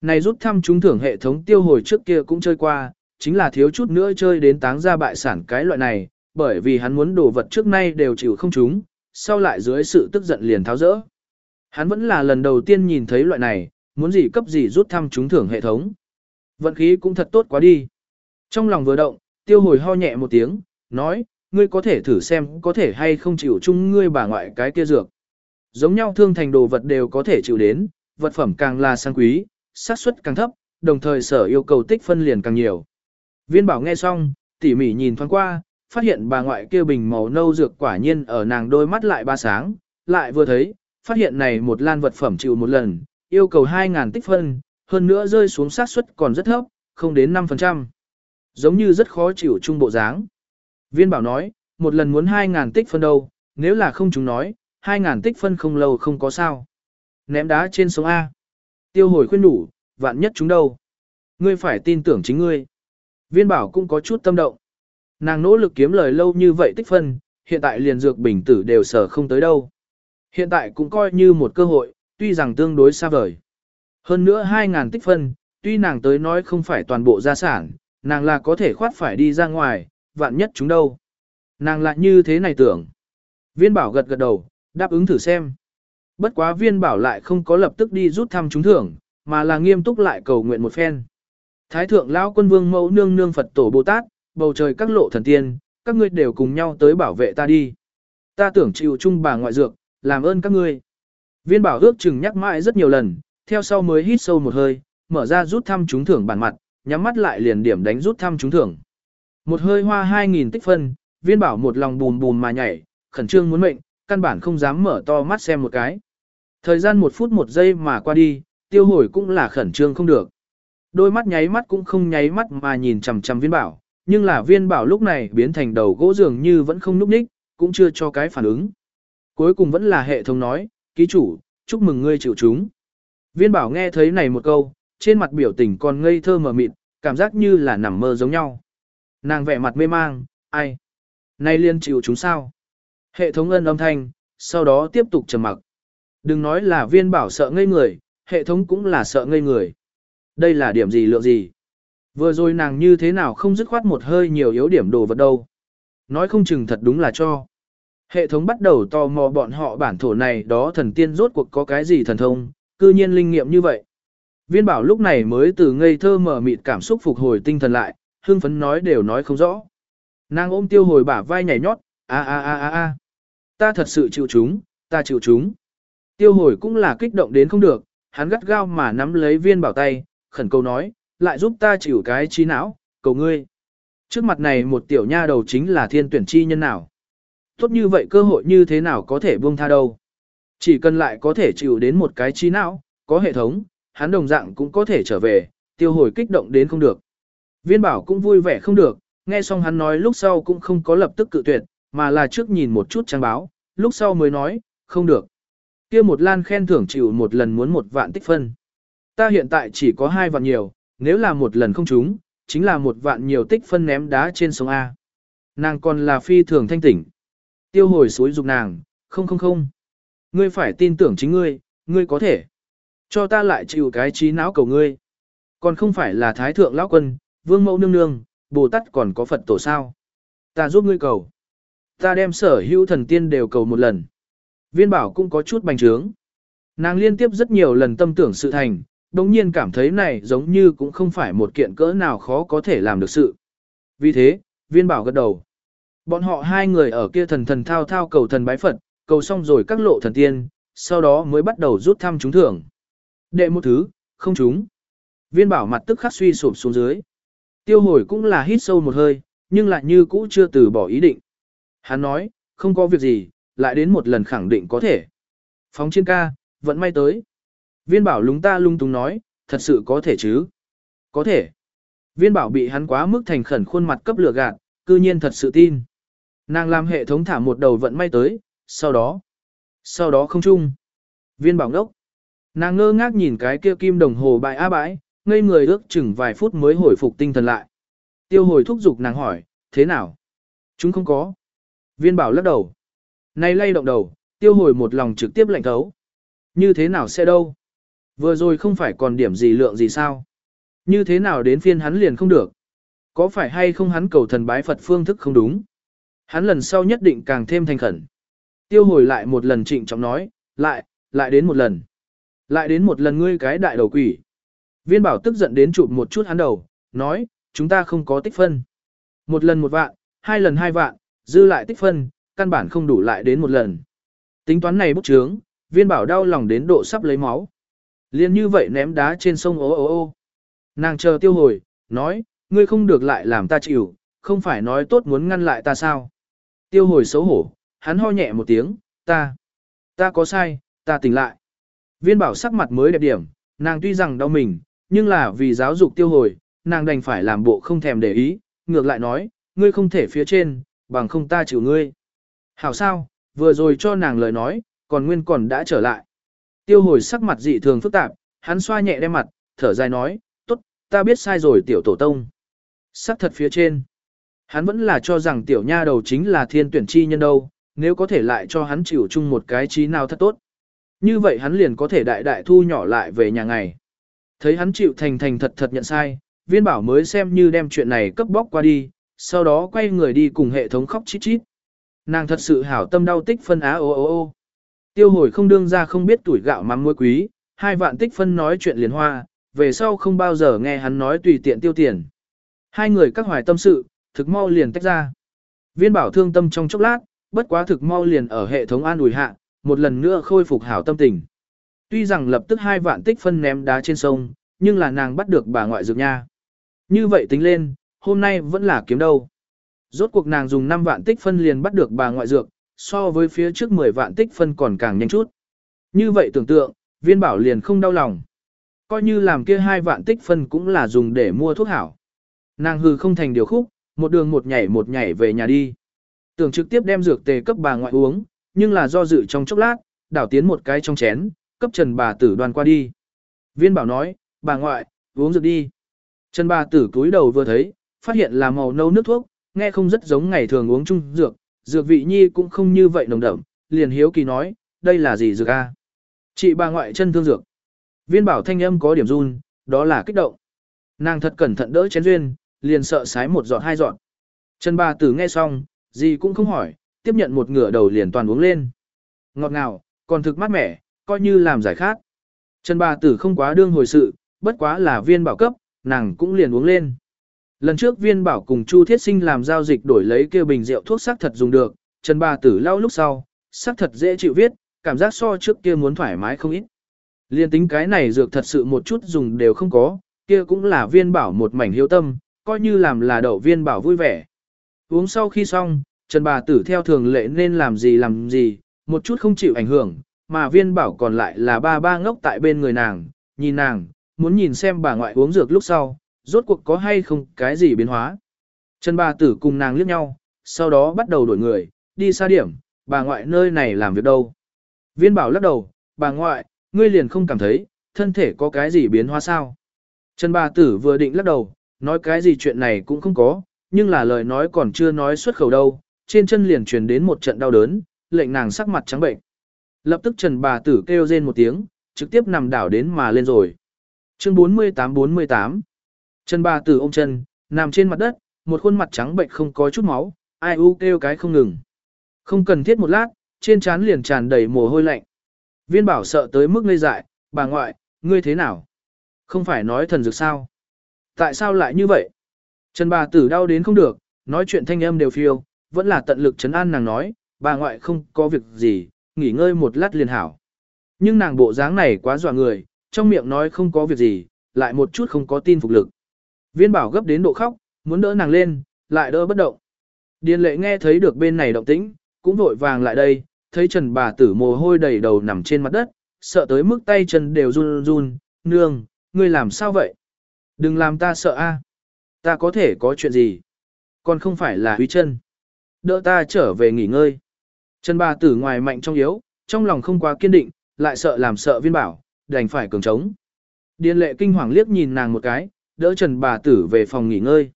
Speaker 1: Này rút thăm trúng thưởng hệ thống tiêu hồi trước kia cũng chơi qua, chính là thiếu chút nữa chơi đến táng ra bại sản cái loại này, bởi vì hắn muốn đồ vật trước nay đều chịu không trúng, sau lại dưới sự tức giận liền tháo rỡ. Hắn vẫn là lần đầu tiên nhìn thấy loại này, muốn gì cấp gì rút thăm trúng thưởng hệ thống. Vận khí cũng thật tốt quá đi. Trong lòng vừa động, tiêu hồi ho nhẹ một tiếng, nói, ngươi có thể thử xem có thể hay không chịu chung ngươi bà ngoại cái kia dược. Giống nhau thương thành đồ vật đều có thể chịu đến, vật phẩm càng là sang quý, xác suất càng thấp, đồng thời sở yêu cầu tích phân liền càng nhiều. Viên bảo nghe xong, tỉ mỉ nhìn thoáng qua, phát hiện bà ngoại kia bình màu nâu dược quả nhiên ở nàng đôi mắt lại ba sáng, lại vừa thấy, phát hiện này một lan vật phẩm chịu một lần, yêu cầu 2.000 tích phân, hơn nữa rơi xuống xác suất còn rất thấp, không đến 5%. Giống như rất khó chịu chung bộ dáng. Viên bảo nói, một lần muốn 2.000 tích phân đâu, nếu là không chúng nói, 2.000 tích phân không lâu không có sao. Ném đá trên sông A. Tiêu hồi khuyên đủ, vạn nhất chúng đâu. Ngươi phải tin tưởng chính ngươi. Viên bảo cũng có chút tâm động. Nàng nỗ lực kiếm lời lâu như vậy tích phân, hiện tại liền dược bình tử đều sở không tới đâu. Hiện tại cũng coi như một cơ hội, tuy rằng tương đối xa vời. Hơn nữa 2.000 tích phân, tuy nàng tới nói không phải toàn bộ gia sản, nàng là có thể khoát phải đi ra ngoài, vạn nhất chúng đâu. Nàng lại như thế này tưởng. Viên bảo gật gật đầu, đáp ứng thử xem. Bất quá viên bảo lại không có lập tức đi rút thăm trúng thưởng, mà là nghiêm túc lại cầu nguyện một phen. Thái thượng lão quân vương mẫu nương nương Phật tổ Bồ Tát, bầu trời các lộ thần tiên, các ngươi đều cùng nhau tới bảo vệ ta đi. Ta tưởng chịu chung bà ngoại dược, làm ơn các ngươi. Viên bảo ước chừng nhắc mãi rất nhiều lần, theo sau mới hít sâu một hơi, mở ra rút thăm trúng thưởng bản mặt, nhắm mắt lại liền điểm đánh rút thăm trúng thưởng. Một hơi hoa 2.000 tích phân, viên bảo một lòng bùm bùm mà nhảy, khẩn trương muốn mệnh, căn bản không dám mở to mắt xem một cái. Thời gian một phút một giây mà qua đi, tiêu hồi cũng là khẩn trương không được. Đôi mắt nháy mắt cũng không nháy mắt mà nhìn chằm chằm viên bảo, nhưng là viên bảo lúc này biến thành đầu gỗ dường như vẫn không núp ních, cũng chưa cho cái phản ứng. Cuối cùng vẫn là hệ thống nói, ký chủ, chúc mừng ngươi chịu chúng. Viên bảo nghe thấy này một câu, trên mặt biểu tình còn ngây thơ mờ mịt, cảm giác như là nằm mơ giống nhau. Nàng vẻ mặt mê mang, ai? Nay liên chịu chúng sao? Hệ thống ân âm thanh, sau đó tiếp tục trầm mặc. Đừng nói là viên bảo sợ ngây người, hệ thống cũng là sợ ngây người. Đây là điểm gì lượng gì? Vừa rồi nàng như thế nào không dứt khoát một hơi nhiều yếu điểm đồ vật đâu. Nói không chừng thật đúng là cho. Hệ thống bắt đầu tò mò bọn họ bản thổ này đó thần tiên rốt cuộc có cái gì thần thông, cư nhiên linh nghiệm như vậy. Viên bảo lúc này mới từ ngây thơ mở mịt cảm xúc phục hồi tinh thần lại, hương phấn nói đều nói không rõ. Nàng ôm tiêu hồi bả vai nhảy nhót, a a a a a. Ta thật sự chịu chúng, ta chịu chúng. Tiêu hồi cũng là kích động đến không được, hắn gắt gao mà nắm lấy viên bảo tay, khẩn cầu nói, lại giúp ta chịu cái trí não, cầu ngươi. Trước mặt này một tiểu nha đầu chính là thiên tuyển chi nhân nào. Tốt như vậy cơ hội như thế nào có thể buông tha đâu. Chỉ cần lại có thể chịu đến một cái trí não, có hệ thống, hắn đồng dạng cũng có thể trở về, tiêu hồi kích động đến không được. Viên bảo cũng vui vẻ không được, nghe xong hắn nói lúc sau cũng không có lập tức cự tuyệt, mà là trước nhìn một chút trang báo, lúc sau mới nói, không được kia một lan khen thưởng chịu một lần muốn một vạn tích phân. Ta hiện tại chỉ có hai vạn nhiều, nếu là một lần không trúng, chính là một vạn nhiều tích phân ném đá trên sông A. Nàng còn là phi thường thanh tỉnh. Tiêu hồi suối dục nàng, không không không. Ngươi phải tin tưởng chính ngươi, ngươi có thể. Cho ta lại chịu cái trí não cầu ngươi. Còn không phải là thái thượng lão quân, vương mẫu nương nương, bồ tát còn có Phật tổ sao. Ta giúp ngươi cầu. Ta đem sở hữu thần tiên đều cầu một lần. Viên bảo cũng có chút bành trướng. Nàng liên tiếp rất nhiều lần tâm tưởng sự thành, đồng nhiên cảm thấy này giống như cũng không phải một kiện cỡ nào khó có thể làm được sự. Vì thế, viên bảo gật đầu. Bọn họ hai người ở kia thần thần thao thao cầu thần bái Phật, cầu xong rồi các lộ thần tiên, sau đó mới bắt đầu rút thăm trúng thưởng. Đệ một thứ, không trúng. Viên bảo mặt tức khắc suy sụp xuống dưới. Tiêu hồi cũng là hít sâu một hơi, nhưng lại như cũ chưa từ bỏ ý định. Hắn nói, không có việc gì, lại đến một lần khẳng định có thể. Phóng trên ca, vẫn may tới. Viên bảo lúng ta lung tung nói, thật sự có thể chứ? Có thể. Viên bảo bị hắn quá mức thành khẩn khuôn mặt cấp lửa gạt, cư nhiên thật sự tin. Nàng làm hệ thống thả một đầu vận may tới, sau đó. Sau đó không chung. Viên bảo ngốc. Nàng ngơ ngác nhìn cái kia kim đồng hồ bại á bãi, ngây người ước chừng vài phút mới hồi phục tinh thần lại. Tiêu hồi thúc giục nàng hỏi, thế nào? Chúng không có. Viên bảo lắc đầu. Nay lay động đầu, tiêu hồi một lòng trực tiếp lạnh thấu. Như thế nào sẽ đâu? Vừa rồi không phải còn điểm gì lượng gì sao? Như thế nào đến phiên hắn liền không được? Có phải hay không hắn cầu thần bái Phật phương thức không đúng? Hắn lần sau nhất định càng thêm thành khẩn. Tiêu hồi lại một lần trịnh trọng nói, lại, lại đến một lần. Lại đến một lần ngươi cái đại đầu quỷ. Viên bảo tức giận đến chụp một chút hắn đầu, nói, chúng ta không có tích phân. Một lần một vạn, hai lần hai vạn, dư lại tích phân, căn bản không đủ lại đến một lần. Tính toán này bốc trướng, viên bảo đau lòng đến độ sắp lấy máu. Liên như vậy ném đá trên sông ô ô ô. Nàng chờ tiêu hồi, nói, ngươi không được lại làm ta chịu, không phải nói tốt muốn ngăn lại ta sao. Tiêu hồi xấu hổ, hắn ho nhẹ một tiếng, ta, ta có sai, ta tỉnh lại. Viên bảo sắc mặt mới đẹp điểm, nàng tuy rằng đau mình, nhưng là vì giáo dục tiêu hồi, nàng đành phải làm bộ không thèm để ý, ngược lại nói, ngươi không thể phía trên, bằng không ta chịu ngươi. Hảo sao, vừa rồi cho nàng lời nói, còn nguyên còn đã trở lại. Tiêu hồi sắc mặt dị thường phức tạp, hắn xoa nhẹ đem mặt, thở dài nói, tốt, ta biết sai rồi tiểu tổ tông. Sắc thật phía trên. Hắn vẫn là cho rằng tiểu nha đầu chính là thiên tuyển chi nhân đâu, nếu có thể lại cho hắn chịu chung một cái trí nào thật tốt. Như vậy hắn liền có thể đại đại thu nhỏ lại về nhà ngày. Thấy hắn chịu thành thành thật thật nhận sai, viên bảo mới xem như đem chuyện này cấp bóc qua đi, sau đó quay người đi cùng hệ thống khóc chít chít. Nàng thật sự hảo tâm đau tích phân á ô ô ô. Tiêu hồi không đương ra không biết tuổi gạo mắm muối quý, hai vạn tích phân nói chuyện liền hoa, về sau không bao giờ nghe hắn nói tùy tiện tiêu tiền. Hai người các hoài tâm sự, thực mau liền tách ra. Viên bảo thương tâm trong chốc lát, bất quá thực mau liền ở hệ thống an ủi hạ, một lần nữa khôi phục hảo tâm tình. Tuy rằng lập tức hai vạn tích phân ném đá trên sông, nhưng là nàng bắt được bà ngoại dược nha. Như vậy tính lên, hôm nay vẫn là kiếm đâu. Rốt cuộc nàng dùng 5 vạn tích phân liền bắt được bà ngoại dược, so với phía trước 10 vạn tích phân còn càng nhanh chút. Như vậy tưởng tượng, viên bảo liền không đau lòng. Coi như làm kia hai vạn tích phân cũng là dùng để mua thuốc hảo. Nàng hừ không thành điều khúc, một đường một nhảy một nhảy về nhà đi. Tưởng trực tiếp đem dược tề cấp bà ngoại uống, nhưng là do dự trong chốc lát, đảo tiến một cái trong chén, cấp trần bà tử đoàn qua đi. Viên bảo nói, bà ngoại, uống dược đi. Trần bà tử cúi đầu vừa thấy, phát hiện là màu nâu nước thuốc, nghe không rất giống ngày thường uống chung dược, dược vị nhi cũng không như vậy nồng đậm, liền hiếu kỳ nói, đây là gì dược a? Chị bà ngoại chân thương dược. Viên bảo thanh âm có điểm run, đó là kích động. Nàng thật cẩn thận đỡ chén duyên, liền sợ sái một giọt hai giọt. Trần bà tử nghe xong, gì cũng không hỏi, tiếp nhận một ngửa đầu liền toàn uống lên. Ngọt ngào, còn thực mát mẻ, coi như làm giải khát. Trần bà tử không quá đương hồi sự, bất quá là viên bảo cấp, nàng cũng liền uống lên. Lần trước viên bảo cùng Chu Thiết Sinh làm giao dịch đổi lấy kêu bình rượu thuốc sắc thật dùng được, Trần bà tử lau lúc sau, sắc thật dễ chịu viết, cảm giác so trước kia muốn thoải mái không ít. Liên tính cái này dược thật sự một chút dùng đều không có, kia cũng là viên bảo một mảnh hiếu tâm, coi như làm là đậu viên bảo vui vẻ. Uống sau khi xong, Trần bà tử theo thường lệ nên làm gì làm gì, một chút không chịu ảnh hưởng, mà viên bảo còn lại là ba ba ngốc tại bên người nàng, nhìn nàng, muốn nhìn xem bà ngoại uống dược lúc sau, rốt cuộc có hay không cái gì biến hóa. Trần bà tử cùng nàng liếc nhau, sau đó bắt đầu đổi người, đi xa điểm, bà ngoại nơi này làm việc đâu. Viên bảo lắc đầu, bà ngoại, ngươi liền không cảm thấy, thân thể có cái gì biến hóa sao. Trần bà tử vừa định lắc đầu, nói cái gì chuyện này cũng không có, nhưng là lời nói còn chưa nói xuất khẩu đâu, trên chân liền truyền đến một trận đau đớn, lệnh nàng sắc mặt trắng bệnh. Lập tức Trần bà tử kêu rên một tiếng, trực tiếp nằm đảo đến mà lên rồi. Chương 48-48 Trần bà tử ôm chân, nằm trên mặt đất, một khuôn mặt trắng bệnh không có chút máu, ai u kêu cái không ngừng. Không cần thiết một lát, trên trán liền tràn đầy mồ hôi lạnh. Viên bảo sợ tới mức ngây dại, bà ngoại, ngươi thế nào? Không phải nói thần dược sao? Tại sao lại như vậy? Trần bà tử đau đến không được, nói chuyện thanh âm đều phiêu, vẫn là tận lực chấn an nàng nói, bà ngoại không có việc gì, nghỉ ngơi một lát liền hảo. Nhưng nàng bộ dáng này quá dọa người, trong miệng nói không có việc gì, lại một chút không có tin phục lực. Viên bảo gấp đến độ khóc, muốn đỡ nàng lên, lại đỡ bất động. Điền lệ nghe thấy được bên này động tĩnh, cũng vội vàng lại đây, thấy trần bà tử mồ hôi đầy đầu nằm trên mặt đất, sợ tới mức tay chân đều run run, nương, ngươi làm sao vậy? Đừng làm ta sợ a. Ta có thể có chuyện gì? Còn không phải là huy chân. Đỡ ta trở về nghỉ ngơi. Trần bà tử ngoài mạnh trong yếu, trong lòng không quá kiên định, lại sợ làm sợ viên bảo, đành phải cường trống. Điền lệ kinh hoàng liếc nhìn nàng một cái, đỡ trần bà tử về phòng nghỉ ngơi.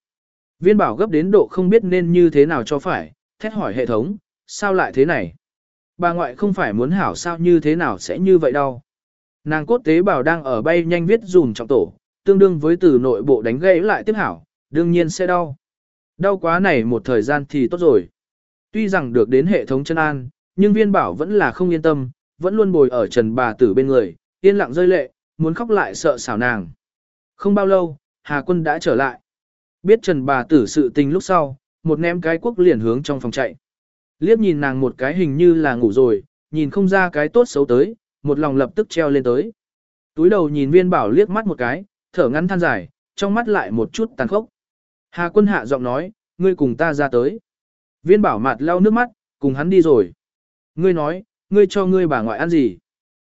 Speaker 1: Viên bảo gấp đến độ không biết nên như thế nào cho phải, thét hỏi hệ thống, sao lại thế này? Bà ngoại không phải muốn hảo sao như thế nào sẽ như vậy đâu. Nàng cốt tế bào đang ở bay nhanh viết dùm trọng tổ, tương đương với từ nội bộ đánh gãy lại tiếp hảo, đương nhiên sẽ đau. Đau quá này một thời gian thì tốt rồi. Tuy rằng được đến hệ thống chân an, nhưng viên bảo vẫn là không yên tâm, vẫn luôn bồi ở trần bà tử bên người, yên lặng rơi lệ, muốn khóc lại sợ xảo nàng. Không bao lâu, Hà quân đã trở lại. Biết trần bà tử sự tình lúc sau, một ném cái quốc liền hướng trong phòng chạy. Liếc nhìn nàng một cái hình như là ngủ rồi, nhìn không ra cái tốt xấu tới, một lòng lập tức treo lên tới. Túi đầu nhìn viên bảo liếc mắt một cái, thở ngắn than dài, trong mắt lại một chút tàn khốc. Hà quân hạ giọng nói, ngươi cùng ta ra tới. Viên bảo mặt lau nước mắt, cùng hắn đi rồi. Ngươi nói, ngươi cho ngươi bà ngoại ăn gì?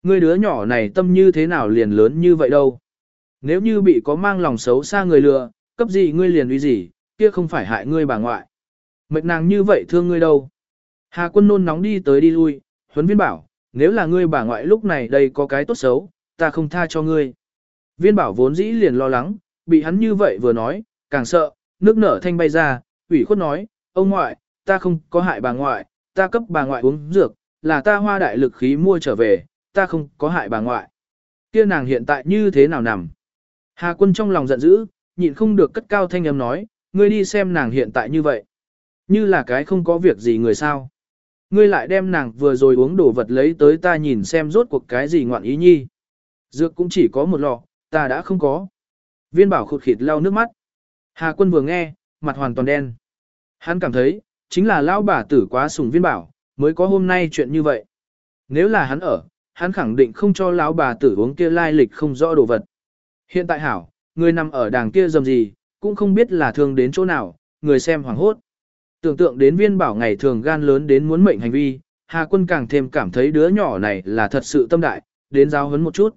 Speaker 1: Ngươi đứa nhỏ này tâm như thế nào liền lớn như vậy đâu? Nếu như bị có mang lòng xấu xa người lừa, cấp gì ngươi liền uy gì, kia không phải hại ngươi bà ngoại. Mệt nàng như vậy thương ngươi đâu? Hà quân nôn nóng đi tới đi lui, huấn viên bảo, nếu là ngươi bà ngoại lúc này đây có cái tốt xấu, ta không tha cho ngươi. Viên bảo vốn dĩ liền lo lắng, bị hắn như vậy vừa nói, càng sợ, nước nở thanh bay ra, ủy khuất nói, ông ngoại, ta không có hại bà ngoại, ta cấp bà ngoại uống dược, là ta hoa đại lực khí mua trở về, ta không có hại bà ngoại. Kia nàng hiện tại như thế nào nằm? Hà quân trong lòng giận dữ, nhịn không được cất cao thanh âm nói, ngươi đi xem nàng hiện tại như vậy. Như là cái không có việc gì người sao. Ngươi lại đem nàng vừa rồi uống đồ vật lấy tới ta nhìn xem rốt cuộc cái gì ngoạn ý nhi. Dược cũng chỉ có một lọ, ta đã không có. Viên bảo khụt khịt lau nước mắt. Hà quân vừa nghe, mặt hoàn toàn đen. Hắn cảm thấy, chính là lão bà tử quá sùng viên bảo, mới có hôm nay chuyện như vậy. Nếu là hắn ở, hắn khẳng định không cho lão bà tử uống kia lai lịch không rõ đồ vật. Hiện tại hảo, người nằm ở đàng kia dầm gì, cũng không biết là thương đến chỗ nào, người xem hoảng hốt. Tưởng tượng đến viên bảo ngày thường gan lớn đến muốn mệnh hành vi, Hà quân càng thêm cảm thấy đứa nhỏ này là thật sự tâm đại, đến giáo huấn một chút.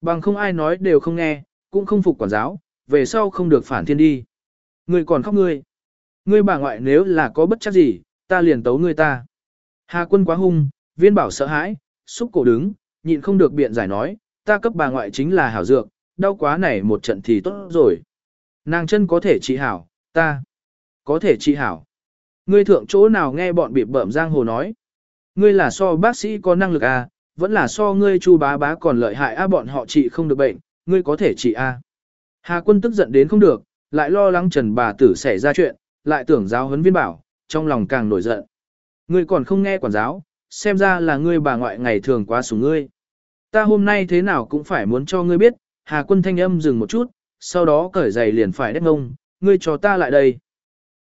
Speaker 1: Bằng không ai nói đều không nghe, cũng không phục quản giáo, về sau không được phản thiên đi. Ngươi còn khóc ngươi. Ngươi bà ngoại nếu là có bất chắc gì, ta liền tấu ngươi ta. Hà quân quá hung, viên bảo sợ hãi, xúc cổ đứng, nhịn không được biện giải nói, ta cấp bà ngoại chính là hảo dược, đau quá này một trận thì tốt rồi. Nàng chân có thể trị hảo, ta có thể trị hảo. Ngươi thượng chỗ nào nghe bọn bị bợm giang hồ nói. Ngươi là so bác sĩ có năng lực à, vẫn là so ngươi chu bá bá còn lợi hại a bọn họ trị không được bệnh, ngươi có thể trị a. Hà quân tức giận đến không được, lại lo lắng trần bà tử xảy ra chuyện, lại tưởng giáo huấn viên bảo, trong lòng càng nổi giận. Ngươi còn không nghe quản giáo, xem ra là ngươi bà ngoại ngày thường quá sủng ngươi. Ta hôm nay thế nào cũng phải muốn cho ngươi biết, Hà quân thanh âm dừng một chút, sau đó cởi giày liền phải đét ngông, ngươi cho ta lại đây.